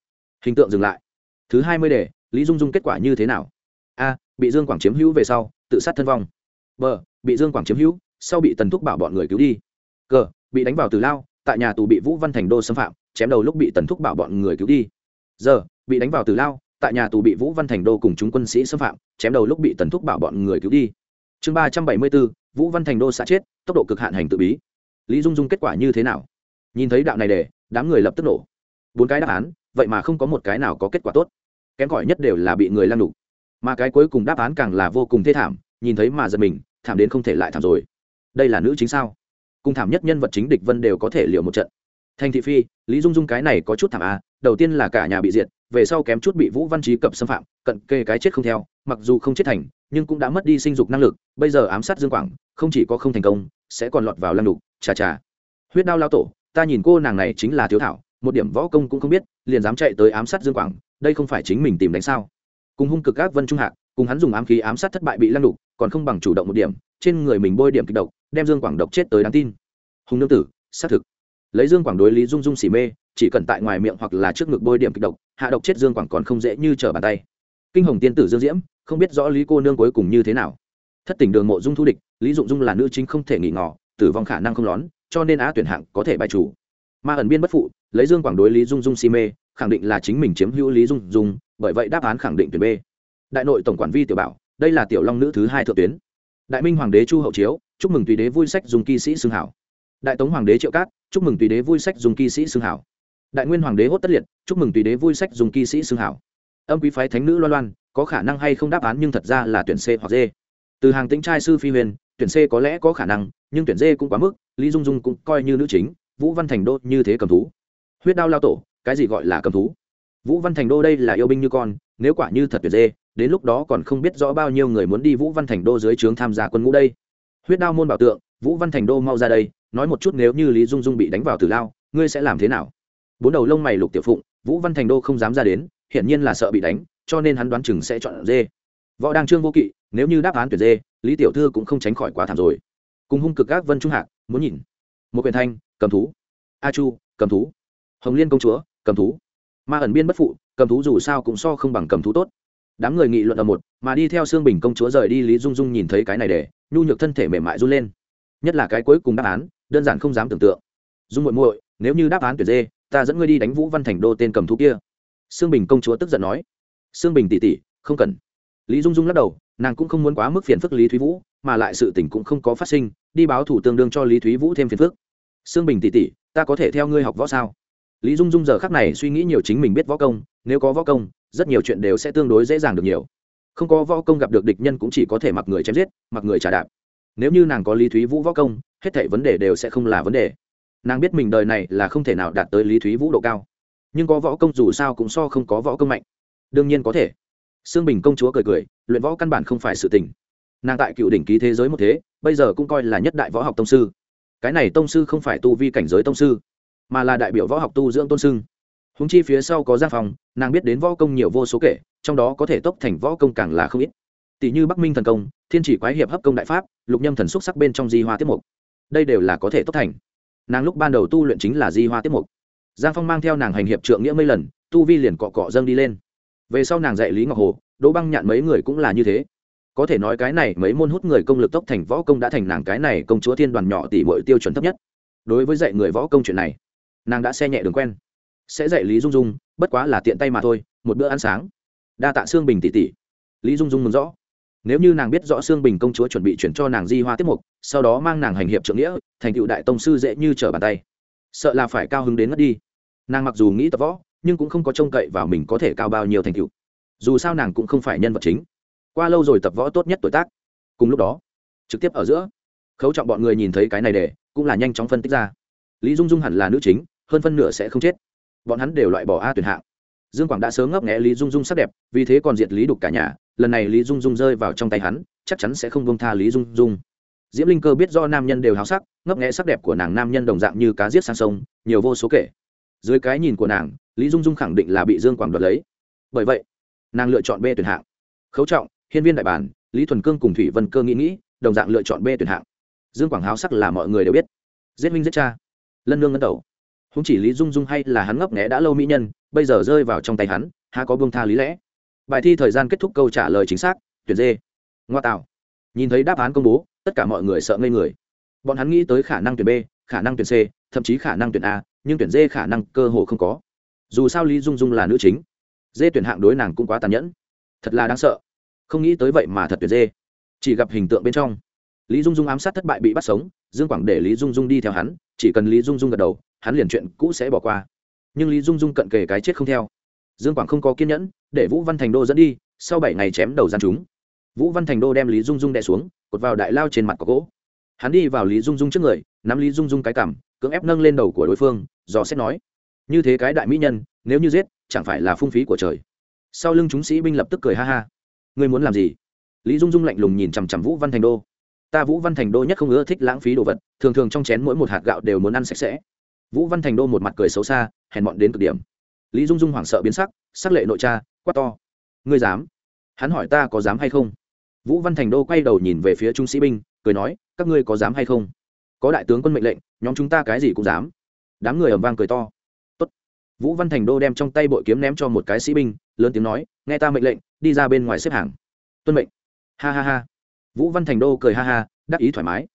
Hình tượng dừng lại. Thứ hai mươi đề, lý dung dung kết quả như thế nào? A, bị dương quảng chiếm hữu về sau, tự sát thân vong. B, bị dương quảng chiếm hữu, sau bị tần thúc bảo bọn người cứu đi. C, bị đánh vào từ lao, tại nhà tù bị vũ văn thành đô xâm phạm, chém đầu lúc bị tần thúc bảo bọn người cứu đi. Giờ bị đánh vào từ lao, tại nhà tù bị vũ văn thành đô cùng chúng quân sĩ xâm phạm, chém đầu lúc bị tần thúc bảo bọn người cứu đi chương ba trăm bảy mươi bốn, vũ văn thành đô xã chết, tốc độ cực hạn hành tự bí. Lý dung dung kết quả như thế nào? Nhìn thấy đạo này để, đám người lập tức nổ. Bốn cái đáp án, vậy mà không có một cái nào có kết quả tốt. Kém cỏi nhất đều là bị người lăng đục mà cái cuối cùng đáp án càng là vô cùng thê thảm, nhìn thấy mà giật mình, thảm đến không thể lại thảm rồi. Đây là nữ chính sao? Cùng thảm nhất nhân vật chính địch vân đều có thể liệu một trận. Thành thị phi, lý dung dung cái này có chút thảm à đầu tiên là cả nhà bị diệt, về sau kém chút bị vũ văn trí cập xâm phạm, cận kề cái chết không theo, mặc dù không chết thành nhưng cũng đã mất đi sinh dục năng lực, bây giờ ám sát dương quảng, không chỉ có không thành công, sẽ còn lọt vào lăng đục, chà chà. Huyết đao lao tổ, ta nhìn cô nàng này chính là thiếu thảo, một điểm võ công cũng không biết, liền dám chạy tới ám sát dương quảng, đây không phải chính mình tìm đánh sao? Cùng hung cực ác vân trung hạc, cùng hắn dùng ám khí ám sát thất bại bị lăng đục, còn không bằng chủ động một điểm, trên người mình bôi điểm kịch độc, đem dương quảng độc chết tới đáng tin. Hùng nương tử, xác thực. Lấy dương quảng đối lý dung dung xỉ mê, chỉ cần tại ngoài miệng hoặc là trước ngực bôi điểm kịch độc, hạ độc chết dương quảng còn không dễ như trở bàn tay. Kinh hồng tiên tử dương diễm không biết rõ lý cô nương cuối cùng như thế nào. Thất tỉnh đường mộ dung thu địch, lý dụng dung là nữ chính không thể nghỉ ngỏ tử vong khả năng không lón, cho nên á tuyển hạng có thể bài chủ. Ma ẩn biên bất phụ, lấy dương quảng đối lý dung dung si mê, khẳng định là chính mình chiếm hữu lý dung dung, bởi vậy đáp án khẳng định tuyển b. Đại nội tổng quản vi tiểu bảo, đây là tiểu long nữ thứ hai thượng tuyến. Đại minh hoàng đế chu hậu chiếu, chúc mừng tùy đế vui sách dùng kỵ sĩ xương hảo. Đại tống hoàng đế triệu cát, chúc mừng tùy đế vui sách dùng kỵ sĩ xương hảo. Đại nguyên hoàng đế hốt tất liệt, chúc mừng tùy đế vui sách dùng kỵ sĩ xương hảo âm quý phái thánh nữ loan loan, có khả năng hay không đáp án nhưng thật ra là tuyển c hoặc d. Từ hàng tính trai sư phi huyền, tuyển c có lẽ có khả năng, nhưng tuyển d cũng quá mức, lý dung dung cũng coi như nữ chính, vũ văn thành đô như thế cầm thú. Huyết đao lao tổ, cái gì gọi là cầm thú? Vũ văn thành đô đây là yêu binh như con, nếu quả như thật tuyệt dê đến lúc đó còn không biết rõ bao nhiêu người muốn đi vũ văn thành đô dưới trướng tham gia quân ngũ đây. Huyết đao môn bảo tượng, vũ văn thành đô mau ra đây, nói một chút nếu như lý dung dung bị đánh vào tử lao, ngươi sẽ làm thế nào? Bốn đầu lông mày lục tiểu phụng, vũ văn thành đô không dám ra đến hiển nhiên là sợ bị đánh, cho nên hắn đoán chừng sẽ chọn dê. Võ đang trương vô kỵ, nếu như đáp án tuyển dê, lý tiểu thư cũng không tránh khỏi quá thảm rồi. Cùng hung cực các vân trung hạc, muốn nhìn. Một quyền thanh, cầm thú. A chu, cầm thú. Hồng liên công chúa, cầm thú. Ma ẩn biên bất phụ, cầm thú dù sao cũng so không bằng cầm thú tốt. Đám người nghị luận ở một, mà đi theo xương bình công chúa rời đi, lý dung dung nhìn thấy cái này để, nhu nhược thân thể mềm mại run lên. Nhất là cái cuối cùng đáp án, đơn giản không dám tưởng tượng. Dung muội muội, nếu như đáp án tuyệt dê, ta dẫn ngươi đi đánh vũ văn thành đô tên cầm thú kia. Sương bình công chúa tức giận nói. Sương bình tỉ tỉ không cần. Lý dung dung lắc đầu, nàng cũng không muốn quá mức phiền phức lý thúy vũ, mà lại sự tình cũng không có phát sinh, đi báo thủ tương đương cho lý thúy vũ thêm phiền phức. Sương bình tỉ tỉ ta có thể theo ngươi học võ sao? Lý dung dung giờ khắc này suy nghĩ nhiều chính mình biết võ công, nếu có võ công, rất nhiều chuyện đều sẽ tương đối dễ dàng được nhiều. Không có võ công gặp được địch nhân cũng chỉ có thể mặc người chém giết, mặc người trả đạp. Nếu như nàng có lý thúy vũ võ công, hết thảy vấn đề đều sẽ không là vấn đề. Nàng biết mình đời này là không thể nào đạt tới lý thúy vũ độ cao nhưng có võ công dù sao cũng so không có võ công mạnh. Đương nhiên có thể. Sương bình công chúa cười cười, luyện võ căn bản không phải sự tình. Nàng tại cựu đỉnh ký thế giới một thế, bây giờ cũng coi là nhất đại võ học tông sư. Cái này tông sư không phải tu vi cảnh giới tông sư, mà là đại biểu võ học tu dưỡng tôn sưng. Húng chi phía sau có giang phòng nàng biết đến võ công nhiều vô số kể, trong đó có thể tốc thành võ công càng là không ít. Tỷ như bắc minh thần công, thiên chỉ quái hiệp hấp công đại pháp, lục nhâm thần xúc sắc bên trong di hoa tiết mục. Đây đều là có thể tốc thành. Nàng lúc ban đầu tu luyện chính là di hoa tiết mục giang phong mang theo nàng hành hiệp trượng nghĩa mấy lần, tu vi liền cọ cọ dâng đi lên. Về sau nàng dạy lý ngọc hồ, đỗ băng nhạn mấy người cũng là như thế. Có thể nói cái này mấy môn hút người công lực tốc thành võ công đã thành nàng cái này công chúa thiên đoàn nhỏ tỷ bội tiêu chuẩn thấp nhất. Đối với dạy người võ công chuyện này, nàng đã xe nhẹ đường quen. Sẽ dạy lý dung dung, bất quá là tiện tay mà thôi, một bữa ăn sáng. Đa tạ xương bình tỷ tỷ. Lý dung dung mừng rõ. Nếu như nàng biết rõ xương bình công chúa chuẩn bị chuyển cho nàng di hoa tiết mục, sau đó mang nàng hành hiệp trượng nghĩa, thành cựu đại tông sư dễ như trở bàn tay. Sợ là phải cao hứng đến ngất đi nàng mặc dù nghĩ tập võ, nhưng cũng không có trông cậy vào mình có thể cao bao nhiêu thành tựu. Dù sao nàng cũng không phải nhân vật chính. Qua lâu rồi tập võ tốt nhất tuổi tác. Cùng lúc đó, trực tiếp ở giữa, khấu trọng bọn người nhìn thấy cái này để, cũng là nhanh chóng phân tích ra. Lý dung dung hẳn là nữ chính, hơn phân nửa sẽ không chết. Bọn hắn đều loại bỏ a tuyển hạng. Dương quảng đã sớm ngấp nghẽ lý dung dung sắc đẹp, vì thế còn diệt lý đục cả nhà, lần này lý dung dung rơi vào trong tay hắn, chắc chắn sẽ không bông tha lý dung dung. Diễm linh cơ biết do nam nhân đều háo sắc, ngấp nghẽ sắc đẹp của nàng nam nhân đồng dạng như cá giết sang sông, nhiều vô số kể dưới cái nhìn của nàng, lý dung dung khẳng định là bị dương quảng đoạt lấy. Bởi vậy, nàng lựa chọn b tuyển hạng. Khấu trọng, hiên viên đại bản, lý thuần cương cùng thủy vân cơ nghĩ nghĩ, đồng dạng lựa chọn b tuyển hạng. Dương quảng háo sắc là mọi người đều biết. Giết minh giết cha. Lân nương ngân tẩu không chỉ lý dung dung hay là hắn ngấp nghẽ đã lâu mỹ nhân, bây giờ rơi vào trong tay hắn, há có buông tha lý lẽ. Bài thi thời gian kết thúc câu trả lời chính xác, tuyển dê ngoa tạo. Nhìn thấy đáp án công bố, tất cả mọi người sợ ngây người. Bọn hắn nghĩ tới khả năng tuyển b, khả năng tuyển c, thậm chí khả năng tuyển a nhưng tuyển dê khả năng cơ hồ không có. Dù sao lý dung dung là nữ chính, dê tuyển hạng đối nàng cũng quá tàn nhẫn. Thật là đáng sợ. Không nghĩ tới vậy mà thật tuyển dê. Chỉ gặp hình tượng bên trong, lý dung dung ám sát thất bại bị bắt sống, dương quảng để lý dung dung đi theo hắn, chỉ cần lý dung dung gật đầu, hắn liền chuyện cũ sẽ bỏ qua. Nhưng lý dung dung cận kề cái chết không theo. Dương quảng không có kiên nhẫn, để vũ văn thành đô dẫn đi, sau bảy ngày chém đầu gian chúng. Vũ văn thành đô đem lý dung dung đè xuống, cột vào đại lao trên mặt có gỗ. Hắn đi vào lý dung dung trước người, nắm lý dung dung cái cảm cưỡng ép nâng lên đầu của đối phương do xét nói. Như thế cái đại mỹ nhân, nếu như giết, chẳng phải là phung phí của trời. Sau lưng chúng sĩ binh lập tức cười ha ha. Ngươi muốn làm gì? Lý dung dung lạnh lùng nhìn chằm chằm vũ văn thành đô. Ta vũ văn thành đô nhất không ưa thích lãng phí đồ vật, thường thường trong chén mỗi một hạt gạo đều muốn ăn sạch sẽ. Vũ văn thành đô một mặt cười xấu xa, hèn mọn đến cực điểm. Lý dung dung hoảng sợ biến sắc sắc lệ nội cha, quát to. Ngươi dám? Hắn hỏi ta có dám hay không? Vũ văn thành đô quay đầu nhìn về phía trung sĩ binh, cười nói, các ngươi có dám hay không? Có đại tướng quân mệnh lệnh, nhóm chúng ta cái gì cũng dám đám người ầm vang cười to. Tốt. vũ văn thành đô đem trong tay bội kiếm ném cho một cái sĩ binh, lớn tiếng nói, nghe ta mệnh lệnh, đi ra bên ngoài xếp hàng. Tuân mệnh. Ha ha ha. Vũ văn thành đô cười ha ha, đắc ý thoải mái.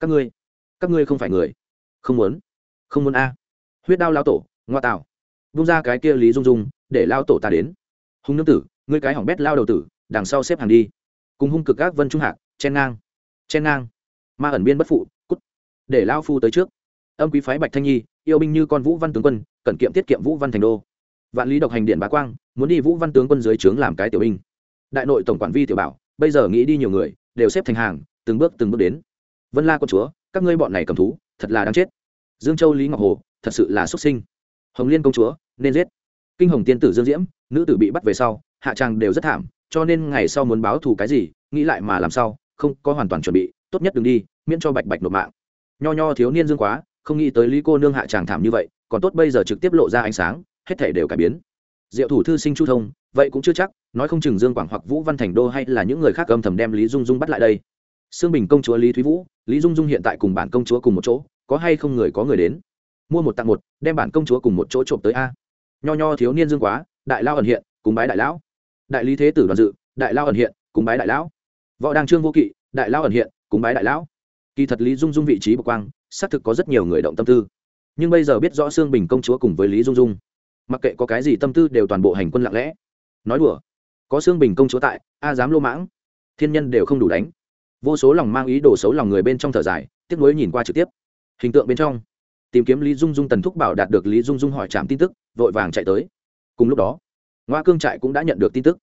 Các ngươi các ngươi không phải người. Không muốn. Không muốn a. Huyết đao lao tổ, ngoa tạo. Vung ra cái kia lý dung dung, để lao tổ ta đến. Hùng nương tử, ngươi cái hỏng bét lao đầu tử, đằng sau xếp hàng đi. Cùng hung cực các vân trung hạc, chen ngang chen ngang. Ma ẩn biên bất phụ, cút. Để lao phu tới trước âm quý phái bạch thanh nhi, yêu binh như con vũ văn tướng quân cẩn kiệm tiết kiệm vũ văn thành đô. Vạn lý độc hành điện bá quang, muốn đi vũ văn tướng quân dưới trướng làm cái tiểu binh. Đại nội tổng quản vi tiểu bảo, bây giờ nghĩ đi nhiều người, đều xếp thành hàng, từng bước từng bước đến. Vân la con chúa, các ngươi bọn này cầm thú, thật là đáng chết. Dương châu lý ngọc hồ, thật sự là xuất sinh. Hồng liên công chúa, nên giết. Kinh hồng tiên tử dương diễm, nữ tử bị bắt về sau, hạ tràng đều rất thảm, cho nên ngày sau muốn báo thù cái gì, nghĩ lại mà làm sao, không có hoàn toàn chuẩn bị, tốt nhất đừng đi, miễn cho bạch bạch nộp mạng. Nho nho thiếu niên dương quá không nghĩ tới lý cô nương hạ tràng thảm như vậy, còn tốt bây giờ trực tiếp lộ ra ánh sáng, hết thể đều cải biến. Diệu thủ thư sinh chu thông, vậy cũng chưa chắc, nói không chừng dương quảng hoặc vũ văn thành đô hay là những người khác âm thầm đem lý dung dung bắt lại đây. Sương bình công chúa lý thúy vũ, lý dung dung hiện tại cùng bản công chúa cùng một chỗ, có hay không người có người đến? Mua một tặng một, đem bản công chúa cùng một chỗ trộm tới a. Nho nho thiếu niên dương quá, đại lao ẩn hiện, cùng bái đại lão. Đại lý thế tử đoàn dự, đại lao ẩn hiện, cùng bái đại lão. Võ đăng trương vô kỵ, đại lao ẩn hiện, cùng bái đại lão. Kỳ thật lý dung dung vị trí bậc quang xác thực có rất nhiều người động tâm tư. Nhưng bây giờ biết rõ sương bình công chúa cùng với lý dung dung, mặc kệ có cái gì tâm tư đều toàn bộ hành quân lặng lẽ. Nói đùa, có sương bình công chúa tại, a dám lô mãng, thiên nhân đều không đủ đánh. Vô số lòng mang ý đồ xấu lòng người bên trong thở dài, tiếc nuối nhìn qua trực tiếp. Hình tượng bên trong, tìm kiếm lý dung dung tần thúc bảo đạt được lý dung dung hỏi trạm tin tức, vội vàng chạy tới. Cùng lúc đó, ngoa cương trại cũng đã nhận được tin tức.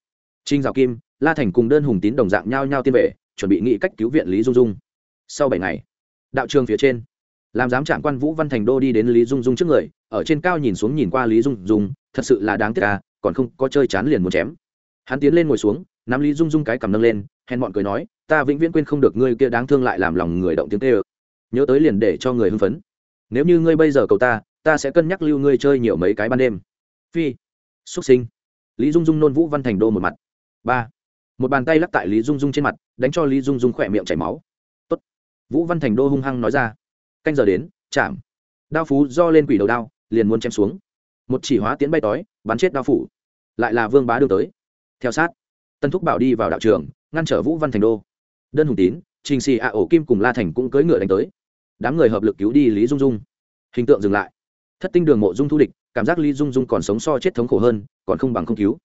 Trinh dạo kim, la thành cùng đơn hùng tín đồng dạng nhau nhau tiên vệ chuẩn bị nghị cách cứu viện lý dung dung. Sau bảy ngày, đạo trường phía trên làm giám trạng quan vũ văn thành đô đi đến lý dung dung trước người, ở trên cao nhìn xuống nhìn qua lý dung dung, thật sự là đáng tiếc à còn không có chơi chán liền muốn chém. Hắn tiến lên ngồi xuống, nắm lý dung dung cái cầm nâng lên, hèn bọn cười nói, ta vĩnh viễn quên không được ngươi kia đáng thương lại làm lòng người động tiếng tê ơ nhớ tới liền để cho người hưng phấn. Nếu như ngươi bây giờ cầu ta ta sẽ cân nhắc lưu ngươi chơi nhiều mấy cái ban đêm. Phi xuất sinh. Lý dung dung nôn vũ văn thành đô một mặt. Ba, một bàn tay lắc tại lý dung dung trên mặt, đánh cho lý dung dung khỏe miệng chảy máu. Tốt. vũ văn thành đô hung hăng nói ra canh giờ đến, chạm. Đao phú do lên quỷ đầu đao, liền muốn chém xuống. Một chỉ hóa tiến bay tói, bắn chết đao phủ. Lại là vương bá đường tới. Theo sát, tân thúc bảo đi vào đạo trường, ngăn trở vũ văn thành đô. Đơn hùng tín, trình xì ạ ổ kim cùng la thành cũng cưỡi ngựa đánh tới. Đám người hợp lực cứu đi lý dung dung. Hình tượng dừng lại. Thất tinh đường mộ dung thu địch, cảm giác lý dung dung còn sống so chết thống khổ hơn, còn không bằng không cứu.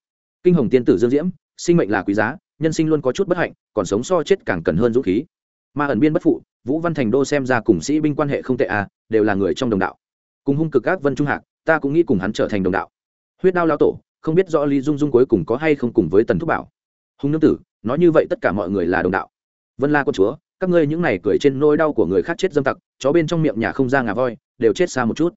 Kinh hồng tiên tử dương diễm, sinh mệnh là quý giá, nhân sinh luôn có chút bất hạnh, còn sống so chết càng cần hơn dũng khí. Ma ẩn biên bất phụ vũ văn thành đô xem ra cùng sĩ binh quan hệ không tệ à đều là người trong đồng đạo. Cùng hung cực các vân trung hạc, ta cũng nghĩ cùng hắn trở thành đồng đạo. Huyết đao lao tổ, không biết rõ lý dung dung cuối cùng có hay không cùng với tần thúc bảo. Hung nương tử, nói như vậy tất cả mọi người là đồng đạo. Vân la con chúa, các ngươi những này cười trên nỗi đau của người khác chết dâm tặc, chó bên trong miệng nhà không ra ngà voi, đều chết xa một chút.